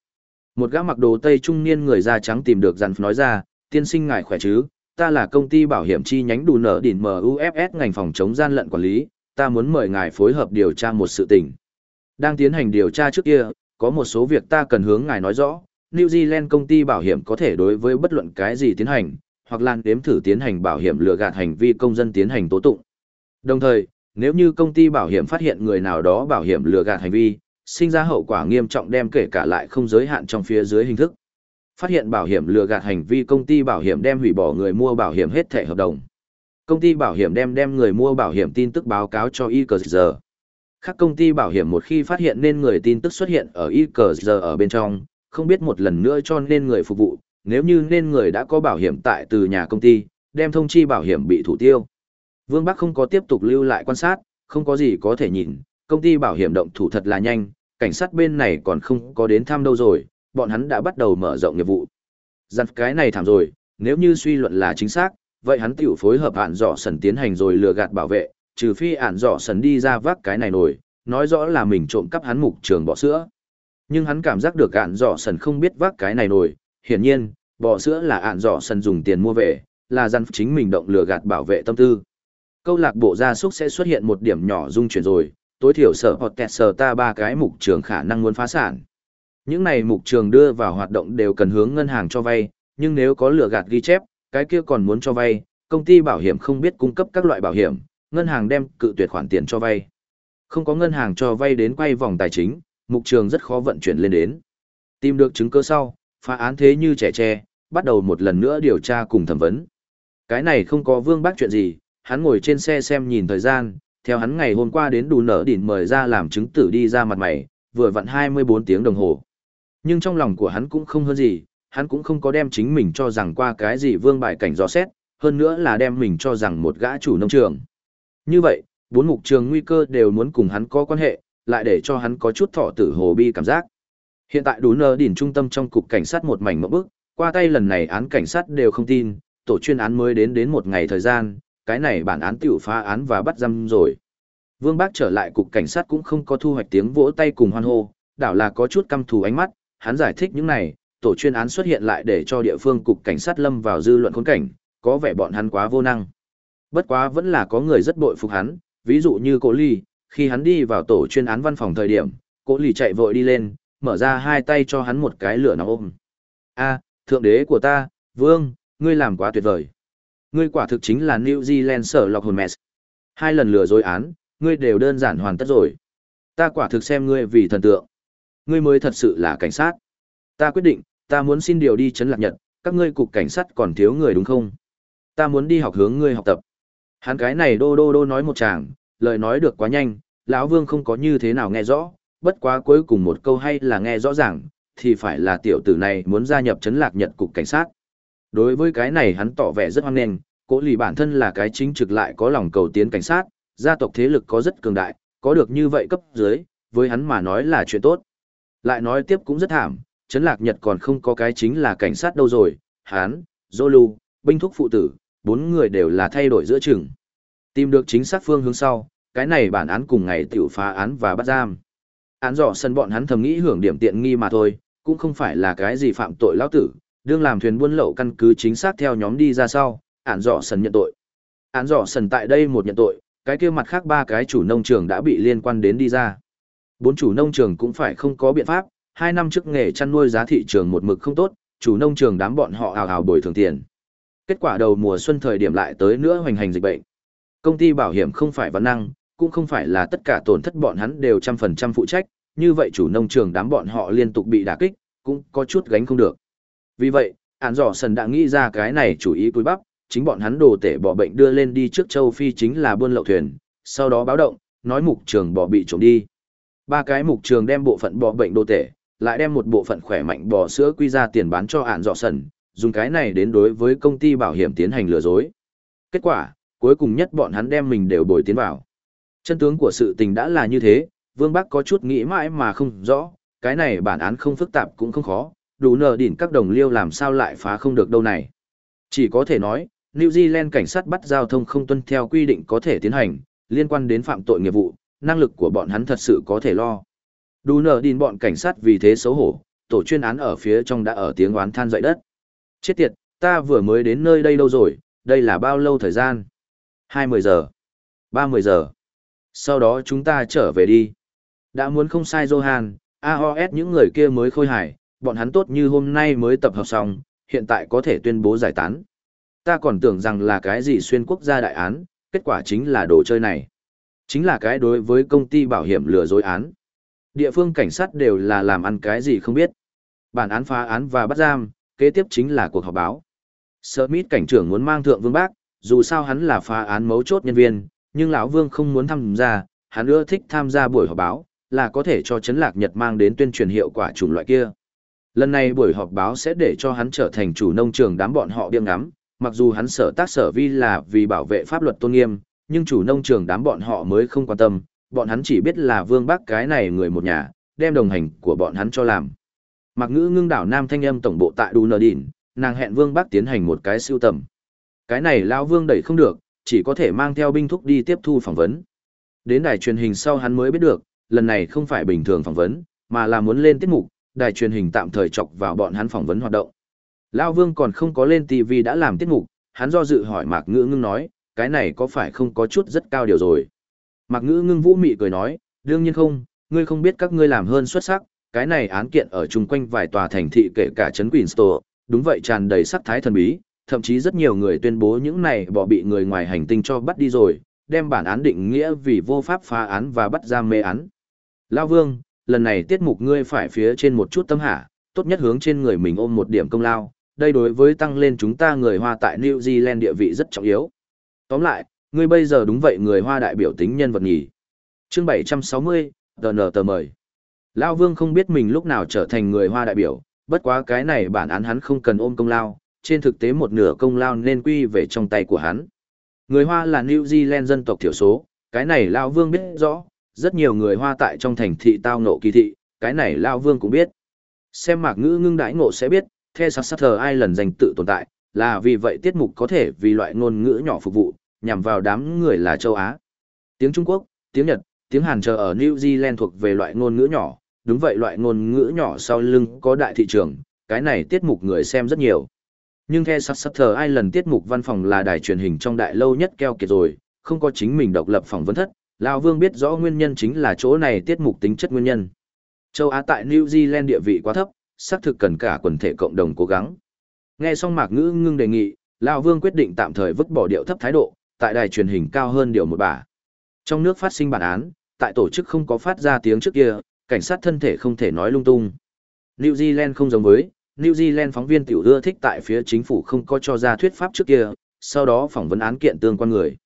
Một gã mặc đồ tây trung niên người da trắng tìm được dàn nói ra, tiên sinh ngài khỏe chứ, ta là công ty bảo hiểm chi nhánh đủ nợ đỉnh MUFS ngành phòng chống gian lận quản lý, ta muốn mời ngài phối hợp điều tra một sự tình. Đang tiến hành điều tra trước kia, có một số việc ta cần hướng ngài nói rõ. New Zealand công ty bảo hiểm có thể đối với bất luận cái gì tiến hành, hoặc lan đếm thử tiến hành bảo hiểm lừa gạt hành vi công dân tiến hành tố tụng. Đồng thời, nếu như công ty bảo hiểm phát hiện người nào đó bảo hiểm lừa gạt hành vi, sinh ra hậu quả nghiêm trọng đem kể cả lại không giới hạn trong phía dưới hình thức. Phát hiện bảo hiểm lừa gạt hành vi công ty bảo hiểm đem hủy bỏ người mua bảo hiểm hết thẻ hợp đồng. Công ty bảo hiểm đem đem người mua bảo hiểm tin tức báo cáo cho ICR. Các công ty bảo hiểm một khi phát hiện nên người tin tức xuất hiện ở ICR ở bên trong, không biết một lần nữa cho nên người phục vụ, nếu như nên người đã có bảo hiểm tại từ nhà công ty, đem thông chi bảo hiểm bị thủ tiêu. Vương Bắc không có tiếp tục lưu lại quan sát, không có gì có thể nhìn, công ty bảo hiểm động thủ thật là nhanh, cảnh sát bên này còn không có đến thăm đâu rồi, bọn hắn đã bắt đầu mở rộng nghiệp vụ. Giặt cái này thảm rồi, nếu như suy luận là chính xác, vậy hắn tiểu phối hợp ản dọ sần tiến hành rồi lừa gạt bảo vệ, trừ phi ản dọ sần đi ra vác cái này nổi, nói rõ là mình trộm cắp hắn mục trường bỏ sữa. Nhưng hắn cảm giác được ản dọ sần không biết vác cái này nổi, hiển nhiên, bỏ sữa là ản dọ sần dùng tiền mua về, là dân chính mình động lừa gạt bảo vệ tâm tư. Câu lạc bộ gia súc sẽ xuất hiện một điểm nhỏ dung chuyển rồi, tối thiểu sở hoặc kẹt sở ta ba cái mục trường khả năng muốn phá sản. Những này mục trường đưa vào hoạt động đều cần hướng ngân hàng cho vay, nhưng nếu có lừa gạt ghi chép, cái kia còn muốn cho vay, công ty bảo hiểm không biết cung cấp các loại bảo hiểm, ngân hàng đem cự tuyệt khoản tiền cho vay. Không có ngân hàng cho vay đến quay vòng tài chính, mục trường rất khó vận chuyển lên đến. Tìm được chứng cứ sau, phá án thế như trẻ tre, bắt đầu một lần nữa điều tra cùng thẩm vấn. Cái này không có vương bác chuyện gì, hắn ngồi trên xe xem nhìn thời gian, theo hắn ngày hôm qua đến đủ nở đỉnh mời ra làm chứng tử đi ra mặt mày, vừa vặn 24 tiếng đồng hồ. Nhưng trong lòng của hắn cũng không hơn gì, hắn cũng không có đem chính mình cho rằng qua cái gì vương bài cảnh gió xét, hơn nữa là đem mình cho rằng một gã chủ nông trường. Như vậy, bốn mục trường nguy cơ đều muốn cùng hắn có quan hệ, lại để cho hắn có chút thọ tử hồ bi cảm giác. Hiện tại đủ nở đỉnh trung tâm trong cục cảnh sát một mảnh mộng bức, qua tay lần này án cảnh sát đều không tin, tổ chuyên án mới đến đến một ngày thời gian, cái này bản án tiểu phá án và bắt giam rồi. Vương Bác trở lại cục cảnh sát cũng không có thu hoạch tiếng vỗ tay cùng hoan hô, đảo là có chút căm thù ánh mắt, hắn giải thích những này, tổ chuyên án xuất hiện lại để cho địa phương cục cảnh sát lâm vào dư luận khốn cảnh, có vẻ bọn hắn quá vô năng. Bất quá vẫn là có người rất bội phục hắn, ví dụ như Cố Ly, khi hắn đi vào tổ chuyên án văn phòng thời điểm, Cố Ly chạy vội đi lên, mở ra hai tay cho hắn một cái lửa nóng ôm. A, thượng đế của ta, Vương, ngươi làm quá tuyệt vời. Ngươi quả thực chính là New Zealand sở lọc hồn mess. Hai lần lừa dối án, ngươi đều đơn giản hoàn tất rồi. Ta quả thực xem ngươi vì thần tượng. Ngươi mới thật sự là cảnh sát. Ta quyết định, ta muốn xin điều đi chấn lạc nhật, các ngươi cục cảnh sát còn thiếu người đúng không? Ta muốn đi học hướng ngươi học tập. Hắn cái này đô đô đô nói một chàng, lời nói được quá nhanh, lão Vương không có như thế nào nghe rõ, bất quá cuối cùng một câu hay là nghe rõ ràng, thì phải là tiểu tử này muốn gia nhập chấn lạc nhật cục cảnh sát. Đối với cái này hắn tỏ vẻ rất hoan nghênh, cố lì bản thân là cái chính trực lại có lòng cầu tiến cảnh sát, gia tộc thế lực có rất cường đại, có được như vậy cấp dưới, với hắn mà nói là chuyện tốt. Lại nói tiếp cũng rất thảm, chấn lạc nhật còn không có cái chính là cảnh sát đâu rồi, hắn, Zolu, binh thúc phụ tử, bốn người đều là thay đổi giữa chừng. Tìm được chính xác phương hướng sau, cái này bản án cùng ngày tiểu phá án và bắt giam. Án dò sân bọn hắn thầm nghĩ hưởng điểm tiện nghi mà thôi, cũng không phải là cái gì phạm tội lão tử, đương làm thuyền buôn lậu căn cứ chính xác theo nhóm đi ra sau, án dọ sần nhận tội. Án dọ sần tại đây một nhận tội, cái kia mặt khác ba cái chủ nông trường đã bị liên quan đến đi ra. Bốn chủ nông trường cũng phải không có biện pháp, hai năm trước nghề chăn nuôi giá thị trường một mực không tốt, chủ nông trường đám bọn họ hào hào bồi thường tiền. Kết quả đầu mùa xuân thời điểm lại tới nữa hoành hành dịch bệnh. Công ty bảo hiểm không phải văn năng, cũng không phải là tất cả tổn thất bọn hắn đều trăm phần trăm phụ trách, như vậy chủ nông trường đám bọn họ liên tục bị đả kích, cũng có chút gánh không được. Vì vậy, án dò sần đã nghĩ ra cái này chủ ý cúi bắp, chính bọn hắn đồ tể bỏ bệnh đưa lên đi trước châu Phi chính là buôn lậu thuyền, sau đó báo động, nói mục trường bỏ bị trộm đi. Ba cái mục trường đem bộ phận bỏ bệnh đồ tể, lại đem một bộ phận khỏe mạnh bò sữa quy ra tiền bán cho án dọ sần, dùng cái này đến đối với công ty bảo hiểm tiến hành lừa dối. Kết quả, cuối cùng nhất bọn hắn đem mình đều bồi tiến vào. Chân tướng của sự tình đã là như thế, Vương Bắc có chút nghĩ mãi mà không rõ, cái này bản án không phức tạp cũng không khó, đủ nờ đỉnh các đồng liêu làm sao lại phá không được đâu này. Chỉ có thể nói, New Zealand cảnh sát bắt giao thông không tuân theo quy định có thể tiến hành, liên quan đến phạm tội nghiệp vụ, năng lực của bọn hắn thật sự có thể lo. Đủ nờ đỉnh bọn cảnh sát vì thế xấu hổ, tổ chuyên án ở phía trong đã ở tiếng oán than dậy đất. Chết tiệt, ta vừa mới đến nơi đây đâu rồi, đây là bao lâu thời gian? 20 giờ. 30 giờ. Sau đó chúng ta trở về đi. Đã muốn không sai Johan, AOS những người kia mới khôi hài, bọn hắn tốt như hôm nay mới tập hợp xong, hiện tại có thể tuyên bố giải tán. Ta còn tưởng rằng là cái gì xuyên quốc gia đại án, kết quả chính là đồ chơi này. Chính là cái đối với công ty bảo hiểm lừa dối án. Địa phương cảnh sát đều là làm ăn cái gì không biết. Bản án phá án và bắt giam, kế tiếp chính là cuộc họp báo. Smith cảnh trưởng muốn mang thượng vương bác, dù sao hắn là phá án mấu chốt nhân viên, nhưng lão Vương không muốn tham gia, hắn ưa thích tham gia buổi họp báo, là có thể cho chấn lạc Nhật mang đến tuyên truyền hiệu quả chủng loại kia. Lần này buổi họp báo sẽ để cho hắn trở thành chủ nông trường đám bọn họ biêng ngắm, mặc dù hắn sở tác sở vi là vì bảo vệ pháp luật tôn nghiêm, nhưng chủ nông trường đám bọn họ mới không quan tâm, bọn hắn chỉ biết là Vương Bác cái này người một nhà, đem đồng hành của bọn hắn cho làm. Mặc ngữ ngưng đảo Nam Thanh Âm tổng bộ tại Đu Nờ Đỉnh, nàng hẹn Vương Bác tiến hành một cái siêu tầm. Cái này lão Vương đẩy không được, chỉ có thể mang theo binh thúc đi tiếp thu phỏng vấn. Đến đài truyền hình sau hắn mới biết được, lần này không phải bình thường phỏng vấn, mà là muốn lên tiết mục, đài truyền hình tạm thời chọc vào bọn hắn phỏng vấn hoạt động. Lão Vương còn không có lên TV đã làm tiết mục, hắn do dự hỏi Mạc Ngữ Ngưng nói, cái này có phải không có chút rất cao điều rồi. Mạc Ngữ Ngưng vũ mị cười nói, đương nhiên không, ngươi không biết các ngươi làm hơn xuất sắc, cái này án kiện ở chung quanh vài tòa thành thị kể cả trấn Queenstown, đúng vậy tràn đầy sắc thái thần bí, thậm chí rất nhiều người tuyên bố những này bỏ bị người ngoài hành tinh cho bắt đi rồi, đem bản án định nghĩa vì vô pháp phá án và bắt giam mê án. Lao Vương, lần này tiết mục ngươi phải phía trên một chút tâm hạ, tốt nhất hướng trên người mình ôm một điểm công lao, đây đối với tăng lên chúng ta người Hoa tại New Zealand địa vị rất trọng yếu. Tóm lại, ngươi bây giờ đúng vậy người Hoa đại biểu tính nhân vật nhỉ. Chương 760, DN tờ mời. Lao Vương không biết mình lúc nào trở thành người Hoa đại biểu, bất quá cái này bản án hắn không cần ôm công lao, trên thực tế một nửa công lao nên quy về trong tay của hắn. Người Hoa là New Zealand dân tộc thiểu số, cái này Lao Vương biết rõ, rất nhiều người Hoa tại trong thành thị tao ngộ kỳ thị, cái này Lao Vương cũng biết. Xem mạc ngữ ngưng đãi ngộ sẽ biết, The Sutter Island dành tự tồn tại, là vì vậy tiết mục có thể vì loại ngôn ngữ nhỏ phục vụ, nhằm vào đám người là châu Á. Tiếng Trung Quốc, tiếng Nhật, tiếng Hàn chờ ở New Zealand thuộc về loại ngôn ngữ nhỏ, đúng vậy loại ngôn ngữ nhỏ sau lưng có đại thị trường, cái này tiết mục người xem rất nhiều. Nhưng The Sutter Island tiết mục văn phòng là đài truyền hình trong đại lâu nhất keo kiệt rồi, không có chính mình độc lập phỏng vấn thất, Lão Vương biết rõ nguyên nhân chính là chỗ này tiết mục tính chất nguyên nhân. Châu Á tại New Zealand địa vị quá thấp, xác thực cần cả quần thể cộng đồng cố gắng. Nghe xong Mạc Ngữ ngưng đề nghị, Lão Vương quyết định tạm thời vứt bỏ điệu thấp thái độ, tại đài truyền hình cao hơn điều một bả. Trong nước phát sinh bản án, tại tổ chức không có phát ra tiếng trước kia, cảnh sát thân thể không thể nói lung tung. New Zealand không giống với, New Zealand phóng viên tiểu ưa thích tại phía chính phủ không có cho ra thuyết pháp trước kia, sau đó phỏng vấn án kiện tương quan người.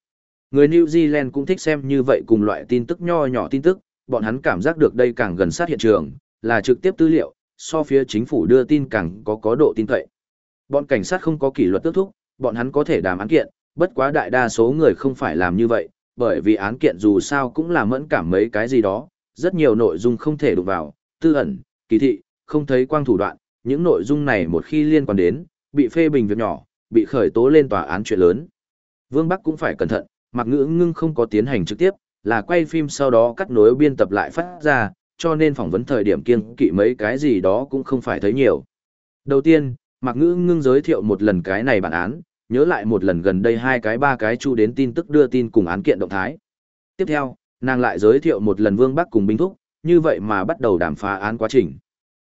Người New Zealand cũng thích xem như vậy cùng loại tin tức nho nhỏ tin tức, bọn hắn cảm giác được đây càng gần sát hiện trường, là trực tiếp tư liệu, so phía chính phủ đưa tin càng có có độ tin cậy. Bọn cảnh sát không có kỷ luật tước thúc, bọn hắn có thể đàm án kiện, bất quá đại đa số người không phải làm như vậy, bởi vì án kiện dù sao cũng là mẫn cảm mấy cái gì đó, rất nhiều nội dung không thể đụng vào, tư ẩn, kỳ thị, không thấy quang thủ đoạn, những nội dung này một khi liên quan đến, bị phê bình việc nhỏ, bị khởi tố lên tòa án chuyện lớn. Vương Bắc cũng phải cẩn thận, mặc ngữ ngưng không có tiến hành trực tiếp, là quay phim sau đó cắt nối biên tập lại phát ra, cho nên phỏng vấn thời điểm kiên kỵ mấy cái gì đó cũng không phải thấy nhiều. Đầu tiên, mặc ngữ ngưng giới thiệu một lần cái này bản án, nhớ lại một lần gần đây hai cái ba cái chu đến tin tức đưa tin cùng án kiện động thái. Tiếp theo, nàng lại giới thiệu một lần Vương Bắc cùng Binh Thúc, như vậy mà bắt đầu đàm phá án quá trình.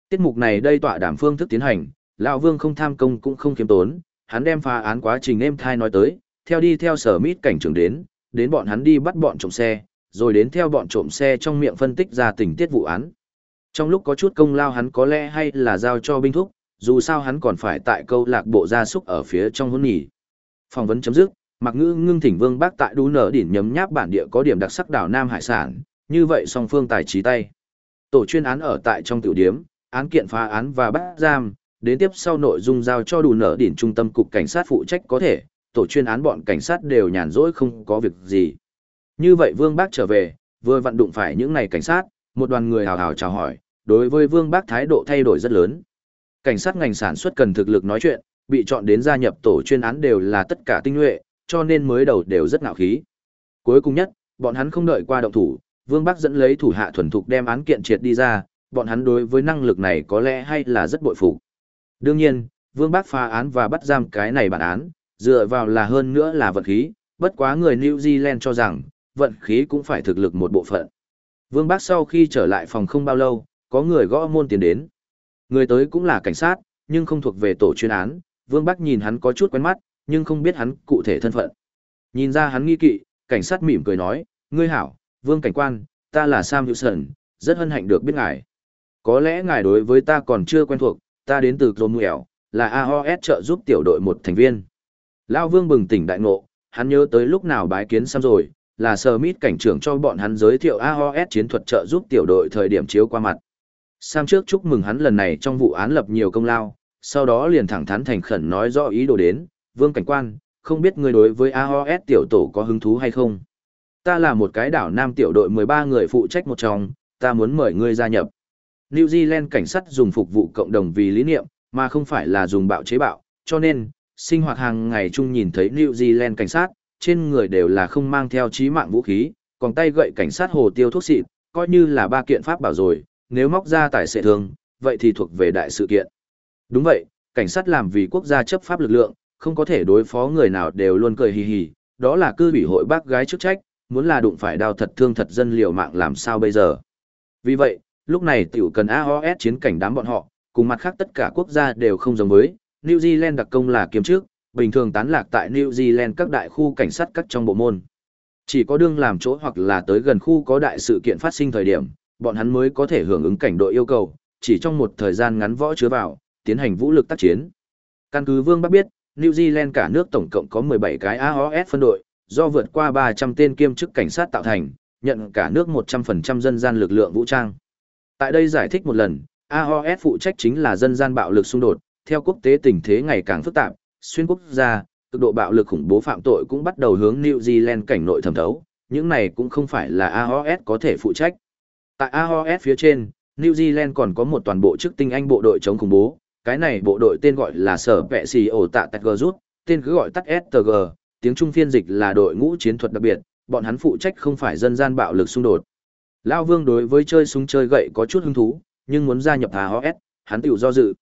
Tiết mục này đây tọa đàm phương thức tiến hành, lão Vương không tham công cũng không kiêm tốn, hắn đem phá án quá trình êm thai nói tới, theo đi theo sở mít cảnh trưởng đến, đến bọn hắn đi bắt bọn trộm xe, rồi đến theo bọn trộm xe trong miệng phân tích ra tình tiết vụ án. Trong lúc có chút công lao hắn có lẽ hay là giao cho binh thúc, dù sao hắn còn phải tại câu lạc bộ gia súc ở phía trong hôn nghỉ. Phỏng vấn chấm dứt, Mặc Ngư ngưng thỉnh Vương Bác tại đú nở đỉnh nhấm nháp bản địa có điểm đặc sắc đảo Nam Hải sản, như vậy song phương tài trí tay. Tổ chuyên án ở tại trong tiểu điếm, án kiện phá án và bắt giam, đến tiếp sau nội dung giao cho đủ nở đỉnh trung tâm cục cảnh sát phụ trách có thể, tổ chuyên án bọn cảnh sát đều nhàn rỗi không có việc gì. Như vậy Vương Bác trở về, vừa vận đụng phải những này cảnh sát, một đoàn người hào hào chào hỏi, đối với Vương Bác thái độ thay đổi rất lớn. Cảnh sát ngành sản xuất cần thực lực nói chuyện, bị chọn đến gia nhập tổ chuyên án đều là tất cả tinh nhuệ, cho nên mới đầu đều rất ngạo khí. Cuối cùng nhất, bọn hắn không đợi qua động thủ, Vương Bắc dẫn lấy thủ hạ thuần thục đem án kiện triệt đi ra, bọn hắn đối với năng lực này có lẽ hay là rất bội phục. Đương nhiên, Vương Bắc phá án và bắt giam cái này bản án, dựa vào là hơn nữa là vận khí, bất quá người New Zealand cho rằng, vận khí cũng phải thực lực một bộ phận. Vương Bác sau khi trở lại phòng không bao lâu, có người gõ môn tiền đến. Người tới cũng là cảnh sát, nhưng không thuộc về tổ chuyên án, Vương Bác nhìn hắn có chút quen mắt, nhưng không biết hắn cụ thể thân phận. Nhìn ra hắn nghi kỵ, cảnh sát mỉm cười nói, ngươi hảo, Vương Cảnh quan, ta là Sam Wilson, rất hân hạnh được biết ngài. Có lẽ ngài đối với ta còn chưa quen thuộc, ta đến từ Cromwell, là AOS trợ giúp tiểu đội một thành viên. Lao Vương bừng tỉnh đại ngộ, hắn nhớ tới lúc nào bái kiến xong rồi, là Smith cảnh trưởng cho bọn hắn giới thiệu AOS chiến thuật trợ giúp tiểu đội thời điểm chiếu qua mặt. Sam trước chúc mừng hắn lần này trong vụ án lập nhiều công lao, sau đó liền thẳng thắn thành khẩn nói rõ ý đồ đến, Vương cảnh quan, không biết người đối với AOS tiểu tổ có hứng thú hay không. Ta là một cái đảo nam tiểu đội 13 người phụ trách một trong, ta muốn mời ngươi gia nhập. New Zealand cảnh sát dùng phục vụ cộng đồng vì lý niệm, mà không phải là dùng bạo chế bạo, cho nên, sinh hoạt hàng ngày chung nhìn thấy New Zealand cảnh sát, trên người đều là không mang theo chí mạng vũ khí, còn tay gậy cảnh sát hồ tiêu thuốc xịt, coi như là ba kiện pháp bảo rồi, nếu móc ra tài sẽ thương, vậy thì thuộc về đại sự kiện. Đúng vậy, cảnh sát làm vì quốc gia chấp pháp lực lượng, không có thể đối phó người nào đều luôn cười hì hì, đó là cư ủy hội bác gái chức trách, muốn là đụng phải đau thật thương thật dân liều mạng làm sao bây giờ. Vì vậy, lúc này tiểu cần AOS chiến cảnh đám bọn họ, cùng mặt khác tất cả quốc gia đều không giống với, New Zealand đặc công là kiếm trước, bình thường tán lạc tại New Zealand các đại khu cảnh sát các trong bộ môn. Chỉ có đương làm chỗ hoặc là tới gần khu có đại sự kiện phát sinh thời điểm, bọn hắn mới có thể hưởng ứng cảnh đội yêu cầu, chỉ trong một thời gian ngắn võ chứa vào, tiến hành vũ lực tác chiến. Căn cứ Vương Bắc biết, New Zealand cả nước tổng cộng có 17 cái AOS phân đội, do vượt qua 300 tên kiêm chức cảnh sát tạo thành, nhận cả nước 100% dân gian lực lượng vũ trang. Tại đây giải thích một lần, AOS phụ trách chính là dân gian bạo lực xung đột, theo quốc tế tình thế ngày càng phức tạp, xuyên quốc gia, cực độ bạo lực khủng bố phạm tội cũng bắt đầu hướng New Zealand cảnh nội thẩm thấu, những này cũng không phải là AOS có thể phụ trách. Tại AOS phía trên, New Zealand còn có một toàn bộ chức tinh anh bộ đội chống khủng bố, cái này bộ đội tên gọi là Sở Vệ Sĩ Ổ Tạ Tạc Rút, tên cứ gọi tắt STG, tiếng Trung phiên dịch là đội ngũ chiến thuật đặc biệt, bọn hắn phụ trách không phải dân gian bạo lực xung đột. Lao Vương đối với chơi súng chơi gậy có chút hứng thú, nhưng muốn gia nhập AOS, hắn tiểu do dự.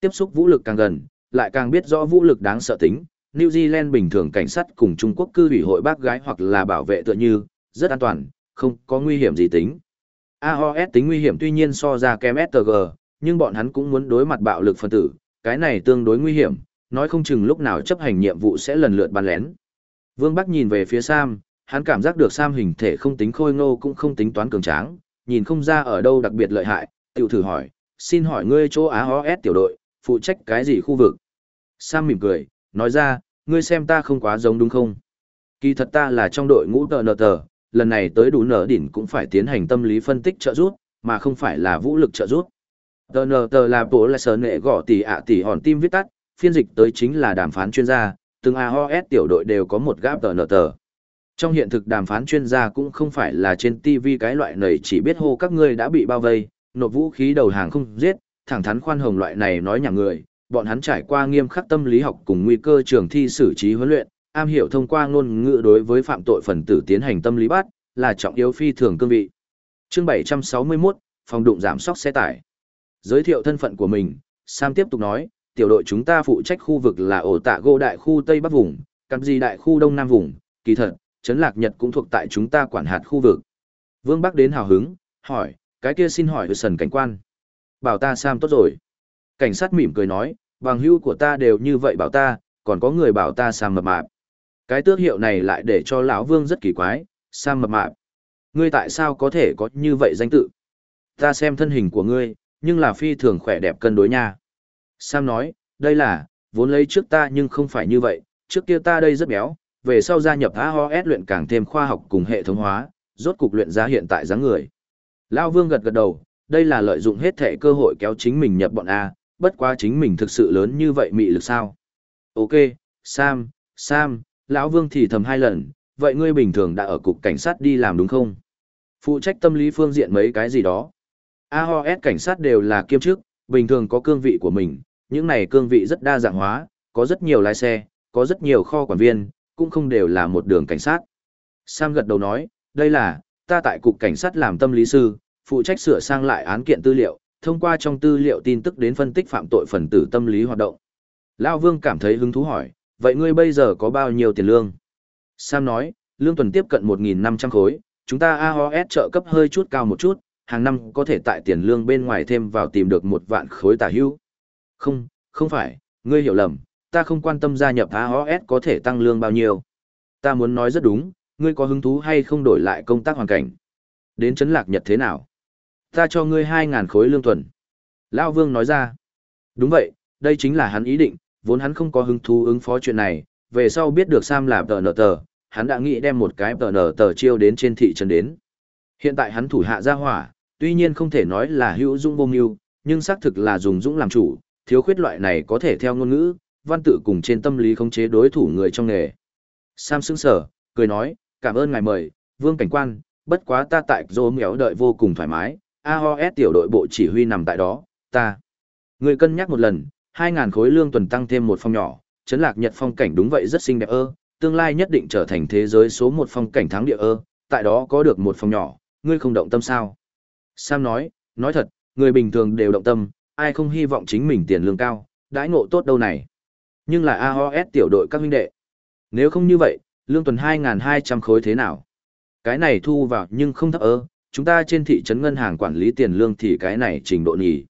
Tiếp xúc vũ lực càng gần, lại càng biết rõ vũ lực đáng sợ tính. New Zealand bình thường cảnh sát cùng Trung Quốc cư ủy hội bác gái hoặc là bảo vệ tựa như, rất an toàn, không có nguy hiểm gì tính. AOS tính nguy hiểm tuy nhiên so ra kém STG, nhưng bọn hắn cũng muốn đối mặt bạo lực phân tử, cái này tương đối nguy hiểm, nói không chừng lúc nào chấp hành nhiệm vụ sẽ lần lượt bắn lén. Vương Bắc nhìn về phía Sam, hắn cảm giác được Sam hình thể không tính khôi ngô cũng không tính toán cường tráng, nhìn không ra ở đâu đặc biệt lợi hại, tiểu thử hỏi, xin hỏi ngươi chỗ AOS tiểu đội, phụ trách cái gì khu vực? Sam mỉm cười, nói ra, ngươi xem ta không quá giống đúng không? Kỳ thật ta là trong đội ngũ tờ nờ tờ, lần này tới đủ nở đỉnh cũng phải tiến hành tâm lý phân tích trợ giúp, mà không phải là vũ lực trợ giúp. Tờ nờ tờ là bộ là sở nệ gõ tỷ ạ tỷ hòn tim viết tắt, phiên dịch tới chính là đàm phán chuyên gia, từng AOS tiểu đội đều có một gáp tờ nờ tờ. Trong hiện thực đàm phán chuyên gia cũng không phải là trên TV cái loại này chỉ biết hô các ngươi đã bị bao vây, nộp vũ khí đầu hàng không giết, thẳng thắn khoan hồng loại này nói nhà người, bọn hắn trải qua nghiêm khắc tâm lý học cùng nguy cơ trường thi xử trí huấn luyện, am hiểu thông qua ngôn ngữ đối với phạm tội phần tử tiến hành tâm lý bắt, là trọng yếu phi thường cương vị. Chương 761, phòng đụng giảm sóc xe tải. Giới thiệu thân phận của mình, Sam tiếp tục nói, tiểu đội chúng ta phụ trách khu vực là ổ tạ gỗ đại khu Tây Bắc vùng, cắn gì đại khu Đông Nam vùng, kỳ thật, Trấn Lạc Nhật cũng thuộc tại chúng ta quản hạt khu vực. Vương Bắc đến hào hứng, hỏi, cái kia xin hỏi sần cảnh quan. Bảo ta Sam tốt rồi. Cảnh sát mỉm cười nói, bằng hữu của ta đều như vậy bảo ta, còn có người bảo ta Sam mập mạp. Cái tước hiệu này lại để cho lão Vương rất kỳ quái, Sam mập mạp. Ngươi tại sao có thể có như vậy danh tự? Ta xem thân hình của ngươi, nhưng là phi thường khỏe đẹp cân đối nha. Sam nói, đây là, vốn lấy trước ta nhưng không phải như vậy, trước kia ta đây rất béo, về sau gia nhập AOS luyện càng thêm khoa học cùng hệ thống hóa, rốt cục luyện ra hiện tại dáng người. Lao Vương gật gật đầu, đây là lợi dụng hết thể cơ hội kéo chính mình nhập bọn A, bất quá chính mình thực sự lớn như vậy mị lực sao. Ok, Sam, Sam, lão Vương thì thầm hai lần, vậy ngươi bình thường đã ở cục cảnh sát đi làm đúng không? Phụ trách tâm lý phương diện mấy cái gì đó. AOS cảnh sát đều là kiêm chức, bình thường có cương vị của mình, những này cương vị rất đa dạng hóa, có rất nhiều lái xe, có rất nhiều kho quản viên, cũng không đều là một đường cảnh sát. Sam gật đầu nói, đây là, ta tại cục cảnh sát làm tâm lý sư, phụ trách sửa sang lại án kiện tư liệu, thông qua trong tư liệu tin tức đến phân tích phạm tội phần tử tâm lý hoạt động. Lão Vương cảm thấy hứng thú hỏi, vậy ngươi bây giờ có bao nhiêu tiền lương? Sam nói, lương tuần tiếp cận 1.500 khối, chúng ta AOS trợ cấp hơi chút cao một chút, hàng năm có thể tại tiền lương bên ngoài thêm vào tìm được một vạn khối tả hưu. Không, không phải, ngươi hiểu lầm, ta không quan tâm gia nhập AOS có thể tăng lương bao nhiêu. Ta muốn nói rất đúng, ngươi có hứng thú hay không đổi lại công tác hoàn cảnh. Đến chấn lạc nhật thế nào? Ta cho ngươi 2.000 khối lương tuần. Lão Vương nói ra. Đúng vậy, đây chính là hắn ý định, vốn hắn không có hứng thú ứng phó chuyện này, về sau biết được Sam làm tờ nở tờ, hắn đã nghĩ đem một cái tờ nở tờ chiêu đến trên thị trấn đến. Hiện tại hắn thủ hạ ra hỏa, tuy nhiên không thể nói là hữu dung bông yêu, nhưng xác thực là dùng dũng làm chủ, thiếu khuyết loại này có thể theo ngôn ngữ, văn tự cùng trên tâm lý khống chế đối thủ người trong nghề. Sam sững sở, cười nói, cảm ơn ngài mời, vương cảnh quan, bất quá ta tại dô méo đợi vô cùng thoải mái, AOS tiểu đội bộ chỉ huy nằm tại đó, ta. Người cân nhắc một lần, 2.000 khối lương tuần tăng thêm một phòng nhỏ, chấn lạc nhật phong cảnh đúng vậy rất xinh đẹp ơ, tương lai nhất định trở thành thế giới số một phong cảnh thắng địa ơ, tại đó có được một phòng nhỏ, ngươi không động tâm sao? Sam nói, nói thật, người bình thường đều động tâm, ai không hy vọng chính mình tiền lương cao, đãi ngộ tốt đâu này. Nhưng là AOS tiểu đội các huynh đệ. Nếu không như vậy, lương tuần 2.200 khối thế nào? Cái này thu vào nhưng không thấp ơ, chúng ta trên thị trấn ngân hàng quản lý tiền lương thì cái này trình độ nhỉ.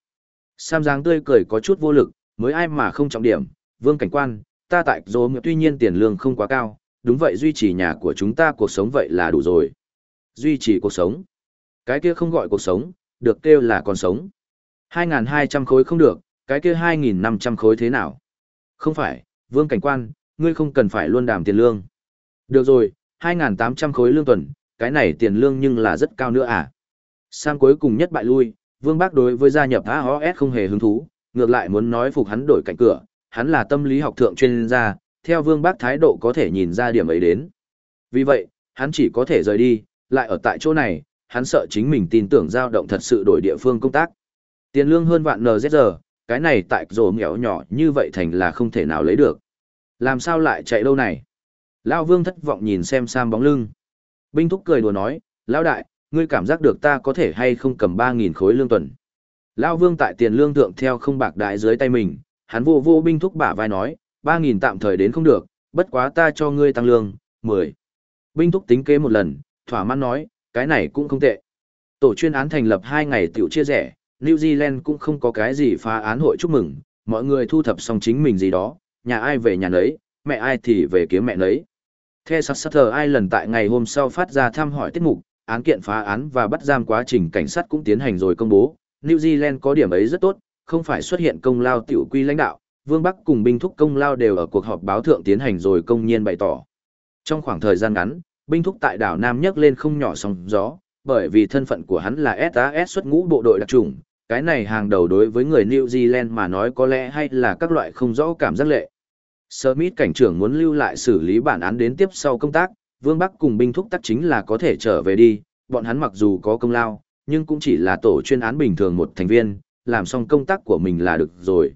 Sam dáng tươi cười có chút vô lực, mới ai mà không trọng điểm, vương cảnh quan, ta tại dô tuy nhiên tiền lương không quá cao, đúng vậy duy trì nhà của chúng ta cuộc sống vậy là đủ rồi. Duy trì cuộc sống. Cái kia không gọi cuộc sống, được kêu là còn sống. 2.200 khối không được, cái kia 2.500 khối thế nào? Không phải, vương cảnh quan, ngươi không cần phải luôn đàm tiền lương. Được rồi, 2.800 khối lương tuần, cái này tiền lương nhưng là rất cao nữa à? Sam cuối cùng nhất bại lui, vương bác đối với gia nhập AOS không hề hứng thú, ngược lại muốn nói phục hắn đổi cạnh cửa, hắn là tâm lý học thượng chuyên gia, theo vương bác thái độ có thể nhìn ra điểm ấy đến. Vì vậy, hắn chỉ có thể rời đi, lại ở tại chỗ này, hắn sợ chính mình tin tưởng dao động thật sự đổi địa phương công tác. Tiền lương hơn vạn NZR, cái này tại rổ nghèo nhỏ như vậy thành là không thể nào lấy được. Làm sao lại chạy đâu này? Lão Vương thất vọng nhìn xem Sam bóng lưng. Binh thúc cười đùa nói, Lão đại, ngươi cảm giác được ta có thể hay không cầm 3.000 khối lương tuần. Lão Vương tại tiền lương thượng theo không bạc đại dưới tay mình, hắn vô vô binh thúc bả vai nói, 3.000 tạm thời đến không được, bất quá ta cho ngươi tăng lương, 10. Binh thúc tính kế một lần, thỏa mãn nói, cái này cũng không tệ. Tổ chuyên án thành lập 2 ngày tiểu chia rẻ, New Zealand cũng không có cái gì phá án hội chúc mừng, mọi người thu thập xong chính mình gì đó, nhà ai về nhà nấy, mẹ ai thì về kiếm mẹ nấy. The Sutter Island tại ngày hôm sau phát ra thăm hỏi tiết mục, án kiện phá án và bắt giam quá trình cảnh sát cũng tiến hành rồi công bố. New Zealand có điểm ấy rất tốt, không phải xuất hiện công lao tiểu quy lãnh đạo, Vương Bắc cùng binh thúc công lao đều ở cuộc họp báo thượng tiến hành rồi công nhiên bày tỏ. Trong khoảng thời gian ngắn, binh thúc tại đảo Nam nhấc lên không nhỏ sóng gió, bởi vì thân phận của hắn là SAS xuất ngũ bộ đội đặc trùng, Cái này hàng đầu đối với người New Zealand mà nói có lẽ hay là các loại không rõ cảm giác lệ. Smith cảnh trưởng muốn lưu lại xử lý bản án đến tiếp sau công tác, Vương Bắc cùng binh thúc tắc chính là có thể trở về đi, bọn hắn mặc dù có công lao, nhưng cũng chỉ là tổ chuyên án bình thường một thành viên, làm xong công tác của mình là được rồi.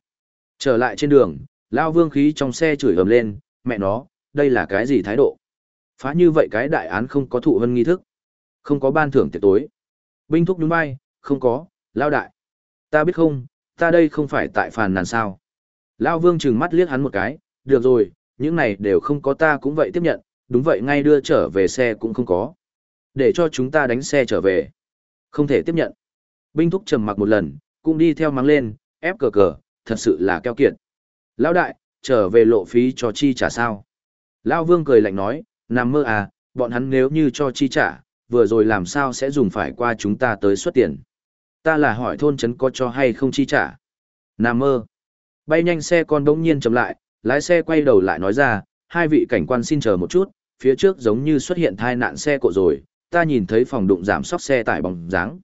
Trở lại trên đường, Lao Vương khí trong xe chửi ầm lên, mẹ nó, đây là cái gì thái độ? Phá như vậy cái đại án không có thụ hân nghi thức, không có ban thưởng tiệc tối. Binh thúc đúng bay, không có, Lao đại. Ta biết không, ta đây không phải tại phàn nàn sao. Lao Vương trừng mắt liếc hắn một cái, được rồi, những này đều không có ta cũng vậy tiếp nhận, đúng vậy ngay đưa trở về xe cũng không có. Để cho chúng ta đánh xe trở về. Không thể tiếp nhận. Binh thúc trầm mặc một lần, cũng đi theo mắng lên, ép cờ cờ, thật sự là keo kiệt. Lão đại, trở về lộ phí cho chi trả sao? Lão vương cười lạnh nói, nằm mơ à, bọn hắn nếu như cho chi trả, vừa rồi làm sao sẽ dùng phải qua chúng ta tới xuất tiền. Ta là hỏi thôn trấn có cho hay không chi trả. Nằm mơ. Bay nhanh xe con đống nhiên chậm lại, lái xe quay đầu lại nói ra, hai vị cảnh quan xin chờ một chút, phía trước giống như xuất hiện thai nạn xe cộ rồi, ta nhìn thấy phòng đụng giảm sóc xe tải bóng dáng.